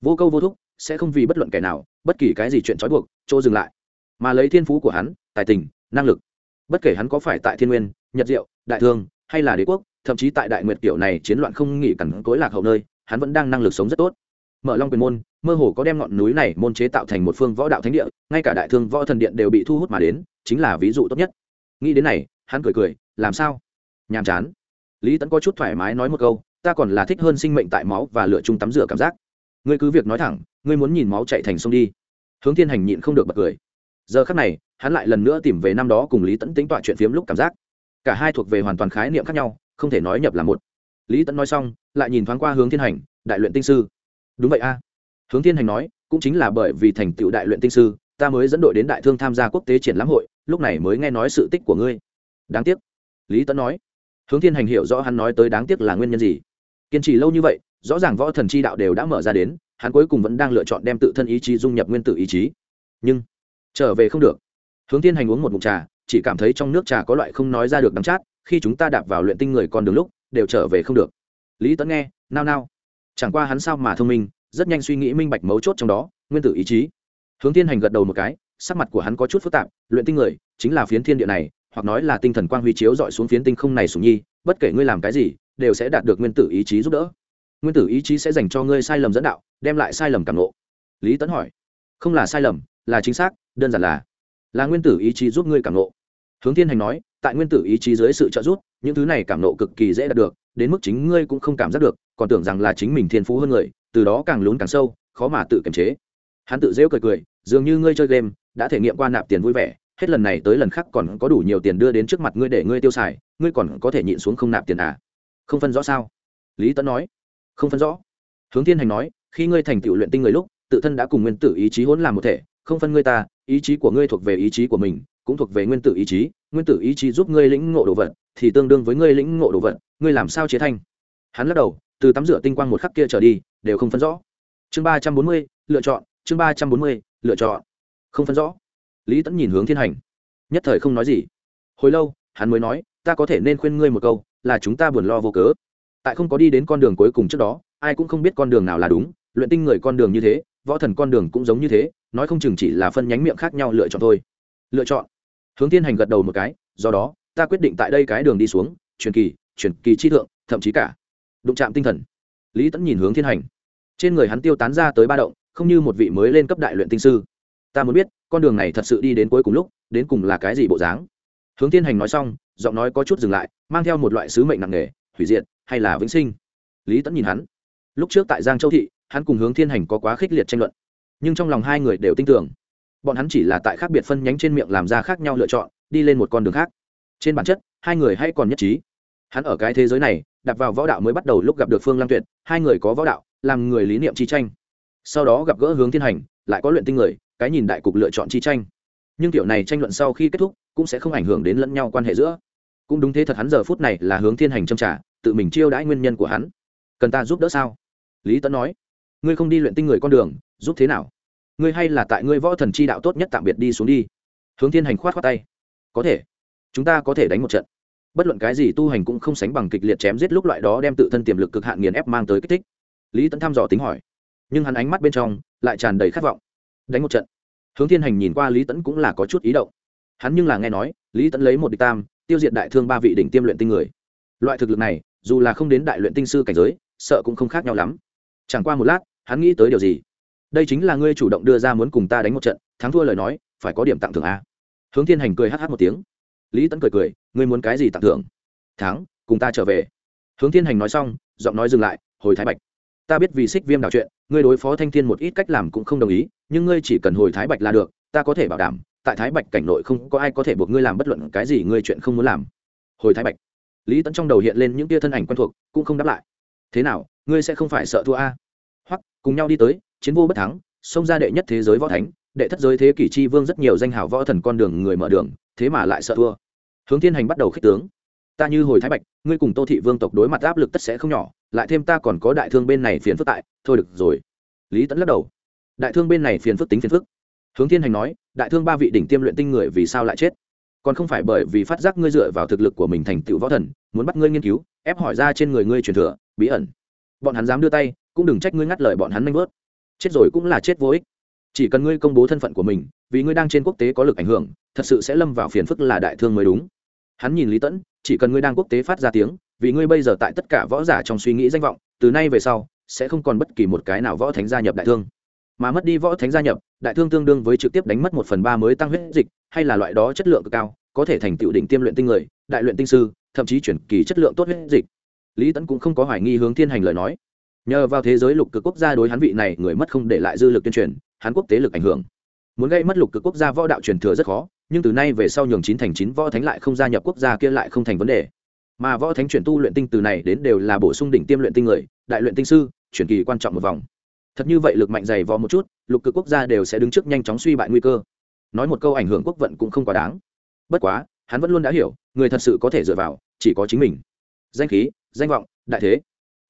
Vô câu vô thúc, sẽ không vì bất luận kẻ nào, bất kỳ cái gì chuyện trói buộc, chỗ dừng lại. Mà lấy thiên phú của hắn, tài tình, năng lực. Bất kể hắn có phải tại thiên nguyên, nhật diệu, đại thương, hay là đế quốc, thậm chí tại đại nguyệt kiểu này chiến loạn không nghỉ cẳng cối lạc hậu nơi hắn vẫn đang năng lực sống rất tốt. Mở long quyền môn, mơ hồ có đem ngọn núi này môn chế tạo thành một phương võ đạo thánh địa, ngay cả đại thương võ thần điện đều bị thu hút mà đến, chính là ví dụ tốt nhất. Nghĩ đến này, hắn cười cười, làm sao? Nhàm chán. Lý tẫn có chút thoải mái nói một câu, ta còn là thích hơn sinh mệnh tại máu và lựa chung tắm rửa cảm giác. Ngươi cứ việc nói thẳng, ngươi muốn nhìn máu chạy thành sông đi. Hướng thiên hành nhịn không được bật cười. Giờ khắc này, hắn lại lần nữa tìm về năm đó cùng lý tẫn tính tọa chuyện phiếm lúc cảm giác. Cả hai thuộc về hoàn toàn khái niệm khác nhau, không thể nói nhập là một lý tẫn nói xong, lại nhìn thoáng qua hướng thiên hành, đại luyện tinh sư. Đúng vậy a. Hướng thiên hành nói, cũng chính là bởi vì thành tựu đại luyện tinh sư, ta mới dẫn đội đến đại thương tham gia quốc tế triển lãm hội, lúc này mới nghe nói sự tích của ngươi. Đáng tiếc. Lý tẫn nói. Hướng thiên hành hiểu rõ hắn nói tới đáng tiếc là nguyên nhân gì. Kiên trì lâu như vậy, rõ ràng võ thần chi đạo đều đã mở ra đến, hắn cuối cùng vẫn đang lựa chọn đem tự thân ý chí dung nhập nguyên tử ý chí. Nhưng, trở về không được. Hướng thiên hành uống một mục trà, chỉ cảm thấy trong nước trà có loại không nói ra được đắng chát, khi chúng ta đạp vào luyện tinh người con đường lúc đều trở về không được. Lý tấn nghe, nao nao. Chẳng qua hắn sao mà thông minh, rất nhanh suy nghĩ minh bạch mấu chốt trong đó, nguyên tử ý chí. Hướng thiên hành gật đầu một cái, sắc mặt của hắn có chút phức tạp, luyện tinh người, chính là phiến thiên địa này, hoặc nói là tinh thần quang huy chiếu dọi xuống phiến tinh không này sùng nhi, bất kể ngươi làm cái gì, đều sẽ đạt được nguyên tử ý chí giúp đỡ. Nguyên tử ý chí sẽ dành cho ngươi sai lầm dẫn đạo, đem lại sai lầm cảm lộ lý tấn hỏi, không là sai lầm, là chính xác, đơn giản là là nguyên tử ý chí giúp ngươi cảm lộ hướng thiên hành nói, tại nguyên tử ý chí dưới sự trợ giúp những thứ này cảm nộ cực kỳ dễ đạt được, đến mức chính ngươi cũng không cảm giác được, còn tưởng rằng là chính mình thiên phú hơn người, từ đó càng lún càng sâu, khó mà tự kiềm chế. Hắn tự dễu cười cười, dường như ngươi chơi game, đã thể nghiệm qua nạp tiền vui vẻ, hết lần này tới lần khác còn có đủ nhiều tiền đưa đến trước mặt ngươi để ngươi tiêu xài, ngươi còn có thể nhịn xuống không nạp tiền à? Không phân rõ sao? Lý tấn nói. Không phân rõ. Hướng thiên hành nói, khi ngươi thành tựu luyện tinh người lúc, tự thân đã cùng nguyên tử ý chí hỗn làm một thể, không phân ngươi ta, ý chí của ngươi thuộc về ý chí của mình cũng thuộc về nguyên tử ý chí, nguyên tử ý chí giúp ngươi lĩnh ngộ đồ vật thì tương đương với ngươi lĩnh ngộ đồ vật, ngươi làm sao chế thanh hắn lắc đầu, từ tắm rửa tinh quang một khắc kia trở đi, đều không phân rõ. Chương ba trăm bốn mươi, lựa chọn, chương ba trăm bốn mươi, lựa chọn. Không phân rõ. Lý tẫn nhìn hướng thiên hành. Nhất thời không nói gì. Hồi lâu, hắn mới nói, ta có thể nên khuyên ngươi một câu, là chúng ta buồn lo vô cớ. Tại không có đi đến con đường cuối cùng trước đó, ai cũng không biết con đường nào là đúng, luyện tinh người con đường như thế, võ thần con đường cũng giống như thế, nói không chừng chỉ là phân nhánh miệng khác nhau lựa chọn thôi lựa chọn. Hướng thiên hành gật đầu một cái, do đó, ta quyết định tại đây cái đường đi xuống, truyền kỳ truyền kỳ chi thượng, thậm chí cả đụng chạm tinh thần. Lý tẫn nhìn hướng thiên hành. Trên người hắn tiêu tán ra tới ba động, không như một vị mới lên cấp đại luyện tinh sư. Ta muốn biết, con đường này thật sự đi đến cuối cùng lúc, đến cùng là cái gì bộ dáng? Hướng thiên hành nói xong, giọng nói có chút dừng lại, mang theo một loại sứ mệnh nặng nề, hủy diệt hay là vĩnh sinh? Lý tẫn nhìn hắn. Lúc trước tại giang châu thị, hắn cùng hướng thiên hành có quá khích liệt tranh luận, nhưng trong lòng hai người đều tin tưởng bọn hắn chỉ là tại khác biệt phân nhánh trên miệng làm ra khác nhau lựa chọn, đi lên một con đường khác. Trên bản chất, hai người hay còn nhất trí. Hắn ở cái thế giới này đặt vào võ đạo mới bắt đầu lúc gặp được phương lam tuyệt, hai người có võ đạo, làm người lý niệm chi tranh. Sau đó gặp gỡ hướng thiên hành, lại có luyện tinh người, cái nhìn đại cục lựa chọn chi tranh. Nhưng kiểu này tranh luận sau khi kết thúc, cũng sẽ không ảnh hưởng đến lẫn nhau quan hệ giữa. Cũng đúng thế thật hắn giờ phút này là hướng thiên hành châm trả, tự mình chiêu đãi nguyên nhân của hắn. Cần ta giúp đỡ sao? Lý tấn nói. Ngươi không đi luyện tinh người con đường, giúp thế nào? Ngươi hay là tại ngươi võ thần chi đạo tốt nhất tạm biệt đi xuống đi. Hướng thiên hành khoát khoát tay. Có thể. Chúng ta có thể đánh một trận. Bất luận cái gì tu hành cũng không sánh bằng kịch liệt chém giết lúc loại đó đem tự thân tiềm lực cực hạn nghiền ép mang tới kích thích. Lý tấn thăm dò tính hỏi. Nhưng hắn ánh mắt bên trong lại tràn đầy khát vọng. Đánh một trận. Hướng thiên hành nhìn qua lý tẫn cũng là có chút ý động. Hắn nhưng là nghe nói, lý tẫn lấy một địch tam, tiêu diệt đại thương ba vị đỉnh tiêm luyện tinh người. Loại thực lực này, dù là không đến đại luyện tinh sư cảnh giới, sợ cũng không khác nhau lắm. Chẳng qua một lát, hắn nghĩ tới điều gì? Đây chính là ngươi chủ động đưa ra muốn cùng ta đánh một trận, thắng thua lời nói, phải có điểm tặng thưởng a. Hướng thiên hành cười hh một tiếng. Lý tẫn cười cười, ngươi muốn cái gì tặng thưởng? Thắng, cùng ta trở về. Hướng thiên hành nói xong, giọng nói dừng lại, hồi thái bạch. Ta biết vì xích viêm đạo chuyện, ngươi đối phó thanh thiên một ít cách làm cũng không đồng ý, nhưng ngươi chỉ cần hồi thái bạch là được, ta có thể bảo đảm, tại thái bạch cảnh nội không có ai có thể buộc ngươi làm bất luận cái gì ngươi chuyện không muốn làm. Hồi thái bạch. Lý tẫn trong đầu hiện lên những tia thân ảnh quen thuộc, cũng không đáp lại. Thế nào, ngươi sẽ không phải sợ thua a? Hoặc cùng nhau đi tới, chiến vô bất thắng, xông ra đệ nhất thế giới võ thánh, đệ thất giới thế kỷ chi vương rất nhiều danh hào võ thần con đường người mở đường, thế mà lại sợ thua. Hướng thiên hành bắt đầu khích tướng. Ta như hồi thái bạch, ngươi cùng tô thị vương tộc đối mặt áp lực tất sẽ không nhỏ, lại thêm ta còn có đại thương bên này phiền phức tại, thôi được rồi. Lý tẫn lắc đầu. Đại thương bên này phiền phức tính phiền phức. Hướng thiên hành nói, đại thương ba vị đỉnh tiêm luyện tinh người vì sao lại chết? Còn không phải bởi vì phát giác ngươi dựa vào thực lực của mình thành tựu võ thần, muốn bắt ngươi nghiên cứu, ép hỏi ra trên người ngươi truyền thừa, bí ẩn. Bọn hắn dám đưa tay cũng đừng trách ngươi ngắt lời bọn hắn nanh vớt. Chết rồi cũng là chết vô ích. Chỉ cần ngươi công bố thân phận của mình, vì ngươi đang trên quốc tế có lực ảnh hưởng, thật sự sẽ lâm vào phiền phức là đại thương mới đúng. Hắn nhìn lý tẫn, chỉ cần ngươi đang quốc tế phát ra tiếng, vì ngươi bây giờ tại tất cả võ giả trong suy nghĩ danh vọng, từ nay về sau, sẽ không còn bất kỳ một cái nào võ thánh gia nhập đại thương. Mà mất đi võ thánh gia nhập, đại thương tương đương với trực tiếp đánh mất một phần ba mới tăng huyết dịch, hay là loại đó chất lượng cực cao, có thể thành tựu đỉnh tiêm luyện tinh người, đại luyện tinh sư, thậm chí chuyển kỳ chất lượng tốt huyết dịch. Lý tẫn cũng không có hoài nghi hướng thiên hành lời nói nhờ vào thế giới lục cực quốc gia đối hắn vị này người mất không để lại dư lực tuyên truyền, hắn quốc tế lực ảnh hưởng. Muốn gây mất lục cực quốc gia võ đạo truyền thừa rất khó, nhưng từ nay về sau nhường chín thành chín võ thánh lại không gia nhập quốc gia kia lại không thành vấn đề. Mà võ thánh chuyển tu luyện tinh từ này đến đều là bổ sung đỉnh tiêm luyện tinh người, đại luyện tinh sư, chuyển kỳ quan trọng một vòng. Thật như vậy lực mạnh dày vò một chút, lục cực quốc gia đều sẽ đứng trước nhanh chóng suy bại nguy cơ. Nói một câu ảnh hưởng quốc vận cũng không quá đáng. Bất quá, hắn vẫn luôn đã hiểu, người thật sự có thể dựa vào, chỉ có chính mình. Danh khí, danh vọng, đại thế,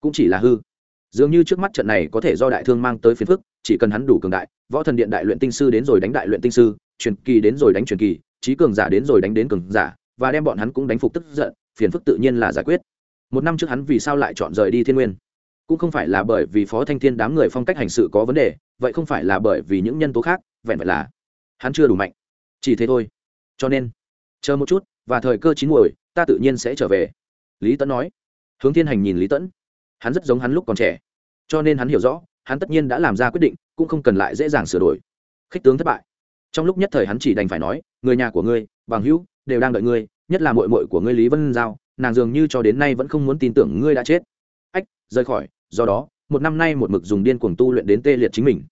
cũng chỉ là hư dường như trước mắt trận này có thể do đại thương mang tới phiền phức, chỉ cần hắn đủ cường đại, võ thần điện đại luyện tinh sư đến rồi đánh đại luyện tinh sư, truyền kỳ đến rồi đánh truyền kỳ trí cường giả đến rồi đánh đến cường giả, và đem bọn hắn cũng đánh phục tức giận, phiền phức tự nhiên là giải quyết. Một năm trước hắn vì sao lại chọn rời đi thiên nguyên? Cũng không phải là bởi vì phó thanh thiên đám người phong cách hành sự có vấn đề, vậy không phải là bởi vì những nhân tố khác, vẹn vẹn là hắn chưa đủ mạnh. Chỉ thế thôi. Cho nên, chờ một chút, và thời cơ chín muồi, ta tự nhiên sẽ trở về. Lý tẫn nói. Hướng thiên hành nhìn lý tẫn hắn rất giống hắn lúc còn trẻ. Cho nên hắn hiểu rõ, hắn tất nhiên đã làm ra quyết định, cũng không cần lại dễ dàng sửa đổi. Khích tướng thất bại. Trong lúc nhất thời hắn chỉ đành phải nói, người nhà của ngươi, bằng hữu, đều đang đợi ngươi, nhất là mội mội của ngươi lý vân giao, nàng dường như cho đến nay vẫn không muốn tin tưởng ngươi đã chết. Ách, rời khỏi, do đó, một năm nay một mực dùng điên cuồng tu luyện đến tê liệt chính mình.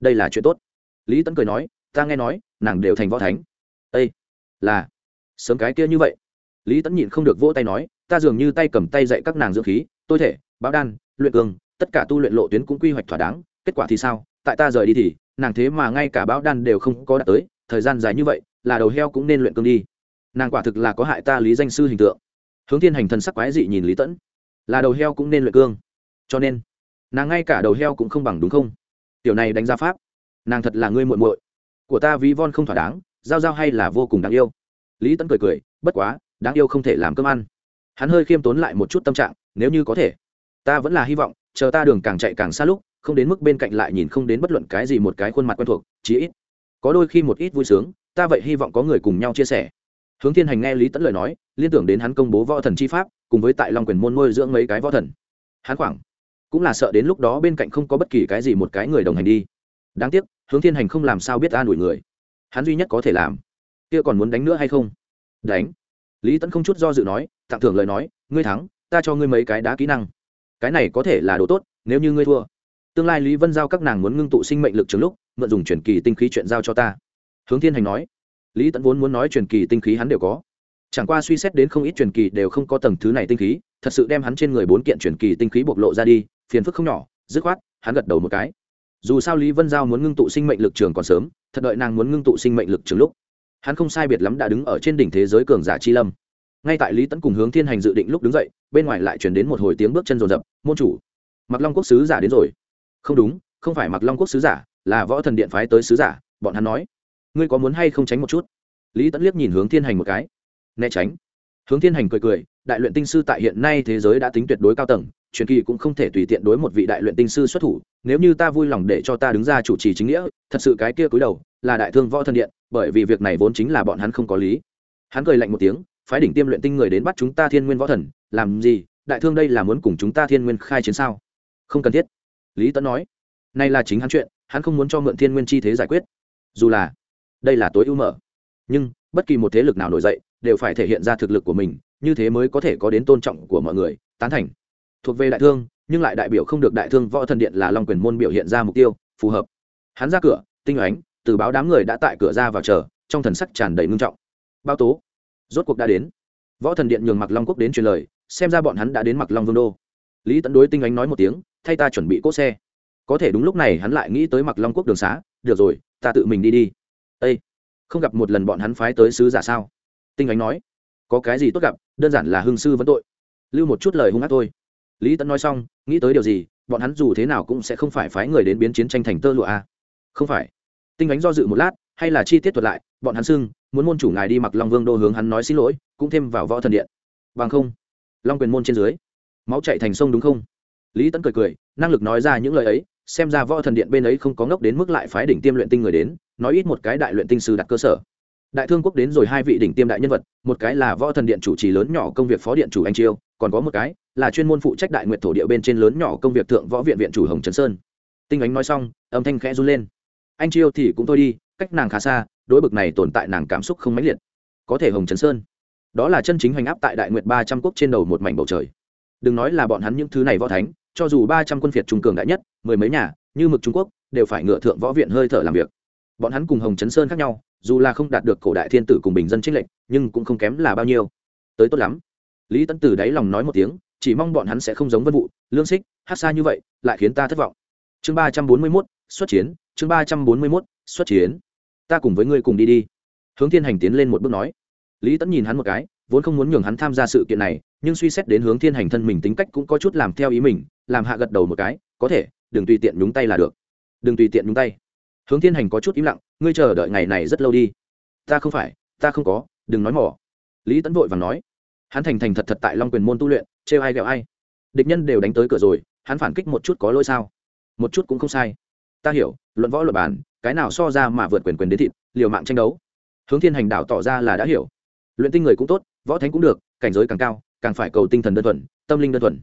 Đây là chuyện tốt. Lý tấn cười nói, ta nghe nói, nàng đều thành võ thánh. Ây là, sớm cái kia như vậy. Lý tấn nhịn không được vỗ tay nói, ta dường như tay cầm tay dạy các nàng dưỡng khí, tôi thể báo đan, luyện cương tất cả tu luyện lộ tuyến cũng quy hoạch thỏa đáng, kết quả thì sao? Tại ta rời đi thì, nàng thế mà ngay cả báo đan đều không có đạt tới, thời gian dài như vậy, là đầu heo cũng nên luyện cương đi. Nàng quả thực là có hại ta lý danh sư hình tượng. Hướng thiên hành thần sắc quái dị nhìn lý tẫn. Là đầu heo cũng nên luyện cương cho nên, nàng ngay cả đầu heo cũng không bằng đúng không? Tiểu này đánh giá pháp, nàng thật là ngươi muội muội. Của ta ví von không thỏa đáng, giao giao hay là vô cùng đáng yêu? Lý tẫn cười cười, bất quá, đáng yêu không thể làm cơm ăn. Hắn hơi khiêm tốn lại một chút tâm trạng, nếu như có thể ta vẫn là hy vọng, chờ ta đường càng chạy càng xa lúc, không đến mức bên cạnh lại nhìn không đến bất luận cái gì một cái khuôn mặt quen thuộc, chí ít. Có đôi khi một ít vui sướng, ta vậy hy vọng có người cùng nhau chia sẻ. Hướng thiên hành nghe lý tẫn lời nói, liên tưởng đến hắn công bố võ thần chi pháp, cùng với tại long quyền môn nuôi dưỡng mấy cái võ thần. Hắn khoảng cũng là sợ đến lúc đó bên cạnh không có bất kỳ cái gì một cái người đồng hành đi. Đáng tiếc, hướng thiên hành không làm sao biết an ủi người. Hắn duy nhất có thể làm, kia còn muốn đánh nữa hay không? Đánh. Lý tẫn không chút do dự nói, tặng thưởng lời nói, ngươi thắng, ta cho ngươi mấy cái đá kỹ năng cái này có thể là đồ tốt, nếu như ngươi thua. Tương lai lý vân giao các nàng muốn ngưng tụ sinh mệnh lực trường lúc, mượn dùng truyền kỳ tinh khí chuyện giao cho ta. Hướng thiên hành nói. Lý tẫn vốn muốn nói truyền kỳ tinh khí hắn đều có. Chẳng qua suy xét đến không ít truyền kỳ đều không có tầng thứ này tinh khí, thật sự đem hắn trên người bốn kiện truyền kỳ tinh khí bộc lộ ra đi, phiền phức không nhỏ, dứt khoát, hắn gật đầu một cái. Dù sao lý vân giao muốn ngưng tụ sinh mệnh lực trường còn sớm, thật đợi nàng muốn ngưng tụ sinh mệnh lực trường lúc, hắn không sai biệt lắm đã đứng ở trên đỉnh thế giới cường giả chi lâm ngay tại lý tẫn cùng hướng thiên hành dự định lúc đứng dậy, bên ngoài lại chuyển đến một hồi tiếng bước chân rồn rập, môn chủ mặc long quốc sứ giả đến rồi. Không đúng, không phải mặc long quốc sứ giả, là võ thần điện phái tới sứ giả, bọn hắn nói. Ngươi có muốn hay không tránh một chút? Lý tẫn liếc nhìn hướng thiên hành một cái. Né tránh. Hướng thiên hành cười cười, đại luyện tinh sư tại hiện nay thế giới đã tính tuyệt đối cao tầng, truyền kỳ cũng không thể tùy tiện đối một vị đại luyện tinh sư xuất thủ, nếu như ta vui lòng để cho ta đứng ra chủ trì chính nghĩa, thật sự cái kia cúi đầu là đại thương võ thần điện, bởi vì việc này vốn chính là bọn hắn không có lý. Hắn cười lạnh một tiếng phái đỉnh tiêm luyện tinh người đến bắt chúng ta thiên nguyên võ thần, làm gì? Đại thương đây là muốn cùng chúng ta thiên nguyên khai chiến sao? Không cần thiết. Lý tấn nói. Nay là chính hắn chuyện, hắn không muốn cho mượn thiên nguyên chi thế giải quyết. Dù là, đây là tối ưu mở. Nhưng, bất kỳ một thế lực nào nổi dậy, đều phải thể hiện ra thực lực của mình, như thế mới có thể có đến tôn trọng của mọi người, tán thành. Thuộc về đại thương, nhưng lại đại biểu không được đại thương võ thần điện là long quyền môn biểu hiện ra mục tiêu, phù hợp. Hắn ra cửa, tinh ánh, từ báo đám người đã tại cửa ra vào chờ, trong thần sắc tràn đầy ngưng trọng. Bao tố rốt cuộc đã đến. Võ thần điện nhường mặc long quốc đến truyền lời, xem ra bọn hắn đã đến mặc long vương đô. Lý tẫn đối tinh ánh nói một tiếng, thay ta chuẩn bị cốt xe. Có thể đúng lúc này hắn lại nghĩ tới mặc long quốc đường xá, được rồi, ta tự mình đi đi. Â không gặp một lần bọn hắn phái tới sứ giả sao? Tinh ánh nói. Có cái gì tốt gặp, đơn giản là hương sư vấn tội. Lưu một chút lời hung ác thôi. Lý tẫn nói xong, nghĩ tới điều gì, bọn hắn dù thế nào cũng sẽ không phải phái người đến biến chiến tranh thành tơ lụa à. không phải. Tinh ánh do dự một lát, hay là chi tiết thuật lại, bọn hắn xưng muốn môn chủ ngài đi mặc long vương đô hướng hắn nói xin lỗi, cũng thêm vào võ thần điện. Bằng không, long quyền môn trên dưới, máu chạy thành sông đúng không? Lý tấn cười cười, năng lực nói ra những lời ấy, xem ra võ thần điện bên ấy không có ngốc đến mức lại phái đỉnh tiêm luyện tinh người đến, nói ít một cái đại luyện tinh sư đặt cơ sở. Đại thương quốc đến rồi hai vị đỉnh tiêm đại nhân vật, một cái là võ thần điện chủ trì lớn nhỏ công việc phó điện chủ anh chiêu, còn có một cái là chuyên môn phụ trách đại nguyện thổ địa bên trên lớn nhỏ công việc thượng võ viện viện chủ hồng trấn sơn. Tinh ánh nói xong, âm thanh khẽ run lên. Anh chiêu thì cũng thôi đi, cách nàng khá xa đối bực này tồn tại nàng cảm xúc không mãnh liệt. Có thể hồng trấn sơn, đó là chân chính hoành áp tại đại nguyệt ba trăm quốc trên đầu một mảnh bầu trời. Đừng nói là bọn hắn những thứ này võ thánh, cho dù ba trăm quân phiệt trung cường đại nhất, mười mấy nhà, như mực trung quốc, đều phải ngựa thượng võ viện hơi thở làm việc. Bọn hắn cùng hồng trấn sơn khác nhau, dù là không đạt được cổ đại thiên tử cùng bình dân trích lệnh nhưng cũng không kém là bao nhiêu. Tới tốt lắm. Lý tấn tử đáy lòng nói một tiếng, chỉ mong bọn hắn sẽ không giống vân vụ lương xích, hát xa như vậy, lại khiến ta thất vọng. Chương ba trăm bốn mươi mốt, xuất chiến, chương ba trăm bốn mươi mốt, xuất chiến ta cùng với ngươi cùng đi đi. Hướng thiên hành tiến lên một bước nói. Lý tẫn nhìn hắn một cái, vốn không muốn nhường hắn tham gia sự kiện này, nhưng suy xét đến hướng thiên hành thân mình tính cách cũng có chút làm theo ý mình, làm hạ gật đầu một cái, có thể, đừng tùy tiện nhúng tay là được. Đừng tùy tiện nhúng tay. Hướng thiên hành có chút im lặng, ngươi chờ đợi ngày này rất lâu đi. Ta không phải, ta không có, đừng nói mỏ lý tẫn vội và nói. Hắn thành thành thật thật tại long quyền môn tu luyện, trêu ai ghẹo ai. Địch nhân đều đánh tới cửa rồi, hắn phản kích một chút có lỗi sao? Một chút cũng không sai ta hiểu, luận võ luật bản cái nào so ra mà vượt quyền quyền đến thịt, liều mạng tranh đấu. Hướng thiên hành đạo tỏ ra là đã hiểu. Luyện tinh người cũng tốt, võ thánh cũng được, cảnh giới càng cao, càng phải cầu tinh thần đơn thuần, tâm linh đơn thuần.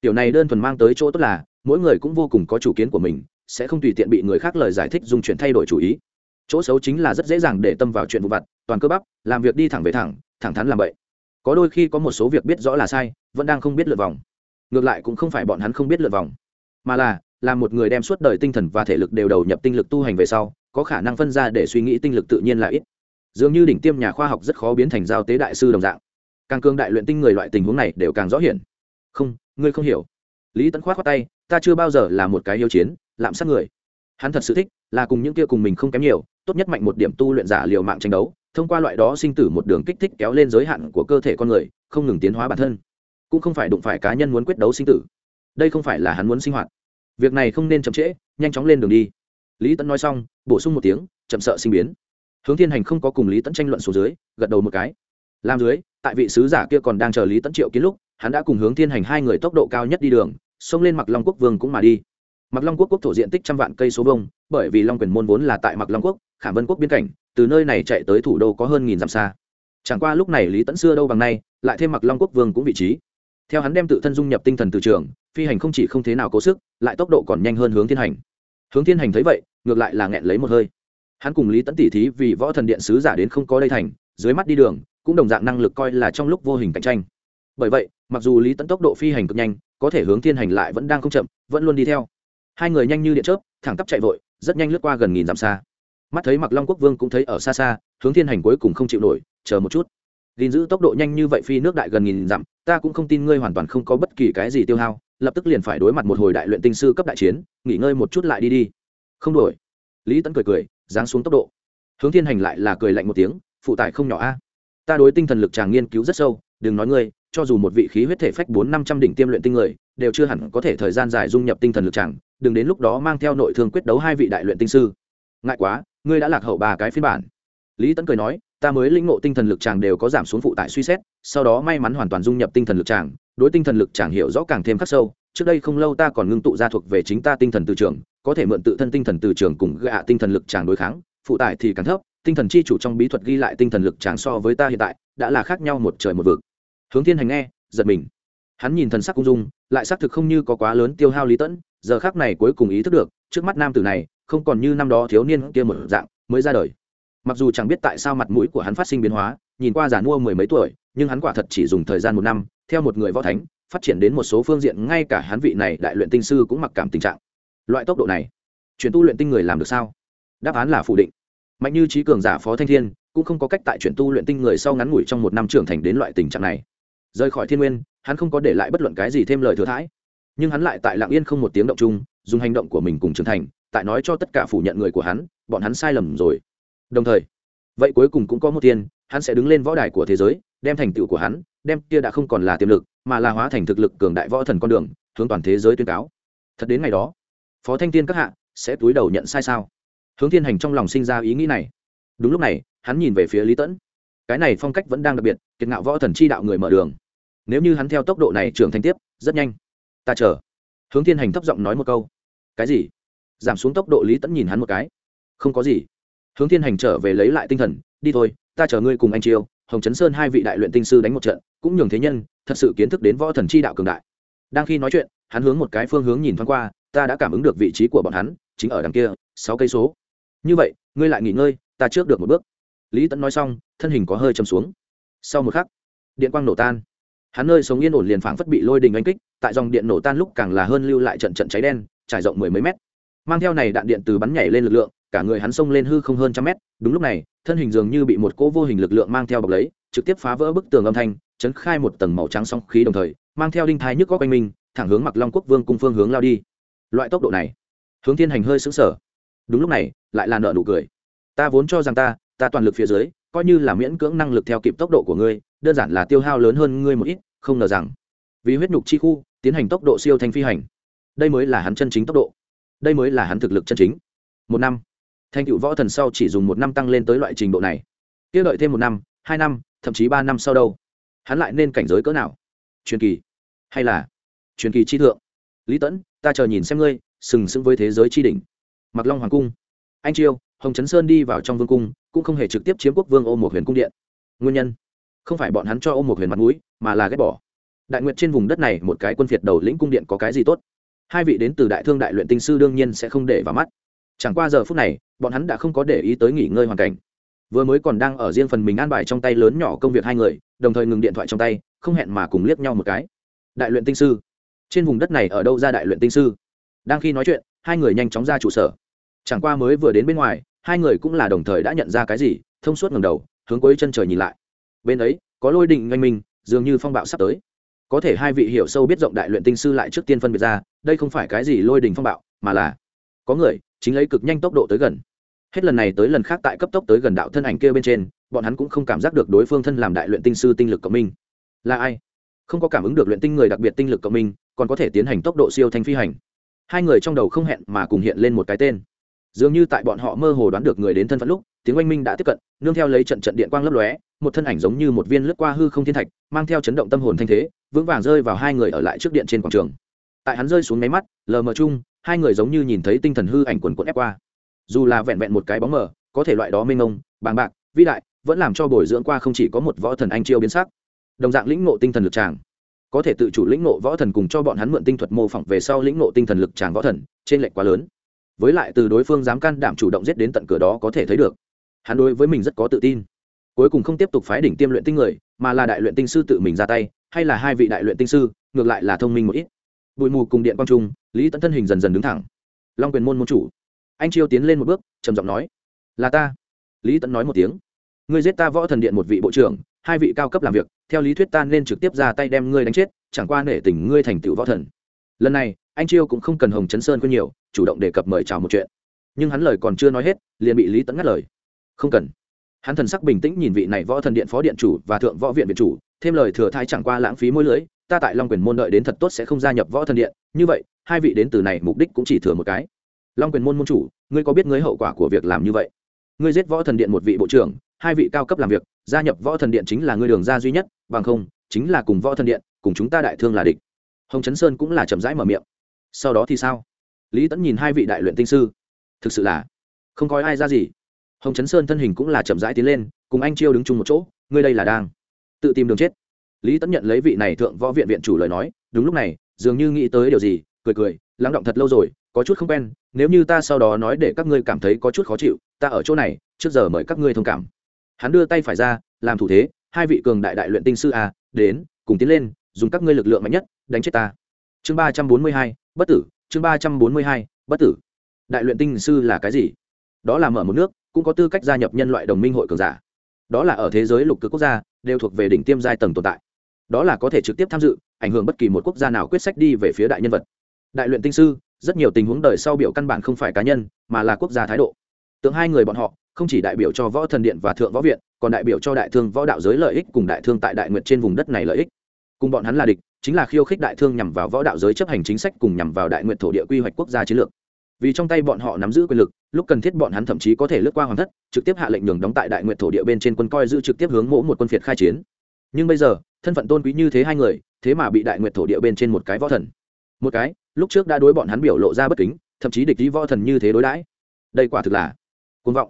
Tiểu này đơn thuần mang tới chỗ tốt là, mỗi người cũng vô cùng có chủ kiến của mình, sẽ không tùy tiện bị người khác lời giải thích dùng chuyện thay đổi chủ ý. Chỗ xấu chính là rất dễ dàng để tâm vào chuyện vụ vặt, toàn cơ bắp, làm việc đi thẳng về thẳng thẳng thắn làm vậy có đôi khi có một số việc biết rõ là sai, vẫn đang không biết lượt vòng. Ngược lại cũng không phải bọn hắn không biết lượt vòng, mà là là một người đem suốt đời tinh thần và thể lực đều đầu nhập tinh lực tu hành về sau, có khả năng phân ra để suy nghĩ tinh lực tự nhiên là ít. Dường như đỉnh tiêm nhà khoa học rất khó biến thành giao tế đại sư đồng dạng. Càng cương đại luyện tinh người loại tình huống này đều càng rõ hiển. Không, ngươi không hiểu. Lý tấn khoát khoát tay, ta chưa bao giờ là một cái yêu chiến, lạm sát người. Hắn thật sự thích là cùng những kia cùng mình không kém nhiều, tốt nhất mạnh một điểm tu luyện giả liều mạng tranh đấu, thông qua loại đó sinh tử một đường kích thích kéo lên giới hạn của cơ thể con người, không ngừng tiến hóa bản thân. Cũng không phải đụng phải cá nhân muốn quyết đấu sinh tử. Đây không phải là hắn muốn sinh hoạt việc này không nên chậm trễ, nhanh chóng lên đường đi. Lý tẫn nói xong, bổ sung một tiếng, chậm sợ sinh biến. Hướng thiên hành không có cùng lý tẫn tranh luận xuống dưới, gật đầu một cái. Làm dưới, tại vị sứ giả kia còn đang chờ lý tẫn triệu kiến lúc, hắn đã cùng hướng thiên hành hai người tốc độ cao nhất đi đường, xông lên mặc long quốc vương cũng mà đi. Mặc long quốc quốc thổ diện tích trăm vạn cây số vông bởi vì long quyền môn vốn là tại mặc long quốc, Khảm vân quốc biên cảnh, từ nơi này chạy tới thủ đô có hơn nghìn dặm xa. Chẳng qua lúc này lý tẫn xưa đâu bằng nay, lại thêm mặc long quốc vương cũng vị trí. Theo hắn đem tự thân dung nhập tinh thần từ trường phi hành không chỉ không thế nào cố sức, lại tốc độ còn nhanh hơn hướng thiên hành. Hướng thiên hành thấy vậy, ngược lại là nghẹn lấy một hơi. Hắn cùng lý tẫn tỉ thí vì võ thần điện sứ giả đến không có đây thành, dưới mắt đi đường, cũng đồng dạng năng lực coi là trong lúc vô hình cạnh tranh. Bởi vậy, mặc dù lý tẫn tốc độ phi hành cực nhanh, có thể hướng thiên hành lại vẫn đang không chậm, vẫn luôn đi theo. Hai người nhanh như điện chớp, thẳng tắp chạy vội, rất nhanh lướt qua gần nghìn dặm xa. Mắt thấy mặc long quốc vương cũng thấy ở xa xa, hướng thiên hành cuối cùng không chịu nổi, chờ một chút. Gìn giữ tốc độ nhanh như vậy phi nước đại gần nghìn dặm, ta cũng không tin ngươi hoàn toàn không có bất kỳ cái gì tiêu hao lập tức liền phải đối mặt một hồi đại luyện tinh sư cấp đại chiến, nghỉ ngơi một chút lại đi đi. Không đổi lý tấn cười cười, giáng xuống tốc độ. Hướng thiên hành lại là cười lạnh một tiếng, phụ tải không nhỏ a. Ta đối tinh thần lực chàng nghiên cứu rất sâu, đừng nói ngươi, cho dù một vị khí huyết thể phách bốn năm trăm đỉnh tiêm luyện tinh người, đều chưa hẳn có thể thời gian dài dung nhập tinh thần lực chàng, đừng đến lúc đó mang theo nội thương quyết đấu hai vị đại luyện tinh sư. Ngại quá, ngươi đã lạc hậu ba cái phiên bản. Lý tấn cười nói, ta mới lĩnh ngộ tinh thần lực chàng đều có giảm xuống phụ tải suy xét, sau đó may mắn hoàn toàn dung nhập tinh thần lực chàng đối tinh thần lực chẳng hiểu rõ càng thêm khắc sâu, trước đây không lâu ta còn ngưng tụ ra thuộc về chính ta tinh thần từ trường, có thể mượn tự thân tinh thần từ trường cùng gạ tinh thần lực chàng đối kháng, phụ tải thì càng thấp, tinh thần chi chủ trong bí thuật ghi lại tinh thần lực chàng so với ta hiện tại, đã là khác nhau một trời một vực. Hướng thiên hành nghe, giật mình. Hắn nhìn thần sắc cung dung, lại xác thực không như có quá lớn tiêu hao lý tẫn, giờ khác này cuối cùng ý thức được, trước mắt nam tử này, không còn như năm đó thiếu niên kia một dạng, mới ra đời. Mặc dù chẳng biết tại sao mặt mũi của hắn phát sinh biến hóa, nhìn qua già mua mười mấy tuổi, nhưng hắn quả thật chỉ dùng thời gian một năm theo một người võ thánh, phát triển đến một số phương diện, ngay cả hắn vị này đại luyện tinh sư cũng mặc cảm tình trạng. Loại tốc độ này, chuyển tu luyện tinh người làm được sao? Đáp án là phủ định. Mạnh như trí cường giả phó thanh thiên, cũng không có cách tại chuyển tu luyện tinh người sau ngắn ngủi trong một năm trưởng thành đến loại tình trạng này. Rời khỏi thiên nguyên, hắn không có để lại bất luận cái gì thêm lời thừa thãi. Nhưng hắn lại tại lạng yên không một tiếng động chung, dùng hành động của mình cùng trưởng thành, tại nói cho tất cả phủ nhận người của hắn, bọn hắn sai lầm rồi. Đồng thời, vậy cuối cùng cũng có một tiên, hắn sẽ đứng lên võ đài của thế giới, đem thành tựu của hắn đem kia đã không còn là tiềm lực, mà là hóa thành thực lực cường đại võ thần con đường, hướng toàn thế giới tuyên cáo. Thật đến ngày đó, phó thanh tiên các hạ sẽ túi đầu nhận sai sao? Hướng thiên hành trong lòng sinh ra ý nghĩ này. Đúng lúc này, hắn nhìn về phía lý tẫn. Cái này phong cách vẫn đang đặc biệt, kiệt ngạo võ thần chi đạo người mở đường. Nếu như hắn theo tốc độ này trưởng thành tiếp, rất nhanh. Ta chờ. Hướng thiên hành thấp giọng nói một câu. Cái gì? Giảm xuống tốc độ lý tẫn nhìn hắn một cái. Không có gì. Hướng thiên hành trở về lấy lại tinh thần. Đi thôi, ta chờ ngươi cùng anh chiêu hồng chấn sơn hai vị đại luyện tinh sư đánh một trận, cũng nhường thế nhân, thật sự kiến thức đến võ thần chi đạo cường đại. Đang khi nói chuyện, hắn hướng một cái phương hướng nhìn thoáng qua, ta đã cảm ứng được vị trí của bọn hắn, chính ở đằng kia, sáu cây số. Như vậy, ngươi lại nghỉ ngơi, ta trước được một bước. Lý tẫn nói xong, thân hình có hơi trầm xuống. Sau một khắc, điện quang nổ tan. Hắn nơi sống yên ổn liền phảng phất bị lôi đình oanh kích, tại dòng điện nổ tan lúc càng là hơn lưu lại trận trận cháy đen, trải rộng mười mấy mét. Mang theo này đạn điện từ bắn nhảy lên lực lượng, cả người hắn xông lên hư không hơn trăm mét đúng lúc này, thân hình dường như bị một cỗ vô hình lực lượng mang theo bọc lấy, trực tiếp phá vỡ bức tường âm thanh, chấn khai một tầng màu trắng song khí đồng thời, mang theo đinh thái nhức có quanh mình, thẳng hướng mặc long quốc vương cung phương hướng lao đi. Loại tốc độ này, hướng thiên hành hơi xứng sở đúng lúc này, lại là nợ nụ cười. Ta vốn cho rằng ta ta toàn lực phía dưới, coi như là miễn cưỡng năng lực theo kịp tốc độ của ngươi, đơn giản là tiêu hao lớn hơn ngươi một ít, không ngờ rằng, vì huyết nhục chi khu, tiến hành tốc độ siêu thanh phi hành. Đây mới là hắn chân chính tốc độ. Đây mới là hắn thực lực chân chính. Một năm thành tựu võ thần sau chỉ dùng một năm tăng lên tới loại trình độ này. Kia đợi thêm một năm, hai năm, thậm chí ba năm sau đâu? Hắn lại nên cảnh giới cỡ nào? Truyền kỳ. Hay là truyền kỳ chi thượng? Lý tẫn, ta chờ nhìn xem ngươi, sừng sững với thế giới tri đỉnh. Mặc long hoàng cung. Anh chiêu hồng trấn sơn đi vào trong vương cung, cũng không hề trực tiếp chiếm quốc vương ô một huyền cung điện. Nguyên nhân? Không phải bọn hắn cho ô một huyền mặt mũi, mà là ghét bỏ. Đại nguyện trên vùng đất này một cái quân phiệt đầu lĩnh cung điện có cái gì tốt? Hai vị đến từ đại thương đại luyện tinh sư đương nhiên sẽ không để vào mắt chẳng qua giờ phút này, bọn hắn đã không có để ý tới nghỉ ngơi hoàn cảnh. Vừa mới còn đang ở riêng phần mình an bài trong tay lớn nhỏ công việc hai người, đồng thời ngừng điện thoại trong tay, không hẹn mà cùng liếc nhau một cái. Đại luyện tinh sư. Trên vùng đất này ở đâu ra đại luyện tinh sư? Đang khi nói chuyện, hai người nhanh chóng ra trụ sở. Chẳng qua mới vừa đến bên ngoài, hai người cũng là đồng thời đã nhận ra cái gì, thông suốt ngầm đầu, hướng cuối chân trời nhìn lại. Bên ấy, có lôi định nhanh minh, dường như phong bạo sắp tới. Có thể hai vị hiểu sâu biết rộng đại luyện tinh sư lại trước tiên phân biệt ra, đây không phải cái gì lôi đình phong bạo, mà là có người chính lấy cực nhanh tốc độ tới gần. Hết lần này tới lần khác tại cấp tốc tới gần đạo thân ảnh kia bên trên, bọn hắn cũng không cảm giác được đối phương thân làm đại luyện tinh sư tinh lực cộng minh. Là ai? Không có cảm ứng được luyện tinh người đặc biệt tinh lực cộng minh, còn có thể tiến hành tốc độ siêu thanh phi hành. Hai người trong đầu không hẹn mà cùng hiện lên một cái tên. Dường như tại bọn họ mơ hồ đoán được người đến thân phận lúc, tiếng oanh minh đã tiếp cận, nương theo lấy trận trận điện quang lấp lóe, một thân ảnh giống như một viên lướt qua hư không thiên thạch, mang theo chấn động tâm hồn thanh thế, vững vàng rơi vào hai người ở lại trước điện trên quảng trường. Tại hắn rơi xuống máy mắt, lờ mờ chung hai người giống như nhìn thấy tinh thần hư ảnh quần quần ép qua. Dù là vẹn vẹn một cái bóng mờ, có thể loại đó mênh mông, bàng bạc, vĩ đại, vẫn làm cho bồi dưỡng qua không chỉ có một võ thần anh chiêu biến sắc. Đồng dạng lĩnh ngộ tinh thần lực tràng. Có thể tự chủ lĩnh ngộ võ thần cùng cho bọn hắn mượn tinh thuật mô phỏng về sau lĩnh ngộ tinh thần lực tràng võ thần, trên lệch quá lớn. Với lại từ đối phương dám can đảm chủ động giết đến tận cửa đó có thể thấy được. Hắn đối với mình rất có tự tin. Cuối cùng không tiếp tục phái đỉnh tiêm luyện tinh người, mà là đại luyện tinh sư tự mình ra tay, hay là hai vị đại luyện tinh sư, ngược lại là thông minh một ít bụi mù cùng điện quang trung, lý tẫn thân hình dần dần đứng thẳng. Long quyền môn môn chủ. Anh chiêu tiến lên một bước, trầm giọng nói, là ta. Lý tẫn nói một tiếng, ngươi giết ta võ thần điện một vị bộ trưởng, hai vị cao cấp làm việc, theo lý thuyết ta nên trực tiếp ra tay đem ngươi đánh chết, chẳng qua nể tình ngươi thành tựu võ thần. Lần này, anh chiêu cũng không cần hồng chấn sơn quên nhiều, chủ động đề cập mời chào một chuyện. Nhưng hắn lời còn chưa nói hết, liền bị lý tẫn ngắt lời. Không cần. Hắn thần sắc bình tĩnh nhìn vị này võ thần điện phó điện chủ và thượng võ viện viện chủ, thêm lời thừa thai chẳng qua lãng phí môi lưới ta tại long quyền môn đợi đến thật tốt sẽ không gia nhập võ thần điện. Như vậy, hai vị đến từ này mục đích cũng chỉ thừa một cái. Long quyền môn môn chủ, ngươi có biết ngươi hậu quả của việc làm như vậy? Ngươi giết võ thần điện một vị bộ trưởng, hai vị cao cấp làm việc, gia nhập võ thần điện chính là ngươi đường ra duy nhất, bằng không, chính là cùng võ thần điện, cùng chúng ta đại thương là địch. Hồng chấn sơn cũng là chậm rãi mở miệng. Sau đó thì sao? Lý tẫn nhìn hai vị đại luyện tinh sư. Thực sự là không coi ai ra gì. Hồng chấn sơn thân hình cũng là chậm rãi tiến lên, cùng anh chiêu đứng chung một chỗ, ngươi đây là đang tự tìm đường chết lý tẫn nhận lấy vị này thượng võ viện viện chủ lời nói, đúng lúc này, dường như nghĩ tới điều gì, cười cười, lắng động thật lâu rồi, có chút không quen, nếu như ta sau đó nói để các ngươi cảm thấy có chút khó chịu, ta ở chỗ này, trước giờ mời các ngươi thông cảm. Hắn đưa tay phải ra, làm thủ thế, hai vị cường đại đại luyện tinh sư a, đến, cùng tiến lên, dùng các ngươi lực lượng mạnh nhất, đánh chết ta. Chương ba trăm bốn mươi hai, bất tử, chương ba trăm bốn mươi hai, bất tử. Đại luyện tinh sư là cái gì? Đó là mở một nước, cũng có tư cách gia nhập nhân loại đồng minh hội cường giả. Đó là ở thế giới lục cực quốc gia, đều thuộc về đỉnh tiêm giai tầng tồn tại đó là có thể trực tiếp tham dự, ảnh hưởng bất kỳ một quốc gia nào quyết sách đi về phía đại nhân vật. Đại luyện tinh sư, rất nhiều tình huống đời sau biểu căn bản không phải cá nhân, mà là quốc gia thái độ. Tượng hai người bọn họ, không chỉ đại biểu cho võ thần điện và thượng võ viện, còn đại biểu cho đại thương võ đạo giới lợi ích cùng đại thương tại đại nguyện trên vùng đất này lợi ích. Cùng bọn hắn là địch, chính là khiêu khích đại thương nhằm vào võ đạo giới chấp hành chính sách cùng nhằm vào đại nguyện thổ địa quy hoạch quốc gia chiến lược. Vì trong tay bọn họ nắm giữ quyền lực, lúc cần thiết bọn hắn thậm chí có thể lướt qua hoàng thất, trực tiếp hạ lệnh nhường đóng tại đại nguyện thổ địa bên trên quân coi giữ trực tiếp hướng mỗ một quân phiệt khai chiến. Nhưng bây giờ thân phận tôn quý như thế hai người, thế mà bị đại nguyệt thổ địa bên trên một cái võ thần. Một cái, lúc trước đã đối bọn hắn biểu lộ ra bất kính, thậm chí địch lý võ thần như thế đối đãi. Đây quả thực là côn vọng.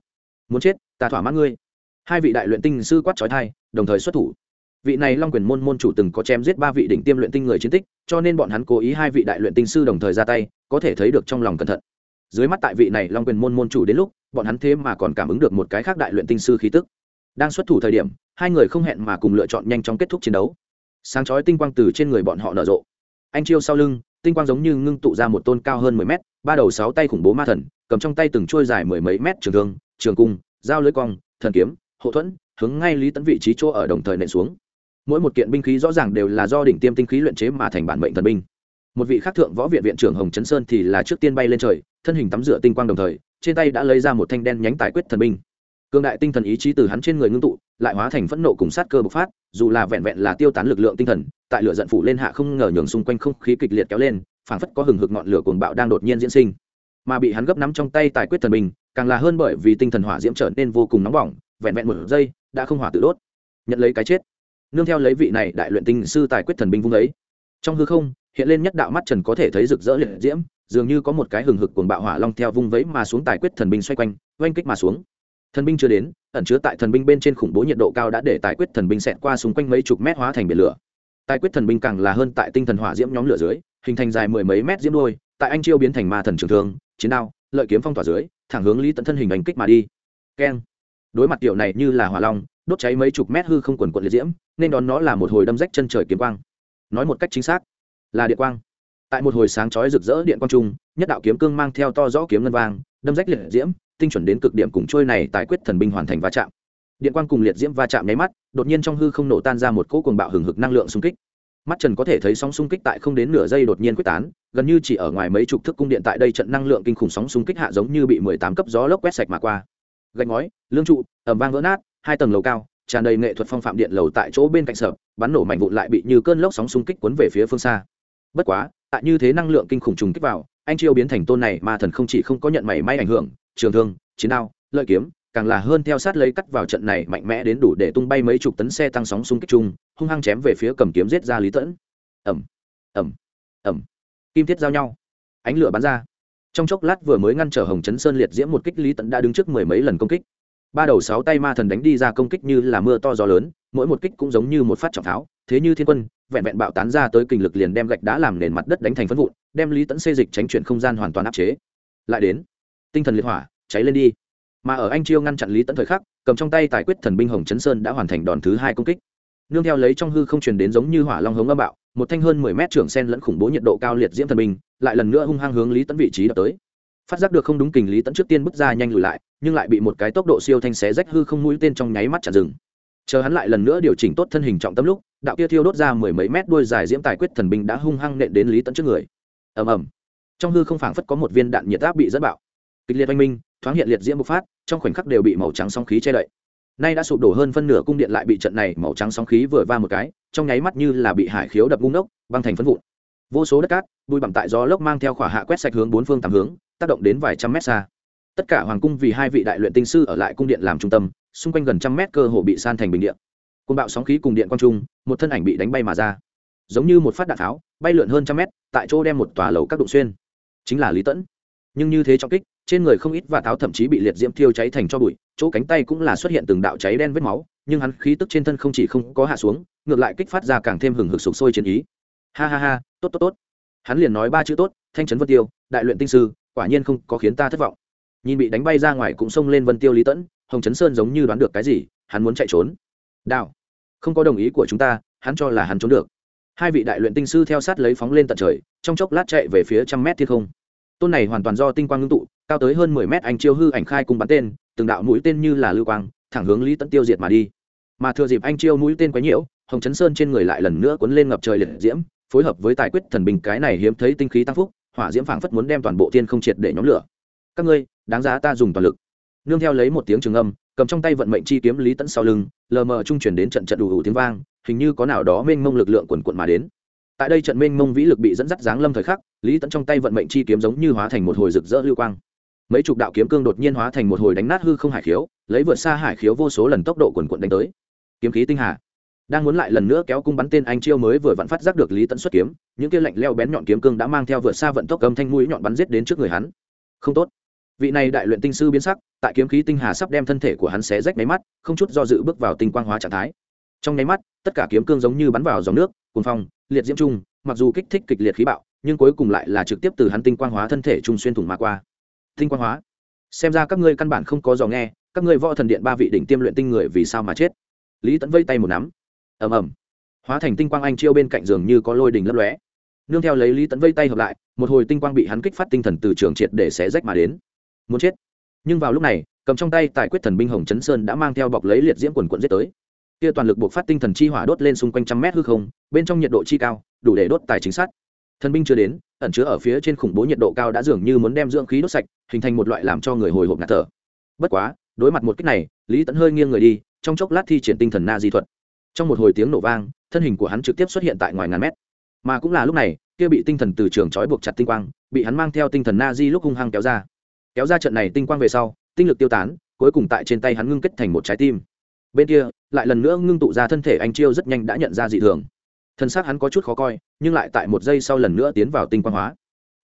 Muốn chết, ta thỏa mãn ngươi. Hai vị đại luyện tinh sư quát trói thai đồng thời xuất thủ. Vị này long quyền môn môn chủ từng có chém giết ba vị đỉnh tiêm luyện tinh người chiến tích, cho nên bọn hắn cố ý hai vị đại luyện tinh sư đồng thời ra tay, có thể thấy được trong lòng cẩn thận. Dưới mắt tại vị này long quyền môn môn chủ đến lúc, bọn hắn thế mà còn cảm ứng được một cái khác đại luyện tinh sư khí tức. Đang xuất thủ thời điểm hai người không hẹn mà cùng lựa chọn nhanh chóng kết thúc chiến đấu. Sáng chói tinh quang từ trên người bọn họ nở rộ. Anh chiêu sau lưng, tinh quang giống như ngưng tụ ra một tôn cao hơn mười mét, ba đầu sáu tay khủng bố ma thần, cầm trong tay từng trôi dài mười mấy mét trường thương, trường cung, dao lưới cong, thần kiếm hậu thuẫn, hướng ngay lý tấn vị trí chỗ ở đồng thời nện xuống. Mỗi một kiện binh khí rõ ràng đều là do đỉnh tiêm tinh khí luyện chế mà thành bản mệnh thần binh. Một vị khác thượng võ viện viện trưởng hồng chấn sơn thì là trước tiên bay lên trời, thân hình tắm rửa tinh quang đồng thời, trên tay đã lấy ra một thanh đen nhánh tài quyết thần binh cương đại tinh thần ý chí từ hắn trên người ngưng tụ, lại hóa thành phẫn nộ cùng sát cơ bộc phát, dù là vẹn vẹn là tiêu tán lực lượng tinh thần, tại lửa giận phủ lên hạ không ngờ nhường xung quanh không khí kịch liệt kéo lên, phảng phất có hừng hực ngọn lửa cuồng bạo đang đột nhiên diễn sinh. Mà bị hắn gấp nắm trong tay tài quyết thần binh càng là hơn bởi vì tinh thần hỏa diễm trở nên vô cùng nóng bỏng, vẹn vẹn một giây, đã không hỏa tự đốt. Nhận lấy cái chết. Nương theo lấy vị này đại luyện tinh sư tài quyết thần binh vung ấy. Trong hư không, hiện lên nhất đạo mắt trần có thể thấy rực rỡ liệt diễm, dường như có một cái hừng hực cuồng bạo hỏa long theo vung vẫy mà xuống tài quyết thần binh xoay quanh, oanh kích mà xuống thần binh chưa đến, ẩn chứa tại thần binh bên trên khủng bố nhiệt độ cao đã để tài quyết thần binh xẹt qua xung quanh mấy chục mét hóa thành biển lửa. Tài quyết thần binh càng là hơn tại tinh thần hỏa diễm nhóm lửa dưới, hình thành dài mười mấy mét diễm đôi, tại anh chiêu biến thành ma thần trường thương, chiến đao, lợi kiếm phong tỏa dưới, thẳng hướng lý tận thân hình đánh kích mà đi. Keng. Đối mặt tiểu này như là hỏa long, đốt cháy mấy chục mét hư không quần quận liệt diễm, nên đón nó là một hồi đâm rách chân trời kiếm quang. Nói một cách chính xác, là điện quang. Tại một hồi sáng chói rực rỡ điện quang trung, nhất đạo kiếm cương mang theo to rõ kiếm ngân vang, đâm rách liệt diễm tinh chuẩn đến cực điểm cùng trôi này tài quyết thần binh hoàn thành va chạm. Điện quang cùng liệt diễm va chạm nháy mắt, đột nhiên trong hư không nổ tan ra một cỗ cuồng bạo hừng hực năng lượng xung kích. Mắt trần có thể thấy sóng xung kích tại không đến nửa giây đột nhiên quyết tán, gần như chỉ ở ngoài mấy chục thước cung điện tại đây trận năng lượng kinh khủng sóng xung kích hạ giống như bị mười tám cấp gió lốc quét sạch mà qua. Gạch ngói, lương trụ ẩm vang vỡ nát, hai tầng lầu cao, tràn đầy nghệ thuật phong phạm điện lầu tại chỗ bên cạnh sở bắn nổ mạnh vụn lại bị như cơn lốc sóng xung kích cuốn về phía phương xa. Bất quá, tại như thế năng lượng kinh khủng trùng kích vào, anh chiêu biến thành tôn này mà thần không chỉ không có nhận mảy may ảnh hưởng trường thương, chiến đao, lợi kiếm, càng là hơn theo sát lấy cắt vào trận này mạnh mẽ đến đủ để tung bay mấy chục tấn xe tăng sóng xung kích chung, hung hăng chém về phía cầm kiếm giết ra lý tẫn. Ẩm ẩm ẩm kim thiết giao nhau. Ánh lửa bắn ra. Trong chốc lát vừa mới ngăn trở hồng chấn sơn liệt diễm một kích, lý tẫn đã đứng trước mười mấy lần công kích. Ba đầu sáu tay ma thần đánh đi ra công kích như là mưa to gió lớn, mỗi một kích cũng giống như một phát trọng tháo. Thế như thiên quân, vẹn vẹn bạo tán ra tới kình lực liền đem gạch đá làm nền mặt đất đánh thành phân vụn, đem lý tẫn xê dịch tránh chuyển không gian hoàn toàn áp chế. Lại đến tinh thần liệt hỏa, cháy lên đi. Mà ở anh chiêu ngăn chặn lý tẫn thời khắc, cầm trong tay tài quyết thần binh hồng chấn sơn đã hoàn thành đòn thứ hai công kích. Nương theo lấy trong hư không truyền đến giống như hỏa long hống âm bạo, một thanh hơn mười mét trưởng sen lẫn khủng bố nhiệt độ cao liệt diễm thần binh, lại lần nữa hung hăng hướng lý tẫn vị trí đập tới. Phát giác được không đúng kình lý tẫn trước tiên bước ra nhanh lùi lại, nhưng lại bị một cái tốc độ siêu thanh xé rách hư không mũi tên trong nháy mắt chặn rừng chờ hắn lại lần nữa điều chỉnh tốt thân hình trọng tâm lúc, đạo kia thiêu đốt ra mười mấy mét đuôi dài diễm tài quyết thần binh đã hung hăng nện đến lý tẫn trước người. Ầm ầm. Trong hư không phảng phất có một viên đạn nhiệt áp bị dẫn bạo kịch liệt oanh minh, thoáng hiện liệt diễm bộc phát, trong khoảnh khắc đều bị màu trắng sóng khí che đậy. Nay đã sụp đổ hơn phân nửa cung điện lại bị trận này màu trắng sóng khí vừa va một cái, trong nháy mắt như là bị hải khiếu đập bung nốc băng thành phân vụn. Vô số đất cát, bụi bặm tại gió lốc mang theo khỏa hạ quét sạch hướng bốn phương tám hướng, tác động đến vài trăm mét xa. Tất cả hoàng cung vì hai vị đại luyện tinh sư ở lại cung điện làm trung tâm, xung quanh gần trăm mét cơ hồ bị san thành bình điện côn bạo sóng khí cùng điện quang trung, một thân ảnh bị đánh bay mà ra. Giống như một phát đạn tháo, bay lượn hơn trăm mét, tại chỗ đem một tòa lầu các đụng xuyên. Chính là lý tẫn. Nhưng như thế trọng kích trên người không ít và tháo thậm chí bị liệt diễm thiêu cháy thành cho bụi, chỗ cánh tay cũng là xuất hiện từng đạo cháy đen vết máu, nhưng hắn khí tức trên thân không chỉ không có hạ xuống, ngược lại kích phát ra càng thêm hừng hực sục sôi chiến ý. Ha ha ha, tốt tốt tốt. Hắn liền nói ba chữ tốt, thanh trấn vân tiêu, đại luyện tinh sư, quả nhiên không có khiến ta thất vọng. Nhìn bị đánh bay ra ngoài cũng xông lên vân tiêu lý tẫn, hồng trấn sơn giống như đoán được cái gì, hắn muốn chạy trốn. Đạo không có đồng ý của chúng ta, hắn cho là hắn trốn được. Hai vị đại luyện tinh sư theo sát lấy phóng lên tận trời, trong chốc lát chạy về phía trăm mét thiên không. Tôn này hoàn toàn do tinh quang ngưng tụ cao tới hơn mười mét anh chiêu hư ảnh khai cùng bắn tên, từng đạo mũi tên như là lưu quang, thẳng hướng lý tẫn tiêu diệt mà đi. Mà thừa dịp anh chiêu mũi tên quấy nhiễu hồng chấn sơn trên người lại lần nữa cuốn lên ngập trời liệt diễm, phối hợp với tài quyết thần bình cái này hiếm thấy tinh khí tăng phúc, hỏa diễm phảng phất muốn đem toàn bộ thiên không triệt để nhóm lửa. Các ngươi, đáng giá ta dùng toàn lực. Nương theo lấy một tiếng trường âm, cầm trong tay vận mệnh chi kiếm lý tẫn sau lưng, lờ mờ trung chuyển đến trận trận đủ đủ tiếng vang, hình như có nào đó mênh mông lực lượng quần quận mà đến. Tại đây trận mênh mông vĩ lực bị dẫn dắt giáng lâm thời khắc, lý tẫn trong tay vận mệnh chi kiếm giống như hóa thành một hồi rực rỡ lưu quang mấy chục đạo kiếm cương đột nhiên hóa thành một hồi đánh nát hư không hải khiếu, lấy vượt xa hải khiếu vô số lần tốc độ quần quận đánh tới. Kiếm khí tinh hà. Đang muốn lại lần nữa kéo cung bắn tên anh chiêu mới vừa vặn phát giác được lý tẫn xuất kiếm, những kia lạnh leo bén nhọn kiếm cương đã mang theo vượt xa vận tốc cầm thanh mũi nhọn bắn giết đến trước người hắn. Không tốt. Vị này đại luyện tinh sư biến sắc, tại kiếm khí tinh hà sắp đem thân thể của hắn xé rách máy mắt, không chút do dự bước vào tinh quang hóa trạng thái. Trong nháy mắt, tất cả kiếm cương giống như bắn vào dòng nước, cuồng phong, liệt diễm trung, mặc dù kích thích kịch liệt khí bạo, nhưng cuối cùng lại là trực tiếp từ hắn tinh quang hóa thân thể trung xuyên thủng mà qua tinh quang hóa. Xem ra các ngươi căn bản không có dò nghe, các ngươi võ thần điện ba vị đỉnh tiêm luyện tinh người vì sao mà chết? Lý tẫn vây tay một nắm. Ầm ầm. Hóa thành tinh quang anh chiêu bên cạnh giường như có lôi đình lấp lóe. Nương theo lấy lý tẫn vây tay hợp lại, một hồi tinh quang bị hắn kích phát tinh thần từ trường triệt để xé rách mà đến. Muốn chết. Nhưng vào lúc này, cầm trong tay tài quyết thần binh hồng chấn sơn đã mang theo bọc lấy liệt diễm quần quận giết tới. Kia toàn lực buộc phát tinh thần chi hỏa đốt lên xung quanh trăm mét hư không, bên trong nhiệt độ chi cao, đủ để đốt tài chính sát thần binh chưa đến, ẩn chứa ở phía trên khủng bố nhiệt độ cao đã dường như muốn đem dưỡng khí đốt sạch, hình thành một loại làm cho người hồi hộp ngạt thở. Bất quá, đối mặt một cách này, lý tẫn hơi nghiêng người đi, trong chốc lát thi triển tinh thần na di thuật. Trong một hồi tiếng nổ vang, thân hình của hắn trực tiếp xuất hiện tại ngoài ngàn mét. Mà cũng là lúc này, kia bị tinh thần từ trường trói buộc chặt tinh quang, bị hắn mang theo tinh thần na di lúc hung hăng kéo ra. Kéo ra trận này tinh quang về sau, tinh lực tiêu tán, cuối cùng tại trên tay hắn ngưng kết thành một trái tim. Bên kia, lại lần nữa ngưng tụ ra thân thể anh chiêu rất nhanh đã nhận ra dị thường thân xác hắn có chút khó coi, nhưng lại tại một giây sau lần nữa tiến vào tinh quang hóa.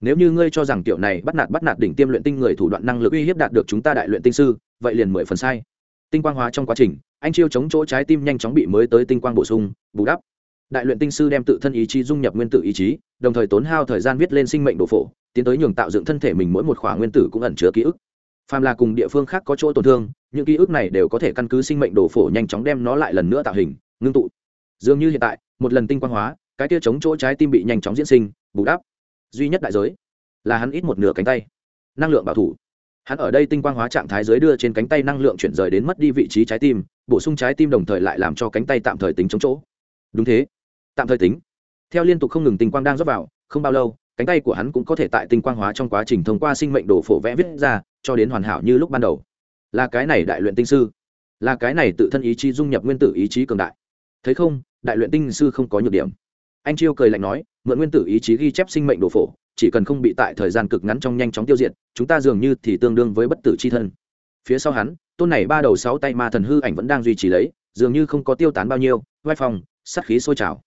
Nếu như ngươi cho rằng tiểu này bắt nạt bắt nạt đỉnh tiêm luyện tinh người thủ đoạn năng lực uy hiếp đạt được chúng ta đại luyện tinh sư, vậy liền mười phần sai. Tinh quang hóa trong quá trình, anh chiêu chống chỗ trái tim nhanh chóng bị mới tới tinh quang bổ sung, bù đắp. Đại luyện tinh sư đem tự thân ý chí dung nhập nguyên tử ý chí, đồng thời tốn hao thời gian viết lên sinh mệnh đồ phổ, tiến tới nhường tạo dựng thân thể mình mỗi một khỏa nguyên tử cũng ẩn chứa ký ức. Phàm là cùng địa phương khác có chỗ tổn thương, những ký ức này đều có thể căn cứ sinh mệnh đồ phổ nhanh chóng đem nó lại lần nữa tạo hình, ngưng tụ. Dường như hiện tại một lần tinh quang hóa, cái kia chống chỗ trái tim bị nhanh chóng diễn sinh, bù đắp. Duy nhất đại giới là hắn ít một nửa cánh tay. Năng lượng bảo thủ. Hắn ở đây tinh quang hóa trạng thái dưới đưa trên cánh tay năng lượng chuyển rời đến mất đi vị trí trái tim, bổ sung trái tim đồng thời lại làm cho cánh tay tạm thời tính chống chỗ. Đúng thế. Tạm thời tính. Theo liên tục không ngừng tinh quang đang rót vào, không bao lâu, cánh tay của hắn cũng có thể tại tinh quang hóa trong quá trình thông qua sinh mệnh đồ phổ vẽ viết ra, cho đến hoàn hảo như lúc ban đầu. Là cái này đại luyện tinh sư. Là cái này tự thân ý chí dung nhập nguyên tử ý chí cường đại. Thấy không? Đại luyện tinh sư không có nhược điểm. Anh chiêu cười lạnh nói, mượn nguyên tử ý chí ghi chép sinh mệnh đồ phổ, chỉ cần không bị tại thời gian cực ngắn trong nhanh chóng tiêu diệt, chúng ta dường như thì tương đương với bất tử c h i thân. Phía sau hắn, tôn này ba đầu sáu tay ma thần hư ảnh vẫn đang duy trì lấy, dường như không có tiêu tán bao nhiêu, vai phòng sắt khí sôi trào.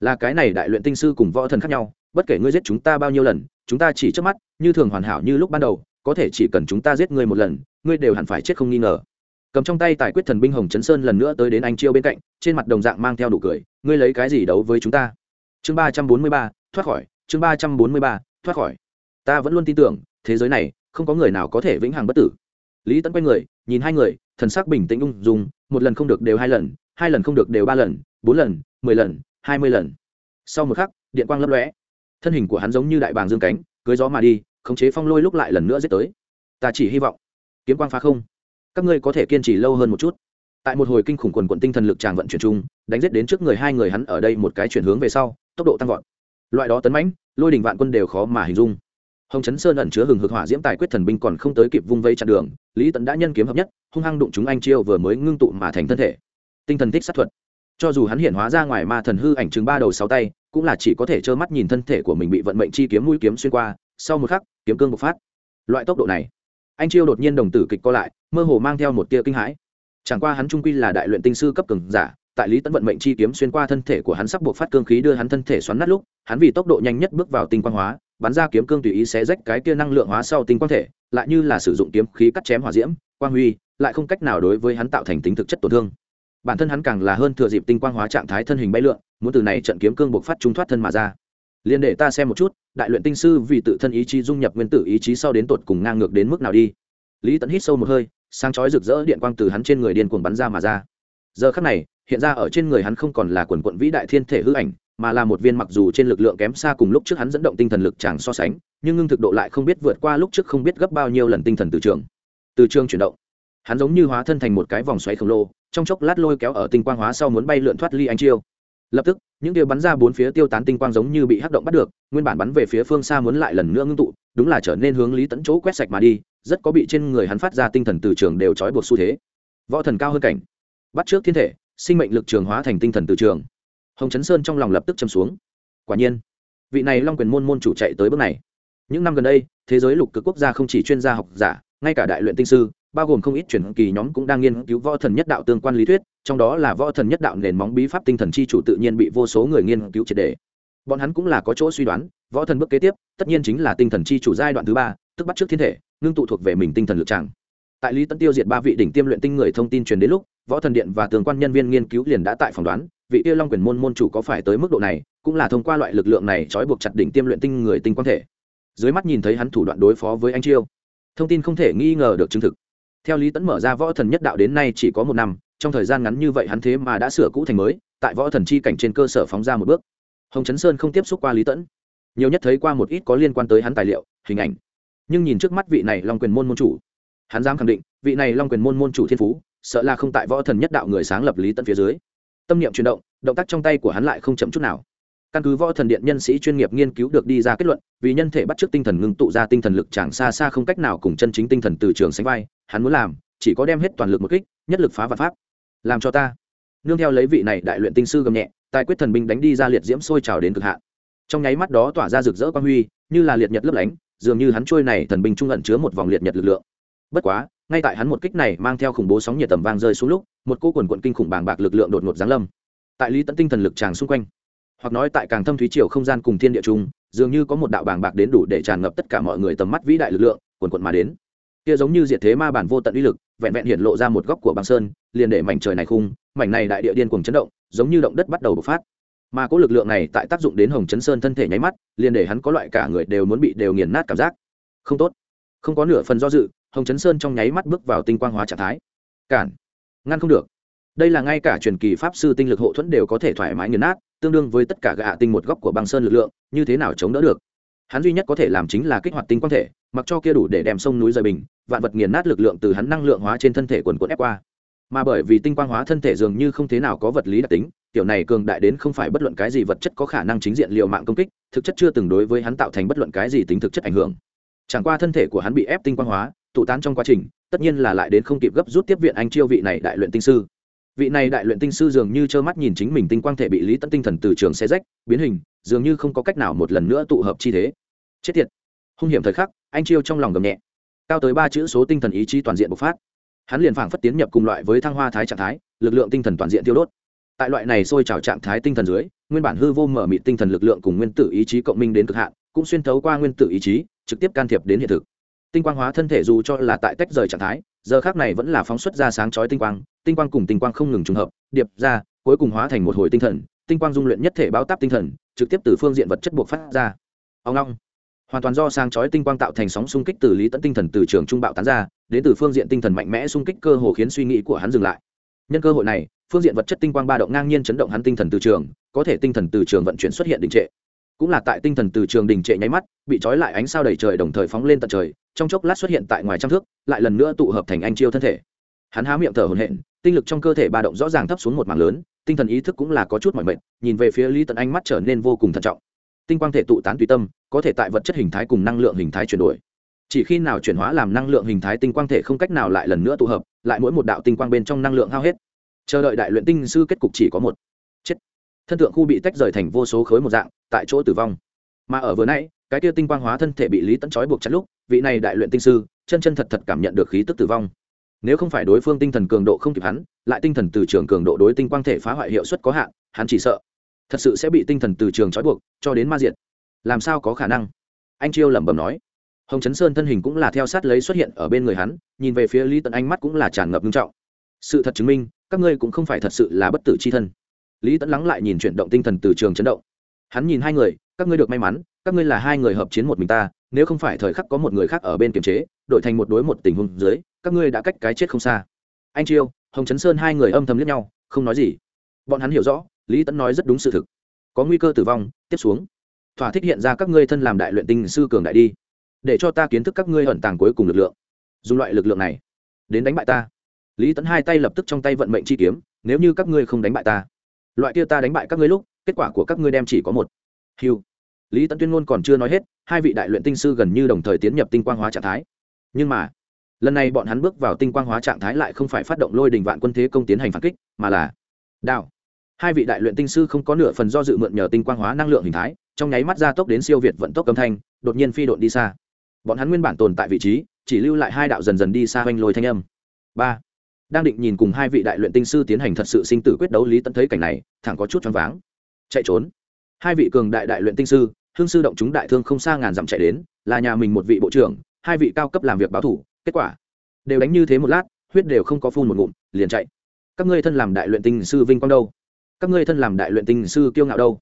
Là cái này đại luyện tinh sư cùng võ thần khác nhau, bất kể ngươi giết chúng ta bao nhiêu lần, chúng ta chỉ trước mắt, như thường hoàn hảo như lúc ban đầu, có thể chỉ cần chúng ta giết ngươi một lần, ngươi đều hẳn phải chết không nghi ngờ cầm trong tay tài quyết thần binh hồng chấn sơn lần nữa tới đến anh chiêu bên cạnh, trên mặt đồng dạng mang theo đủ cười, ngươi lấy cái gì đấu với chúng ta? Chương ba trăm bốn mươi ba, thoát khỏi, chương ba trăm bốn mươi ba, thoát khỏi. Ta vẫn luôn tin tưởng, thế giới này, không có người nào có thể vĩnh hằng bất tử. Lý tấn quay người, nhìn hai người, thần sắc bình tĩnh ung dung, một lần không được đều hai lần hai lần không được đều ba lần, bốn lần, mười lần, hai mươi lần. Sau một khắc, điện quang lấp lóe. Thân hình của hắn giống như đại bàng dương cánh, cưới gió mà đi, khống chế phong lôi lúc lại lần nữa giết tới. Ta chỉ hy vọng, kiếm quang phá không các ngươi có thể kiên trì lâu hơn một chút. Tại một hồi kinh khủng quần quận tinh thần lực tràng vận chuyển chung, đánh giết đến trước người hai người hắn ở đây một cái chuyển hướng về sau, tốc độ tăng vọt. Loại đó tấn mãnh, lôi đình vạn quân đều khó mà hình dung. Hồng chấn sơn ẩn chứa hừng hực hỏa diễm tài quyết thần binh còn không tới kịp vung vây chặn đường, lý tẫn đã nhân kiếm hợp nhất, hung hăng đụng chúng anh chiêu vừa mới ngưng tụ mà thành thân thể. Tinh thần thích sát thuật. Cho dù hắn hiện hóa ra ngoài ma thần hư ảnh chừng ba đầu sáu tay, cũng là chỉ có thể trơ mắt nhìn thân thể của mình bị vận mệnh chi kiếm mũi kiếm xuyên qua, sau một khắc, kiếm cương bộc phát. Loại tốc độ này anh chiêu đột nhiên đồng tử kịch co lại, mơ hồ mang theo một tia kinh hãi. Chẳng qua hắn trung quy là đại luyện tinh sư cấp cường giả, tại lý tấn vận mệnh chi kiếm xuyên qua thân thể của hắn sắp buộc phát cương khí đưa hắn thân thể xoắn nát lúc, hắn vì tốc độ nhanh nhất bước vào tinh quang hóa, bắn ra kiếm cương tùy ý xé rách cái kia năng lượng hóa sau tinh quang thể, lại như là sử dụng kiếm khí cắt chém hỏa diễm, quang huy, lại không cách nào đối với hắn tạo thành tính thực chất tổn thương. Bản thân hắn càng là hơn thừa dịp tinh quang hóa trạng thái thân hình bay lượn, muốn từ này trận kiếm cương buộc phát trung thoát thân mà ra. Liền để ta xem một chút đại luyện tinh sư vì tự thân ý chí dung nhập nguyên tử ý chí sau đến tột cùng ngang ngược đến mức nào đi. Lý tẫn hít sâu một hơi, sáng chói rực rỡ điện quang từ hắn trên người điên cuồng bắn ra mà ra. Giờ khắc này, hiện ra ở trên người hắn không còn là quần quận vĩ đại thiên thể hư ảnh, mà là một viên mặc dù trên lực lượng kém xa cùng lúc trước hắn dẫn động tinh thần lực chẳng so sánh, nhưng ngưng thực độ lại không biết vượt qua lúc trước không biết gấp bao nhiêu lần tinh thần từ trường. Từ trường chuyển động, hắn giống như hóa thân thành một cái vòng xoáy khổng lồ, trong chốc lát lôi kéo ở tinh quang hóa sau muốn bay lượn thoát ly anh chiêu lập tức, những tia bắn ra bốn phía tiêu tán tinh quang giống như bị hắc động bắt được, nguyên bản bắn về phía phương xa muốn lại lần nữa ngưng tụ, đúng là trở nên hướng lý tẫn chỗ quét sạch mà đi, rất có bị trên người hắn phát ra tinh thần từ trường đều trói buộc xu thế. Võ thần cao hơn cảnh. Bắt trước thiên thể, sinh mệnh lực trường hóa thành tinh thần từ trường. Hồng chấn sơn trong lòng lập tức châm xuống. Quả nhiên, vị này long quyền môn môn chủ chạy tới bước này. Những năm gần đây, thế giới lục cực quốc gia không chỉ chuyên gia học giả, ngay cả đại luyện tinh sư bao gồm không ít chuyển kỳ nhóm cũng đang nghiên cứu võ thần nhất đạo tương quan lý thuyết, trong đó là võ thần nhất đạo nền móng bí pháp tinh thần chi chủ tự nhiên bị vô số người nghiên cứu triệt đề bọn hắn cũng là có chỗ suy đoán, võ thần bước kế tiếp, tất nhiên chính là tinh thần chi chủ giai đoạn thứ ba, tức bắt trước thiên thể, ngưng tụ thuộc về mình tinh thần lực tràng. Tại lý tấn tiêu diệt ba vị đỉnh tiêm luyện tinh người thông tin truyền đến lúc, võ thần điện và tường quan nhân viên nghiên cứu liền đã tại phỏng đoán, vị tiêu long quyền môn môn chủ có phải tới mức độ này, cũng là thông qua loại lực lượng này trói buộc chặt đỉnh tiêm luyện tinh người tinh quan thể. Dưới mắt nhìn thấy hắn thủ đoạn đối phó với anh chiêu, thông tin không thể nghi ngờ được chứng thực theo lý tấn mở ra võ thần nhất đạo đến nay chỉ có một năm, trong thời gian ngắn như vậy hắn thế mà đã sửa cũ thành mới, tại võ thần chi cảnh trên cơ sở phóng ra một bước. Hồng chấn sơn không tiếp xúc qua lý tẫn nhiều nhất thấy qua một ít có liên quan tới hắn tài liệu, hình ảnh. Nhưng nhìn trước mắt vị này long quyền môn môn chủ, hắn dám khẳng định, vị này long quyền môn môn chủ thiên phú, sợ là không tại võ thần nhất đạo người sáng lập lý Tẫn phía dưới. Tâm niệm chuyển động động tác trong tay của hắn lại không chậm chút nào căn cứ võ thần điện nhân sĩ chuyên nghiệp nghiên cứu được đi ra kết luận, vì nhân thể bắt chước tinh thần ngưng tụ ra tinh thần lực chẳng xa xa không cách nào cùng chân chính tinh thần từ trường sánh vai, hắn muốn làm, chỉ có đem hết toàn lực một kích, nhất lực phá vật pháp. Làm cho ta. Nương theo lấy vị này đại luyện tinh sư gầm nhẹ, tài quyết thần binh đánh đi ra liệt diễm sôi trào đến cực hạn. Trong nháy mắt đó tỏa ra rực rỡ quang huy, như là liệt nhật lấp lánh, dường như hắn trôi này thần binh trung ẩn chứa một vòng liệt nhật lực lượng. Bất quá, ngay tại hắn một kích này mang theo khủng bố sóng nhiệt tầm vang rơi xuống lúc, một cô quần quận kinh khủng bàng bạc lực lượng đột ngột giáng lâm. Tại lý tận tinh thần lực tràng xung quanh hoặc nói tại càng thâm thúy chiều không gian cùng thiên địa chung, dường như có một đạo bàng bạc đến đủ để tràn ngập tất cả mọi người tầm mắt vĩ đại lực lượng, quần quận mà đến. Kia giống như diệt thế ma bản vô tận uy lực, vẹn vẹn hiện lộ ra một góc của băng sơn, liền để mảnh trời này khung, mảnh này đại địa điên cuồng chấn động, giống như động đất bắt đầu bộc phát. Mà cỗ lực lượng này tại tác dụng đến hồng chấn sơn thân thể nháy mắt, liền để hắn có loại cả người đều muốn bị đều nghiền nát cảm giác. Không tốt. Không có nửa phần do dự, hồng chấn sơn trong nháy mắt bước vào tinh quang hóa trạng thái. Cản. Ngăn không được. Đây là ngay cả truyền kỳ pháp sư tinh lực hộ thuẫn đều có thể thoải mái nghiền nát tương đương với tất cả gạ tinh một góc của băng sơn lực lượng, như thế nào chống đỡ được? Hắn duy nhất có thể làm chính là kích hoạt tinh quang thể, mặc cho kia đủ để đem sông núi rời bình, vạn vật nghiền nát lực lượng từ hắn năng lượng hóa trên thân thể quần quần ép qua. Mà bởi vì tinh quang hóa thân thể dường như không thế nào có vật lý đặc tính, kiểu này cường đại đến không phải bất luận cái gì vật chất có khả năng chính diện liệu mạng công kích, thực chất chưa từng đối với hắn tạo thành bất luận cái gì tính thực chất ảnh hưởng. Chẳng qua thân thể của hắn bị ép tinh quang hóa, tụ tán trong quá trình, tất nhiên là lại đến không kịp gấp rút tiếp viện anh chiêu vị này đại luyện tinh sư vị này đại luyện tinh sư dường như trơ mắt nhìn chính mình tinh quang thể bị lý tận tinh thần từ trường xe rách, biến hình, dường như không có cách nào một lần nữa tụ hợp chi thế. Chết tiệt. Hung hiểm thời khắc, anh chiêu trong lòng gầm nhẹ. Cao tới ba chữ số tinh thần ý chí toàn diện bộc phát. Hắn liền phảng phất tiến nhập cùng loại với thăng hoa thái trạng thái, lực lượng tinh thần toàn diện tiêu đốt. Tại loại này sôi trào trạng thái tinh thần dưới, nguyên bản hư vô mở mịt tinh thần lực lượng cùng nguyên tử ý chí cộng minh đến cực hạn, cũng xuyên thấu qua nguyên tử ý chí, trực tiếp can thiệp đến hiện thực tinh quang hóa thân thể dù cho là tại tách rời trạng thái, giờ khác này vẫn là phóng xuất ra sáng chói tinh quang tinh quang cùng tinh quang không ngừng trùng hợp, điệp ra, cuối cùng hóa thành một hồi tinh thần, tinh quang dung luyện nhất thể bao táp tinh thần, trực tiếp từ phương diện vật chất buộc phát ra. Ông long. Hoàn toàn do sáng chói tinh quang tạo thành sóng xung kích từ lý tận tinh thần từ trường trung bạo tán ra, đến từ phương diện tinh thần mạnh mẽ xung kích cơ hồ khiến suy nghĩ của hắn dừng lại. Nhân cơ hội này, phương diện vật chất tinh quang ba động ngang nhiên chấn động hắn tinh thần từ trường, có thể tinh thần từ trường vận chuyển xuất hiện đình trệ. Cũng là tại tinh thần từ trường đình trệ nháy mắt, bị trói lại ánh sao đầy trời đồng thời phóng lên tận trời trong chốc lát xuất hiện tại ngoài trăm thước, lại lần nữa tụ hợp thành anh chiêu thân thể. Hắn há miệng thở hổn hển, tinh lực trong cơ thể ba động rõ ràng thấp xuống một mảng lớn, tinh thần ý thức cũng là có chút mỏi mệt, nhìn về phía lý tận anh mắt trở nên vô cùng thận trọng. Tinh quang thể tụ tán tùy tâm, có thể tại vật chất hình thái cùng năng lượng hình thái chuyển đổi. Chỉ khi nào chuyển hóa làm năng lượng hình thái tinh quang thể không cách nào lại lần nữa tụ hợp, lại mỗi một đạo tinh quang bên trong năng lượng hao hết. Chờ đợi đại luyện tinh sư kết cục chỉ có một. Chết. Thân tượng khu bị tách rời thành vô số khối một dạng, tại chỗ tử vong. Mà ở vừa nãy cái kia tinh quang hóa thân thể bị lý tẫn trói buộc chặt lúc, vị này đại luyện tinh sư, chân chân thật thật cảm nhận được khí tức tử vong. Nếu không phải đối phương tinh thần cường độ không kịp hắn, lại tinh thần từ trường cường độ đối tinh quang thể phá hoại hiệu suất có hạn, hắn chỉ sợ thật sự sẽ bị tinh thần từ trường trói buộc, cho đến ma diệt. Làm sao có khả năng? Anh chiêu lẩm bẩm nói. Hồng chấn sơn thân hình cũng là theo sát lấy xuất hiện ở bên người hắn, nhìn về phía lý tận anh mắt cũng là tràn ngập nghiêm trọng. Sự thật chứng minh, các ngươi cũng không phải thật sự là bất tử c h i thân. Lý tẫn lắng lại nhìn chuyển động tinh thần từ trường chấn động. Hắn nhìn hai người, các ngươi được may mắn các ngươi là hai người hợp chiến một mình ta, nếu không phải thời khắc có một người khác ở bên kiềm chế, đổi thành một đối một tình huống dưới, các ngươi đã cách cái chết không xa. Anh chiêu, hồng chấn sơn hai người âm thầm liếc nhau, không nói gì. Bọn hắn hiểu rõ, lý tẫn nói rất đúng sự thực. Có nguy cơ tử vong, tiếp xuống. Thỏa thích hiện ra các ngươi thân làm đại luyện tinh sư cường đại đi. Để cho ta kiến thức các ngươi ẩn tàng cuối cùng lực lượng. Dùng loại lực lượng này, đến đánh bại ta. Lý tẫn hai tay lập tức trong tay vận mệnh chi kiếm, nếu như các ngươi không đánh bại ta, loại kia ta đánh bại các ngươi lúc, kết quả của các ngươi đem chỉ có một. Hiu lý tẫn tuyên ngôn còn chưa nói hết, hai vị đại luyện tinh sư gần như đồng thời tiến nhập tinh quang hóa trạng thái. Nhưng mà, lần này bọn hắn bước vào tinh quang hóa trạng thái lại không phải phát động lôi đình vạn quân thế công tiến hành phản kích, mà là đạo hai vị đại luyện tinh sư không có nửa phần do dự mượn nhờ tinh quang hóa năng lượng hình thái, trong nháy mắt gia tốc đến siêu việt vận tốc âm thanh, đột nhiên phi độn đi xa. Bọn hắn nguyên bản tồn tại vị trí, chỉ lưu lại hai đạo dần dần đi xa oanh lôi thanh âm. Ba. Đang định nhìn cùng hai vị đại luyện tinh sư tiến hành thật sự sinh tử quyết đấu, lý tận thấy cảnh này, thẳng có chút choáng váng. Chạy trốn. Hai vị cường đại đại luyện tinh sư hương sư động chúng đại thương không xa ngàn dặm chạy đến, là nhà mình một vị bộ trưởng, hai vị cao cấp làm việc báo thủ, kết quả đều đánh như thế một lát, huyết đều không có phun một ngụm, liền chạy. Các ngươi thân làm đại luyện tinh sư vinh quang đâu? Các ngươi thân làm đại luyện tinh sư kiêu ngạo đâu?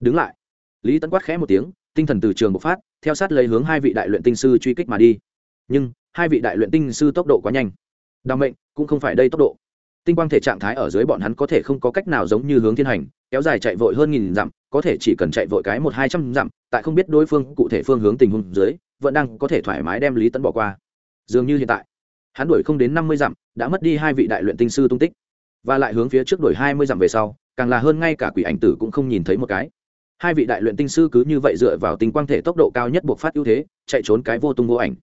Đứng lại. Lý tấn quát khẽ một tiếng, tinh thần từ trường bộc phát, theo sát lấy hướng hai vị đại luyện tinh sư truy kích mà đi. Nhưng, hai vị đại luyện tinh sư tốc độ quá nhanh. Đ mệnh, cũng không phải đây tốc độ. Tinh quang thể trạng thái ở dưới bọn hắn có thể không có cách nào giống như hướng thiên hành kéo dài chạy vội hơn nghìn dặm, có thể chỉ cần chạy vội cái một hai trăm dặm, tại không biết đối phương, cụ thể phương hướng tình huống dưới, vẫn đang có thể thoải mái đem lý tấn bỏ qua. Dường như hiện tại, hắn đuổi không đến năm mươi dặm, đã mất đi hai vị đại luyện tinh sư tung tích. Và lại hướng phía trước đuổi hai mươi dặm về sau, càng là hơn ngay cả quỷ ảnh tử cũng không nhìn thấy một cái. Hai vị đại luyện tinh sư cứ như vậy dựa vào tinh quang thể tốc độ cao nhất buộc phát ưu thế, chạy trốn cái vô tung vô ảnh.